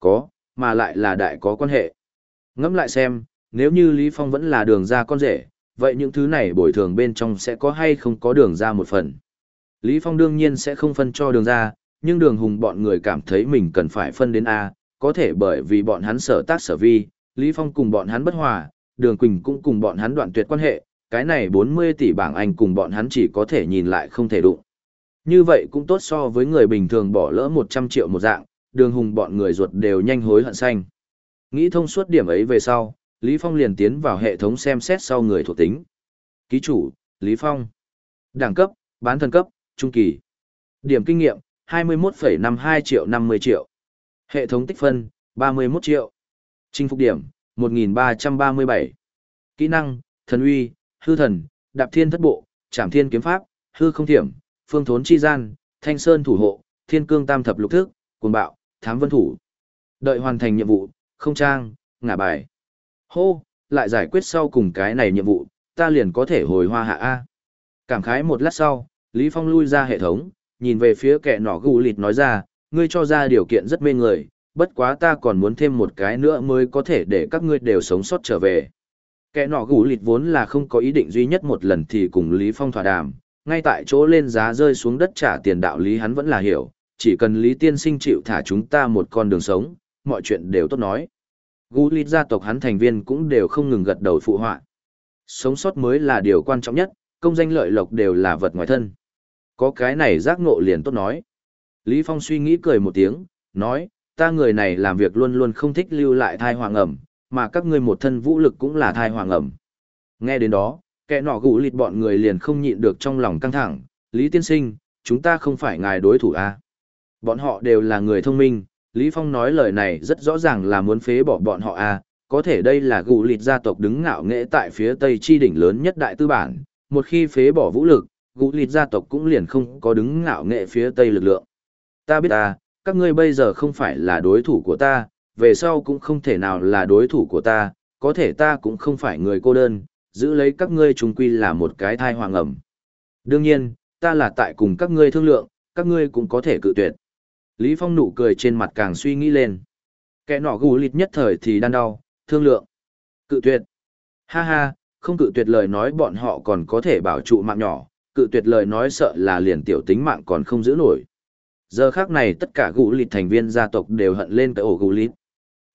Speaker 1: Có, mà lại là đại có quan hệ. Ngẫm lại xem, nếu như Lý Phong vẫn là đường ra con rể, vậy những thứ này bồi thường bên trong sẽ có hay không có đường ra một phần. Lý Phong đương nhiên sẽ không phân cho đường ra, nhưng đường hùng bọn người cảm thấy mình cần phải phân đến A, có thể bởi vì bọn hắn sở tác sở vi, Lý Phong cùng bọn hắn bất hòa, đường Quỳnh cũng cùng bọn hắn đoạn tuyệt quan hệ, cái này 40 tỷ bảng Anh cùng bọn hắn chỉ có thể nhìn lại không thể đụng. Như vậy cũng tốt so với người bình thường bỏ lỡ 100 triệu một dạng, đường hùng bọn người ruột đều nhanh hối hận xanh. Nghĩ thông suốt điểm ấy về sau, Lý Phong liền tiến vào hệ thống xem xét sau người thuộc tính. Ký chủ, Lý Phong. Đẳng cấp, bán thần cấp, trung kỳ. Điểm kinh nghiệm, 21,52 triệu 50 triệu. Hệ thống tích phân, 31 triệu. Chinh phục điểm, 1.337. Kỹ năng, thần uy, hư thần, đạp thiên thất bộ, trảm thiên kiếm pháp, hư không thiểm, phương thốn chi gian, thanh sơn thủ hộ, thiên cương tam thập lục thức, cuồng bạo, thám vân thủ. Đợi hoàn thành nhiệm vụ, không trang, ngả bài. Hô, lại giải quyết sau cùng cái này nhiệm vụ, ta liền có thể hồi hoa hạ A. Cảm khái một lát sau, Lý Phong lui ra hệ thống, nhìn về phía kẻ nọ gù lịt nói ra, ngươi cho ra điều kiện rất mê người, bất quá ta còn muốn thêm một cái nữa mới có thể để các ngươi đều sống sót trở về. Kẻ nọ gù lịt vốn là không có ý định duy nhất một lần thì cùng Lý Phong thỏa đàm, ngay tại chỗ lên giá rơi xuống đất trả tiền đạo lý hắn vẫn là hiểu, chỉ cần Lý Tiên Sinh chịu thả chúng ta một con đường sống, mọi chuyện đều tốt nói gu lít gia tộc hắn thành viên cũng đều không ngừng gật đầu phụ họa. Sống sót mới là điều quan trọng nhất, công danh lợi lộc đều là vật ngoài thân. Có cái này giác ngộ liền tốt nói. Lý Phong suy nghĩ cười một tiếng, nói, ta người này làm việc luôn luôn không thích lưu lại thai hoàng ẩm, mà các ngươi một thân vũ lực cũng là thai hoàng ẩm. Nghe đến đó, kẻ nọ gũ lịt bọn người liền không nhịn được trong lòng căng thẳng, Lý Tiên Sinh, chúng ta không phải ngài đối thủ à? Bọn họ đều là người thông minh, Lý Phong nói lời này rất rõ ràng là muốn phế bỏ bọn họ à, có thể đây là gù lịt gia tộc đứng ngạo nghệ tại phía tây chi đỉnh lớn nhất đại tư bản, một khi phế bỏ vũ lực, gù lịt gia tộc cũng liền không có đứng ngạo nghệ phía tây lực lượng. Ta biết à, các ngươi bây giờ không phải là đối thủ của ta, về sau cũng không thể nào là đối thủ của ta, có thể ta cũng không phải người cô đơn, giữ lấy các ngươi chung quy là một cái thai hoàng ẩm. Đương nhiên, ta là tại cùng các ngươi thương lượng, các ngươi cũng có thể cự tuyệt. Lý Phong nụ cười trên mặt càng suy nghĩ lên. Kẻ nọ gù lịt nhất thời thì đan đau, thương lượng. Cự tuyệt. Ha ha, không cự tuyệt lời nói bọn họ còn có thể bảo trụ mạng nhỏ, cự tuyệt lời nói sợ là liền tiểu tính mạng còn không giữ nổi. Giờ khác này tất cả gù lịt thành viên gia tộc đều hận lên cái ổ gù lịt.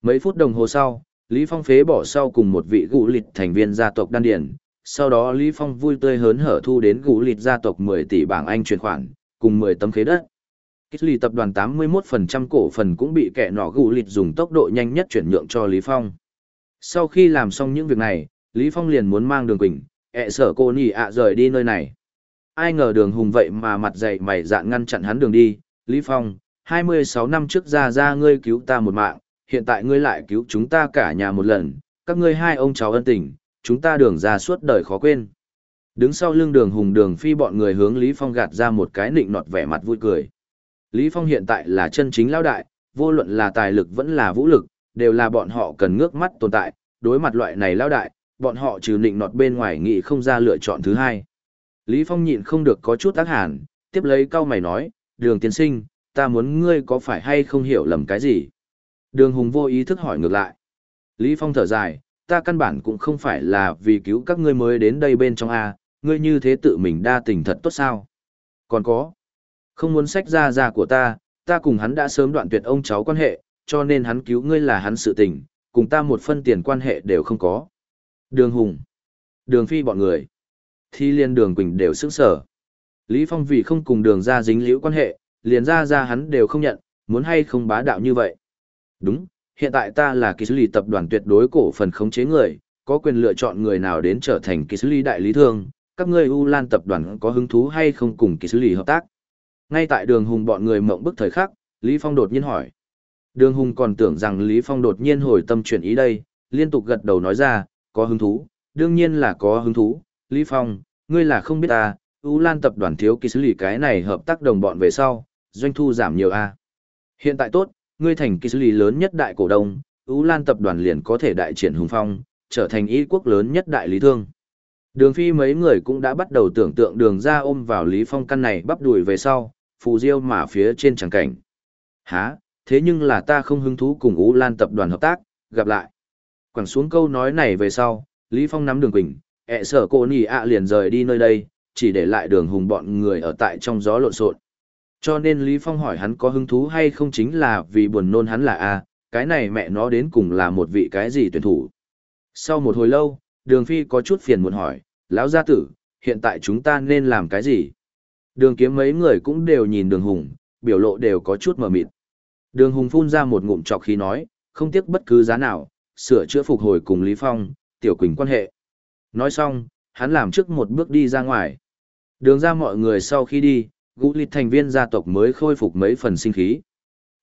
Speaker 1: Mấy phút đồng hồ sau, Lý Phong phế bỏ sau cùng một vị gù lịt thành viên gia tộc đan điển. sau đó Lý Phong vui tươi hớn hở thu đến gù lịt gia tộc 10 tỷ bảng Anh chuyển khoản, cùng 10 tấm khế đất. Kích lì tập đoàn 81% cổ phần cũng bị kẻ nọ gù lịt dùng tốc độ nhanh nhất chuyển nhượng cho Lý Phong. Sau khi làm xong những việc này, Lý Phong liền muốn mang đường quỳnh, ẹ sở cô nhỉ ạ rời đi nơi này. Ai ngờ đường hùng vậy mà mặt dày mày dạn ngăn chặn hắn đường đi, Lý Phong, 26 năm trước ra ra ngươi cứu ta một mạng, hiện tại ngươi lại cứu chúng ta cả nhà một lần, các ngươi hai ông cháu ân tình, chúng ta đường ra suốt đời khó quên. Đứng sau lưng đường hùng đường phi bọn người hướng Lý Phong gạt ra một cái nịnh nọt vẻ mặt vui cười. Lý Phong hiện tại là chân chính lão đại, vô luận là tài lực vẫn là vũ lực, đều là bọn họ cần ngước mắt tồn tại, đối mặt loại này lão đại, bọn họ trừ nịnh nọt bên ngoài nghĩ không ra lựa chọn thứ hai. Lý Phong nhịn không được có chút ác hàn, tiếp lấy câu mày nói, đường tiên sinh, ta muốn ngươi có phải hay không hiểu lầm cái gì? Đường Hùng vô ý thức hỏi ngược lại. Lý Phong thở dài, ta căn bản cũng không phải là vì cứu các ngươi mới đến đây bên trong A, ngươi như thế tự mình đa tình thật tốt sao? Còn có, không muốn sách ra ra của ta, ta cùng hắn đã sớm đoạn tuyệt ông cháu quan hệ, cho nên hắn cứu ngươi là hắn sự tình, cùng ta một phân tiền quan hệ đều không có. Đường Hùng, Đường Phi bọn người, Thi liên Đường Quỳnh đều sững sở. Lý Phong vì không cùng đường ra dính liễu quan hệ, liền ra ra hắn đều không nhận, muốn hay không bá đạo như vậy. Đúng, hiện tại ta là kỳ lý tập đoàn tuyệt đối cổ phần khống chế người, có quyền lựa chọn người nào đến trở thành kỳ lý đại lý thương, các ngươi U Lan tập đoàn có hứng thú hay không cùng kỳ lý hợp tác. Ngay tại đường hùng bọn người mộng bức thời khắc, Lý Phong đột nhiên hỏi. Đường hùng còn tưởng rằng Lý Phong đột nhiên hồi tâm chuyển ý đây, liên tục gật đầu nói ra, có hứng thú, đương nhiên là có hứng thú, Lý Phong, ngươi là không biết ta, U Lan tập đoàn thiếu kỳ xử lý cái này hợp tác đồng bọn về sau, doanh thu giảm nhiều a. Hiện tại tốt, ngươi thành kỳ xử lý lớn nhất đại cổ đông, U Lan tập đoàn liền có thể đại triển hùng phong, trở thành y quốc lớn nhất đại lý thương. Đường phi mấy người cũng đã bắt đầu tưởng tượng đường ra ôm vào Lý Phong căn này bắp đuổi về sau, phù diêu mà phía trên chẳng cảnh. Hả, thế nhưng là ta không hứng thú cùng Ú Lan tập đoàn hợp tác, gặp lại. Quẳng xuống câu nói này về sau, Lý Phong nắm đường quỳnh, ẹ sở cô nì ạ liền rời đi nơi đây, chỉ để lại đường hùng bọn người ở tại trong gió lộn xộn. Cho nên Lý Phong hỏi hắn có hứng thú hay không chính là vì buồn nôn hắn là A, cái này mẹ nó đến cùng là một vị cái gì tuyển thủ. Sau một hồi lâu, đường phi có chút phiền muốn hỏi, lão gia tử, hiện tại chúng ta nên làm cái gì? Đường kiếm mấy người cũng đều nhìn đường hùng, biểu lộ đều có chút mờ mịt. Đường hùng phun ra một ngụm trọc khí nói, không tiếc bất cứ giá nào, sửa chữa phục hồi cùng Lý Phong, tiểu quỳnh quan hệ. Nói xong, hắn làm trước một bước đi ra ngoài. Đường ra mọi người sau khi đi, gũ lịt thành viên gia tộc mới khôi phục mấy phần sinh khí.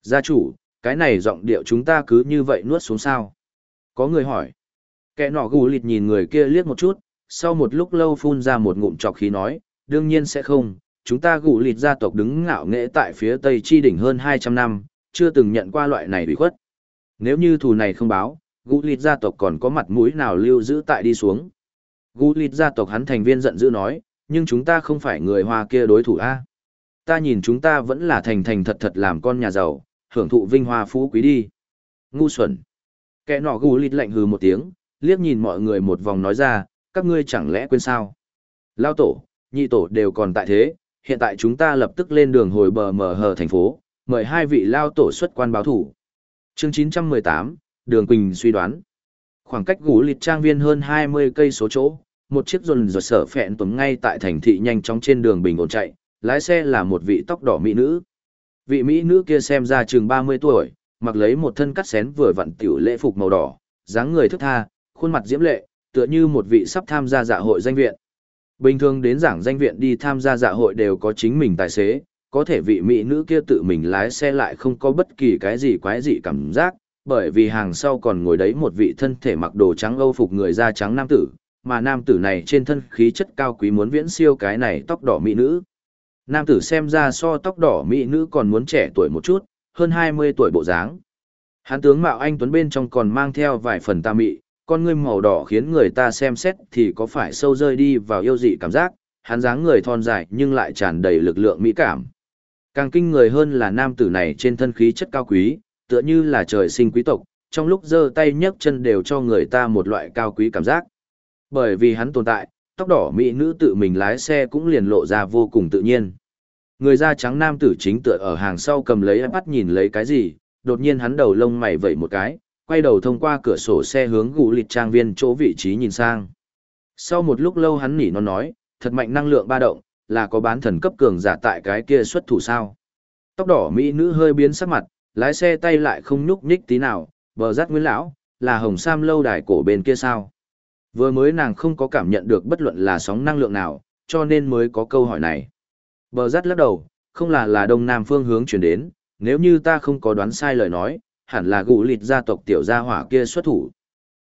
Speaker 1: Gia chủ, cái này giọng điệu chúng ta cứ như vậy nuốt xuống sao? Có người hỏi. Kẻ nọ gũ lịt nhìn người kia liếc một chút, sau một lúc lâu phun ra một ngụm trọc khí nói, đương nhiên sẽ không, chúng ta gù lịt gia tộc đứng ngạo nghễ tại phía tây chi đỉnh hơn 200 năm, chưa từng nhận qua loại này bị khuất. Nếu như thù này không báo, gù lịt gia tộc còn có mặt mũi nào lưu giữ tại đi xuống. Gù lịt gia tộc hắn thành viên giận dữ nói, nhưng chúng ta không phải người hoa kia đối thủ a ta nhìn chúng ta vẫn là thành thành thật thật làm con nhà giàu, hưởng thụ vinh hoa phú quý đi. Ngu xuẩn. Kẻ nọ gù lịt lạnh hừ một tiếng, liếc nhìn mọi người một vòng nói ra, các ngươi chẳng lẽ quên sao? Lao tổ, nhị tổ đều còn tại thế, hiện tại chúng ta lập tức lên đường hồi bờ mở hờ thành phố, mời hai vị lao tổ xuất quan báo thủ. Chương 918, Đường Quỳnh suy đoán. Khoảng cách gũ lịt trang viên hơn 20 cây số chỗ, một chiếc dồn dột sở phẹn tuấn ngay tại thành thị nhanh chóng trên đường bình ổn chạy, lái xe là một vị tóc đỏ mỹ nữ. Vị mỹ nữ kia xem ra chừng 30 tuổi, mặc lấy một thân cắt xén vừa vặn tiểu lễ phục màu đỏ, dáng người thức tha, khuôn mặt diễm lệ, tựa như một vị sắp tham gia dạ hội danh viện. Bình thường đến giảng danh viện đi tham gia dạ hội đều có chính mình tài xế, có thể vị mỹ nữ kia tự mình lái xe lại không có bất kỳ cái gì quái dị cảm giác, bởi vì hàng sau còn ngồi đấy một vị thân thể mặc đồ trắng âu phục người da trắng nam tử, mà nam tử này trên thân khí chất cao quý muốn viễn siêu cái này tóc đỏ mỹ nữ. Nam tử xem ra so tóc đỏ mỹ nữ còn muốn trẻ tuổi một chút, hơn 20 tuổi bộ dáng. Hán tướng mạo anh tuấn bên trong còn mang theo vài phần ta mị, con ngươi màu đỏ khiến người ta xem xét thì có phải sâu rơi đi vào yêu dị cảm giác, hắn dáng người thon dài nhưng lại tràn đầy lực lượng mỹ cảm. Càng kinh người hơn là nam tử này trên thân khí chất cao quý, tựa như là trời sinh quý tộc, trong lúc giơ tay nhấc chân đều cho người ta một loại cao quý cảm giác. Bởi vì hắn tồn tại, tóc đỏ mỹ nữ tự mình lái xe cũng liền lộ ra vô cùng tự nhiên. Người da trắng nam tử chính tựa ở hàng sau cầm lấy bắt nhìn lấy cái gì, đột nhiên hắn đầu lông mày vẩy một cái, quay đầu thông qua cửa sổ xe hướng gù lịt trang viên chỗ vị trí nhìn sang. Sau một lúc lâu hắn nỉ nó nói, thật mạnh năng lượng ba động, là có bán thần cấp cường giả tại cái kia xuất thủ sao. Tóc đỏ mỹ nữ hơi biến sắc mặt, lái xe tay lại không nhúc nhích tí nào, bờ rát nguyên lão, là hồng sam lâu đài cổ bên kia sao. Vừa mới nàng không có cảm nhận được bất luận là sóng năng lượng nào, cho nên mới có câu hỏi này. Bờ rát lắc đầu, không là là đông nam phương hướng chuyển đến, nếu như ta không có đoán sai lời nói, hẳn là gũ lịt gia tộc tiểu gia hỏa kia xuất thủ.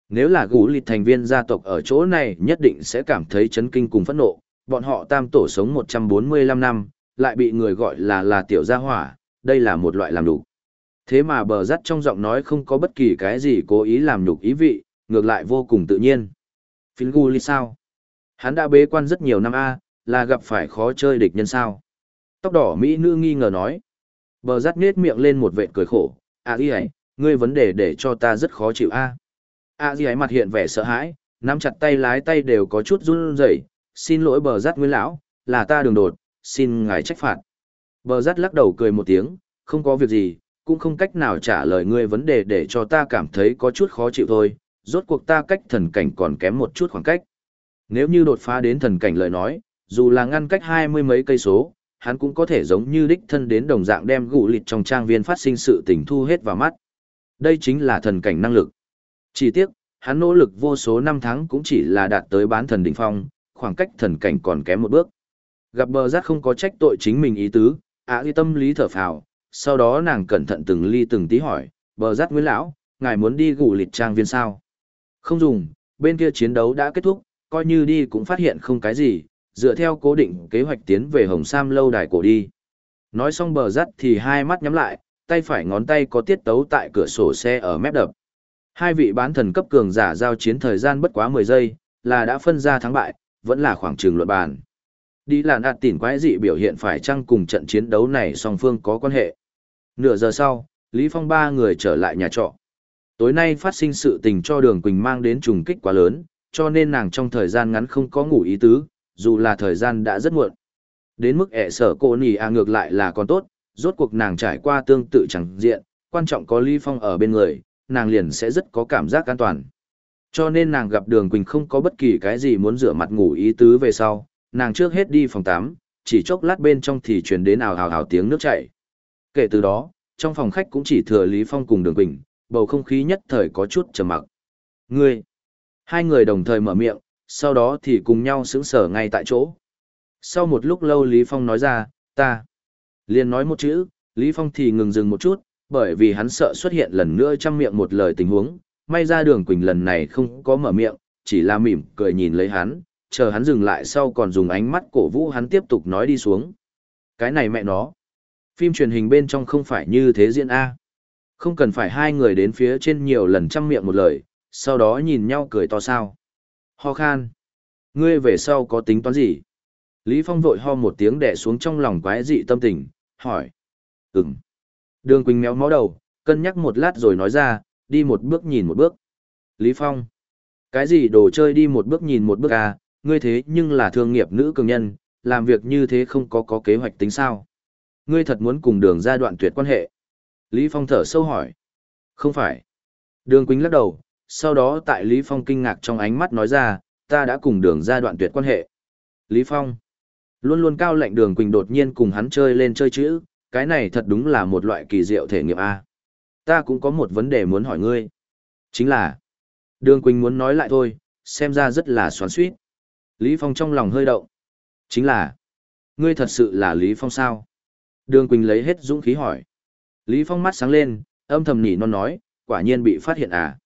Speaker 1: Nếu là gũ lịt thành viên gia tộc ở chỗ này nhất định sẽ cảm thấy chấn kinh cùng phẫn nộ, bọn họ tam tổ sống 145 năm, lại bị người gọi là là tiểu gia hỏa, đây là một loại làm đủ. Thế mà bờ rắt trong giọng nói không có bất kỳ cái gì cố ý làm nhục ý vị, ngược lại vô cùng tự nhiên. Phiến gu sao? Hắn đã bế quan rất nhiều năm A, là gặp phải khó chơi địch nhân sao? Tóc đỏ Mỹ nữ nghi ngờ nói. Bờ rắt nết miệng lên một vệ cười khổ. À, a di ấy, ngươi vấn đề để cho ta rất khó chịu A. À, a di ấy mặt hiện vẻ sợ hãi, nắm chặt tay lái tay đều có chút run rẩy. Xin lỗi bờ rắt nguyên lão, là ta đường đột, xin ngài trách phạt. Bờ rắt lắc đầu cười một tiếng, không có việc gì, cũng không cách nào trả lời ngươi vấn đề để cho ta cảm thấy có chút khó chịu thôi, rốt cuộc ta cách thần cảnh còn kém một chút khoảng cách. Nếu như đột phá đến thần cảnh lời nói, dù là ngăn cách hai mươi mấy cây số, hắn cũng có thể giống như đích thân đến đồng dạng đem gụ lịt trong trang viên phát sinh sự tình thu hết vào mắt. Đây chính là thần cảnh năng lực. Chỉ tiếc, hắn nỗ lực vô số năm tháng cũng chỉ là đạt tới bán thần đỉnh phong, khoảng cách thần cảnh còn kém một bước. Gặp bờ giác không có trách tội chính mình ý tứ, ạ à, tâm lý thở phào, sau đó nàng cẩn thận từng ly từng tí hỏi, bờ giác nguyễn lão, ngài muốn đi gụ lịt trang viên sao? Không dùng, bên kia chiến đấu đã kết thúc, coi như đi cũng phát hiện không cái gì, dựa theo cố định kế hoạch tiến về Hồng Sam lâu đài cổ đi. Nói xong bờ rắt thì hai mắt nhắm lại, tay phải ngón tay có tiết tấu tại cửa sổ xe ở mép đập. Hai vị bán thần cấp cường giả giao chiến thời gian bất quá 10 giây, là đã phân ra thắng bại, vẫn là khoảng trường luận bàn. Đi làn ạt tỉn quái dị biểu hiện phải chăng cùng trận chiến đấu này song phương có quan hệ. Nửa giờ sau, Lý Phong ba người trở lại nhà trọ. Tối nay phát sinh sự tình cho Đường Quỳnh mang đến trùng kích quá lớn, cho nên nàng trong thời gian ngắn không có ngủ ý tứ, dù là thời gian đã rất muộn. Đến mức ẻ sở cô nì à ngược lại là còn tốt, rốt cuộc nàng trải qua tương tự chẳng diện, quan trọng có Lý Phong ở bên người, nàng liền sẽ rất có cảm giác an toàn. Cho nên nàng gặp Đường Quỳnh không có bất kỳ cái gì muốn rửa mặt ngủ ý tứ về sau, nàng trước hết đi phòng 8, chỉ chốc lát bên trong thì truyền đến ào ào ào tiếng nước chảy. Kể từ đó, trong phòng khách cũng chỉ thừa Lý Phong cùng Đường Quỳnh, bầu không khí nhất thời có chút trầm mặc. Ngươi! Hai người đồng thời mở miệng, sau đó thì cùng nhau sững sở ngay tại chỗ. Sau một lúc lâu Lý Phong nói ra, ta. liền nói một chữ, Lý Phong thì ngừng dừng một chút, bởi vì hắn sợ xuất hiện lần nữa trong miệng một lời tình huống, may ra đường Quỳnh lần này không có mở miệng, chỉ là mỉm cười nhìn lấy hắn, chờ hắn dừng lại sau còn dùng ánh mắt cổ vũ hắn tiếp tục nói đi xuống. Cái này mẹ nó. Phim truyền hình bên trong không phải như thế diễn A. Không cần phải hai người đến phía trên nhiều lần chăm miệng một lời, sau đó nhìn nhau cười to sao. Ho khan. Ngươi về sau có tính toán gì? Lý Phong vội ho một tiếng đẻ xuống trong lòng quái dị tâm tình, hỏi. Ừm. Đường Quỳnh méo mó đầu, cân nhắc một lát rồi nói ra, đi một bước nhìn một bước. Lý Phong. Cái gì đồ chơi đi một bước nhìn một bước à, ngươi thế nhưng là thương nghiệp nữ cường nhân, làm việc như thế không có có kế hoạch tính sao. Ngươi thật muốn cùng đường ra đoạn tuyệt quan hệ. Lý Phong thở sâu hỏi. Không phải. Đường Quỳnh lắc đầu, sau đó tại Lý Phong kinh ngạc trong ánh mắt nói ra, ta đã cùng đường ra đoạn tuyệt quan hệ. Lý Phong. Luôn luôn cao lệnh đường Quỳnh đột nhiên cùng hắn chơi lên chơi chữ, cái này thật đúng là một loại kỳ diệu thể nghiệm A. Ta cũng có một vấn đề muốn hỏi ngươi. Chính là, đường Quỳnh muốn nói lại thôi, xem ra rất là xoắn suýt. Lý Phong trong lòng hơi động. Chính là, ngươi thật sự là Lý Phong sao? Đường Quỳnh lấy hết dũng khí hỏi. Lý Phong mắt sáng lên, âm thầm nhỉ non nói, quả nhiên bị phát hiện à.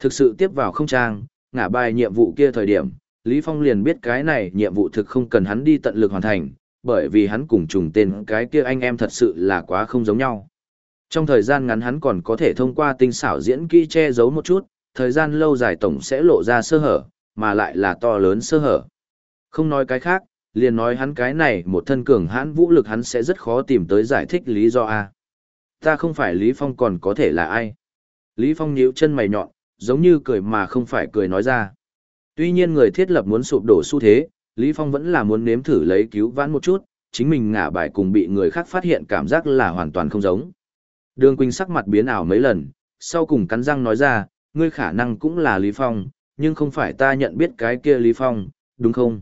Speaker 1: Thực sự tiếp vào không trang, ngả bài nhiệm vụ kia thời điểm, Lý Phong liền biết cái này nhiệm vụ thực không cần hắn đi tận lực hoàn thành, bởi vì hắn cùng trùng tên cái kia anh em thật sự là quá không giống nhau. Trong thời gian ngắn hắn còn có thể thông qua tinh xảo diễn kỹ che giấu một chút, thời gian lâu dài tổng sẽ lộ ra sơ hở, mà lại là to lớn sơ hở. Không nói cái khác, liền nói hắn cái này một thân cường hãn vũ lực hắn sẽ rất khó tìm tới giải thích lý do a. Ta không phải Lý Phong còn có thể là ai? Lý Phong nhíu chân mày nhọn, giống như cười mà không phải cười nói ra. Tuy nhiên người thiết lập muốn sụp đổ xu thế, Lý Phong vẫn là muốn nếm thử lấy cứu vãn một chút, chính mình ngả bài cùng bị người khác phát hiện cảm giác là hoàn toàn không giống. Đường Quỳnh sắc mặt biến ảo mấy lần, sau cùng cắn răng nói ra, ngươi khả năng cũng là Lý Phong, nhưng không phải ta nhận biết cái kia Lý Phong, đúng không?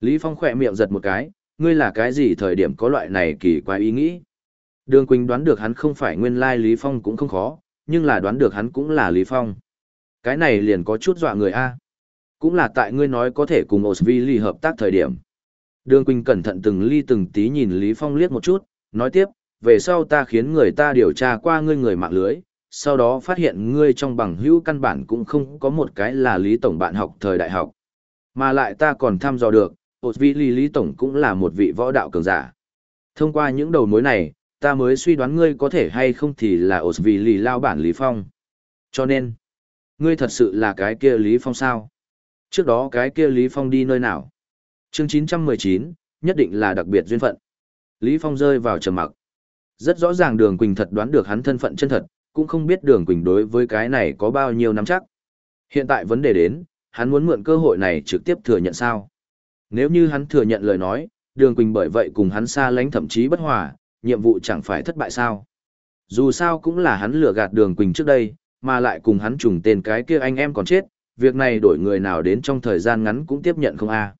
Speaker 1: Lý Phong khỏe miệng giật một cái, ngươi là cái gì thời điểm có loại này kỳ quái ý nghĩ? Đường Quỳnh đoán được hắn không phải nguyên lai Lý Phong cũng không khó, nhưng là đoán được hắn cũng là Lý Phong. Cái này liền có chút dọa người A. Cũng là tại ngươi nói có thể cùng Osvili hợp tác thời điểm. Đường Quỳnh cẩn thận từng ly từng tí nhìn Lý Phong liếc một chút, nói tiếp, về sau ta khiến người ta điều tra qua ngươi người mạng lưới, sau đó phát hiện ngươi trong bằng hữu căn bản cũng không có một cái là Lý Tổng bạn học thời đại học. Mà lại ta còn thăm dò được, Osvili Lý Tổng cũng là một vị võ đạo cường giả. Thông qua những đầu mối này, ta mới suy đoán ngươi có thể hay không thì là Osvili lao bản Lý Phong. Cho nên, ngươi thật sự là cái kia Lý Phong sao? Trước đó cái kia Lý Phong đi nơi nào? Chương 919, nhất định là đặc biệt duyên phận. Lý Phong rơi vào trầm mặc. Rất rõ ràng Đường Quỳnh thật đoán được hắn thân phận chân thật, cũng không biết Đường Quỳnh đối với cái này có bao nhiêu nắm chắc. Hiện tại vấn đề đến, hắn muốn mượn cơ hội này trực tiếp thừa nhận sao? Nếu như hắn thừa nhận lời nói, Đường Quỳnh bởi vậy cùng hắn xa lánh thậm chí bất hòa, nhiệm vụ chẳng phải thất bại sao? Dù sao cũng là hắn lừa gạt Đường Quỳnh trước đây, mà lại cùng hắn trùng tên cái kia anh em còn chết, việc này đổi người nào đến trong thời gian ngắn cũng tiếp nhận không a.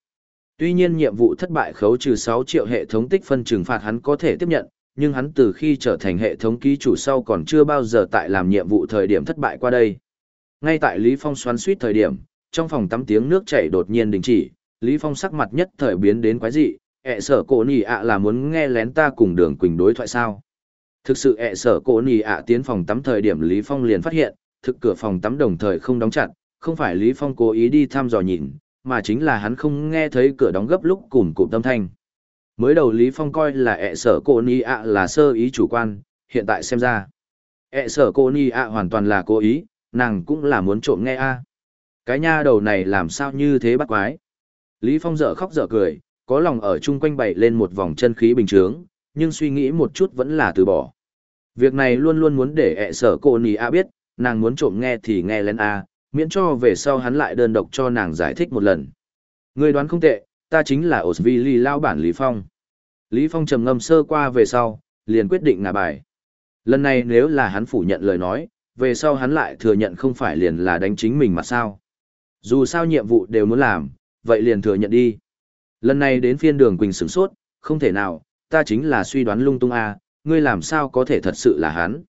Speaker 1: Tuy nhiên nhiệm vụ thất bại khấu trừ 6 triệu hệ thống tích phân trừng phạt hắn có thể tiếp nhận, nhưng hắn từ khi trở thành hệ thống ký chủ sau còn chưa bao giờ tại làm nhiệm vụ thời điểm thất bại qua đây. Ngay tại Lý Phong xoắn suýt thời điểm, trong phòng tắm tiếng nước chảy đột nhiên đình chỉ, Lý Phong sắc mặt nhất thời biến đến quái dị, ẹ sở cổ nỉ ạ là muốn nghe lén ta cùng đường quỳnh đối thoại sao. Thực sự ẹ sở cổ nì ạ tiến phòng tắm thời điểm Lý Phong liền phát hiện, thực cửa phòng tắm đồng thời không đóng chặt, không phải Lý Phong cố ý đi thăm dò nhìn, mà chính là hắn không nghe thấy cửa đóng gấp lúc cùng cụm tâm thanh. Mới đầu Lý Phong coi là ẹ sở cô ni ạ là sơ ý chủ quan, hiện tại xem ra. ẹ sở cô ni ạ hoàn toàn là cố ý, nàng cũng là muốn trộm nghe a. Cái nha đầu này làm sao như thế bắt quái. Lý Phong dở khóc dở cười, có lòng ở chung quanh bày lên một vòng chân khí bình trướng, nhưng suy nghĩ một chút vẫn là từ bỏ. Việc này luôn luôn muốn để ẹ sở cô Nì a biết, nàng muốn trộm nghe thì nghe lên a, miễn cho về sau hắn lại đơn độc cho nàng giải thích một lần. Người đoán không tệ, ta chính là Osvili lao bản Lý Phong. Lý Phong trầm ngâm sơ qua về sau, liền quyết định ngả bài. Lần này nếu là hắn phủ nhận lời nói, về sau hắn lại thừa nhận không phải liền là đánh chính mình mà sao. Dù sao nhiệm vụ đều muốn làm, vậy liền thừa nhận đi. Lần này đến phiên đường Quỳnh sửng sốt, không thể nào, ta chính là suy đoán lung tung a, ngươi làm sao có thể thật sự là hắn.